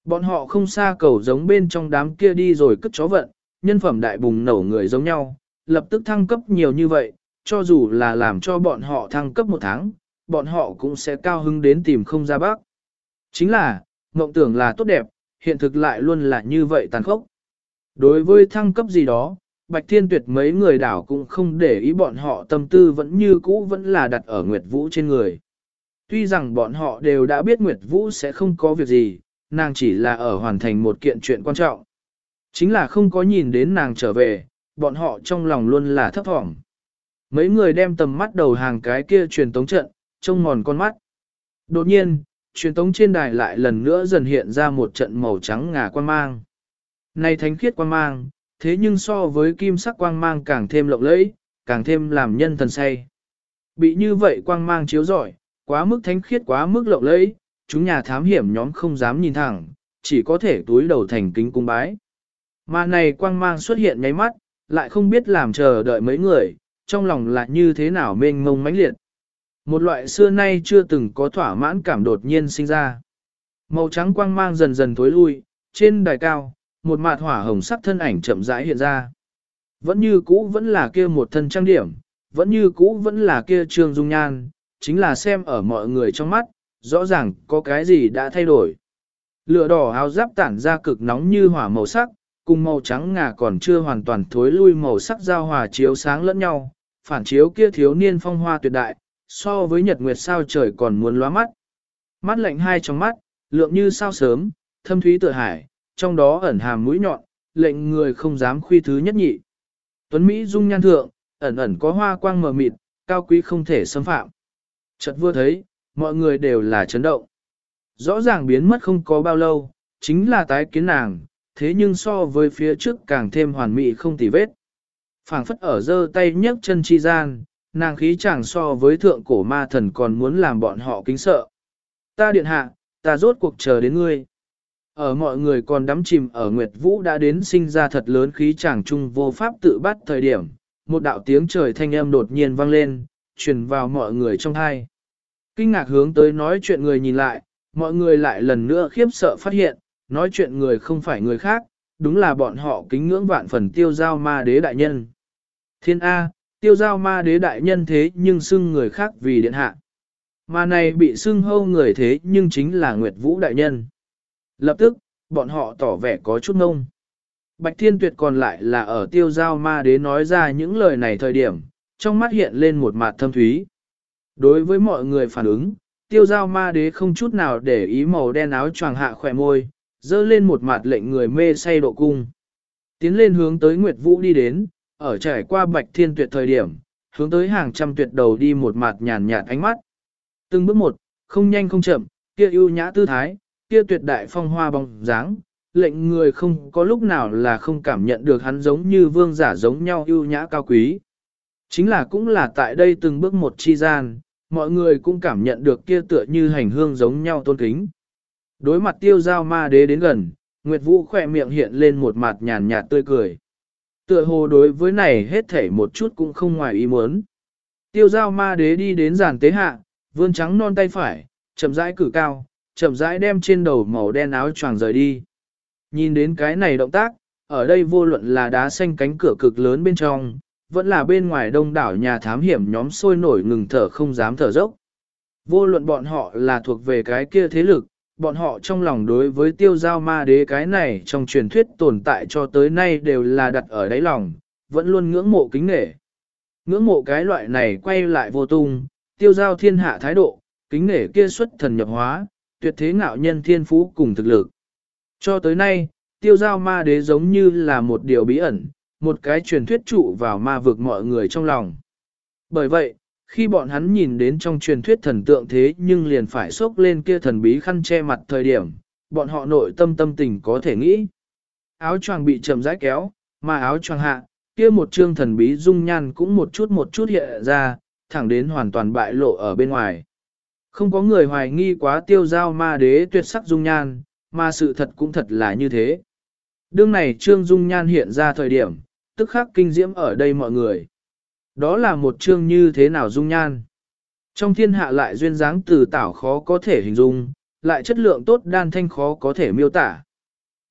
Bọn họ không xa cầu giống bên trong đám kia đi rồi cất chó vận, nhân phẩm đại bùng nổ người giống nhau, lập tức thăng cấp nhiều như vậy, cho dù là làm cho bọn họ thăng cấp một tháng, bọn họ cũng sẽ cao hứng đến tìm không ra bác. Chính là, mộng tưởng là tốt đẹp, hiện thực lại luôn là như vậy tàn khốc. Đối với thăng cấp gì đó, Bạch Thiên Tuyệt mấy người đảo cũng không để ý bọn họ tâm tư vẫn như cũ vẫn là đặt ở Nguyệt Vũ trên người. Tuy rằng bọn họ đều đã biết Nguyệt Vũ sẽ không có việc gì, nàng chỉ là ở hoàn thành một kiện chuyện quan trọng. Chính là không có nhìn đến nàng trở về, bọn họ trong lòng luôn là thấp thỏm. Mấy người đem tầm mắt đầu hàng cái kia truyền tống trận, trông mòn con mắt. Đột nhiên, truyền tống trên đài lại lần nữa dần hiện ra một trận màu trắng ngà quan mang. Này thánh khiết quan mang, thế nhưng so với kim sắc quang mang càng thêm lộng lẫy, càng thêm làm nhân thần say. Bị như vậy quang mang chiếu rọi, quá mức thánh khiết quá mức lộng lẫy, chúng nhà thám hiểm nhóm không dám nhìn thẳng, chỉ có thể túi đầu thành kính cung bái. Mà này quang mang xuất hiện nháy mắt, lại không biết làm chờ đợi mấy người, trong lòng là như thế nào mênh mông mãnh liệt. Một loại xưa nay chưa từng có thỏa mãn cảm đột nhiên sinh ra. Màu trắng quang mang dần dần tối lui, trên đài cao, một mạt hỏa hồng sắc thân ảnh chậm rãi hiện ra. Vẫn như cũ vẫn là kia một thân trang điểm, vẫn như cũ vẫn là kia trương dung nhan, chính là xem ở mọi người trong mắt, rõ ràng có cái gì đã thay đổi. Lửa đỏ áo giáp tản ra cực nóng như hỏa màu sắc, cùng màu trắng ngà còn chưa hoàn toàn thối lui màu sắc giao hòa chiếu sáng lẫn nhau, phản chiếu kia thiếu niên phong hoa tuyệt đại, so với nhật nguyệt sao trời còn muốn lóa mắt. Mắt lạnh hai trong mắt, lượng như sao sớm, thâm thúy tựa hải, trong đó ẩn hàm mũi nhọn, lệnh người không dám khuy thứ nhất nhị. Tuấn Mỹ dung nhan thượng, ẩn ẩn có hoa quang mờ mịt, cao quý không thể xâm phạm. Chợt vừa thấy, mọi người đều là chấn động. Rõ ràng biến mất không có bao lâu, chính là tái kiến nàng, thế nhưng so với phía trước càng thêm hoàn mỹ không tì vết. phảng phất ở giơ tay nhấc chân chi gian, nàng khí chẳng so với thượng cổ ma thần còn muốn làm bọn họ kính sợ. Ta điện hạ, ta rốt cuộc chờ đến ngươi. Ở mọi người còn đắm chìm ở Nguyệt Vũ đã đến sinh ra thật lớn khí chẳng chung vô pháp tự bắt thời điểm, một đạo tiếng trời thanh âm đột nhiên vang lên, truyền vào mọi người trong hai. Kinh ngạc hướng tới nói chuyện người nhìn lại, mọi người lại lần nữa khiếp sợ phát hiện, nói chuyện người không phải người khác, đúng là bọn họ kính ngưỡng vạn phần tiêu giao ma đế đại nhân. Thiên A, tiêu giao ma đế đại nhân thế nhưng xưng người khác vì điện hạ. Mà này bị xưng hâu người thế nhưng chính là Nguyệt Vũ đại nhân. Lập tức, bọn họ tỏ vẻ có chút ngông. Bạch Thiên Tuyệt còn lại là ở tiêu giao ma đế nói ra những lời này thời điểm, trong mắt hiện lên một mặt thâm thúy. Đối với mọi người phản ứng, tiêu giao ma đế không chút nào để ý màu đen áo choàng hạ khỏe môi, dơ lên một mặt lệnh người mê say độ cung. Tiến lên hướng tới Nguyệt Vũ đi đến, ở trải qua bạch thiên tuyệt thời điểm, hướng tới hàng trăm tuyệt đầu đi một mặt nhàn nhạt ánh mắt. Từng bước một, không nhanh không chậm, kia ưu nhã tư thái, kia tuyệt đại phong hoa bóng dáng, lệnh người không có lúc nào là không cảm nhận được hắn giống như vương giả giống nhau ưu nhã cao quý. Chính là cũng là tại đây từng bước một chi gian, mọi người cũng cảm nhận được kia tựa như hành hương giống nhau tôn kính. Đối mặt tiêu giao ma đế đến gần, Nguyệt Vũ khỏe miệng hiện lên một mặt nhàn nhạt tươi cười. Tựa hồ đối với này hết thảy một chút cũng không ngoài ý muốn. Tiêu giao ma đế đi đến giàn tế hạ, vươn trắng non tay phải, chậm rãi cử cao, chậm rãi đem trên đầu màu đen áo choàng rời đi. Nhìn đến cái này động tác, ở đây vô luận là đá xanh cánh cửa cực lớn bên trong, vẫn là bên ngoài đông đảo nhà thám hiểm nhóm sôi nổi ngừng thở không dám thở dốc. Vô luận bọn họ là thuộc về cái kia thế lực, bọn họ trong lòng đối với tiêu giao ma đế cái này trong truyền thuyết tồn tại cho tới nay đều là đặt ở đáy lòng, vẫn luôn ngưỡng mộ kính nể. Ngưỡng mộ cái loại này quay lại vô tung, tiêu giao thiên hạ thái độ, kính nể kia xuất thần nhập hóa, tuyệt thế ngạo nhân thiên phú cùng thực lực. Cho tới nay, tiêu giao ma đế giống như là một điều bí ẩn, một cái truyền thuyết trụ vào ma vực mọi người trong lòng. Bởi vậy, khi bọn hắn nhìn đến trong truyền thuyết thần tượng thế nhưng liền phải xốc lên kia thần bí khăn che mặt thời điểm, bọn họ nội tâm tâm tình có thể nghĩ. Áo choàng bị chậm rãi kéo, mà áo choàng hạ, kia một trương thần bí dung nhan cũng một chút một chút hiện ra, thẳng đến hoàn toàn bại lộ ở bên ngoài. Không có người hoài nghi quá tiêu giao ma đế tuyệt sắc dung nhan, mà sự thật cũng thật là như thế. Đương này trương dung nhan hiện ra thời điểm, tức khắc kinh diễm ở đây mọi người. Đó là một chương như thế nào dung nhan. Trong thiên hạ lại duyên dáng từ tảo khó có thể hình dung, lại chất lượng tốt đan thanh khó có thể miêu tả.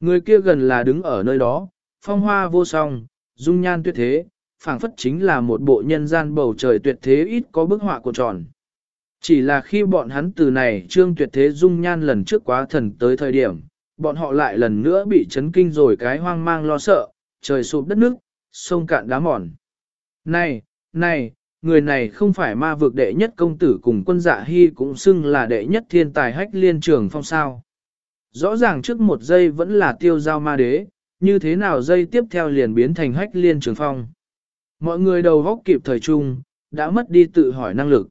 Người kia gần là đứng ở nơi đó, phong hoa vô song, dung nhan tuyệt thế, phảng phất chính là một bộ nhân gian bầu trời tuyệt thế ít có bức họa của tròn. Chỉ là khi bọn hắn từ này trương tuyệt thế dung nhan lần trước quá thần tới thời điểm, bọn họ lại lần nữa bị chấn kinh rồi cái hoang mang lo sợ, trời sụp đất nước, sông cạn đá mòn. Này, này, người này không phải ma vực đệ nhất công tử cùng quân dạ hy cũng xưng là đệ nhất thiên tài hách liên trường phong sao. Rõ ràng trước một giây vẫn là tiêu giao ma đế, như thế nào giây tiếp theo liền biến thành hách liên trường phong. Mọi người đầu góc kịp thời trung, đã mất đi tự hỏi năng lực.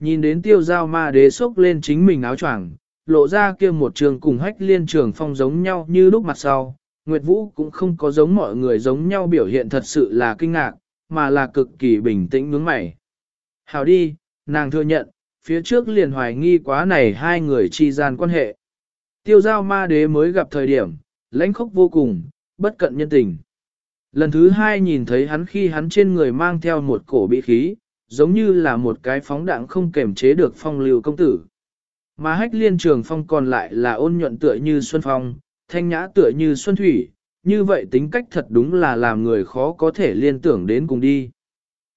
Nhìn đến tiêu giao ma đế xốc lên chính mình áo choàng, lộ ra kia một trường cùng hách liên trường phong giống nhau như lúc mặt sau. Nguyệt Vũ cũng không có giống mọi người giống nhau biểu hiện thật sự là kinh ngạc, mà là cực kỳ bình tĩnh nhướng mày. Hào đi, nàng thừa nhận, phía trước liền hoài nghi quá này hai người chi gian quan hệ. Tiêu giao ma đế mới gặp thời điểm, lãnh khốc vô cùng, bất cận nhân tình. Lần thứ hai nhìn thấy hắn khi hắn trên người mang theo một cổ bị khí, giống như là một cái phóng đạn không kềm chế được phong lưu công tử. Mà hách liên trường phong còn lại là ôn nhuận tựa như xuân phong, thanh nhã tựa như xuân thủy, như vậy tính cách thật đúng là làm người khó có thể liên tưởng đến cùng đi.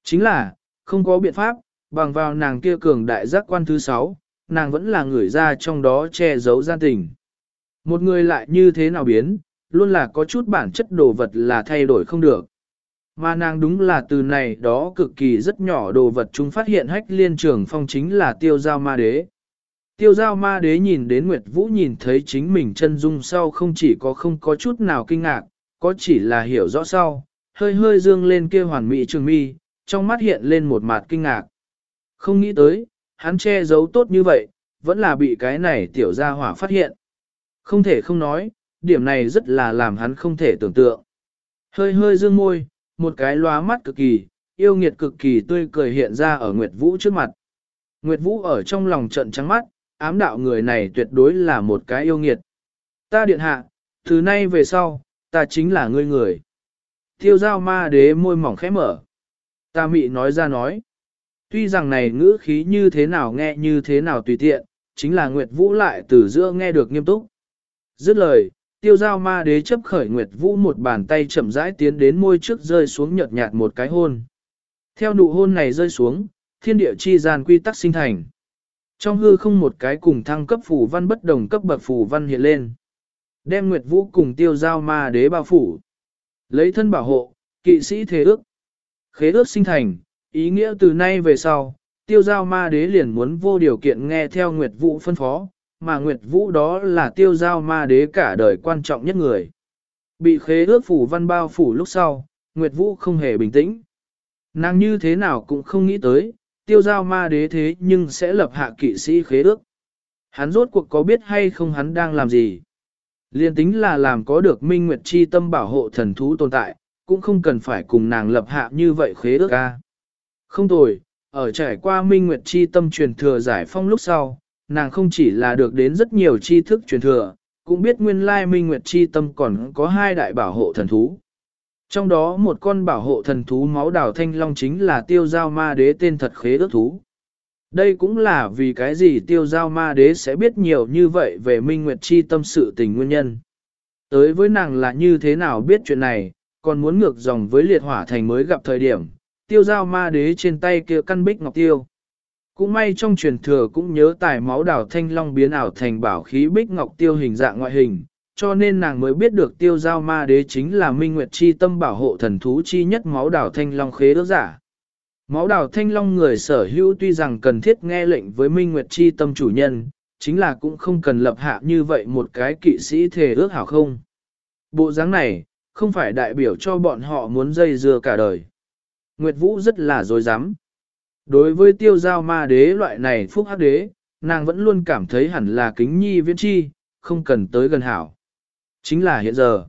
Chính là, không có biện pháp, bằng vào nàng kia cường đại giác quan thứ sáu, nàng vẫn là người ra trong đó che giấu gian tình. Một người lại như thế nào biến, luôn là có chút bản chất đồ vật là thay đổi không được. Mà nàng đúng là từ này đó cực kỳ rất nhỏ đồ vật chúng phát hiện hách liên trường phong chính là tiêu giao ma đế. Tiêu giao ma đế nhìn đến Nguyệt Vũ nhìn thấy chính mình chân dung sau không chỉ có không có chút nào kinh ngạc, có chỉ là hiểu rõ sau, hơi hơi dương lên kia hoàn mỹ trường mi, trong mắt hiện lên một mặt kinh ngạc. Không nghĩ tới, hắn che giấu tốt như vậy, vẫn là bị cái này tiểu gia hỏa phát hiện. Không thể không nói, điểm này rất là làm hắn không thể tưởng tượng. Hơi hơi dương môi, một cái lóa mắt cực kỳ, yêu nghiệt cực kỳ tươi cười hiện ra ở Nguyệt Vũ trước mặt. Nguyệt Vũ ở trong lòng trận trắng mắt, ám đạo người này tuyệt đối là một cái yêu nghiệt. Ta điện hạ, từ nay về sau, ta chính là ngươi người. Tiêu giao ma đế môi mỏng khẽ mở. Ta mị nói ra nói. Tuy rằng này ngữ khí như thế nào nghe như thế nào tùy tiện, chính là Nguyệt Vũ lại từ giữa nghe được nghiêm túc. Dứt lời, tiêu giao ma đế chấp khởi Nguyệt Vũ một bàn tay chậm rãi tiến đến môi trước rơi xuống nhợt nhạt một cái hôn. Theo nụ hôn này rơi xuống, thiên địa chi gian quy tắc sinh thành. Trong hư không một cái cùng thăng cấp phù văn bất đồng cấp bậc phù văn hiện lên. Đem Nguyệt Vũ cùng tiêu giao ma đế bao phủ. Lấy thân bảo hộ, kỵ sĩ thế ước. Khế ước sinh thành, ý nghĩa từ nay về sau, tiêu giao ma đế liền muốn vô điều kiện nghe theo Nguyệt Vũ phân phó, mà Nguyệt Vũ đó là tiêu giao ma đế cả đời quan trọng nhất người. Bị khế ước phủ văn bao phủ lúc sau, Nguyệt Vũ không hề bình tĩnh. Nàng như thế nào cũng không nghĩ tới, tiêu giao ma đế thế nhưng sẽ lập hạ kỵ sĩ khế ước. Hắn rốt cuộc có biết hay không hắn đang làm gì? Liên tính là làm có được minh nguyệt chi tâm bảo hộ thần thú tồn tại, cũng không cần phải cùng nàng lập hạ như vậy khế ước ca. Không tồi, ở trải qua minh nguyệt chi tâm truyền thừa giải phong lúc sau, nàng không chỉ là được đến rất nhiều tri thức truyền thừa, cũng biết nguyên lai minh nguyệt chi tâm còn có hai đại bảo hộ thần thú. Trong đó một con bảo hộ thần thú máu đào thanh long chính là tiêu giao ma đế tên thật khế ước thú. Đây cũng là vì cái gì tiêu giao ma đế sẽ biết nhiều như vậy về Minh Nguyệt Chi tâm sự tình nguyên nhân. Tới với nàng là như thế nào biết chuyện này, còn muốn ngược dòng với liệt hỏa thành mới gặp thời điểm, tiêu giao ma đế trên tay kia căn bích ngọc tiêu. Cũng may trong truyền thừa cũng nhớ tài máu đảo thanh long biến ảo thành bảo khí bích ngọc tiêu hình dạng ngoại hình, cho nên nàng mới biết được tiêu giao ma đế chính là minh nguyệt chi tâm bảo hộ thần thú chi nhất máu đảo thanh long khế ước giả. Máu đảo thanh long người sở hữu tuy rằng cần thiết nghe lệnh với Minh Nguyệt Chi tâm chủ nhân, chính là cũng không cần lập hạ như vậy một cái kỵ sĩ thể ước hảo không. Bộ dáng này, không phải đại biểu cho bọn họ muốn dây dưa cả đời. Nguyệt Vũ rất là dối rắm Đối với tiêu giao ma đế loại này phúc hắc đế, nàng vẫn luôn cảm thấy hẳn là kính nhi viễn chi, không cần tới gần hảo. Chính là hiện giờ.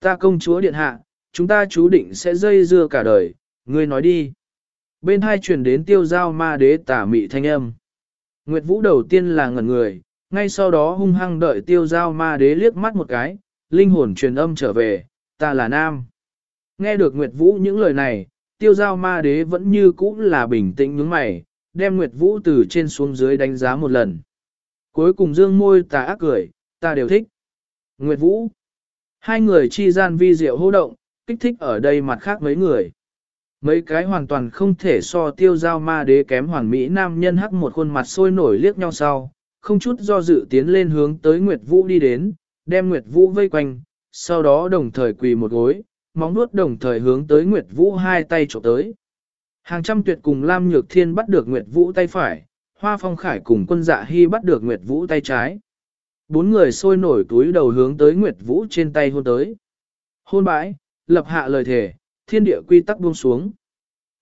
Ta công chúa điện hạ, chúng ta chú định sẽ dây dưa cả đời, ngươi nói đi. Bên hai truyền đến tiêu giao ma đế tả mị thanh âm. Nguyệt Vũ đầu tiên là ngẩn người, ngay sau đó hung hăng đợi tiêu giao ma đế liếc mắt một cái, linh hồn truyền âm trở về, ta là nam. Nghe được Nguyệt Vũ những lời này, tiêu giao ma đế vẫn như cũ là bình tĩnh nhướng mày, đem Nguyệt Vũ từ trên xuống dưới đánh giá một lần. Cuối cùng dương môi tà ác cười, ta đều thích. Nguyệt Vũ. Hai người chi gian vi diệu hô động, kích thích ở đây mặt khác mấy người. Mấy cái hoàn toàn không thể so tiêu giao ma đế kém hoàn mỹ nam nhân hắc một khuôn mặt sôi nổi liếc nhau sau, không chút do dự tiến lên hướng tới Nguyệt Vũ đi đến, đem Nguyệt Vũ vây quanh, sau đó đồng thời quỳ một gối, móng nuốt đồng thời hướng tới Nguyệt Vũ hai tay trộm tới. Hàng trăm tuyệt cùng Lam Nhược Thiên bắt được Nguyệt Vũ tay phải, Hoa Phong Khải cùng quân dạ hy bắt được Nguyệt Vũ tay trái. Bốn người sôi nổi túi đầu hướng tới Nguyệt Vũ trên tay hôn tới. Hôn bãi, lập hạ lời thề, thiên địa quy tắc buông xuống.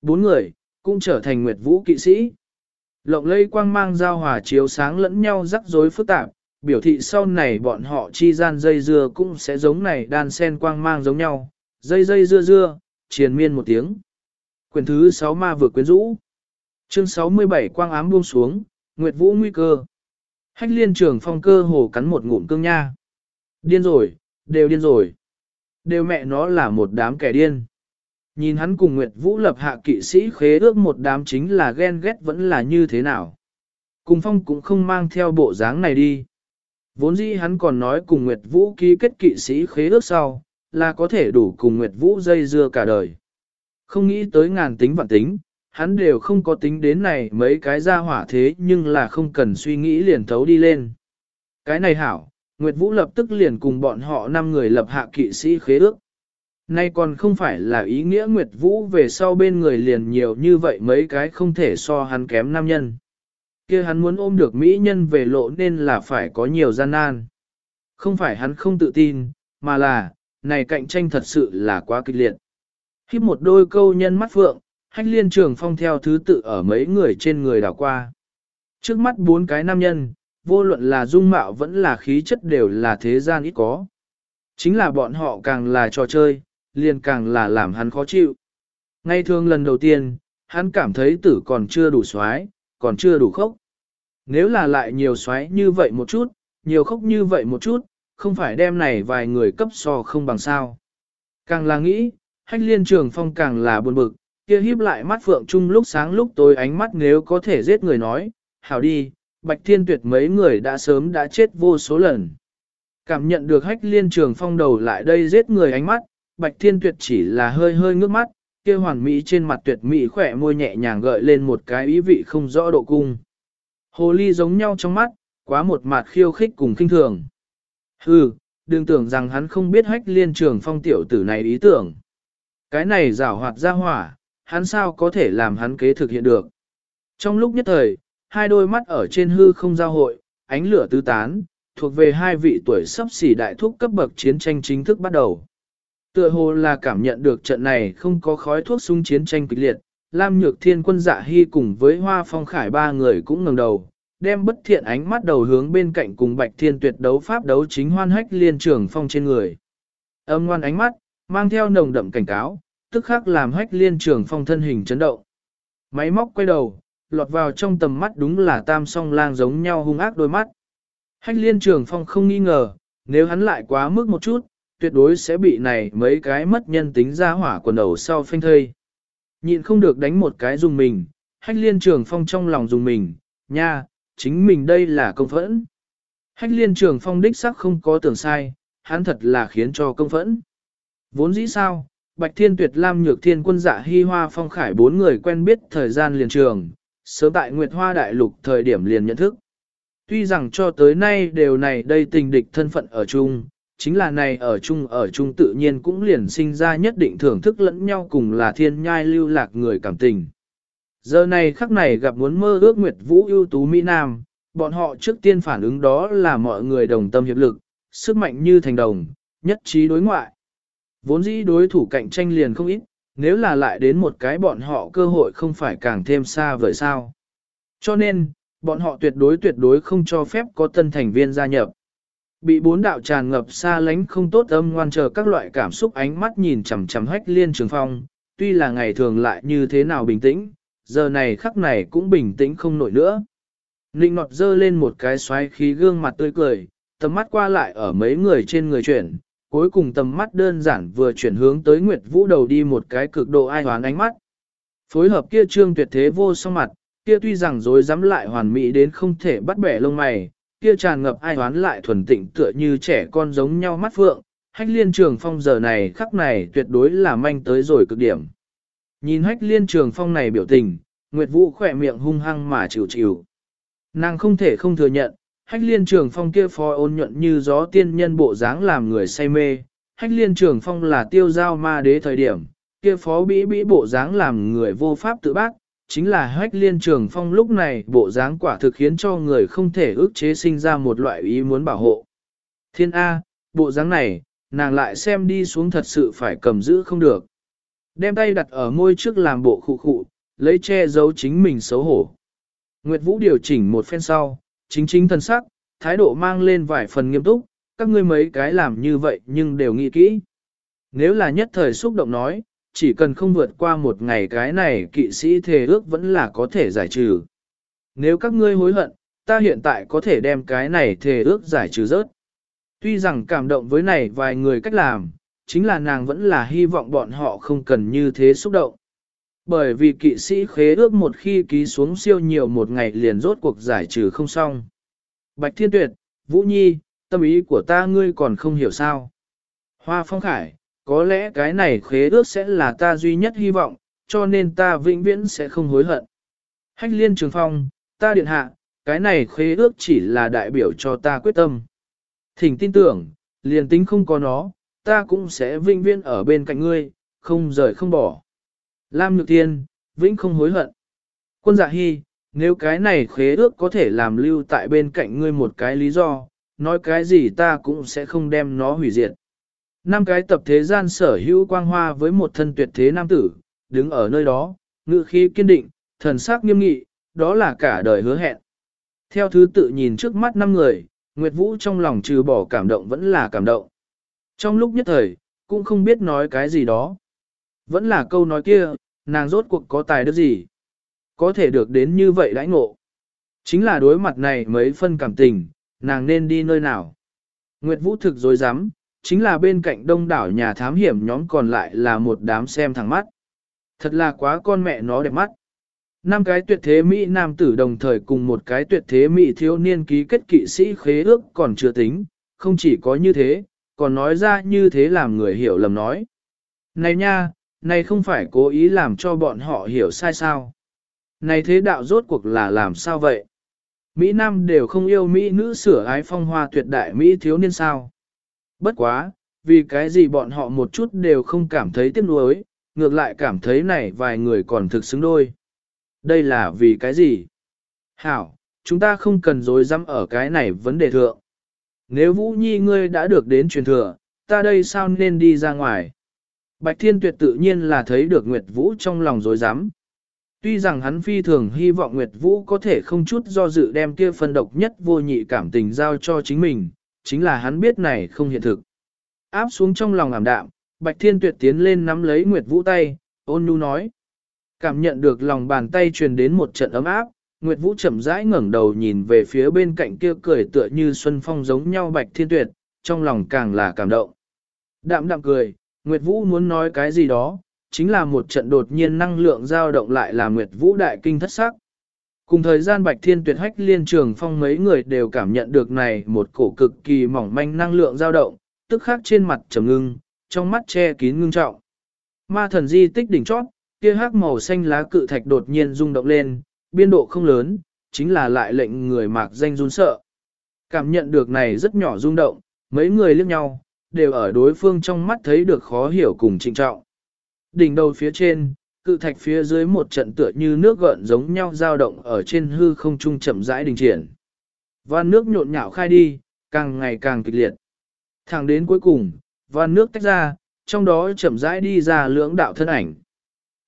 Bốn người, cũng trở thành nguyệt vũ kỵ sĩ. Lộng lây quang mang giao hòa chiếu sáng lẫn nhau rắc rối phức tạp, biểu thị sau này bọn họ chi gian dây dưa cũng sẽ giống này đan sen quang mang giống nhau, dây dây dưa dưa, triền miên một tiếng. Quyền thứ 6 ma vừa quyến rũ. Chương 67 quang ám buông xuống, Nguyệt Vũ nguy cơ. Hách liên trường phong cơ hồ cắn một ngụm cương nha. Điên rồi, đều điên rồi. Đều mẹ nó là một đám kẻ điên. Nhìn hắn cùng Nguyệt Vũ lập hạ kỵ sĩ khế ước một đám chính là ghen ghét vẫn là như thế nào. Cùng phong cũng không mang theo bộ dáng này đi. Vốn dĩ hắn còn nói cùng Nguyệt Vũ ký kết kỵ sĩ khế ước sau, là có thể đủ cùng Nguyệt Vũ dây dưa cả đời. Không nghĩ tới ngàn tính vạn tính, hắn đều không có tính đến này mấy cái ra hỏa thế nhưng là không cần suy nghĩ liền thấu đi lên. Cái này hảo, Nguyệt Vũ lập tức liền cùng bọn họ năm người lập hạ kỵ sĩ khế ước. Nay còn không phải là ý nghĩa Nguyệt Vũ về sau bên người liền nhiều như vậy mấy cái không thể so hắn kém nam nhân. kia hắn muốn ôm được mỹ nhân về lộ nên là phải có nhiều gian nan. Không phải hắn không tự tin, mà là, này cạnh tranh thật sự là quá kịch liệt. khi một đôi câu nhân mắt phượng, hách liên trường phong theo thứ tự ở mấy người trên người đảo qua. Trước mắt bốn cái nam nhân, vô luận là dung mạo vẫn là khí chất đều là thế gian ít có. Chính là bọn họ càng là trò chơi, liền càng là làm hắn khó chịu. Ngay thường lần đầu tiên, hắn cảm thấy tử còn chưa đủ xoái, còn chưa đủ khốc. Nếu là lại nhiều xoáy như vậy một chút, nhiều khốc như vậy một chút, không phải đem này vài người cấp so không bằng sao. Càng là nghĩ, hách liên trường phong càng là buồn bực, kia híp lại mắt phượng chung lúc sáng lúc tối ánh mắt nếu có thể giết người nói, hảo đi, bạch thiên tuyệt mấy người đã sớm đã chết vô số lần. Cảm nhận được hách liên trường phong đầu lại đây giết người ánh mắt, Bạch Thiên Tuyệt chỉ là hơi hơi ngước mắt, kia hoàn mỹ trên mặt tuyệt mỹ khỏe môi nhẹ nhàng gợi lên một cái ý vị không rõ độ cung. Hồ ly giống nhau trong mắt, quá một mặt khiêu khích cùng kinh thường. Hừ, đừng tưởng rằng hắn không biết hách liên trường phong tiểu tử này ý tưởng. Cái này rảo hoạt ra hỏa, hắn sao có thể làm hắn kế thực hiện được. Trong lúc nhất thời, hai đôi mắt ở trên hư không giao hội, ánh lửa tứ tán, thuộc về hai vị tuổi sắp xỉ đại thúc cấp bậc chiến tranh chính thức bắt đầu. Tựa hồ là cảm nhận được trận này không có khói thuốc súng chiến tranh kịch liệt, Lam Nhược Thiên quân dạ hy cùng với Hoa Phong Khải ba người cũng ngẩng đầu, đem bất thiện ánh mắt đầu hướng bên cạnh cùng Bạch Thiên Tuyệt đấu pháp đấu chính hoan hách liên trường phong trên người. Âm ngoan ánh mắt, mang theo nồng đậm cảnh cáo, tức khắc làm hách liên trường phong thân hình chấn động. Máy móc quay đầu, lọt vào trong tầm mắt đúng là tam song lang giống nhau hung ác đôi mắt. Hách liên trường phong không nghi ngờ, nếu hắn lại quá mức một chút, tuyệt đối sẽ bị này mấy cái mất nhân tính ra hỏa quần đầu sau phanh thây. Nhịn không được đánh một cái dùng mình, hách liên trường phong trong lòng dùng mình, nha, chính mình đây là công phẫn. Hách liên trường phong đích sắc không có tưởng sai, hắn thật là khiến cho công phẫn. Vốn dĩ sao, Bạch Thiên Tuyệt Lam Nhược Thiên quân dạ hy hoa phong khải bốn người quen biết thời gian liền trường, sớm tại Nguyệt Hoa Đại Lục thời điểm liền nhận thức. Tuy rằng cho tới nay đều này đây tình địch thân phận ở chung, chính là này ở chung ở chung tự nhiên cũng liền sinh ra nhất định thưởng thức lẫn nhau cùng là thiên nhai lưu lạc người cảm tình. Giờ này khắc này gặp muốn mơ ước Nguyệt Vũ ưu tú Mỹ Nam, bọn họ trước tiên phản ứng đó là mọi người đồng tâm hiệp lực, sức mạnh như thành đồng, nhất trí đối ngoại. Vốn dĩ đối thủ cạnh tranh liền không ít, nếu là lại đến một cái bọn họ cơ hội không phải càng thêm xa vời sao. Cho nên, bọn họ tuyệt đối tuyệt đối không cho phép có tân thành viên gia nhập. Bị bốn đạo tràn ngập xa lánh không tốt âm ngoan chờ các loại cảm xúc ánh mắt nhìn chằm chằm hách liên trường phong, tuy là ngày thường lại như thế nào bình tĩnh, giờ này khắc này cũng bình tĩnh không nổi nữa. Ninh nọt dơ lên một cái xoáy khí gương mặt tươi cười, tầm mắt qua lại ở mấy người trên người chuyển, cuối cùng tầm mắt đơn giản vừa chuyển hướng tới Nguyệt Vũ đầu đi một cái cực độ ai hoán ánh mắt. Phối hợp kia trương tuyệt thế vô song mặt, kia tuy rằng dối dám lại hoàn mỹ đến không thể bắt bẻ lông mày, kia tràn ngập ai hoán lại thuần tịnh tựa như trẻ con giống nhau mắt phượng, hách liên trường phong giờ này khắc này tuyệt đối là manh tới rồi cực điểm. Nhìn hách liên trường phong này biểu tình, Nguyệt Vũ khỏe miệng hung hăng mà chịu chịu. Nàng không thể không thừa nhận, hách liên trường phong kia phó ôn nhuận như gió tiên nhân bộ dáng làm người say mê, hách liên trường phong là tiêu giao ma đế thời điểm, kia phó bĩ bĩ bộ dáng làm người vô pháp tự bác, chính là hách liên trường phong lúc này bộ dáng quả thực khiến cho người không thể ước chế sinh ra một loại ý muốn bảo hộ. Thiên A, bộ dáng này, nàng lại xem đi xuống thật sự phải cầm giữ không được. Đem tay đặt ở môi trước làm bộ khụ khụ, lấy che giấu chính mình xấu hổ. Nguyệt Vũ điều chỉnh một phen sau, chính chính thân sắc, thái độ mang lên vài phần nghiêm túc, các ngươi mấy cái làm như vậy nhưng đều nghĩ kỹ. Nếu là nhất thời xúc động nói, chỉ cần không vượt qua một ngày cái này kỵ sĩ thề ước vẫn là có thể giải trừ. Nếu các ngươi hối hận, ta hiện tại có thể đem cái này thề ước giải trừ rớt. Tuy rằng cảm động với này vài người cách làm, chính là nàng vẫn là hy vọng bọn họ không cần như thế xúc động. Bởi vì kỵ sĩ khế ước một khi ký xuống siêu nhiều một ngày liền rốt cuộc giải trừ không xong. Bạch Thiên Tuyệt, Vũ Nhi, tâm ý của ta ngươi còn không hiểu sao. Hoa Phong Khải, có lẽ cái này khế ước sẽ là ta duy nhất hy vọng, cho nên ta vĩnh viễn sẽ không hối hận. Hách liên trường phong, ta điện hạ, cái này khế ước chỉ là đại biểu cho ta quyết tâm. Thỉnh tin tưởng, liền tính không có nó, ta cũng sẽ vĩnh viễn ở bên cạnh ngươi, không rời không bỏ. Lam Nhược Tiên, vĩnh không hối hận. Quân dạ hy, nếu cái này khế ước có thể làm lưu tại bên cạnh ngươi một cái lý do, nói cái gì ta cũng sẽ không đem nó hủy diệt. Năm cái tập thế gian sở hữu quang hoa với một thân tuyệt thế nam tử, đứng ở nơi đó, ngự khí kiên định, thần sắc nghiêm nghị, đó là cả đời hứa hẹn. Theo thứ tự nhìn trước mắt năm người, Nguyệt Vũ trong lòng trừ bỏ cảm động vẫn là cảm động. Trong lúc nhất thời, cũng không biết nói cái gì đó. Vẫn là câu nói kia, nàng rốt cuộc có tài đức gì. Có thể được đến như vậy đãi ngộ. Chính là đối mặt này mấy phân cảm tình, nàng nên đi nơi nào. Nguyệt Vũ thực dối rắm chính là bên cạnh đông đảo nhà thám hiểm nhóm còn lại là một đám xem thẳng mắt. Thật là quá con mẹ nó đẹp mắt. Năm cái tuyệt thế Mỹ nam tử đồng thời cùng một cái tuyệt thế Mỹ thiếu niên ký kết kỵ sĩ khế ước còn chưa tính, không chỉ có như thế, còn nói ra như thế làm người hiểu lầm nói. Này nha, này không phải cố ý làm cho bọn họ hiểu sai sao. Này thế đạo rốt cuộc là làm sao vậy? Mỹ Nam đều không yêu Mỹ nữ sửa ái phong hoa tuyệt đại Mỹ thiếu niên sao. Bất quá, vì cái gì bọn họ một chút đều không cảm thấy tiếc nuối, ngược lại cảm thấy này vài người còn thực xứng đôi. Đây là vì cái gì? Hảo, chúng ta không cần dối rắm ở cái này vấn đề thượng. Nếu Vũ Nhi ngươi đã được đến truyền thừa, ta đây sao nên đi ra ngoài? Bạch Thiên Tuyệt tự nhiên là thấy được Nguyệt Vũ trong lòng dối dám. Tuy rằng hắn phi thường hy vọng Nguyệt Vũ có thể không chút do dự đem kia phân độc nhất vô nhị cảm tình giao cho chính mình, chính là hắn biết này không hiện thực. Áp xuống trong lòng ảm đạm, Bạch Thiên Tuyệt tiến lên nắm lấy Nguyệt Vũ tay, ôn nhu nói. Cảm nhận được lòng bàn tay truyền đến một trận ấm áp, Nguyệt Vũ chậm rãi ngẩng đầu nhìn về phía bên cạnh kia cười tựa như xuân phong giống nhau Bạch Thiên Tuyệt, trong lòng càng là cảm động. Đạm đạm cười, Nguyệt Vũ muốn nói cái gì đó, chính là một trận đột nhiên năng lượng dao động lại là Nguyệt Vũ đại kinh thất sắc. Cùng thời gian Bạch Thiên Tuyệt hách liên trường phong mấy người đều cảm nhận được này một cổ cực kỳ mỏng manh năng lượng dao động, tức khắc trên mặt trầm ngưng, trong mắt che kín ngưng trọng. Ma thần di tích đỉnh chót, kia hắc màu xanh lá cự thạch đột nhiên rung động lên, biên độ không lớn, chính là lại lệnh người mạc danh run sợ. Cảm nhận được này rất nhỏ rung động, mấy người liếc nhau, đều ở đối phương trong mắt thấy được khó hiểu cùng trinh trọng. Đỉnh đầu phía trên, cự thạch phía dưới một trận tựa như nước gợn giống nhau dao động ở trên hư không trung chậm rãi đình triển. Van nước nhộn nhạo khai đi, càng ngày càng kịch liệt. Thẳng đến cuối cùng, van nước tách ra, trong đó chậm rãi đi ra lưỡng đạo thân ảnh.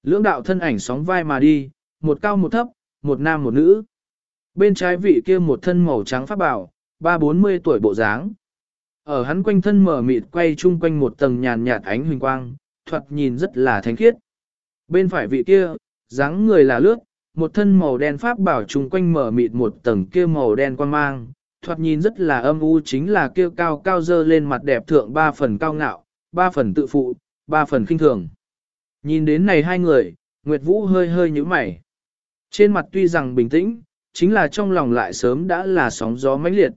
Lưỡng đạo thân ảnh sóng vai mà đi, một cao một thấp, một nam một nữ. Bên trái vị kia một thân màu trắng pháp bảo, ba bốn mươi tuổi bộ dáng. Ở hắn quanh thân mở mịt quay chung quanh một tầng nhàn nhạt ánh huỳnh quang, thoạt nhìn rất là thánh khiết. Bên phải vị kia, dáng người là lướt, một thân màu đen pháp bảo chung quanh mở mịt một tầng kia màu đen quang mang, thoạt nhìn rất là âm u chính là kia cao cao dơ lên mặt đẹp thượng ba phần cao ngạo, ba phần tự phụ, ba phần khinh thường. Nhìn đến này hai người, Nguyệt Vũ hơi hơi nhíu mày. Trên mặt tuy rằng bình tĩnh, chính là trong lòng lại sớm đã là sóng gió mãnh liệt.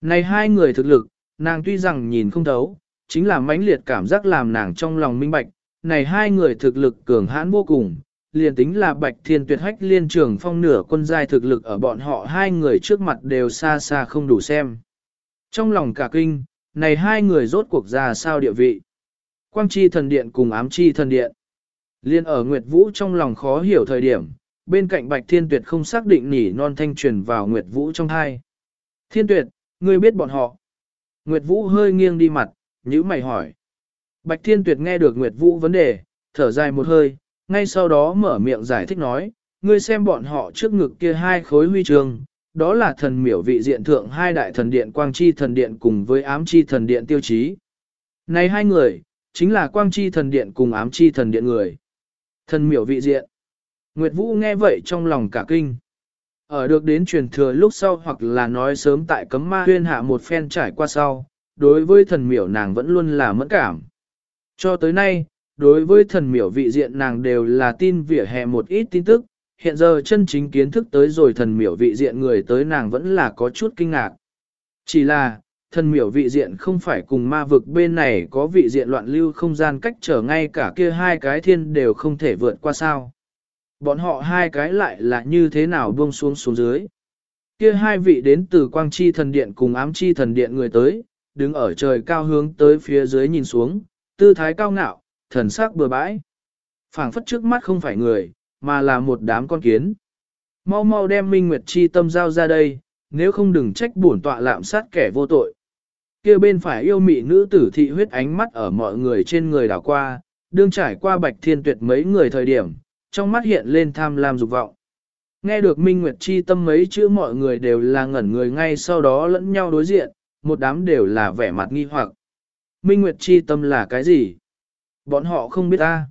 Này hai người thực lực, nàng tuy rằng nhìn không thấu, chính là mãnh liệt cảm giác làm nàng trong lòng minh bạch, này hai người thực lực cường hãn vô cùng, liền tính là bạch thiên tuyệt hách liên trường phong nửa quân giai thực lực ở bọn họ hai người trước mặt đều xa xa không đủ xem. Trong lòng cả kinh, này hai người rốt cuộc ra sao địa vị. Quang chi thần điện cùng ám chi thần điện. Liên ở Nguyệt Vũ trong lòng khó hiểu thời điểm, bên cạnh Bạch Thiên Tuyệt không xác định nỉ non thanh truyền vào Nguyệt Vũ trong hai. Thiên Tuyệt, ngươi biết bọn họ. Nguyệt Vũ hơi nghiêng đi mặt, nhữ mày hỏi. Bạch Thiên Tuyệt nghe được Nguyệt Vũ vấn đề, thở dài một hơi, ngay sau đó mở miệng giải thích nói, ngươi xem bọn họ trước ngực kia hai khối huy chương, đó là thần miểu vị diện thượng hai đại thần điện quang chi thần điện cùng với ám chi thần điện tiêu chí. Này hai người, chính là quang chi thần điện cùng ám chi thần điện người. Thần miểu vị diện. Nguyệt Vũ nghe vậy trong lòng cả kinh. Ở được đến truyền thừa lúc sau hoặc là nói sớm tại cấm ma huyên hạ một phen trải qua sau, đối với thần miểu nàng vẫn luôn là mẫn cảm. Cho tới nay, đối với thần miểu vị diện nàng đều là tin vỉa hè một ít tin tức, hiện giờ chân chính kiến thức tới rồi thần miểu vị diện người tới nàng vẫn là có chút kinh ngạc. Chỉ là, thần miểu vị diện không phải cùng ma vực bên này có vị diện loạn lưu không gian cách trở ngay cả kia hai cái thiên đều không thể vượt qua sao. Bọn họ hai cái lại là như thế nào buông xuống xuống dưới. Kia hai vị đến từ quang chi thần điện cùng ám chi thần điện người tới, đứng ở trời cao hướng tới phía dưới nhìn xuống, tư thái cao ngạo, thần sắc bừa bãi. phảng phất trước mắt không phải người, mà là một đám con kiến. Mau mau đem Minh Nguyệt Chi tâm giao ra đây, nếu không đừng trách bổn tọa lạm sát kẻ vô tội. Kia bên phải yêu mị nữ tử thị huyết ánh mắt ở mọi người trên người đảo qua, đương trải qua bạch thiên tuyệt mấy người thời điểm, trong mắt hiện lên tham lam dục vọng. Nghe được Minh Nguyệt Chi tâm mấy chữ mọi người đều là ngẩn người ngay sau đó lẫn nhau đối diện, một đám đều là vẻ mặt nghi hoặc. Minh Nguyệt Chi tâm là cái gì? Bọn họ không biết ta.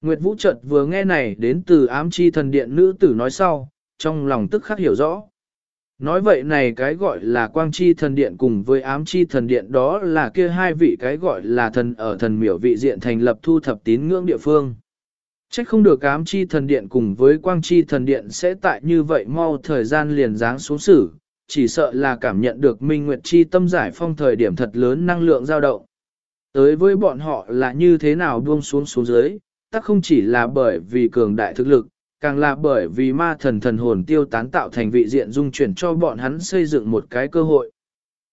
Nguyệt Vũ Trật vừa nghe này đến từ ám chi thần điện nữ tử nói sau, trong lòng tức khắc hiểu rõ. Nói vậy này cái gọi là quang chi thần điện cùng với ám chi thần điện đó là kia hai vị cái gọi là thần ở thần miểu vị diện thành lập thu thập tín ngưỡng địa phương. Trách không được ám chi thần điện cùng với quang chi thần điện sẽ tại như vậy mau thời gian liền dáng xuống xử, chỉ sợ là cảm nhận được Minh Nguyệt chi tâm giải phong thời điểm thật lớn năng lượng dao động. Tới với bọn họ là như thế nào buông xuống xuống dưới, tất không chỉ là bởi vì cường đại thực lực, càng là bởi vì ma thần thần hồn tiêu tán tạo thành vị diện dung chuyển cho bọn hắn xây dựng một cái cơ hội.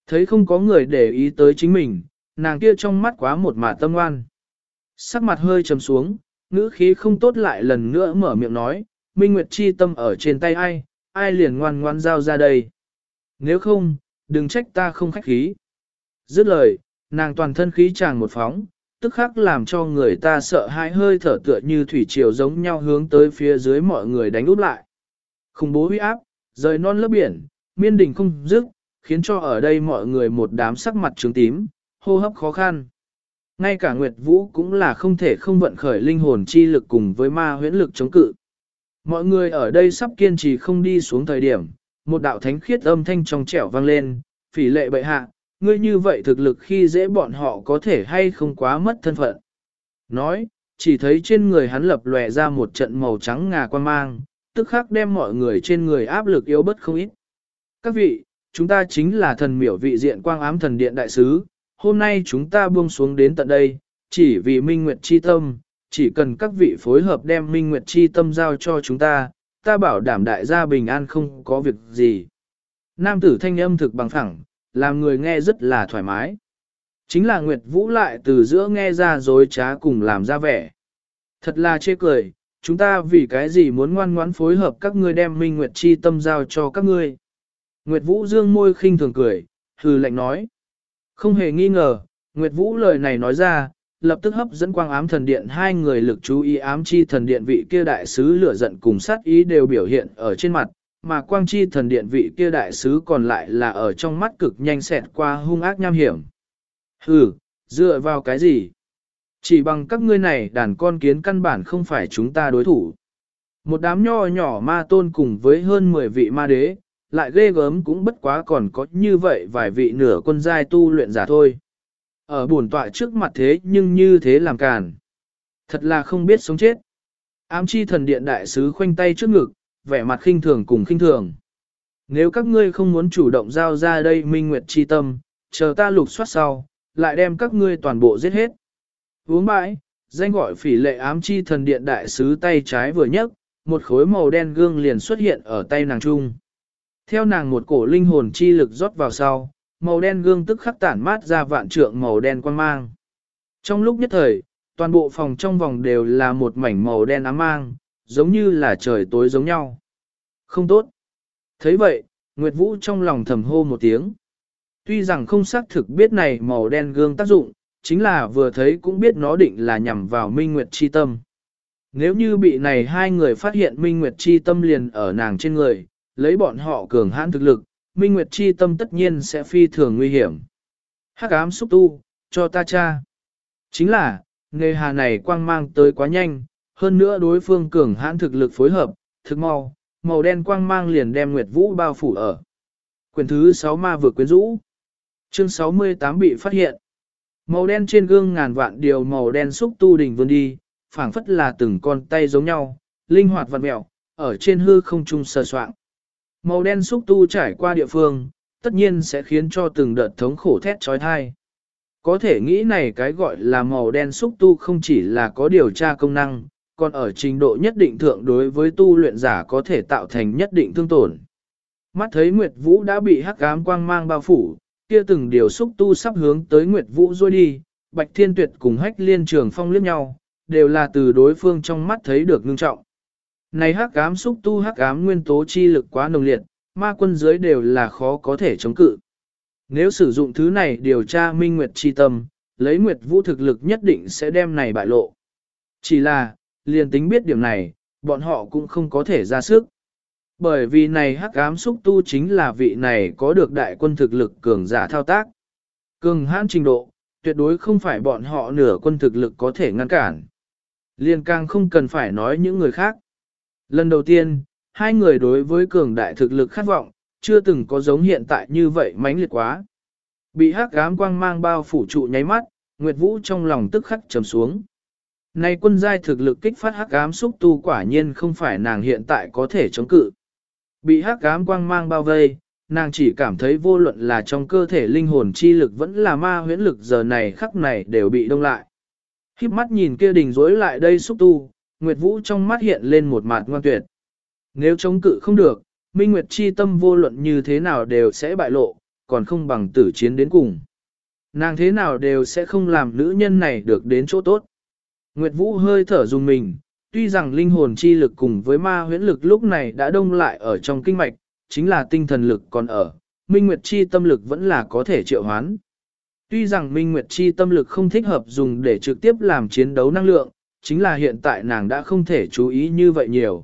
Thấy không có người để ý tới chính mình, nàng kia trong mắt quá một mả tâm oan. Sắc mặt hơi trầm xuống, ngữ khí không tốt lại lần nữa mở miệng nói, Minh Nguyệt chi tâm ở trên tay ai, ai liền ngoan ngoan giao ra đây. Nếu không, đừng trách ta không khách khí. Dứt lời, nàng toàn thân khí chàng một phóng, tức khắc làm cho người ta sợ hãi hơi thở tựa như thủy triều giống nhau hướng tới phía dưới mọi người đánh úp lại. Khủng bố huy áp, rời non lớp biển, miên đình không dứt, khiến cho ở đây mọi người một đám sắc mặt trướng tím, hô hấp khó khăn. Ngay cả Nguyệt Vũ cũng là không thể không vận khởi linh hồn chi lực cùng với ma huyễn lực chống cự. Mọi người ở đây sắp kiên trì không đi xuống thời điểm, một đạo thánh khiết âm thanh trong trẻo vang lên, phỉ lệ bệ hạ, ngươi như vậy thực lực khi dễ bọn họ có thể hay không quá mất thân phận. Nói, chỉ thấy trên người hắn lập lòe ra một trận màu trắng ngà quan mang, tức khắc đem mọi người trên người áp lực yếu bất không ít. Các vị, chúng ta chính là thần miểu vị diện quang ám thần điện đại sứ, hôm nay chúng ta buông xuống đến tận đây, chỉ vì minh nguyệt chi tâm, chỉ cần các vị phối hợp đem minh nguyệt chi tâm giao cho chúng ta, ta bảo đảm đại gia bình an không có việc gì. Nam tử thanh âm thực bằng phẳng, làm người nghe rất là thoải mái. Chính là Nguyệt Vũ lại từ giữa nghe ra dối trá cùng làm ra vẻ. Thật là chê cười, chúng ta vì cái gì muốn ngoan ngoãn phối hợp các ngươi đem Minh Nguyệt chi tâm giao cho các ngươi. Nguyệt Vũ dương môi khinh thường cười, hừ lạnh nói. Không hề nghi ngờ, Nguyệt Vũ lời này nói ra, lập tức hấp dẫn quang ám thần điện hai người lực chú ý ám chi thần điện vị kia đại sứ lửa giận cùng sát ý đều biểu hiện ở trên mặt, mà quang chi thần điện vị kia đại sứ còn lại là ở trong mắt cực nhanh xẹt qua hung ác nham hiểm. Hừ, dựa vào cái gì? Chỉ bằng các ngươi này đàn con kiến căn bản không phải chúng ta đối thủ. Một đám nho nhỏ ma tôn cùng với hơn 10 vị ma đế, lại ghê gớm cũng bất quá còn có như vậy vài vị nửa quân giai tu luyện giả thôi. Ở bổn tọa trước mặt thế nhưng như thế làm càn. Thật là không biết sống chết. Ám chi thần điện đại sứ khoanh tay trước ngực, vẻ mặt khinh thường cùng khinh thường. Nếu các ngươi không muốn chủ động giao ra đây minh nguyệt chi tâm, chờ ta lục soát sau, lại đem các ngươi toàn bộ giết hết. Uống bãi, danh gọi phỉ lệ ám chi thần điện đại sứ tay trái vừa nhấc, một khối màu đen gương liền xuất hiện ở tay nàng trung. Theo nàng một cổ linh hồn chi lực rót vào sau, màu đen gương tức khắc tản mát ra vạn trượng màu đen quang mang. Trong lúc nhất thời, toàn bộ phòng trong vòng đều là một mảnh màu đen ám mang, giống như là trời tối giống nhau. Không tốt. thấy vậy, Nguyệt Vũ trong lòng thầm hô một tiếng. Tuy rằng không xác thực biết này màu đen gương tác dụng, chính là vừa thấy cũng biết nó định là nhằm vào Minh Nguyệt chi tâm. Nếu như bị này hai người phát hiện Minh Nguyệt chi tâm liền ở nàng trên người, lấy bọn họ cường hãn thực lực, Minh Nguyệt chi tâm tất nhiên sẽ phi thường nguy hiểm. Hắc ám xúc tu, cho ta cha. Chính là, nghề hà này quang mang tới quá nhanh, hơn nữa đối phương cường hãn thực lực phối hợp, thực mau, màu đen quang mang liền đem Nguyệt Vũ bao phủ ở. Quyền thứ 6 ma vừa quyến rũ. Chương 68 bị phát hiện. Màu đen trên gương ngàn vạn điều màu đen xúc tu đỉnh vươn đi, phảng phất là từng con tay giống nhau, linh hoạt vặn mèo ở trên hư không trung sờ soạng. Màu đen xúc tu trải qua địa phương, tất nhiên sẽ khiến cho từng đợt thống khổ thét trói thai. Có thể nghĩ này cái gọi là màu đen xúc tu không chỉ là có điều tra công năng, còn ở trình độ nhất định thượng đối với tu luyện giả có thể tạo thành nhất định thương tổn. Mắt thấy Nguyệt Vũ đã bị hắc ám quang mang bao phủ, kia từng điều xúc tu sắp hướng tới Nguyệt Vũ rôi đi, Bạch Thiên Tuyệt cùng hách liên trường phong liếc nhau, đều là từ đối phương trong mắt thấy được ngưng trọng. Này hắc ám xúc tu hắc ám nguyên tố chi lực quá nồng liệt, ma quân giới đều là khó có thể chống cự. Nếu sử dụng thứ này điều tra minh nguyệt chi tâm, lấy nguyệt vũ thực lực nhất định sẽ đem này bại lộ. Chỉ là, liền tính biết điểm này, bọn họ cũng không có thể ra sức. Bởi vì này hắc ám xúc tu chính là vị này có được đại quân thực lực cường giả thao tác. Cường hãn trình độ, tuyệt đối không phải bọn họ nửa quân thực lực có thể ngăn cản. Liên càng không cần phải nói những người khác. Lần đầu tiên, hai người đối với cường đại thực lực khát vọng, chưa từng có giống hiện tại như vậy mãnh liệt quá. Bị hắc ám quang mang bao phủ trụ nháy mắt, Nguyệt Vũ trong lòng tức khắc trầm xuống. Này quân giai thực lực kích phát hắc ám xúc tu quả nhiên không phải nàng hiện tại có thể chống cự. Bị hắc ám quang mang bao vây, nàng chỉ cảm thấy vô luận là trong cơ thể linh hồn chi lực vẫn là ma huyễn lực giờ này khắc này đều bị đông lại. Khiếp mắt nhìn kia đình rối lại đây xúc tu, Nguyệt Vũ trong mắt hiện lên một mặt ngoan tuyệt. Nếu chống cự không được, Minh Nguyệt chi tâm vô luận như thế nào đều sẽ bại lộ, còn không bằng tử chiến đến cùng. Nàng thế nào đều sẽ không làm nữ nhân này được đến chỗ tốt. Nguyệt Vũ hơi thở dùng mình, tuy rằng linh hồn chi lực cùng với ma huyễn lực lúc này đã đông lại ở trong kinh mạch, chính là tinh thần lực còn ở, Minh Nguyệt chi tâm lực vẫn là có thể triệu hoán. Tuy rằng Minh Nguyệt Chi tâm lực không thích hợp dùng để trực tiếp làm chiến đấu năng lượng, chính là hiện tại nàng đã không thể chú ý như vậy nhiều.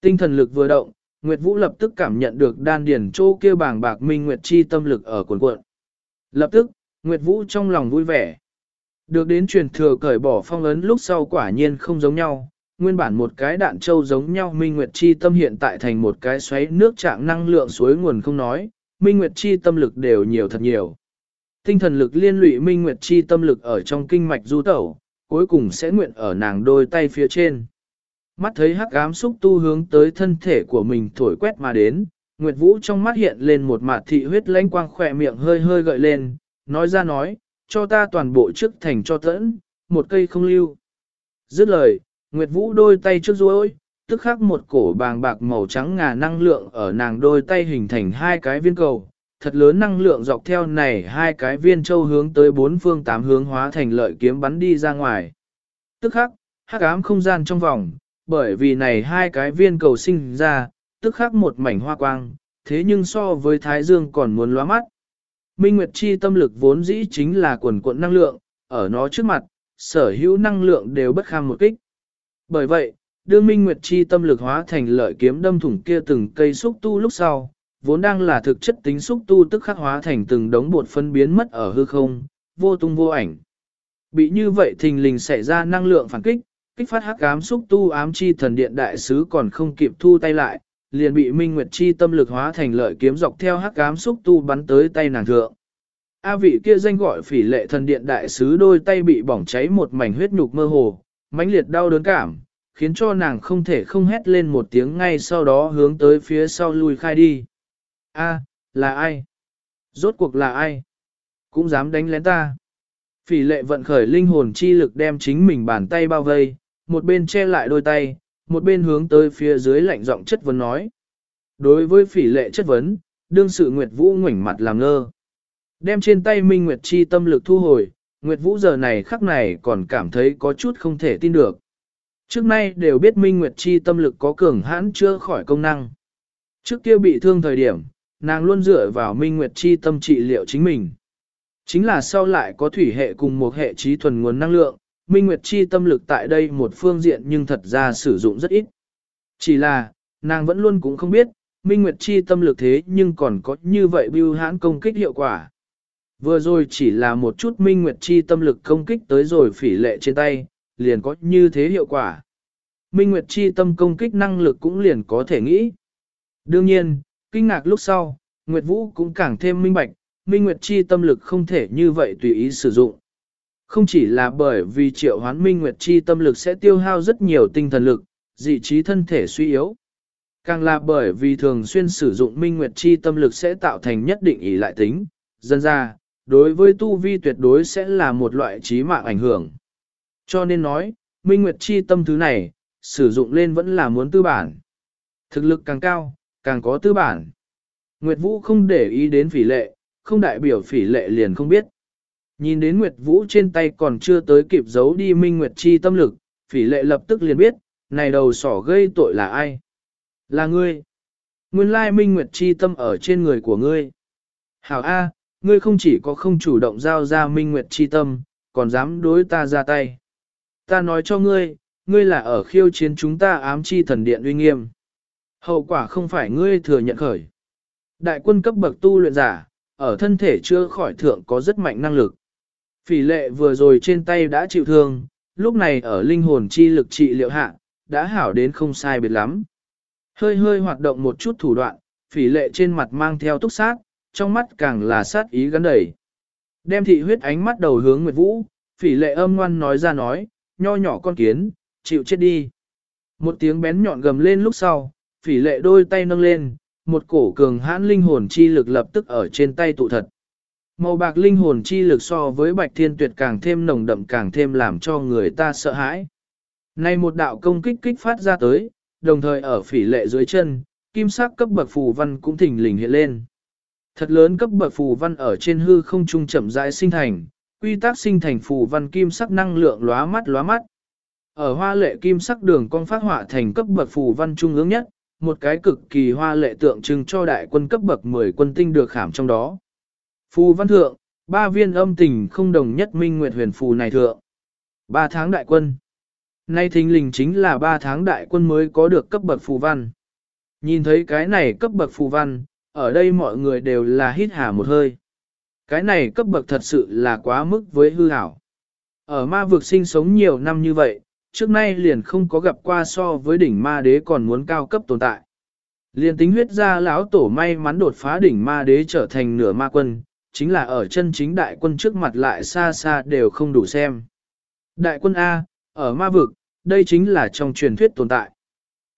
Tinh thần lực vừa động, Nguyệt Vũ lập tức cảm nhận được đan điển chỗ kia bàng bạc Minh Nguyệt Chi tâm lực ở cuộn cuộn. Lập tức, Nguyệt Vũ trong lòng vui vẻ. Được đến truyền thừa cởi bỏ phong ấn lúc sau quả nhiên không giống nhau, nguyên bản một cái đạn châu giống nhau Minh Nguyệt Chi tâm hiện tại thành một cái xoáy nước trạng năng lượng suối nguồn không nói, Minh Nguyệt Chi tâm lực đều nhiều thật nhiều. Tinh thần lực liên lụy Minh Nguyệt Chi tâm lực ở trong kinh mạch du tẩu, cuối cùng sẽ nguyện ở nàng đôi tay phía trên. Mắt thấy hắc ám xúc tu hướng tới thân thể của mình thổi quét mà đến, Nguyệt Vũ trong mắt hiện lên một mặt thị huyết lãnh quang khỏe miệng hơi hơi gợi lên, nói ra nói, cho ta toàn bộ trước thành cho tẫn, một cây không lưu. Dứt lời, Nguyệt Vũ đôi tay trước ruôi, tức khắc một cổ bàng bạc màu trắng ngà năng lượng ở nàng đôi tay hình thành hai cái viên cầu. Thật lớn năng lượng dọc theo này hai cái viên châu hướng tới bốn phương tám hướng hóa thành lợi kiếm bắn đi ra ngoài. Tức khắc, hắc ám không gian trong vòng, bởi vì này hai cái viên cầu sinh ra, tức khắc một mảnh hoa quang, thế nhưng so với Thái Dương còn muốn lóa mắt. Minh Nguyệt Chi tâm lực vốn dĩ chính là quần cuộn năng lượng, ở nó trước mặt, sở hữu năng lượng đều bất kham một kích. Bởi vậy, đương Minh Nguyệt Chi tâm lực hóa thành lợi kiếm đâm thủng kia từng cây xúc tu lúc sau, vốn đang là thực chất tính xúc tu tức khắc hóa thành từng đống bột phân biến mất ở hư không, vô tung vô ảnh. Bị như vậy thình lình xảy ra năng lượng phản kích, kích phát hắc ám xúc tu ám chi thần điện đại sứ còn không kịp thu tay lại, liền bị Minh Nguyệt Chi tâm lực hóa thành lợi kiếm dọc theo hắc ám xúc tu bắn tới tay nàng thượng. A vị kia danh gọi phỉ lệ thần điện đại sứ đôi tay bị bỏng cháy một mảnh huyết nhục mơ hồ, mãnh liệt đau đớn cảm, khiến cho nàng không thể không hét lên một tiếng ngay sau đó hướng tới phía sau lui khai đi. A, là ai? Rốt cuộc là ai? Cũng dám đánh lén ta. Phỉ lệ vận khởi linh hồn chi lực đem chính mình bàn tay bao vây, một bên che lại đôi tay, một bên hướng tới phía dưới lạnh giọng chất vấn nói. Đối với phỉ lệ chất vấn, đương sự Nguyệt Vũ ngoảnh mặt làm ngơ. Đem trên tay Minh Nguyệt Chi tâm lực thu hồi, Nguyệt Vũ giờ này khắc này còn cảm thấy có chút không thể tin được. Trước nay đều biết Minh Nguyệt Chi tâm lực có cường hãn chưa khỏi công năng. Trước kia bị thương thời điểm, nàng luôn dựa vào Minh Nguyệt Chi tâm trị liệu chính mình. Chính là sau lại có thủy hệ cùng một hệ trí thuần nguồn năng lượng, Minh Nguyệt Chi tâm lực tại đây một phương diện nhưng thật ra sử dụng rất ít. Chỉ là, nàng vẫn luôn cũng không biết, Minh Nguyệt Chi tâm lực thế nhưng còn có như vậy bưu hãn công kích hiệu quả. Vừa rồi chỉ là một chút Minh Nguyệt Chi tâm lực công kích tới rồi phỉ lệ trên tay, liền có như thế hiệu quả. Minh Nguyệt Chi tâm công kích năng lực cũng liền có thể nghĩ. Đương nhiên, kinh ngạc lúc sau, Nguyệt Vũ cũng càng thêm minh bạch, Minh Nguyệt Chi tâm lực không thể như vậy tùy ý sử dụng. Không chỉ là bởi vì triệu hoán Minh Nguyệt Chi tâm lực sẽ tiêu hao rất nhiều tinh thần lực, dị trí thân thể suy yếu. Càng là bởi vì thường xuyên sử dụng Minh Nguyệt Chi tâm lực sẽ tạo thành nhất định ý lại tính, dân ra, đối với tu vi tuyệt đối sẽ là một loại trí mạng ảnh hưởng. Cho nên nói, Minh Nguyệt Chi tâm thứ này, sử dụng lên vẫn là muốn tư bản. Thực lực càng cao, càng có tư bản. Nguyệt Vũ không để ý đến phỉ lệ, không đại biểu phỉ lệ liền không biết. Nhìn đến Nguyệt Vũ trên tay còn chưa tới kịp giấu đi Minh Nguyệt Chi tâm lực, phỉ lệ lập tức liền biết, này đầu sỏ gây tội là ai? Là ngươi. Nguyên lai Minh Nguyệt Chi tâm ở trên người của ngươi. Hảo A, ngươi không chỉ có không chủ động giao ra Minh Nguyệt Chi tâm, còn dám đối ta ra tay. Ta nói cho ngươi, ngươi là ở khiêu chiến chúng ta ám chi thần điện uy nghiêm. Hậu quả không phải ngươi thừa nhận khởi. Đại quân cấp bậc tu luyện giả, ở thân thể chưa khỏi thượng có rất mạnh năng lực. Phỉ lệ vừa rồi trên tay đã chịu thương, lúc này ở linh hồn chi lực trị liệu hạ, đã hảo đến không sai biệt lắm. Hơi hơi hoạt động một chút thủ đoạn, phỉ lệ trên mặt mang theo túc sát, trong mắt càng là sát ý gắn đầy. Đem thị huyết ánh mắt đầu hướng Nguyệt Vũ, phỉ lệ âm ngoan nói ra nói, nho nhỏ con kiến, chịu chết đi. Một tiếng bén nhọn gầm lên lúc sau, phỉ lệ đôi tay nâng lên, một cổ cường hãn linh hồn chi lực lập tức ở trên tay tụ thật. Màu bạc linh hồn chi lực so với bạch thiên tuyệt càng thêm nồng đậm càng thêm làm cho người ta sợ hãi. Này một đạo công kích kích phát ra tới, đồng thời ở phỉ lệ dưới chân, kim sắc cấp bậc phù văn cũng thỉnh lình hiện lên. Thật lớn cấp bậc phù văn ở trên hư không trung chậm rãi sinh thành, quy tắc sinh thành phù văn kim sắc năng lượng lóa mắt lóa mắt. Ở hoa lệ kim sắc đường con phát họa thành cấp bậc phù văn trung ương nhất, một cái cực kỳ hoa lệ tượng trưng cho đại quân cấp bậc 10 quân tinh được khảm trong đó. Phù văn thượng, ba viên âm tình không đồng nhất minh nguyệt huyền phù này thượng. Ba tháng đại quân. Nay thình lình chính là ba tháng đại quân mới có được cấp bậc phù văn. Nhìn thấy cái này cấp bậc phù văn, ở đây mọi người đều là hít hà một hơi. Cái này cấp bậc thật sự là quá mức với hư hảo. Ở ma vực sinh sống nhiều năm như vậy, trước nay liền không có gặp qua so với đỉnh ma đế còn muốn cao cấp tồn tại. Liền tính huyết ra lão tổ may mắn đột phá đỉnh ma đế trở thành nửa ma quân, chính là ở chân chính đại quân trước mặt lại xa xa đều không đủ xem. Đại quân A, ở ma vực, đây chính là trong truyền thuyết tồn tại.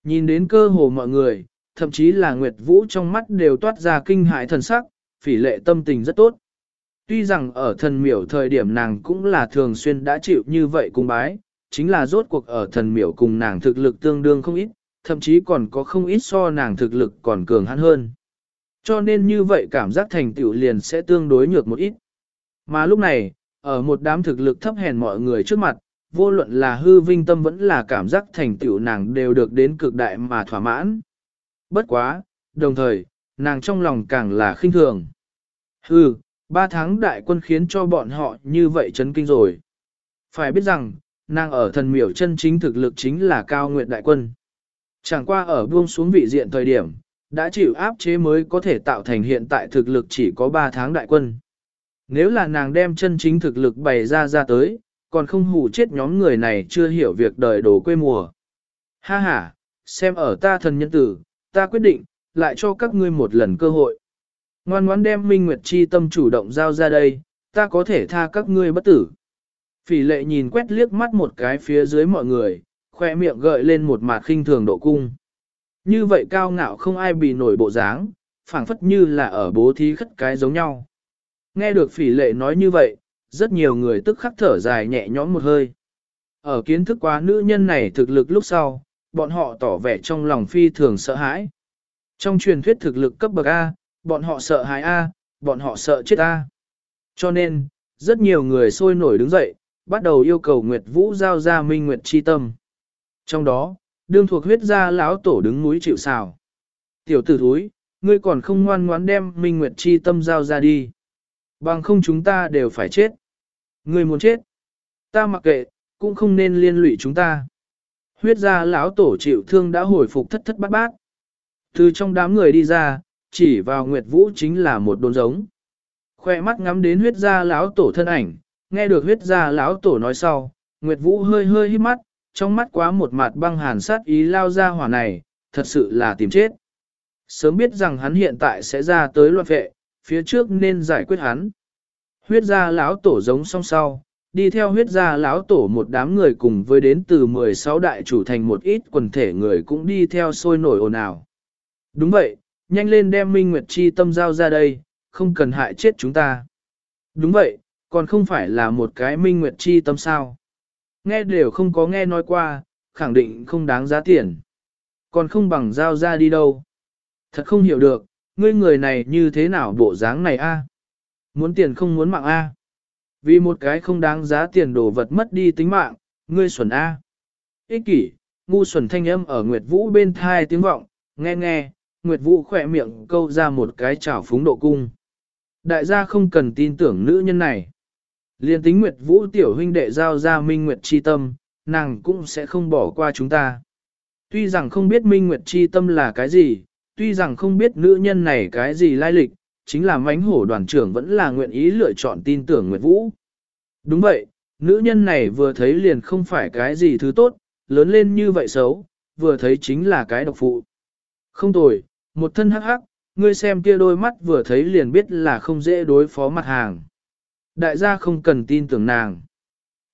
Nhìn đến cơ hồ mọi người, thậm chí là Nguyệt Vũ trong mắt đều toát ra kinh hại thần sắc, phỉ lệ tâm tình rất tốt. Tuy rằng ở thần miểu thời điểm nàng cũng là thường xuyên đã chịu như vậy cung bái, chính là rốt cuộc ở thần miểu cùng nàng thực lực tương đương không ít, thậm chí còn có không ít so nàng thực lực còn cường hãn hơn. Cho nên như vậy cảm giác thành tựu liền sẽ tương đối nhược một ít. Mà lúc này, ở một đám thực lực thấp hèn mọi người trước mặt, vô luận là hư vinh tâm vẫn là cảm giác thành tựu nàng đều được đến cực đại mà thỏa mãn. Bất quá, đồng thời, nàng trong lòng càng là khinh thường. Hư, ba tháng đại quân khiến cho bọn họ như vậy chấn kinh rồi. Phải biết rằng, nàng ở thần miểu chân chính thực lực chính là cao nguyện đại quân. Chẳng qua ở buông xuống vị diện thời điểm, đã chịu áp chế mới có thể tạo thành hiện tại thực lực chỉ có 3 tháng đại quân. Nếu là nàng đem chân chính thực lực bày ra ra tới, còn không hù chết nhóm người này chưa hiểu việc đời đồ quê mùa. Ha ha, xem ở ta thần nhân tử, ta quyết định, lại cho các ngươi một lần cơ hội. Ngoan ngoãn đem Minh Nguyệt Chi tâm chủ động giao ra đây, ta có thể tha các ngươi bất tử. Phỉ lệ nhìn quét liếc mắt một cái phía dưới mọi người, khoe miệng gợi lên một mặt khinh thường độ cung. Như vậy cao ngạo không ai bị nổi bộ dáng, phảng phất như là ở bố thí khất cái giống nhau. Nghe được phỉ lệ nói như vậy, rất nhiều người tức khắc thở dài nhẹ nhõm một hơi. Ở kiến thức quá nữ nhân này thực lực lúc sau, bọn họ tỏ vẻ trong lòng phi thường sợ hãi. Trong truyền thuyết thực lực cấp bậc A, bọn họ sợ hãi A, bọn họ sợ chết A. Cho nên, rất nhiều người sôi nổi đứng dậy, bắt đầu yêu cầu Nguyệt Vũ giao ra minh Nguyệt chi tâm. Trong đó, đương thuộc huyết gia lão tổ đứng núi chịu xào. Tiểu tử thúi, ngươi còn không ngoan ngoãn đem minh Nguyệt chi tâm giao ra đi. Bằng không chúng ta đều phải chết. Ngươi muốn chết. Ta mặc kệ, cũng không nên liên lụy chúng ta. Huyết gia lão tổ chịu thương đã hồi phục thất thất bát bát. Từ trong đám người đi ra, chỉ vào Nguyệt Vũ chính là một đồn giống. Khoe mắt ngắm đến huyết gia lão tổ thân ảnh, nghe được huyết gia lão tổ nói sau, Nguyệt Vũ hơi hơi hít mắt, trong mắt quá một mặt băng hàn sát ý lao ra hỏa này, thật sự là tìm chết. Sớm biết rằng hắn hiện tại sẽ ra tới loạn vệ, phía trước nên giải quyết hắn. Huyết gia lão tổ giống song sau, đi theo huyết gia lão tổ một đám người cùng với đến từ 16 đại chủ thành một ít quần thể người cũng đi theo sôi nổi ồn ào. Đúng vậy, nhanh lên đem Minh Nguyệt Chi tâm giao ra đây, không cần hại chết chúng ta. Đúng vậy, còn không phải là một cái Minh Nguyệt Chi tâm sao. Nghe đều không có nghe nói qua, khẳng định không đáng giá tiền. Còn không bằng giao ra đi đâu. Thật không hiểu được, ngươi người này như thế nào bộ dáng này a? Muốn tiền không muốn mạng a? Vì một cái không đáng giá tiền đồ vật mất đi tính mạng, ngươi xuẩn a. Ích kỷ, ngu xuẩn thanh âm ở Nguyệt Vũ bên thai tiếng vọng, nghe nghe, Nguyệt Vũ khỏe miệng câu ra một cái chảo phúng độ cung. Đại gia không cần tin tưởng nữ nhân này. Liên tính Nguyệt Vũ tiểu huynh đệ giao ra Minh Nguyệt chi tâm, nàng cũng sẽ không bỏ qua chúng ta. Tuy rằng không biết Minh Nguyệt chi tâm là cái gì, tuy rằng không biết nữ nhân này cái gì lai lịch, chính là mánh hổ đoàn trưởng vẫn là nguyện ý lựa chọn tin tưởng Nguyệt Vũ. Đúng vậy, nữ nhân này vừa thấy liền không phải cái gì thứ tốt, lớn lên như vậy xấu, vừa thấy chính là cái độc phụ. Không tồi, một thân hắc hắc, ngươi xem kia đôi mắt vừa thấy liền biết là không dễ đối phó mặt hàng. Đại gia không cần tin tưởng nàng.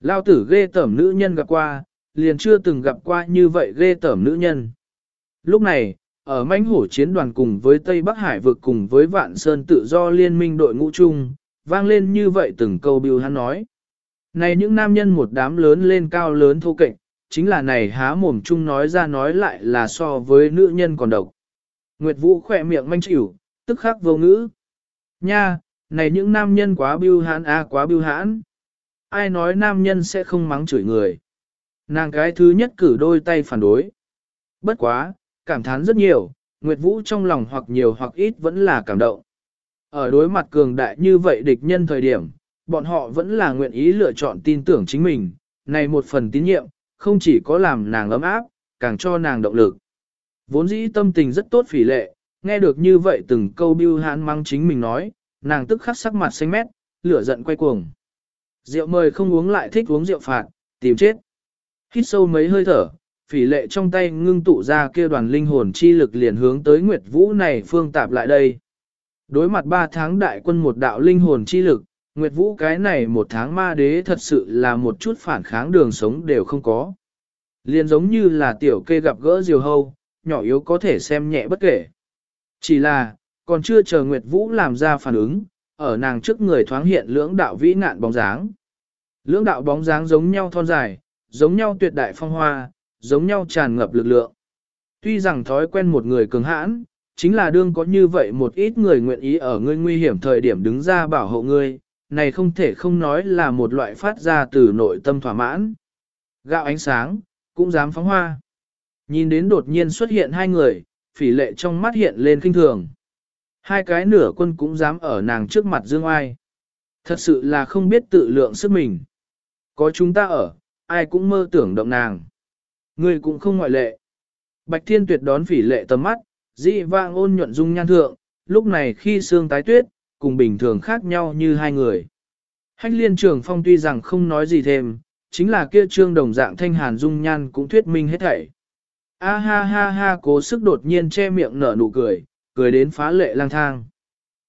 Lao tử ghê tởm nữ nhân gặp qua, liền chưa từng gặp qua như vậy ghê tởm nữ nhân. Lúc này, ở mãnh hổ chiến đoàn cùng với Tây Bắc Hải vực cùng với Vạn Sơn tự do liên minh đội ngũ chung, vang lên như vậy từng câu biểu hắn nói. Này những nam nhân một đám lớn lên cao lớn thô kệch, chính là này há mồm chung nói ra nói lại là so với nữ nhân còn độc. Nguyệt Vũ khỏe miệng manh chịu, tức khắc vô ngữ. Nha, này những nam nhân quá biêu hãn a quá biêu hãn. Ai nói nam nhân sẽ không mắng chửi người. Nàng cái thứ nhất cử đôi tay phản đối. Bất quá, cảm thán rất nhiều, Nguyệt Vũ trong lòng hoặc nhiều hoặc ít vẫn là cảm động. Ở đối mặt cường đại như vậy địch nhân thời điểm, bọn họ vẫn là nguyện ý lựa chọn tin tưởng chính mình, này một phần tín nhiệm, không chỉ có làm nàng ấm áp, càng cho nàng động lực. Vốn dĩ tâm tình rất tốt phỉ lệ, nghe được như vậy từng câu bưu hãn mang chính mình nói, nàng tức khắc sắc mặt xanh mét, lửa giận quay cuồng. Rượu mời không uống lại thích uống rượu phạt, tìm chết. Hít sâu mấy hơi thở, phỉ lệ trong tay ngưng tụ ra kia đoàn linh hồn chi lực liền hướng tới Nguyệt Vũ này phương tạp lại đây. Đối mặt ba tháng đại quân một đạo linh hồn chi lực, Nguyệt Vũ cái này một tháng ma đế thật sự là một chút phản kháng đường sống đều không có. Liền giống như là tiểu kê gặp gỡ diều hâu, nhỏ yếu có thể xem nhẹ bất kể. Chỉ là, còn chưa chờ Nguyệt Vũ làm ra phản ứng, ở nàng trước người thoáng hiện lưỡng đạo vĩ nạn bóng dáng. Lưỡng đạo bóng dáng giống nhau thon dài, giống nhau tuyệt đại phong hoa, giống nhau tràn ngập lực lượng. Tuy rằng thói quen một người cường hãn, chính là đương có như vậy một ít người nguyện ý ở ngươi nguy hiểm thời điểm đứng ra bảo hộ ngươi, này không thể không nói là một loại phát ra từ nội tâm thỏa mãn. Gạo ánh sáng, cũng dám phóng hoa. Nhìn đến đột nhiên xuất hiện hai người, phỉ lệ trong mắt hiện lên kinh thường. Hai cái nửa quân cũng dám ở nàng trước mặt dương ai. Thật sự là không biết tự lượng sức mình. Có chúng ta ở, ai cũng mơ tưởng động nàng. Người cũng không ngoại lệ. Bạch Thiên Tuyệt đón phỉ lệ tầm mắt, dị vang ôn nhuận dung nhan thượng, lúc này khi xương tái tuyết, cùng bình thường khác nhau như hai người. Hách liên trường phong tuy rằng không nói gì thêm, chính là kia trương đồng dạng thanh hàn dung nhan cũng thuyết minh hết thảy. A ha ha ha cố sức đột nhiên che miệng nở nụ cười, cười đến phá lệ lang thang.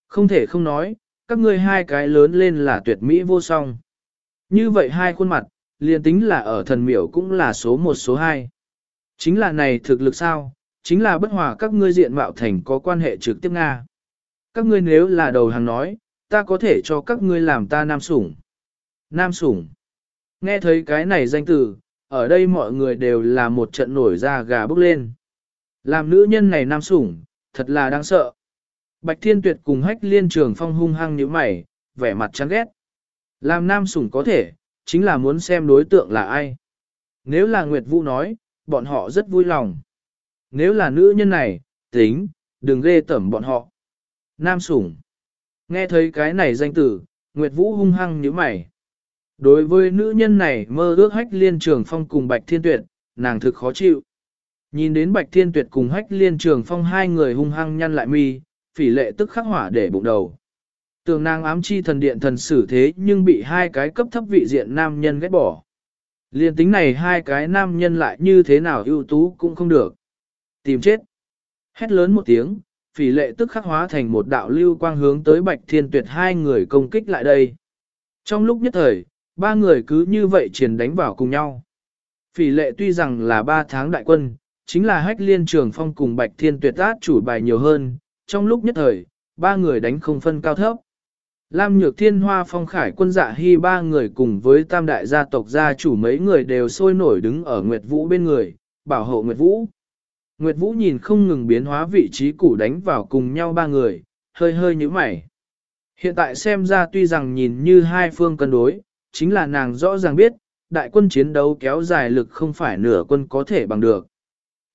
Không thể không nói, các ngươi hai cái lớn lên là tuyệt mỹ vô song. Như vậy hai khuôn mặt, liền tính là ở thần miểu cũng là số một số hai. Chính là này thực lực sao, chính là bất hòa các ngươi diện mạo thành có quan hệ trực tiếp Nga. Các ngươi nếu là đầu hàng nói, ta có thể cho các ngươi làm ta nam sủng. Nam sủng. Nghe thấy cái này danh từ, ở đây mọi người đều là một trận nổi da gà bốc lên. Làm nữ nhân này nam sủng, thật là đáng sợ. Bạch Thiên Tuyệt cùng hách liên trường phong hung hăng như mày, vẻ mặt chán ghét. Làm nam sủng có thể, chính là muốn xem đối tượng là ai. Nếu là Nguyệt Vũ nói, bọn họ rất vui lòng. Nếu là nữ nhân này, tính, đừng ghê tẩm bọn họ. Nam sủng. Nghe thấy cái này danh tử, Nguyệt Vũ hung hăng như mày. Đối với nữ nhân này mơ ước hách liên trường phong cùng Bạch Thiên Tuyệt, nàng thực khó chịu. Nhìn đến Bạch Thiên Tuyệt cùng hách liên trường phong hai người hung hăng nhăn lại mi, phỉ lệ tức khắc hỏa để bụng đầu. Tường nàng ám chi thần điện thần xử thế nhưng bị hai cái cấp thấp vị diện nam nhân ghét bỏ. Liên tính này hai cái nam nhân lại như thế nào ưu tú cũng không được. Tìm chết. Hét lớn một tiếng, phỉ lệ tức khắc hóa thành một đạo lưu quang hướng tới bạch thiên tuyệt hai người công kích lại đây. Trong lúc nhất thời, ba người cứ như vậy triển đánh vào cùng nhau. Phỉ lệ tuy rằng là ba tháng đại quân, chính là hách liên trường phong cùng bạch thiên tuyệt át chủ bài nhiều hơn, trong lúc nhất thời, ba người đánh không phân cao thấp. Lam Nhược Thiên Hoa Phong Khải quân dạ hy ba người cùng với tam đại gia tộc gia chủ mấy người đều sôi nổi đứng ở Nguyệt Vũ bên người, bảo hộ Nguyệt Vũ. Nguyệt Vũ nhìn không ngừng biến hóa vị trí củ đánh vào cùng nhau ba người, hơi hơi như mày. Hiện tại xem ra tuy rằng nhìn như hai phương cân đối, chính là nàng rõ ràng biết, đại quân chiến đấu kéo dài lực không phải nửa quân có thể bằng được.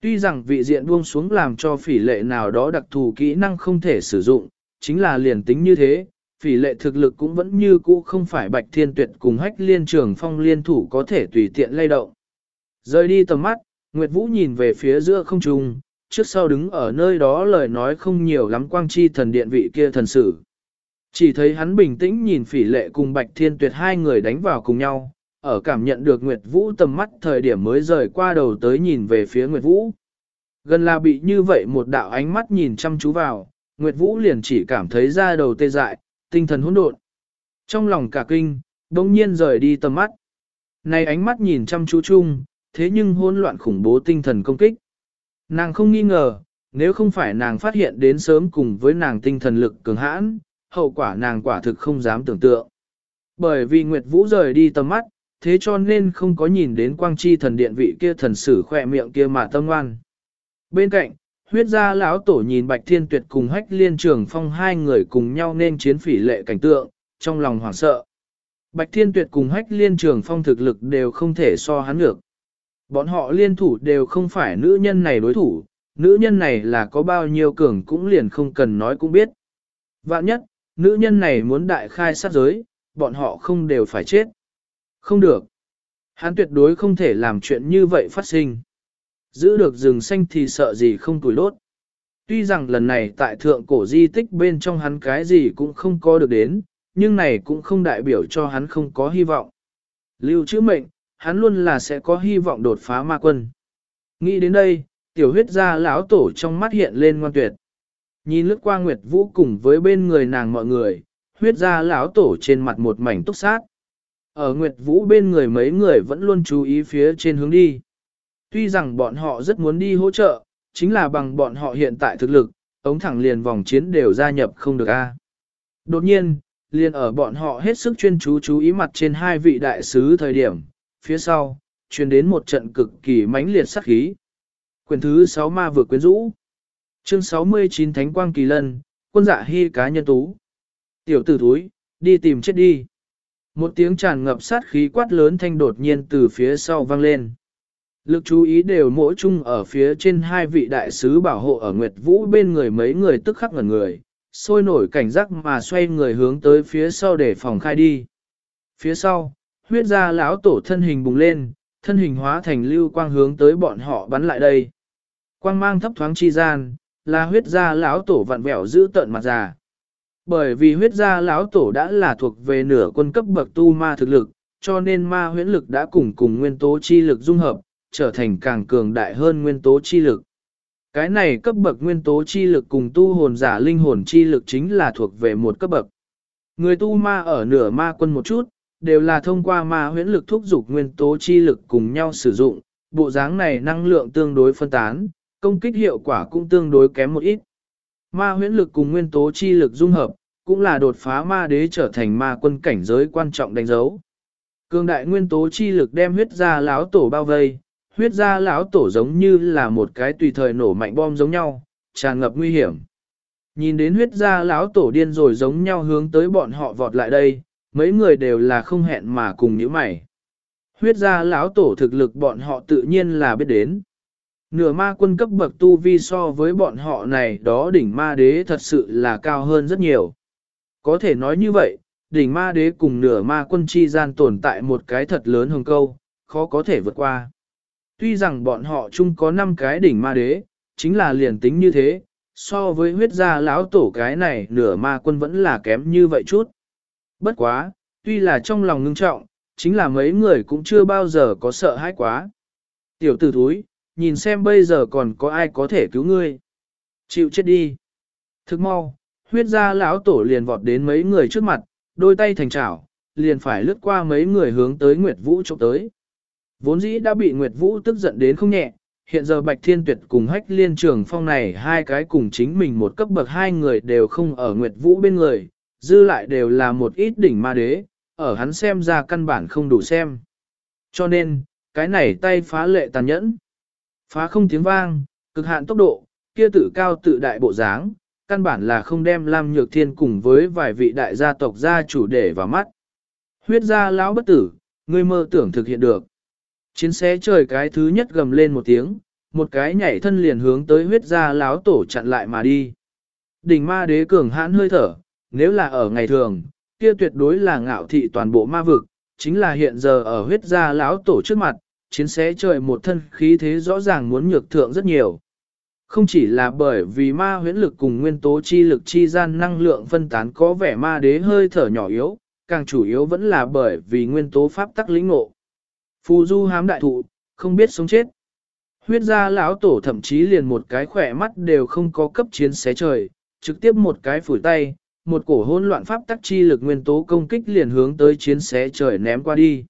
Tuy rằng vị diện buông xuống làm cho phỉ lệ nào đó đặc thù kỹ năng không thể sử dụng, chính là liền tính như thế, phỉ lệ thực lực cũng vẫn như cũ không phải bạch thiên tuyệt cùng hách liên trường phong liên thủ có thể tùy tiện lay động. Rời đi tầm mắt, Nguyệt Vũ nhìn về phía giữa không trung, trước sau đứng ở nơi đó lời nói không nhiều lắm quang chi thần điện vị kia thần sử. Chỉ thấy hắn bình tĩnh nhìn phỉ lệ cùng bạch thiên tuyệt hai người đánh vào cùng nhau, ở cảm nhận được Nguyệt Vũ tầm mắt thời điểm mới rời qua đầu tới nhìn về phía Nguyệt Vũ. Gần là bị như vậy một đạo ánh mắt nhìn chăm chú vào, Nguyệt Vũ liền chỉ cảm thấy da đầu tê dại, tinh thần hỗn độn. Trong lòng cả kinh, đông nhiên rời đi tầm mắt. Này ánh mắt nhìn chăm chú chung, thế nhưng hỗn loạn khủng bố tinh thần công kích. Nàng không nghi ngờ, nếu không phải nàng phát hiện đến sớm cùng với nàng tinh thần lực cường hãn, hậu quả nàng quả thực không dám tưởng tượng. Bởi vì Nguyệt Vũ rời đi tầm mắt, thế cho nên không có nhìn đến quang chi thần điện vị kia thần sử khỏe miệng kia mà tâm ngoan. Bên cạnh, huyết gia lão tổ nhìn bạch thiên tuyệt cùng hách liên trường phong hai người cùng nhau nên chiến phỉ lệ cảnh tượng, trong lòng hoảng sợ. Bạch thiên tuyệt cùng hách liên trường phong thực lực đều không thể so hắn được. Bọn họ liên thủ đều không phải nữ nhân này đối thủ, nữ nhân này là có bao nhiêu cường cũng liền không cần nói cũng biết. Vạn nhất, nữ nhân này muốn đại khai sát giới, bọn họ không đều phải chết. Không được. Hắn tuyệt đối không thể làm chuyện như vậy phát sinh. Giữ được rừng xanh thì sợ gì không tuổi lốt. Tuy rằng lần này tại thượng cổ di tích bên trong hắn cái gì cũng không có được đến, nhưng này cũng không đại biểu cho hắn không có hy vọng. Lưu chữ mệnh, hắn luôn là sẽ có hy vọng đột phá ma quân. Nghĩ đến đây, tiểu huyết gia lão tổ trong mắt hiện lên ngoan tuyệt. Nhìn lướt qua Nguyệt Vũ cùng với bên người nàng mọi người, huyết gia lão tổ trên mặt một mảnh túc sát. Ở Nguyệt Vũ bên người mấy người vẫn luôn chú ý phía trên hướng đi. Tuy rằng bọn họ rất muốn đi hỗ trợ, chính là bằng bọn họ hiện tại thực lực, ống thẳng liền vòng chiến đều gia nhập không được a. Đột nhiên, liền ở bọn họ hết sức chuyên chú chú ý mặt trên hai vị đại sứ thời điểm, phía sau, truyền đến một trận cực kỳ mãnh liệt sát khí. Quyền thứ 6 ma vừa quyến rũ. Chương 69 Thánh Quang Kỳ Lân, quân dạ hy cá nhân tú. Tiểu tử túi, đi tìm chết đi. Một tiếng tràn ngập sát khí quát lớn thanh đột nhiên từ phía sau vang lên. Lực chú ý đều mỗi chung ở phía trên hai vị đại sứ bảo hộ ở Nguyệt Vũ bên người mấy người tức khắc ngẩn người, sôi nổi cảnh giác mà xoay người hướng tới phía sau để phòng khai đi. Phía sau, huyết ra lão tổ thân hình bùng lên, thân hình hóa thành lưu quang hướng tới bọn họ bắn lại đây. Quang mang thấp thoáng chi gian, là huyết ra lão tổ vặn vẹo giữ tận mặt già. Bởi vì huyết gia lão tổ đã là thuộc về nửa quân cấp bậc tu ma thực lực, cho nên ma huyễn lực đã cùng cùng nguyên tố chi lực dung hợp, trở thành càng cường đại hơn nguyên tố chi lực. Cái này cấp bậc nguyên tố chi lực cùng tu hồn giả linh hồn chi lực chính là thuộc về một cấp bậc. Người tu ma ở nửa ma quân một chút, đều là thông qua ma huyễn lực thúc dục nguyên tố chi lực cùng nhau sử dụng, bộ dáng này năng lượng tương đối phân tán, công kích hiệu quả cũng tương đối kém một ít. Ma huyễn lực cùng nguyên tố chi lực dung hợp, cũng là đột phá ma đế trở thành ma quân cảnh giới quan trọng đánh dấu. Cường đại nguyên tố chi lực đem huyết ra lão tổ bao vây, huyết ra lão tổ giống như là một cái tùy thời nổ mạnh bom giống nhau, tràn ngập nguy hiểm. Nhìn đến huyết ra lão tổ điên rồi giống nhau hướng tới bọn họ vọt lại đây, mấy người đều là không hẹn mà cùng nhíu mày. Huyết ra lão tổ thực lực bọn họ tự nhiên là biết đến. Nửa ma quân cấp bậc tu vi so với bọn họ này đó đỉnh ma đế thật sự là cao hơn rất nhiều. Có thể nói như vậy, đỉnh ma đế cùng nửa ma quân chi gian tồn tại một cái thật lớn hồng câu, khó có thể vượt qua. Tuy rằng bọn họ chung có 5 cái đỉnh ma đế, chính là liền tính như thế, so với huyết gia lão tổ cái này nửa ma quân vẫn là kém như vậy chút. Bất quá, tuy là trong lòng ngưng trọng, chính là mấy người cũng chưa bao giờ có sợ hãi quá. Tiểu tử thúi, nhìn xem bây giờ còn có ai có thể cứu ngươi. Chịu chết đi. Thức mau, huyết gia lão tổ liền vọt đến mấy người trước mặt, đôi tay thành chảo, liền phải lướt qua mấy người hướng tới Nguyệt Vũ chụp tới. Vốn dĩ đã bị Nguyệt Vũ tức giận đến không nhẹ, hiện giờ Bạch Thiên Tuyệt cùng hách liên trường phong này hai cái cùng chính mình một cấp bậc hai người đều không ở Nguyệt Vũ bên người, dư lại đều là một ít đỉnh ma đế, ở hắn xem ra căn bản không đủ xem. Cho nên, cái này tay phá lệ tàn nhẫn. Phá không tiếng vang, cực hạn tốc độ, kia tự cao tự đại bộ dáng, căn bản là không đem Lam Nhược Thiên cùng với vài vị đại gia tộc gia chủ để vào mắt. Huyết gia lão bất tử, ngươi mơ tưởng thực hiện được. Chiến xé trời cái thứ nhất gầm lên một tiếng, một cái nhảy thân liền hướng tới huyết gia lão tổ chặn lại mà đi. Đỉnh ma đế cường hãn hơi thở, nếu là ở ngày thường, kia tuyệt đối là ngạo thị toàn bộ ma vực, chính là hiện giờ ở huyết gia lão tổ trước mặt, chiến xé trời một thân khí thế rõ ràng muốn nhược thượng rất nhiều. Không chỉ là bởi vì ma huyễn lực cùng nguyên tố chi lực chi gian năng lượng phân tán có vẻ ma đế hơi thở nhỏ yếu, càng chủ yếu vẫn là bởi vì nguyên tố pháp tắc lĩnh ngộ. Phù du hám đại thụ, không biết sống chết. Huyết gia lão tổ thậm chí liền một cái khỏe mắt đều không có cấp chiến xé trời, trực tiếp một cái phủi tay, một cổ hỗn loạn pháp tắc chi lực nguyên tố công kích liền hướng tới chiến xé trời ném qua đi.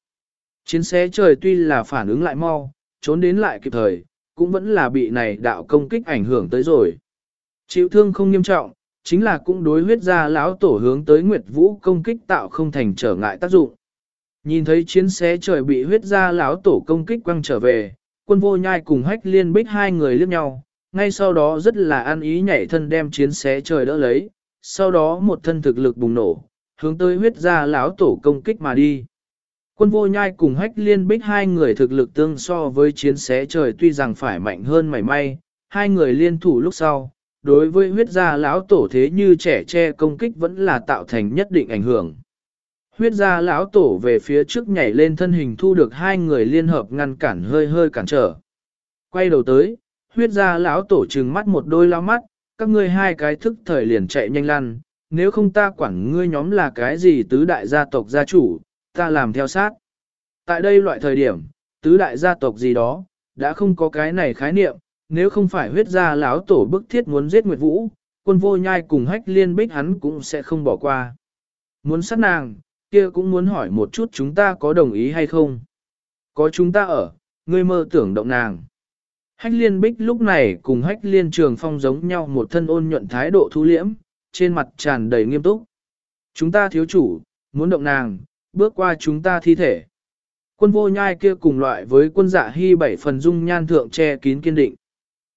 Chiến xe trời tuy là phản ứng lại mau, trốn đến lại kịp thời, cũng vẫn là bị này đạo công kích ảnh hưởng tới rồi. Chịu thương không nghiêm trọng, chính là cũng đối huyết ra lão tổ hướng tới Nguyệt Vũ công kích tạo không thành trở ngại tác dụng. Nhìn thấy chiến xe trời bị huyết ra lão tổ công kích quăng trở về, quân vô nhai cùng hách liên bích hai người liếc nhau, ngay sau đó rất là an ý nhảy thân đem chiến xé trời đỡ lấy, sau đó một thân thực lực bùng nổ, hướng tới huyết ra lão tổ công kích mà đi. Quân vô nhai cùng hách liên bích hai người thực lực tương so với chiến xé trời tuy rằng phải mạnh hơn mảy may, hai người liên thủ lúc sau, đối với huyết gia lão tổ thế như trẻ che công kích vẫn là tạo thành nhất định ảnh hưởng. Huyết gia lão tổ về phía trước nhảy lên thân hình thu được hai người liên hợp ngăn cản hơi hơi cản trở. Quay đầu tới, huyết gia lão tổ trừng mắt một đôi lao mắt, các ngươi hai cái thức thời liền chạy nhanh lăn, nếu không ta quản ngươi nhóm là cái gì tứ đại gia tộc gia chủ, ta làm theo sát. Tại đây loại thời điểm, tứ đại gia tộc gì đó, đã không có cái này khái niệm, nếu không phải huyết gia lão tổ bức thiết muốn giết Nguyệt Vũ, quân vô nhai cùng hách liên bích hắn cũng sẽ không bỏ qua. Muốn sát nàng, kia cũng muốn hỏi một chút chúng ta có đồng ý hay không. Có chúng ta ở, ngươi mơ tưởng động nàng. Hách liên bích lúc này cùng hách liên trường phong giống nhau một thân ôn nhuận thái độ thu liễm, trên mặt tràn đầy nghiêm túc. Chúng ta thiếu chủ, muốn động nàng, bước qua chúng ta thi thể. Quân vô nhai kia cùng loại với quân dạ hy bảy phần dung nhan thượng che kín kiên định.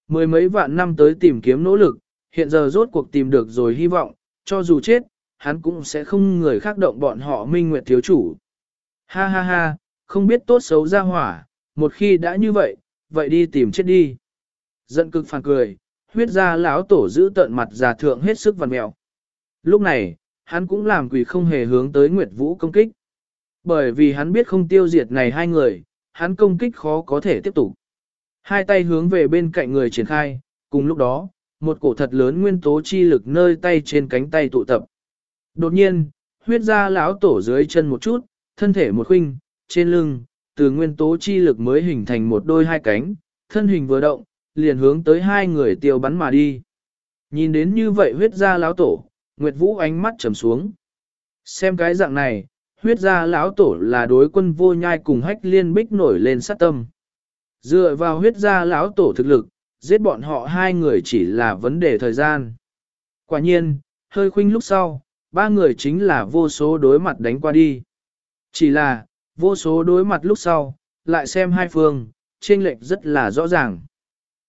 Mười mấy vạn năm tới tìm kiếm nỗ lực, hiện giờ rốt cuộc tìm được rồi hy vọng, cho dù chết, hắn cũng sẽ không người khác động bọn họ minh nguyệt thiếu chủ. Ha ha ha, không biết tốt xấu ra hỏa, một khi đã như vậy, vậy đi tìm chết đi. Giận cực phản cười, huyết ra lão tổ giữ tận mặt già thượng hết sức vằn mèo. Lúc này, hắn cũng làm quỷ không hề hướng tới Nguyệt Vũ công kích. Bởi vì hắn biết không tiêu diệt này hai người, hắn công kích khó có thể tiếp tục. Hai tay hướng về bên cạnh người triển khai, cùng lúc đó, một cổ thật lớn nguyên tố chi lực nơi tay trên cánh tay tụ tập. Đột nhiên, huyết ra lão tổ dưới chân một chút, thân thể một khinh, trên lưng, từ nguyên tố chi lực mới hình thành một đôi hai cánh, thân hình vừa động, liền hướng tới hai người tiêu bắn mà đi. Nhìn đến như vậy huyết ra lão tổ, Nguyệt Vũ ánh mắt trầm xuống. Xem cái dạng này, huyết gia lão tổ là đối quân vô nhai cùng hách liên bích nổi lên sát tâm. Dựa vào huyết gia lão tổ thực lực, giết bọn họ hai người chỉ là vấn đề thời gian. Quả nhiên, hơi khuynh lúc sau, ba người chính là vô số đối mặt đánh qua đi. Chỉ là, vô số đối mặt lúc sau, lại xem hai phương, trên lệch rất là rõ ràng.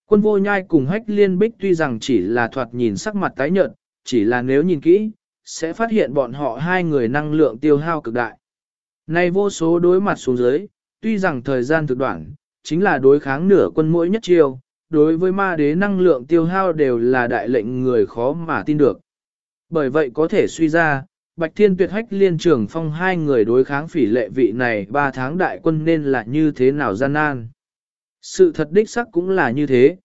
Quân vô nhai cùng hách liên bích tuy rằng chỉ là thoạt nhìn sắc mặt tái nhợt, chỉ là nếu nhìn kỹ, sẽ phát hiện bọn họ hai người năng lượng tiêu hao cực đại. nay vô số đối mặt xuống dưới, tuy rằng thời gian thực đoạn, chính là đối kháng nửa quân mỗi nhất chiêu, đối với ma đế năng lượng tiêu hao đều là đại lệnh người khó mà tin được. Bởi vậy có thể suy ra, Bạch Thiên Tuyệt Hách liên trưởng phong hai người đối kháng phỉ lệ vị này ba tháng đại quân nên là như thế nào gian nan. Sự thật đích sắc cũng là như thế.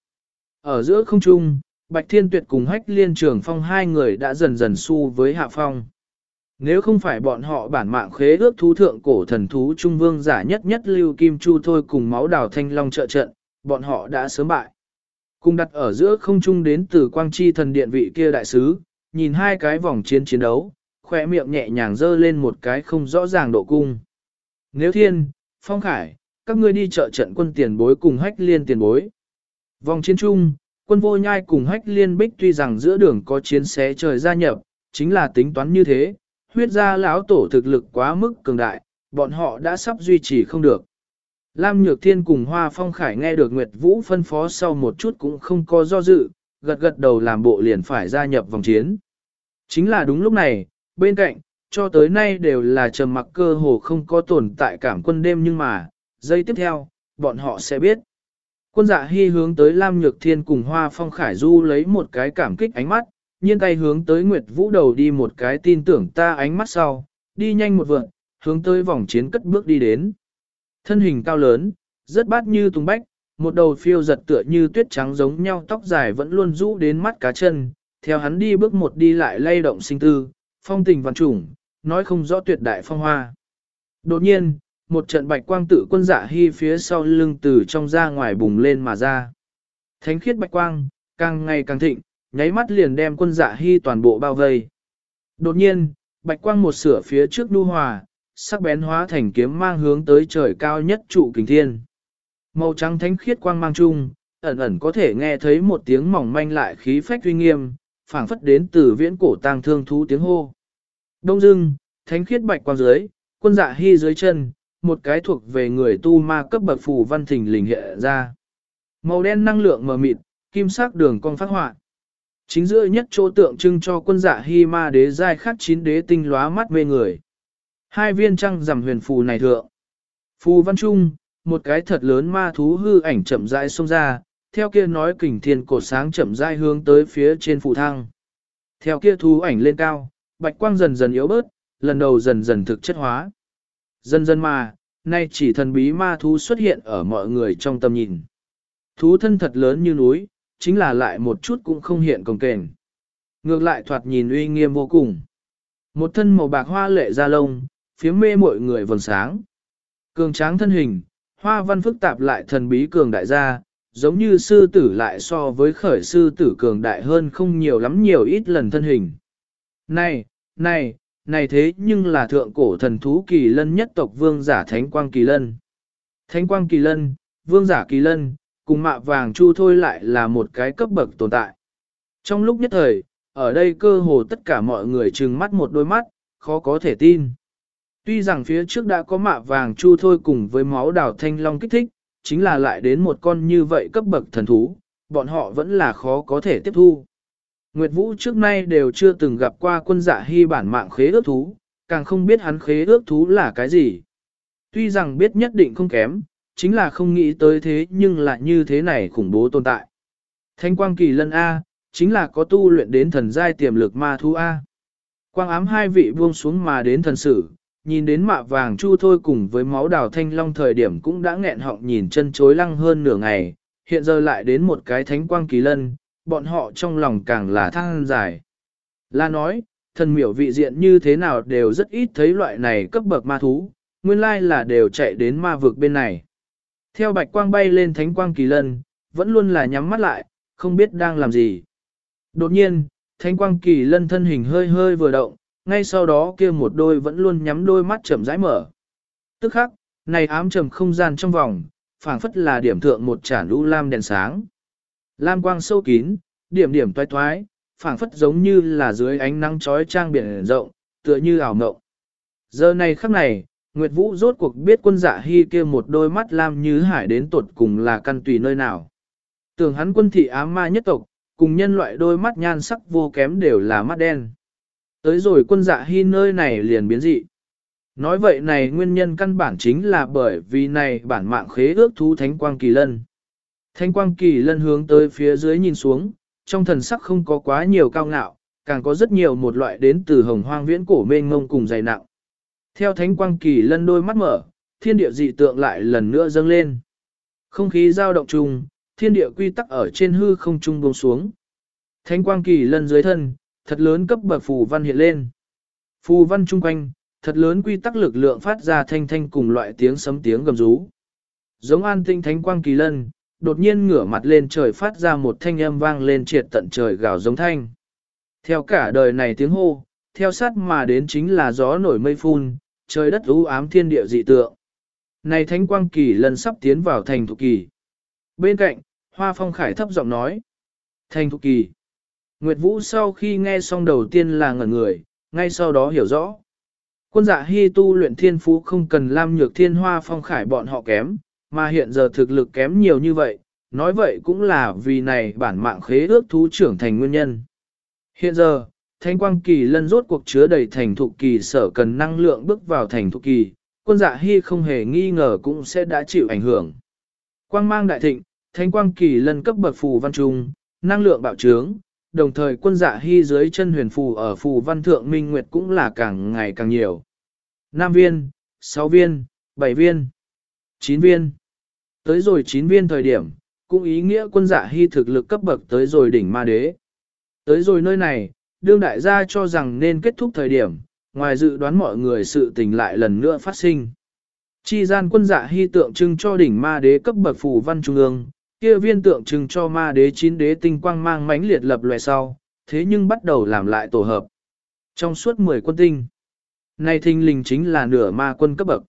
Ở giữa không trung, Bạch Thiên Tuyệt cùng Hách liên Trường phong hai người đã dần dần xu với hạ phong. Nếu không phải bọn họ bản mạng khế ước thú thượng cổ thần thú trung vương giả nhất nhất lưu kim chu thôi cùng máu đào thanh long trợ trận, bọn họ đã sớm bại. Cùng đặt ở giữa không trung đến từ quang chi thần điện vị kia đại sứ, nhìn hai cái vòng chiến chiến đấu, khỏe miệng nhẹ nhàng dơ lên một cái không rõ ràng độ cung. Nếu thiên, phong khải, các ngươi đi trợ trận quân tiền bối cùng hách liên tiền bối. Vòng chiến Chung quân vô nhai cùng hách liên bích tuy rằng giữa đường có chiến xé trời gia nhập, chính là tính toán như thế, huyết gia lão tổ thực lực quá mức cường đại, bọn họ đã sắp duy trì không được. Lam Nhược Thiên cùng Hoa Phong Khải nghe được Nguyệt Vũ phân phó sau một chút cũng không có do dự, gật gật đầu làm bộ liền phải gia nhập vòng chiến. Chính là đúng lúc này, bên cạnh, cho tới nay đều là trầm mặc cơ hồ không có tồn tại cảm quân đêm nhưng mà, giây tiếp theo, bọn họ sẽ biết. Quân dạ hy hướng tới Lam Nhược Thiên cùng Hoa Phong Khải Du lấy một cái cảm kích ánh mắt, nhiên tay hướng tới Nguyệt Vũ đầu đi một cái tin tưởng ta ánh mắt sau, đi nhanh một vượn, hướng tới vòng chiến cất bước đi đến. Thân hình cao lớn, rất bát như tung bách, một đầu phiêu giật tựa như tuyết trắng giống nhau tóc dài vẫn luôn rũ đến mắt cá chân, theo hắn đi bước một đi lại lay động sinh tư, phong tình văn trùng, nói không rõ tuyệt đại phong hoa. Đột nhiên, một trận bạch quang tự quân dạ hy phía sau lưng từ trong ra ngoài bùng lên mà ra. Thánh khiết bạch quang, càng ngày càng thịnh, nháy mắt liền đem quân dạ hy toàn bộ bao vây. Đột nhiên, bạch quang một sửa phía trước nu hòa, sắc bén hóa thành kiếm mang hướng tới trời cao nhất trụ kình thiên. Màu trắng thánh khiết quang mang chung, ẩn ẩn có thể nghe thấy một tiếng mỏng manh lại khí phách uy nghiêm, phảng phất đến từ viễn cổ tang thương thú tiếng hô. Đông dưng, thánh khiết bạch quang dưới, quân dạ hy dưới chân, một cái thuộc về người tu ma cấp bậc phù văn thình lình hiện ra. Màu đen năng lượng mờ mịt, kim sắc đường cong phát họa. Chính giữa nhất chỗ tượng trưng cho quân dạ hy ma đế giai khắc chín đế tinh lóa mắt mê người. Hai viên trăng rằm huyền phù này thượng. Phù văn trung, một cái thật lớn ma thú hư ảnh chậm rãi xông ra, theo kia nói kình thiên cột sáng chậm rãi hướng tới phía trên phù thăng. Theo kia thú ảnh lên cao, bạch quang dần dần yếu bớt, lần đầu dần dần thực chất hóa. Dần dần mà, nay chỉ thần bí ma thú xuất hiện ở mọi người trong tầm nhìn. Thú thân thật lớn như núi, chính là lại một chút cũng không hiện cồng kềnh. Ngược lại thoạt nhìn uy nghiêm vô cùng. Một thân màu bạc hoa lệ da lông, phía mê mọi người vầng sáng. Cường tráng thân hình, hoa văn phức tạp lại thần bí cường đại gia, giống như sư tử lại so với khởi sư tử cường đại hơn không nhiều lắm nhiều ít lần thân hình. Này, này, này thế nhưng là thượng cổ thần thú kỳ lân nhất tộc vương giả thánh quang kỳ lân. Thánh quang kỳ lân, vương giả kỳ lân, cùng mạ vàng chu thôi lại là một cái cấp bậc tồn tại. Trong lúc nhất thời, ở đây cơ hồ tất cả mọi người trừng mắt một đôi mắt, khó có thể tin. Tuy rằng phía trước đã có mạ vàng chu thôi cùng với máu đào thanh long kích thích, chính là lại đến một con như vậy cấp bậc thần thú, bọn họ vẫn là khó có thể tiếp thu. Nguyệt Vũ trước nay đều chưa từng gặp qua quân dạ hy bản mạng khế ước thú, càng không biết hắn khế ước thú là cái gì. Tuy rằng biết nhất định không kém, chính là không nghĩ tới thế nhưng lại như thế này khủng bố tồn tại. Thanh quang kỳ lân A, chính là có tu luyện đến thần giai tiềm lực ma thú A. Quang ám hai vị buông xuống mà đến thần sử, nhìn đến mạ vàng chu thôi cùng với máu đào thanh long thời điểm cũng đã nghẹn họng nhìn chân chối lăng hơn nửa ngày, hiện giờ lại đến một cái thánh quang kỳ lân, bọn họ trong lòng càng là thăng dài. La nói, thần miểu vị diện như thế nào đều rất ít thấy loại này cấp bậc ma thú, nguyên lai là đều chạy đến ma vực bên này. Theo bạch quang bay lên thánh quang kỳ lân, vẫn luôn là nhắm mắt lại, không biết đang làm gì. Đột nhiên, thánh quang kỳ lân thân hình hơi hơi vừa động, ngay sau đó kia một đôi vẫn luôn nhắm đôi mắt chậm rãi mở. Tức khắc, này ám trầm không gian trong vòng, phảng phất là điểm thượng một chản lũ lam đèn sáng. Lam quang sâu kín, điểm điểm toái toái, phảng phất giống như là dưới ánh nắng chói trang biển rộng, tựa như ảo mộng. Giờ này khắc này, Nguyệt Vũ rốt cuộc biết quân dạ hy kia một đôi mắt lam như hải đến tột cùng là căn tùy nơi nào. Tưởng hắn quân thị ám ma nhất tộc, cùng nhân loại đôi mắt nhan sắc vô kém đều là mắt đen. Tới rồi quân dạ hy nơi này liền biến dị. Nói vậy này nguyên nhân căn bản chính là bởi vì này bản mạng khế ước thú thánh quang kỳ lân. Thánh quang kỳ lân hướng tới phía dưới nhìn xuống, trong thần sắc không có quá nhiều cao ngạo, càng có rất nhiều một loại đến từ hồng hoang viễn cổ mênh ngông cùng dày nặng. Theo thánh quang kỳ lân đôi mắt mở, thiên địa dị tượng lại lần nữa dâng lên. Không khí dao động chung, thiên địa quy tắc ở trên hư không trung buông xuống. Thánh quang kỳ lân dưới thân, thật lớn cấp bậc phù văn hiện lên. Phù văn chung quanh, thật lớn quy tắc lực lượng phát ra thanh thanh cùng loại tiếng sấm tiếng gầm rú. Giống an tinh thánh quang kỳ lân, đột nhiên ngửa mặt lên trời phát ra một thanh âm vang lên triệt tận trời gào giống thanh. Theo cả đời này tiếng hô, theo sát mà đến chính là gió nổi mây phun, trời đất u ám thiên địa dị tượng. Này thánh quang kỳ lần sắp tiến vào thành thục kỳ. Bên cạnh, Hoa Phong Khải thấp giọng nói. Thành thục kỳ. Nguyệt Vũ sau khi nghe xong đầu tiên là ngẩn người, ngay sau đó hiểu rõ. Quân dạ hy tu luyện thiên phú không cần lam nhược thiên hoa phong khải bọn họ kém, mà hiện giờ thực lực kém nhiều như vậy, nói vậy cũng là vì này bản mạng khế ước thú trưởng thành nguyên nhân. Hiện giờ, thanh quang kỳ lân rốt cuộc chứa đầy thành thục kỳ sở cần năng lượng bước vào thành thục kỳ, quân dạ hy không hề nghi ngờ cũng sẽ đã chịu ảnh hưởng. Quang mang đại thịnh, thanh quang kỳ lân cấp bậc phù văn trung, năng lượng bạo trướng, đồng thời quân dạ hy dưới chân huyền phù ở phù văn thượng minh nguyệt cũng là càng ngày càng nhiều. Nam viên, 6 viên, 7 viên, 9 viên. Tới rồi 9 viên thời điểm, cũng ý nghĩa quân dạ hy thực lực cấp bậc tới rồi đỉnh ma đế. Tới rồi nơi này, đương đại gia cho rằng nên kết thúc thời điểm, ngoài dự đoán mọi người sự tình lại lần nữa phát sinh. Chi gian quân dạ hy tượng trưng cho đỉnh ma đế cấp bậc phù văn trung ương, kia viên tượng trưng cho ma đế chín đế tinh quang mang mãnh liệt lập loè sau, thế nhưng bắt đầu làm lại tổ hợp. Trong suốt 10 quân tinh, này thinh linh chính là nửa ma quân cấp bậc.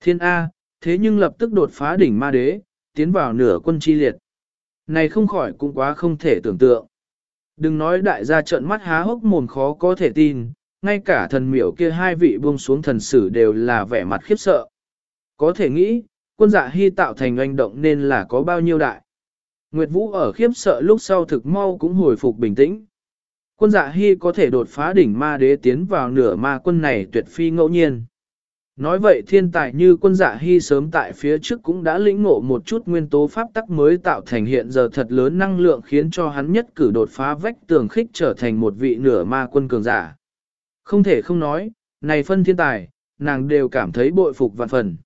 Thiên A, thế nhưng lập tức đột phá đỉnh ma đế, tiến vào nửa quân chi liệt. Này không khỏi cũng quá không thể tưởng tượng. Đừng nói đại gia trợn mắt há hốc mồm khó có thể tin, ngay cả thần miểu kia hai vị buông xuống thần sử đều là vẻ mặt khiếp sợ. Có thể nghĩ, quân dạ hy tạo thành oanh động nên là có bao nhiêu đại. Nguyệt Vũ ở khiếp sợ lúc sau thực mau cũng hồi phục bình tĩnh. Quân dạ hy có thể đột phá đỉnh ma đế tiến vào nửa ma quân này tuyệt phi ngẫu nhiên. Nói vậy thiên tài như quân dạ hy sớm tại phía trước cũng đã lĩnh ngộ một chút nguyên tố pháp tắc mới tạo thành hiện giờ thật lớn năng lượng khiến cho hắn nhất cử đột phá vách tường khích trở thành một vị nửa ma quân cường giả. Không thể không nói, này phân thiên tài, nàng đều cảm thấy bội phục vạn phần.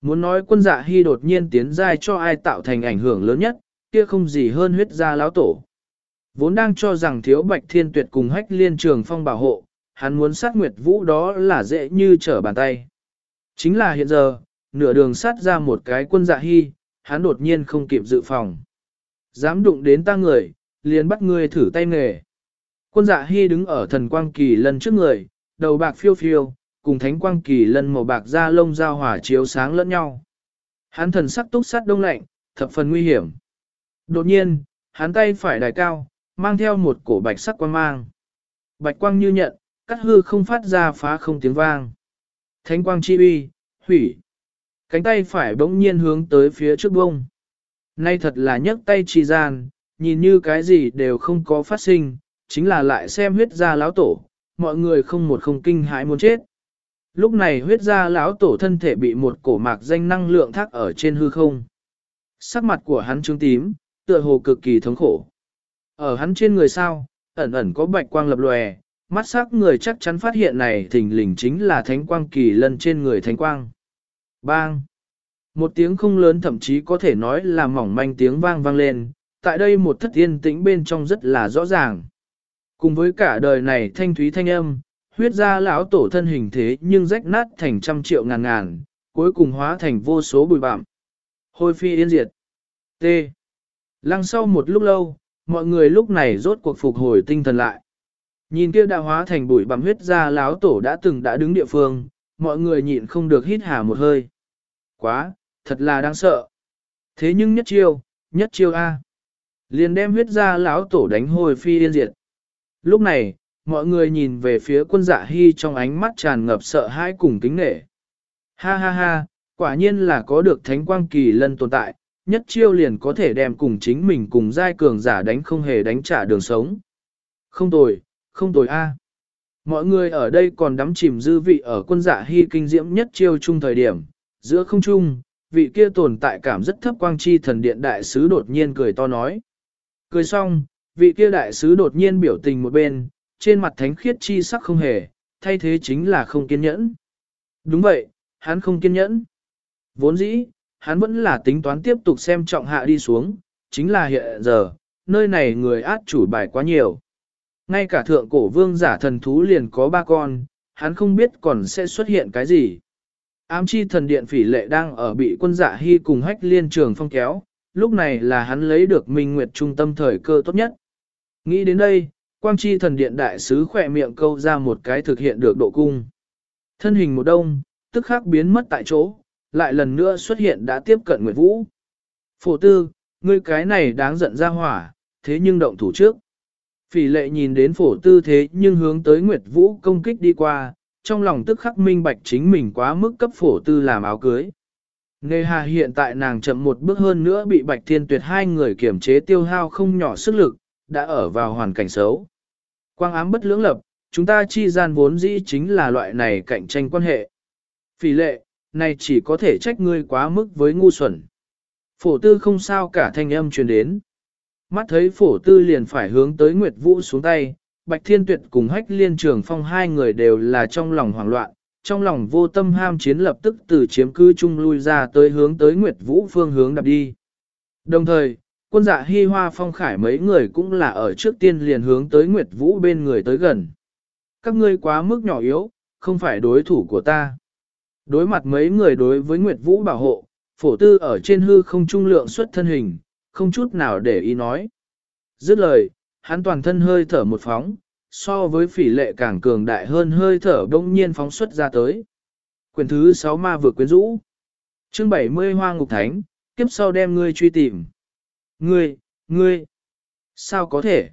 Muốn nói quân dạ hy đột nhiên tiến giai cho ai tạo thành ảnh hưởng lớn nhất, kia không gì hơn huyết gia lão tổ. Vốn đang cho rằng thiếu bạch thiên tuyệt cùng hách liên trường phong bảo hộ, hắn muốn sát nguyệt vũ đó là dễ như trở bàn tay. Chính là hiện giờ, nửa đường sát ra một cái quân dạ hy, hắn đột nhiên không kịp dự phòng. Dám đụng đến ta người, liền bắt ngươi thử tay nghề. Quân dạ hy đứng ở thần quang kỳ lân trước người, đầu bạc phiêu phiêu, cùng thánh quang kỳ lân màu bạc da lông giao hỏa chiếu sáng lẫn nhau. Hắn thần sắc túc sát đông lạnh, thập phần nguy hiểm. Đột nhiên, hắn tay phải đài cao, mang theo một cổ bạch sắc quang mang. Bạch quang như nhận, cắt hư không phát ra phá không tiếng vang. Thánh quang chi uy, hủy. Cánh tay phải bỗng nhiên hướng tới phía trước bông. Nay thật là nhấc tay chi gian, nhìn như cái gì đều không có phát sinh, chính là lại xem huyết gia lão tổ, mọi người không một không kinh hãi muốn chết. Lúc này huyết gia lão tổ thân thể bị một cổ mạc danh năng lượng thác ở trên hư không. Sắc mặt của hắn trướng tím, tựa hồ cực kỳ thống khổ. Ở hắn trên người sao, ẩn ẩn có bạch quang lập lòe, mắt sắc người chắc chắn phát hiện này thình lình chính là thánh quang kỳ lân trên người thánh quang. Bang! Một tiếng không lớn thậm chí có thể nói là mỏng manh tiếng vang vang lên, tại đây một thất yên tĩnh bên trong rất là rõ ràng. Cùng với cả đời này thanh thúy thanh âm, huyết ra lão tổ thân hình thế nhưng rách nát thành trăm triệu ngàn ngàn, cuối cùng hóa thành vô số bụi bạm. Hôi phi yên diệt. T. Lăng sau một lúc lâu, mọi người lúc này rốt cuộc phục hồi tinh thần lại. Nhìn kia đã hóa thành bụi bặm huyết ra lão tổ đã từng đã đứng địa phương, mọi người nhịn không được hít hà một hơi. Quá, thật là đáng sợ. Thế nhưng nhất chiêu, nhất chiêu A. Liền đem huyết ra lão tổ đánh hồi phi yên diệt. Lúc này, mọi người nhìn về phía quân dạ hy trong ánh mắt tràn ngập sợ hãi cùng kính nể. Ha ha ha, quả nhiên là có được thánh quang kỳ lân tồn tại, nhất chiêu liền có thể đem cùng chính mình cùng giai cường giả đánh không hề đánh trả đường sống. Không tồi, không tồi a. Mọi người ở đây còn đắm chìm dư vị ở quân dạ hy kinh diễm nhất chiêu chung thời điểm, giữa không trung, vị kia tồn tại cảm rất thấp quang chi thần điện đại sứ đột nhiên cười to nói. Cười xong, vị kia đại sứ đột nhiên biểu tình một bên, trên mặt thánh khiết chi sắc không hề, thay thế chính là không kiên nhẫn. Đúng vậy, hắn không kiên nhẫn. Vốn dĩ, hắn vẫn là tính toán tiếp tục xem trọng hạ đi xuống, chính là hiện giờ, nơi này người át chủ bài quá nhiều. Ngay cả thượng cổ vương giả thần thú liền có ba con, hắn không biết còn sẽ xuất hiện cái gì. Ám chi thần điện phỉ lệ đang ở bị quân giả hy cùng hách liên trường phong kéo, lúc này là hắn lấy được minh nguyệt trung tâm thời cơ tốt nhất. Nghĩ đến đây, quang chi thần điện đại sứ khỏe miệng câu ra một cái thực hiện được độ cung. Thân hình một đông, tức khắc biến mất tại chỗ, lại lần nữa xuất hiện đã tiếp cận Nguyệt Vũ. Phổ tư, ngươi cái này đáng giận ra hỏa, thế nhưng động thủ trước. Phỉ lệ nhìn đến phổ tư thế nhưng hướng tới Nguyệt Vũ công kích đi qua, trong lòng tức khắc minh bạch chính mình quá mức cấp phổ tư làm áo cưới. Nề hà hiện tại nàng chậm một bước hơn nữa bị bạch thiên tuyệt hai người kiểm chế tiêu hao không nhỏ sức lực, đã ở vào hoàn cảnh xấu. Quang ám bất lưỡng lập, chúng ta chi gian vốn dĩ chính là loại này cạnh tranh quan hệ. Phỉ lệ, này chỉ có thể trách ngươi quá mức với ngu xuẩn. Phổ tư không sao cả thanh âm truyền đến. Mắt thấy phổ tư liền phải hướng tới Nguyệt Vũ xuống tay, Bạch Thiên Tuyệt cùng Hách Liên Trường Phong hai người đều là trong lòng hoảng loạn, trong lòng vô tâm ham chiến lập tức từ chiếm cư chung lui ra tới hướng tới Nguyệt Vũ phương hướng đạp đi. Đồng thời, quân dạ hy hoa phong khải mấy người cũng là ở trước tiên liền hướng tới Nguyệt Vũ bên người tới gần. Các ngươi quá mức nhỏ yếu, không phải đối thủ của ta. Đối mặt mấy người đối với Nguyệt Vũ bảo hộ, phổ tư ở trên hư không trung lượng xuất thân hình, không chút nào để ý nói. Dứt lời, hắn toàn thân hơi thở một phóng, so với phỉ lệ càng cường đại hơn hơi thở đông nhiên phóng xuất ra tới. Quyền thứ 6 ma vừa quyến rũ. chương 70 hoa ngục thánh, kiếp sau đem ngươi truy tìm. Ngươi, ngươi, sao có thể?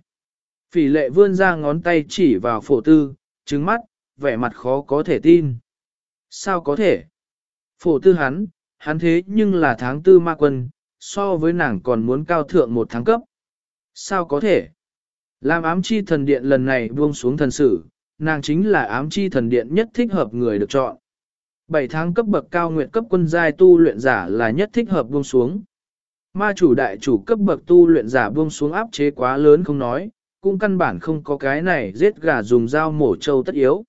Phỉ lệ vươn ra ngón tay chỉ vào phổ tư, trứng mắt, vẻ mặt khó có thể tin. Sao có thể? Phổ tư hắn, hắn thế nhưng là tháng tư ma quân, so với nàng còn muốn cao thượng một tháng cấp. Sao có thể? Làm ám chi thần điện lần này buông xuống thần sử, nàng chính là ám chi thần điện nhất thích hợp người được chọn. 7 tháng cấp bậc cao nguyện cấp quân giai tu luyện giả là nhất thích hợp buông xuống. Ma chủ đại chủ cấp bậc tu luyện giả buông xuống áp chế quá lớn không nói, cũng căn bản không có cái này giết gà dùng dao mổ trâu tất yếu.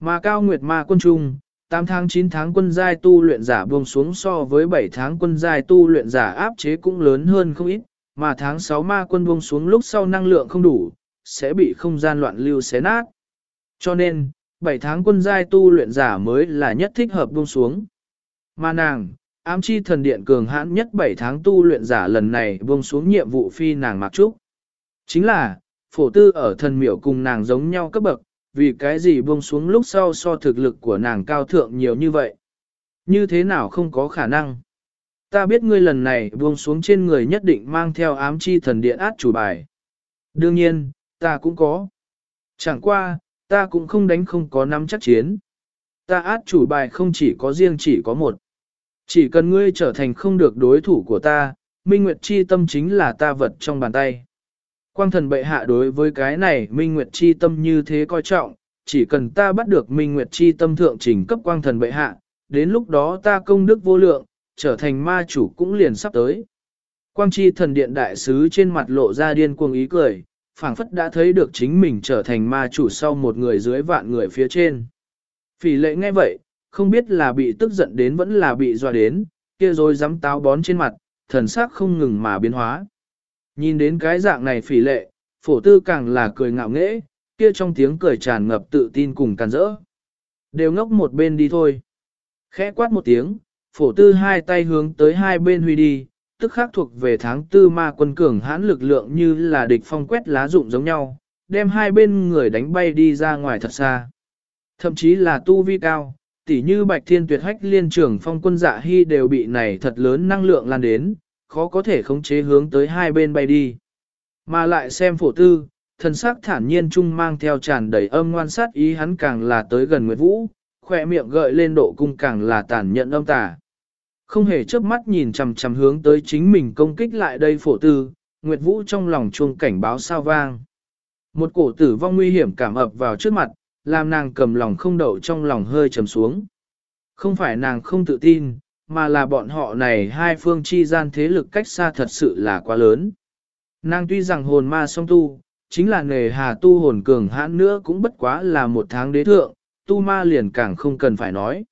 Mà cao nguyệt ma quân trung, 8 tháng 9 tháng quân giai tu luyện giả buông xuống so với 7 tháng quân giai tu luyện giả áp chế cũng lớn hơn không ít, mà tháng 6 ma quân buông xuống lúc sau năng lượng không đủ, sẽ bị không gian loạn lưu xé nát. Cho nên, 7 tháng quân giai tu luyện giả mới là nhất thích hợp buông xuống. Mà nàng, ám chi thần điện cường hãn nhất 7 tháng tu luyện giả lần này buông xuống nhiệm vụ phi nàng mặc trúc. Chính là, phổ tư ở thần miểu cùng nàng giống nhau cấp bậc, vì cái gì buông xuống lúc sau so thực lực của nàng cao thượng nhiều như vậy. Như thế nào không có khả năng. Ta biết ngươi lần này buông xuống trên người nhất định mang theo ám chi thần điện át chủ bài. Đương nhiên, ta cũng có. Chẳng qua, ta cũng không đánh không có nắm chắc chiến. Ta át chủ bài không chỉ có riêng chỉ có một. Chỉ cần ngươi trở thành không được đối thủ của ta, Minh Nguyệt Chi tâm chính là ta vật trong bàn tay. Quang thần bệ hạ đối với cái này Minh Nguyệt Chi tâm như thế coi trọng, chỉ cần ta bắt được Minh Nguyệt Chi tâm thượng trình cấp quang thần bệ hạ, đến lúc đó ta công đức vô lượng, trở thành ma chủ cũng liền sắp tới. Quang chi thần điện đại sứ trên mặt lộ ra điên cuồng ý cười, phảng phất đã thấy được chính mình trở thành ma chủ sau một người dưới vạn người phía trên. Phỉ lệ nghe vậy, không biết là bị tức giận đến vẫn là bị dọa đến, kia rồi dám táo bón trên mặt, thần sắc không ngừng mà biến hóa. Nhìn đến cái dạng này phỉ lệ, phổ tư càng là cười ngạo nghễ, kia trong tiếng cười tràn ngập tự tin cùng càn rỡ. Đều ngốc một bên đi thôi. Khẽ quát một tiếng, phổ tư hai tay hướng tới hai bên huy đi, tức khác thuộc về tháng tư ma quân cường hãn lực lượng như là địch phong quét lá rụng giống nhau, đem hai bên người đánh bay đi ra ngoài thật xa. Thậm chí là tu vi cao, tỉ như bạch thiên tuyệt hách liên trưởng phong quân dạ hy đều bị này thật lớn năng lượng lan đến, khó có thể khống chế hướng tới hai bên bay đi. Mà lại xem phổ tư, thần sắc thản nhiên trung mang theo tràn đầy âm ngoan sát ý hắn càng là tới gần Nguyệt Vũ, khỏe miệng gợi lên độ cung càng là tàn nhẫn âm tà. Không hề chớp mắt nhìn chằm chằm hướng tới chính mình công kích lại đây phổ tư, Nguyệt Vũ trong lòng chuông cảnh báo sao vang. Một cổ tử vong nguy hiểm cảm ập vào trước mặt, làm nàng cầm lòng không đậu trong lòng hơi trầm xuống. Không phải nàng không tự tin, mà là bọn họ này hai phương chi gian thế lực cách xa thật sự là quá lớn. Nàng tuy rằng hồn ma song tu, chính là nghề hà tu hồn cường hãn nữa cũng bất quá là một tháng đế thượng, tu ma liền càng không cần phải nói.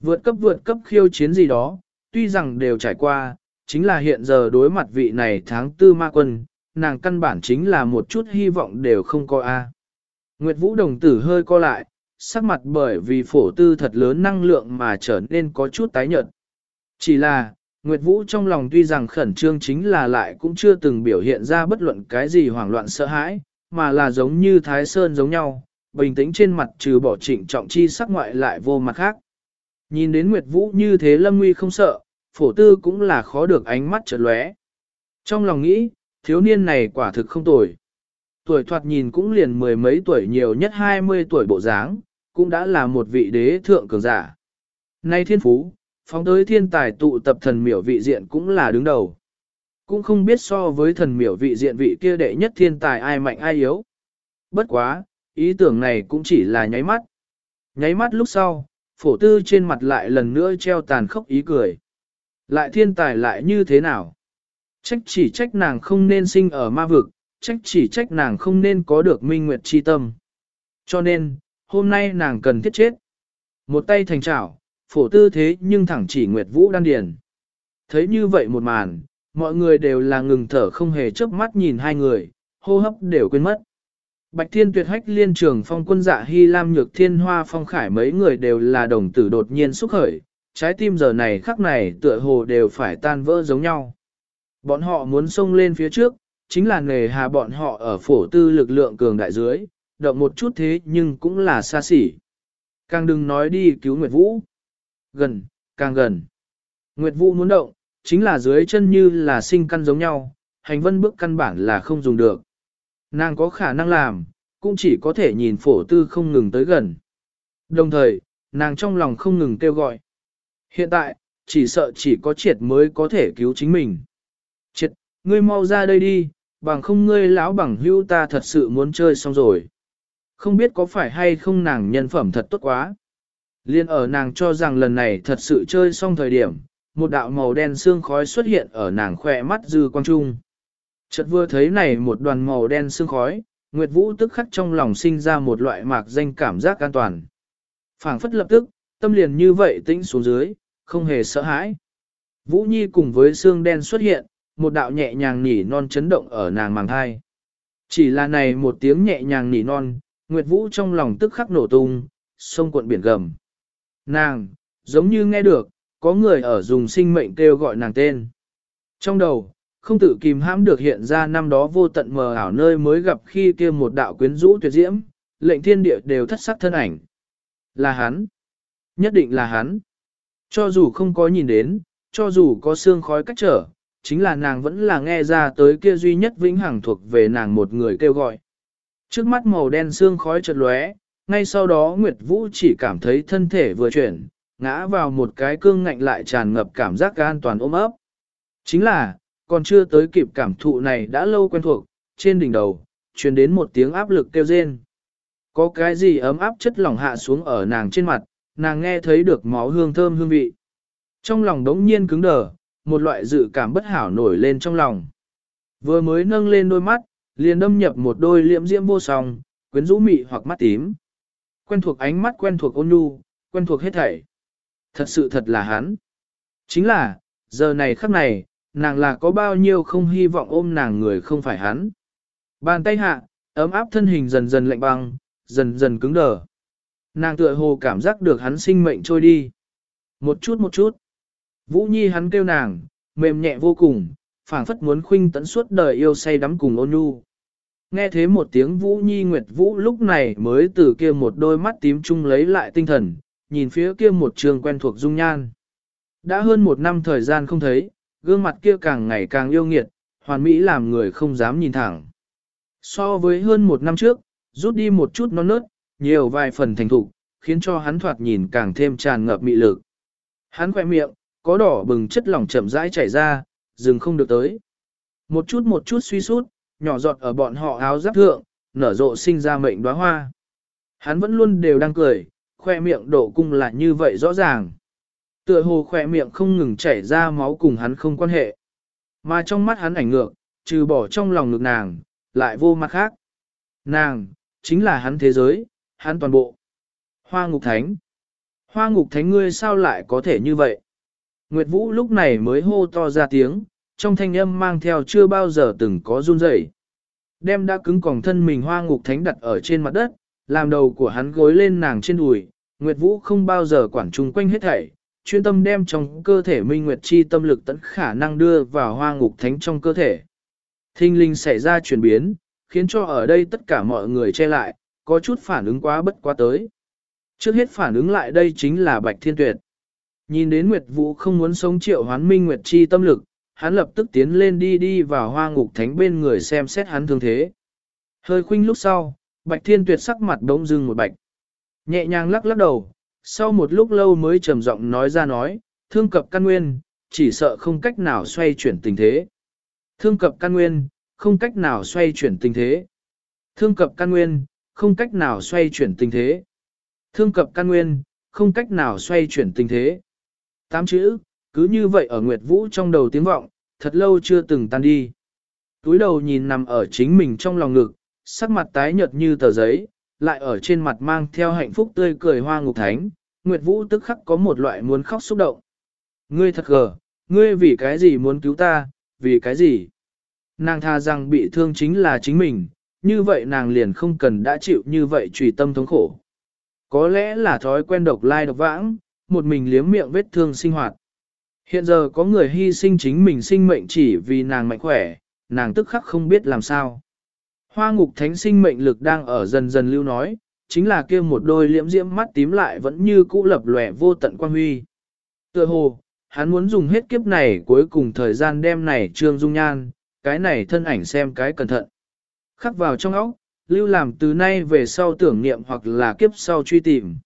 Vượt cấp vượt cấp khiêu chiến gì đó, tuy rằng đều trải qua, chính là hiện giờ đối mặt vị này tháng tư ma quân, nàng căn bản chính là một chút hy vọng đều không có a. Nguyệt Vũ đồng tử hơi co lại, sắc mặt bởi vì phổ tư thật lớn năng lượng mà trở nên có chút tái nhợt. Chỉ là, Nguyệt Vũ trong lòng tuy rằng khẩn trương chính là lại cũng chưa từng biểu hiện ra bất luận cái gì hoảng loạn sợ hãi, mà là giống như Thái Sơn giống nhau, bình tĩnh trên mặt trừ bỏ trịnh trọng chi sắc ngoại lại vô mặt khác. Nhìn đến Nguyệt Vũ như thế lâm nguy không sợ, phổ tư cũng là khó được ánh mắt chợt lóe. Trong lòng nghĩ, thiếu niên này quả thực không tồi. Tuổi thoạt nhìn cũng liền mười mấy tuổi nhiều nhất hai mươi tuổi bộ dáng, cũng đã là một vị đế thượng cường giả. Nay thiên phú, phóng tới thiên tài tụ tập thần miểu vị diện cũng là đứng đầu. Cũng không biết so với thần miểu vị diện vị kia đệ nhất thiên tài ai mạnh ai yếu. Bất quá, ý tưởng này cũng chỉ là nháy mắt. Nháy mắt lúc sau, phổ tư trên mặt lại lần nữa treo tàn khốc ý cười. Lại thiên tài lại như thế nào? Trách chỉ trách nàng không nên sinh ở ma vực, trách chỉ trách nàng không nên có được minh nguyệt chi tâm. Cho nên, hôm nay nàng cần thiết chết. Một tay thành trảo, phổ tư thế nhưng thẳng chỉ nguyệt vũ đan điền. Thấy như vậy một màn, mọi người đều là ngừng thở không hề chớp mắt nhìn hai người, hô hấp đều quên mất. Bạch Thiên Tuyệt Hách Liên Trường Phong Quân Dạ Hy Lam Nhược Thiên Hoa Phong Khải mấy người đều là đồng tử đột nhiên xúc khởi, trái tim giờ này khắc này tựa hồ đều phải tan vỡ giống nhau. Bọn họ muốn xông lên phía trước, chính là nghề hà bọn họ ở phổ tư lực lượng cường đại dưới, động một chút thế nhưng cũng là xa xỉ. Càng đừng nói đi cứu Nguyệt Vũ. Gần, càng gần. Nguyệt Vũ muốn động, chính là dưới chân như là sinh căn giống nhau, hành vân bước căn bản là không dùng được. Nàng có khả năng làm, cũng chỉ có thể nhìn phổ tư không ngừng tới gần. Đồng thời, nàng trong lòng không ngừng kêu gọi. Hiện tại, chỉ sợ chỉ có triệt mới có thể cứu chính mình. Triệt, ngươi mau ra đây đi, bằng không ngươi lão bằng hưu ta thật sự muốn chơi xong rồi. Không biết có phải hay không nàng nhân phẩm thật tốt quá. Liên ở nàng cho rằng lần này thật sự chơi xong thời điểm, một đạo màu đen xương khói xuất hiện ở nàng khỏe mắt dư quang trung. Chợt vừa thấy này một đoàn màu đen xương khói, Nguyệt Vũ tức khắc trong lòng sinh ra một loại mạc danh cảm giác an toàn. phảng phất lập tức, tâm liền như vậy tĩnh xuống dưới, không hề sợ hãi. Vũ Nhi cùng với xương đen xuất hiện, một đạo nhẹ nhàng nỉ non chấn động ở nàng màng thai. Chỉ là này một tiếng nhẹ nhàng nỉ non, Nguyệt Vũ trong lòng tức khắc nổ tung, sông cuộn biển gầm. Nàng, giống như nghe được, có người ở dùng sinh mệnh kêu gọi nàng tên. Trong đầu, không tự kìm hãm được hiện ra năm đó vô tận mờ ảo nơi mới gặp khi kia một đạo quyến rũ tuyệt diễm, lệnh thiên địa đều thất sắc thân ảnh. Là hắn. Nhất định là hắn. Cho dù không có nhìn đến, cho dù có xương khói cách trở, chính là nàng vẫn là nghe ra tới kia duy nhất vĩnh hằng thuộc về nàng một người kêu gọi. Trước mắt màu đen xương khói chợt lóe, ngay sau đó Nguyệt Vũ chỉ cảm thấy thân thể vừa chuyển, ngã vào một cái cương ngạnh lại tràn ngập cảm giác an toàn ôm ấp. Chính là, còn chưa tới kịp cảm thụ này đã lâu quen thuộc, trên đỉnh đầu, truyền đến một tiếng áp lực kêu rên. Có cái gì ấm áp chất lỏng hạ xuống ở nàng trên mặt, nàng nghe thấy được máu hương thơm hương vị. Trong lòng đống nhiên cứng đờ, một loại dự cảm bất hảo nổi lên trong lòng. Vừa mới nâng lên đôi mắt, liền đâm nhập một đôi liễm diễm vô song, quyến rũ mị hoặc mắt tím. Quen thuộc ánh mắt quen thuộc ôn nhu, quen thuộc hết thảy. Thật sự thật là hắn. Chính là, giờ này khắc này, nàng là có bao nhiêu không hy vọng ôm nàng người không phải hắn. Bàn tay hạ, ấm áp thân hình dần dần lạnh băng, dần dần cứng đờ. Nàng tựa hồ cảm giác được hắn sinh mệnh trôi đi. Một chút một chút. Vũ Nhi hắn kêu nàng, mềm nhẹ vô cùng, phảng phất muốn khuynh tấn suốt đời yêu say đắm cùng ôn nhu. Nghe thế một tiếng Vũ Nhi Nguyệt Vũ lúc này mới từ kia một đôi mắt tím chung lấy lại tinh thần, nhìn phía kia một trường quen thuộc dung nhan. Đã hơn một năm thời gian không thấy, gương mặt kia càng ngày càng yêu nghiệt, hoàn mỹ làm người không dám nhìn thẳng. So với hơn một năm trước, rút đi một chút non nớt, nhiều vài phần thành thục, khiến cho hắn thoạt nhìn càng thêm tràn ngập mị lực. Hắn khỏe miệng, có đỏ bừng chất lỏng chậm rãi chảy ra, dừng không được tới. Một chút một chút suy sút, nhỏ giọt ở bọn họ áo giáp thượng, nở rộ sinh ra mệnh đóa hoa. Hắn vẫn luôn đều đang cười, khoe miệng độ cung là như vậy rõ ràng. Tựa hồ khoe miệng không ngừng chảy ra máu cùng hắn không quan hệ. Mà trong mắt hắn ảnh ngược, trừ bỏ trong lòng ngực nàng, lại vô mặt khác. Nàng, chính là hắn thế giới, hắn toàn bộ. Hoa ngục thánh. Hoa ngục thánh ngươi sao lại có thể như vậy? Nguyệt Vũ lúc này mới hô to ra tiếng, trong thanh âm mang theo chưa bao giờ từng có run rẩy. Đem đã cứng còng thân mình hoa ngục thánh đặt ở trên mặt đất, làm đầu của hắn gối lên nàng trên đùi, Nguyệt Vũ không bao giờ quản chung quanh hết thảy, chuyên tâm đem trong cơ thể Minh Nguyệt chi tâm lực tận khả năng đưa vào hoa ngục thánh trong cơ thể. Thinh linh xảy ra chuyển biến, khiến cho ở đây tất cả mọi người che lại, có chút phản ứng quá bất quá tới. Trước hết phản ứng lại đây chính là Bạch Thiên Tuyệt. Nhìn đến Nguyệt Vũ không muốn sống triệu hoán Minh Nguyệt chi tâm lực, hắn lập tức tiến lên đi đi vào hoa ngục thánh bên người xem xét hắn thương thế. Hơi khuynh lúc sau, Bạch Thiên Tuyệt sắc mặt đống dưng một bạch. Nhẹ nhàng lắc lắc đầu, sau một lúc lâu mới trầm giọng nói ra nói, thương cập căn nguyên, chỉ sợ không cách nào xoay chuyển tình thế. Thương cập căn nguyên, không cách nào xoay chuyển tình thế. Thương cập căn nguyên, không cách nào xoay chuyển tình thế. Thương cập căn nguyên, không cách nào xoay chuyển tình thế. Tám chữ, cứ như vậy ở Nguyệt Vũ trong đầu tiếng vọng, thật lâu chưa từng tan đi. Túi đầu nhìn nằm ở chính mình trong lòng ngực, sắc mặt tái nhợt như tờ giấy, lại ở trên mặt mang theo hạnh phúc tươi cười hoa ngục thánh, Nguyệt Vũ tức khắc có một loại muốn khóc xúc động. Ngươi thật gờ, ngươi vì cái gì muốn cứu ta, vì cái gì? Nàng tha rằng bị thương chính là chính mình, như vậy nàng liền không cần đã chịu như vậy trùy tâm thống khổ. Có lẽ là thói quen độc lai độc vãng, một mình liếm miệng vết thương sinh hoạt. Hiện giờ có người hy sinh chính mình sinh mệnh chỉ vì nàng mạnh khỏe, nàng tức khắc không biết làm sao. Hoa ngục thánh sinh mệnh lực đang ở dần dần lưu nói, chính là kia một đôi liễm diễm mắt tím lại vẫn như cũ lập lòe vô tận quan huy. Tựa hồ, hắn muốn dùng hết kiếp này cuối cùng thời gian đem này trương dung nhan, cái này thân ảnh xem cái cẩn thận. Khắc vào trong óc, lưu làm từ nay về sau tưởng niệm hoặc là kiếp sau truy tìm.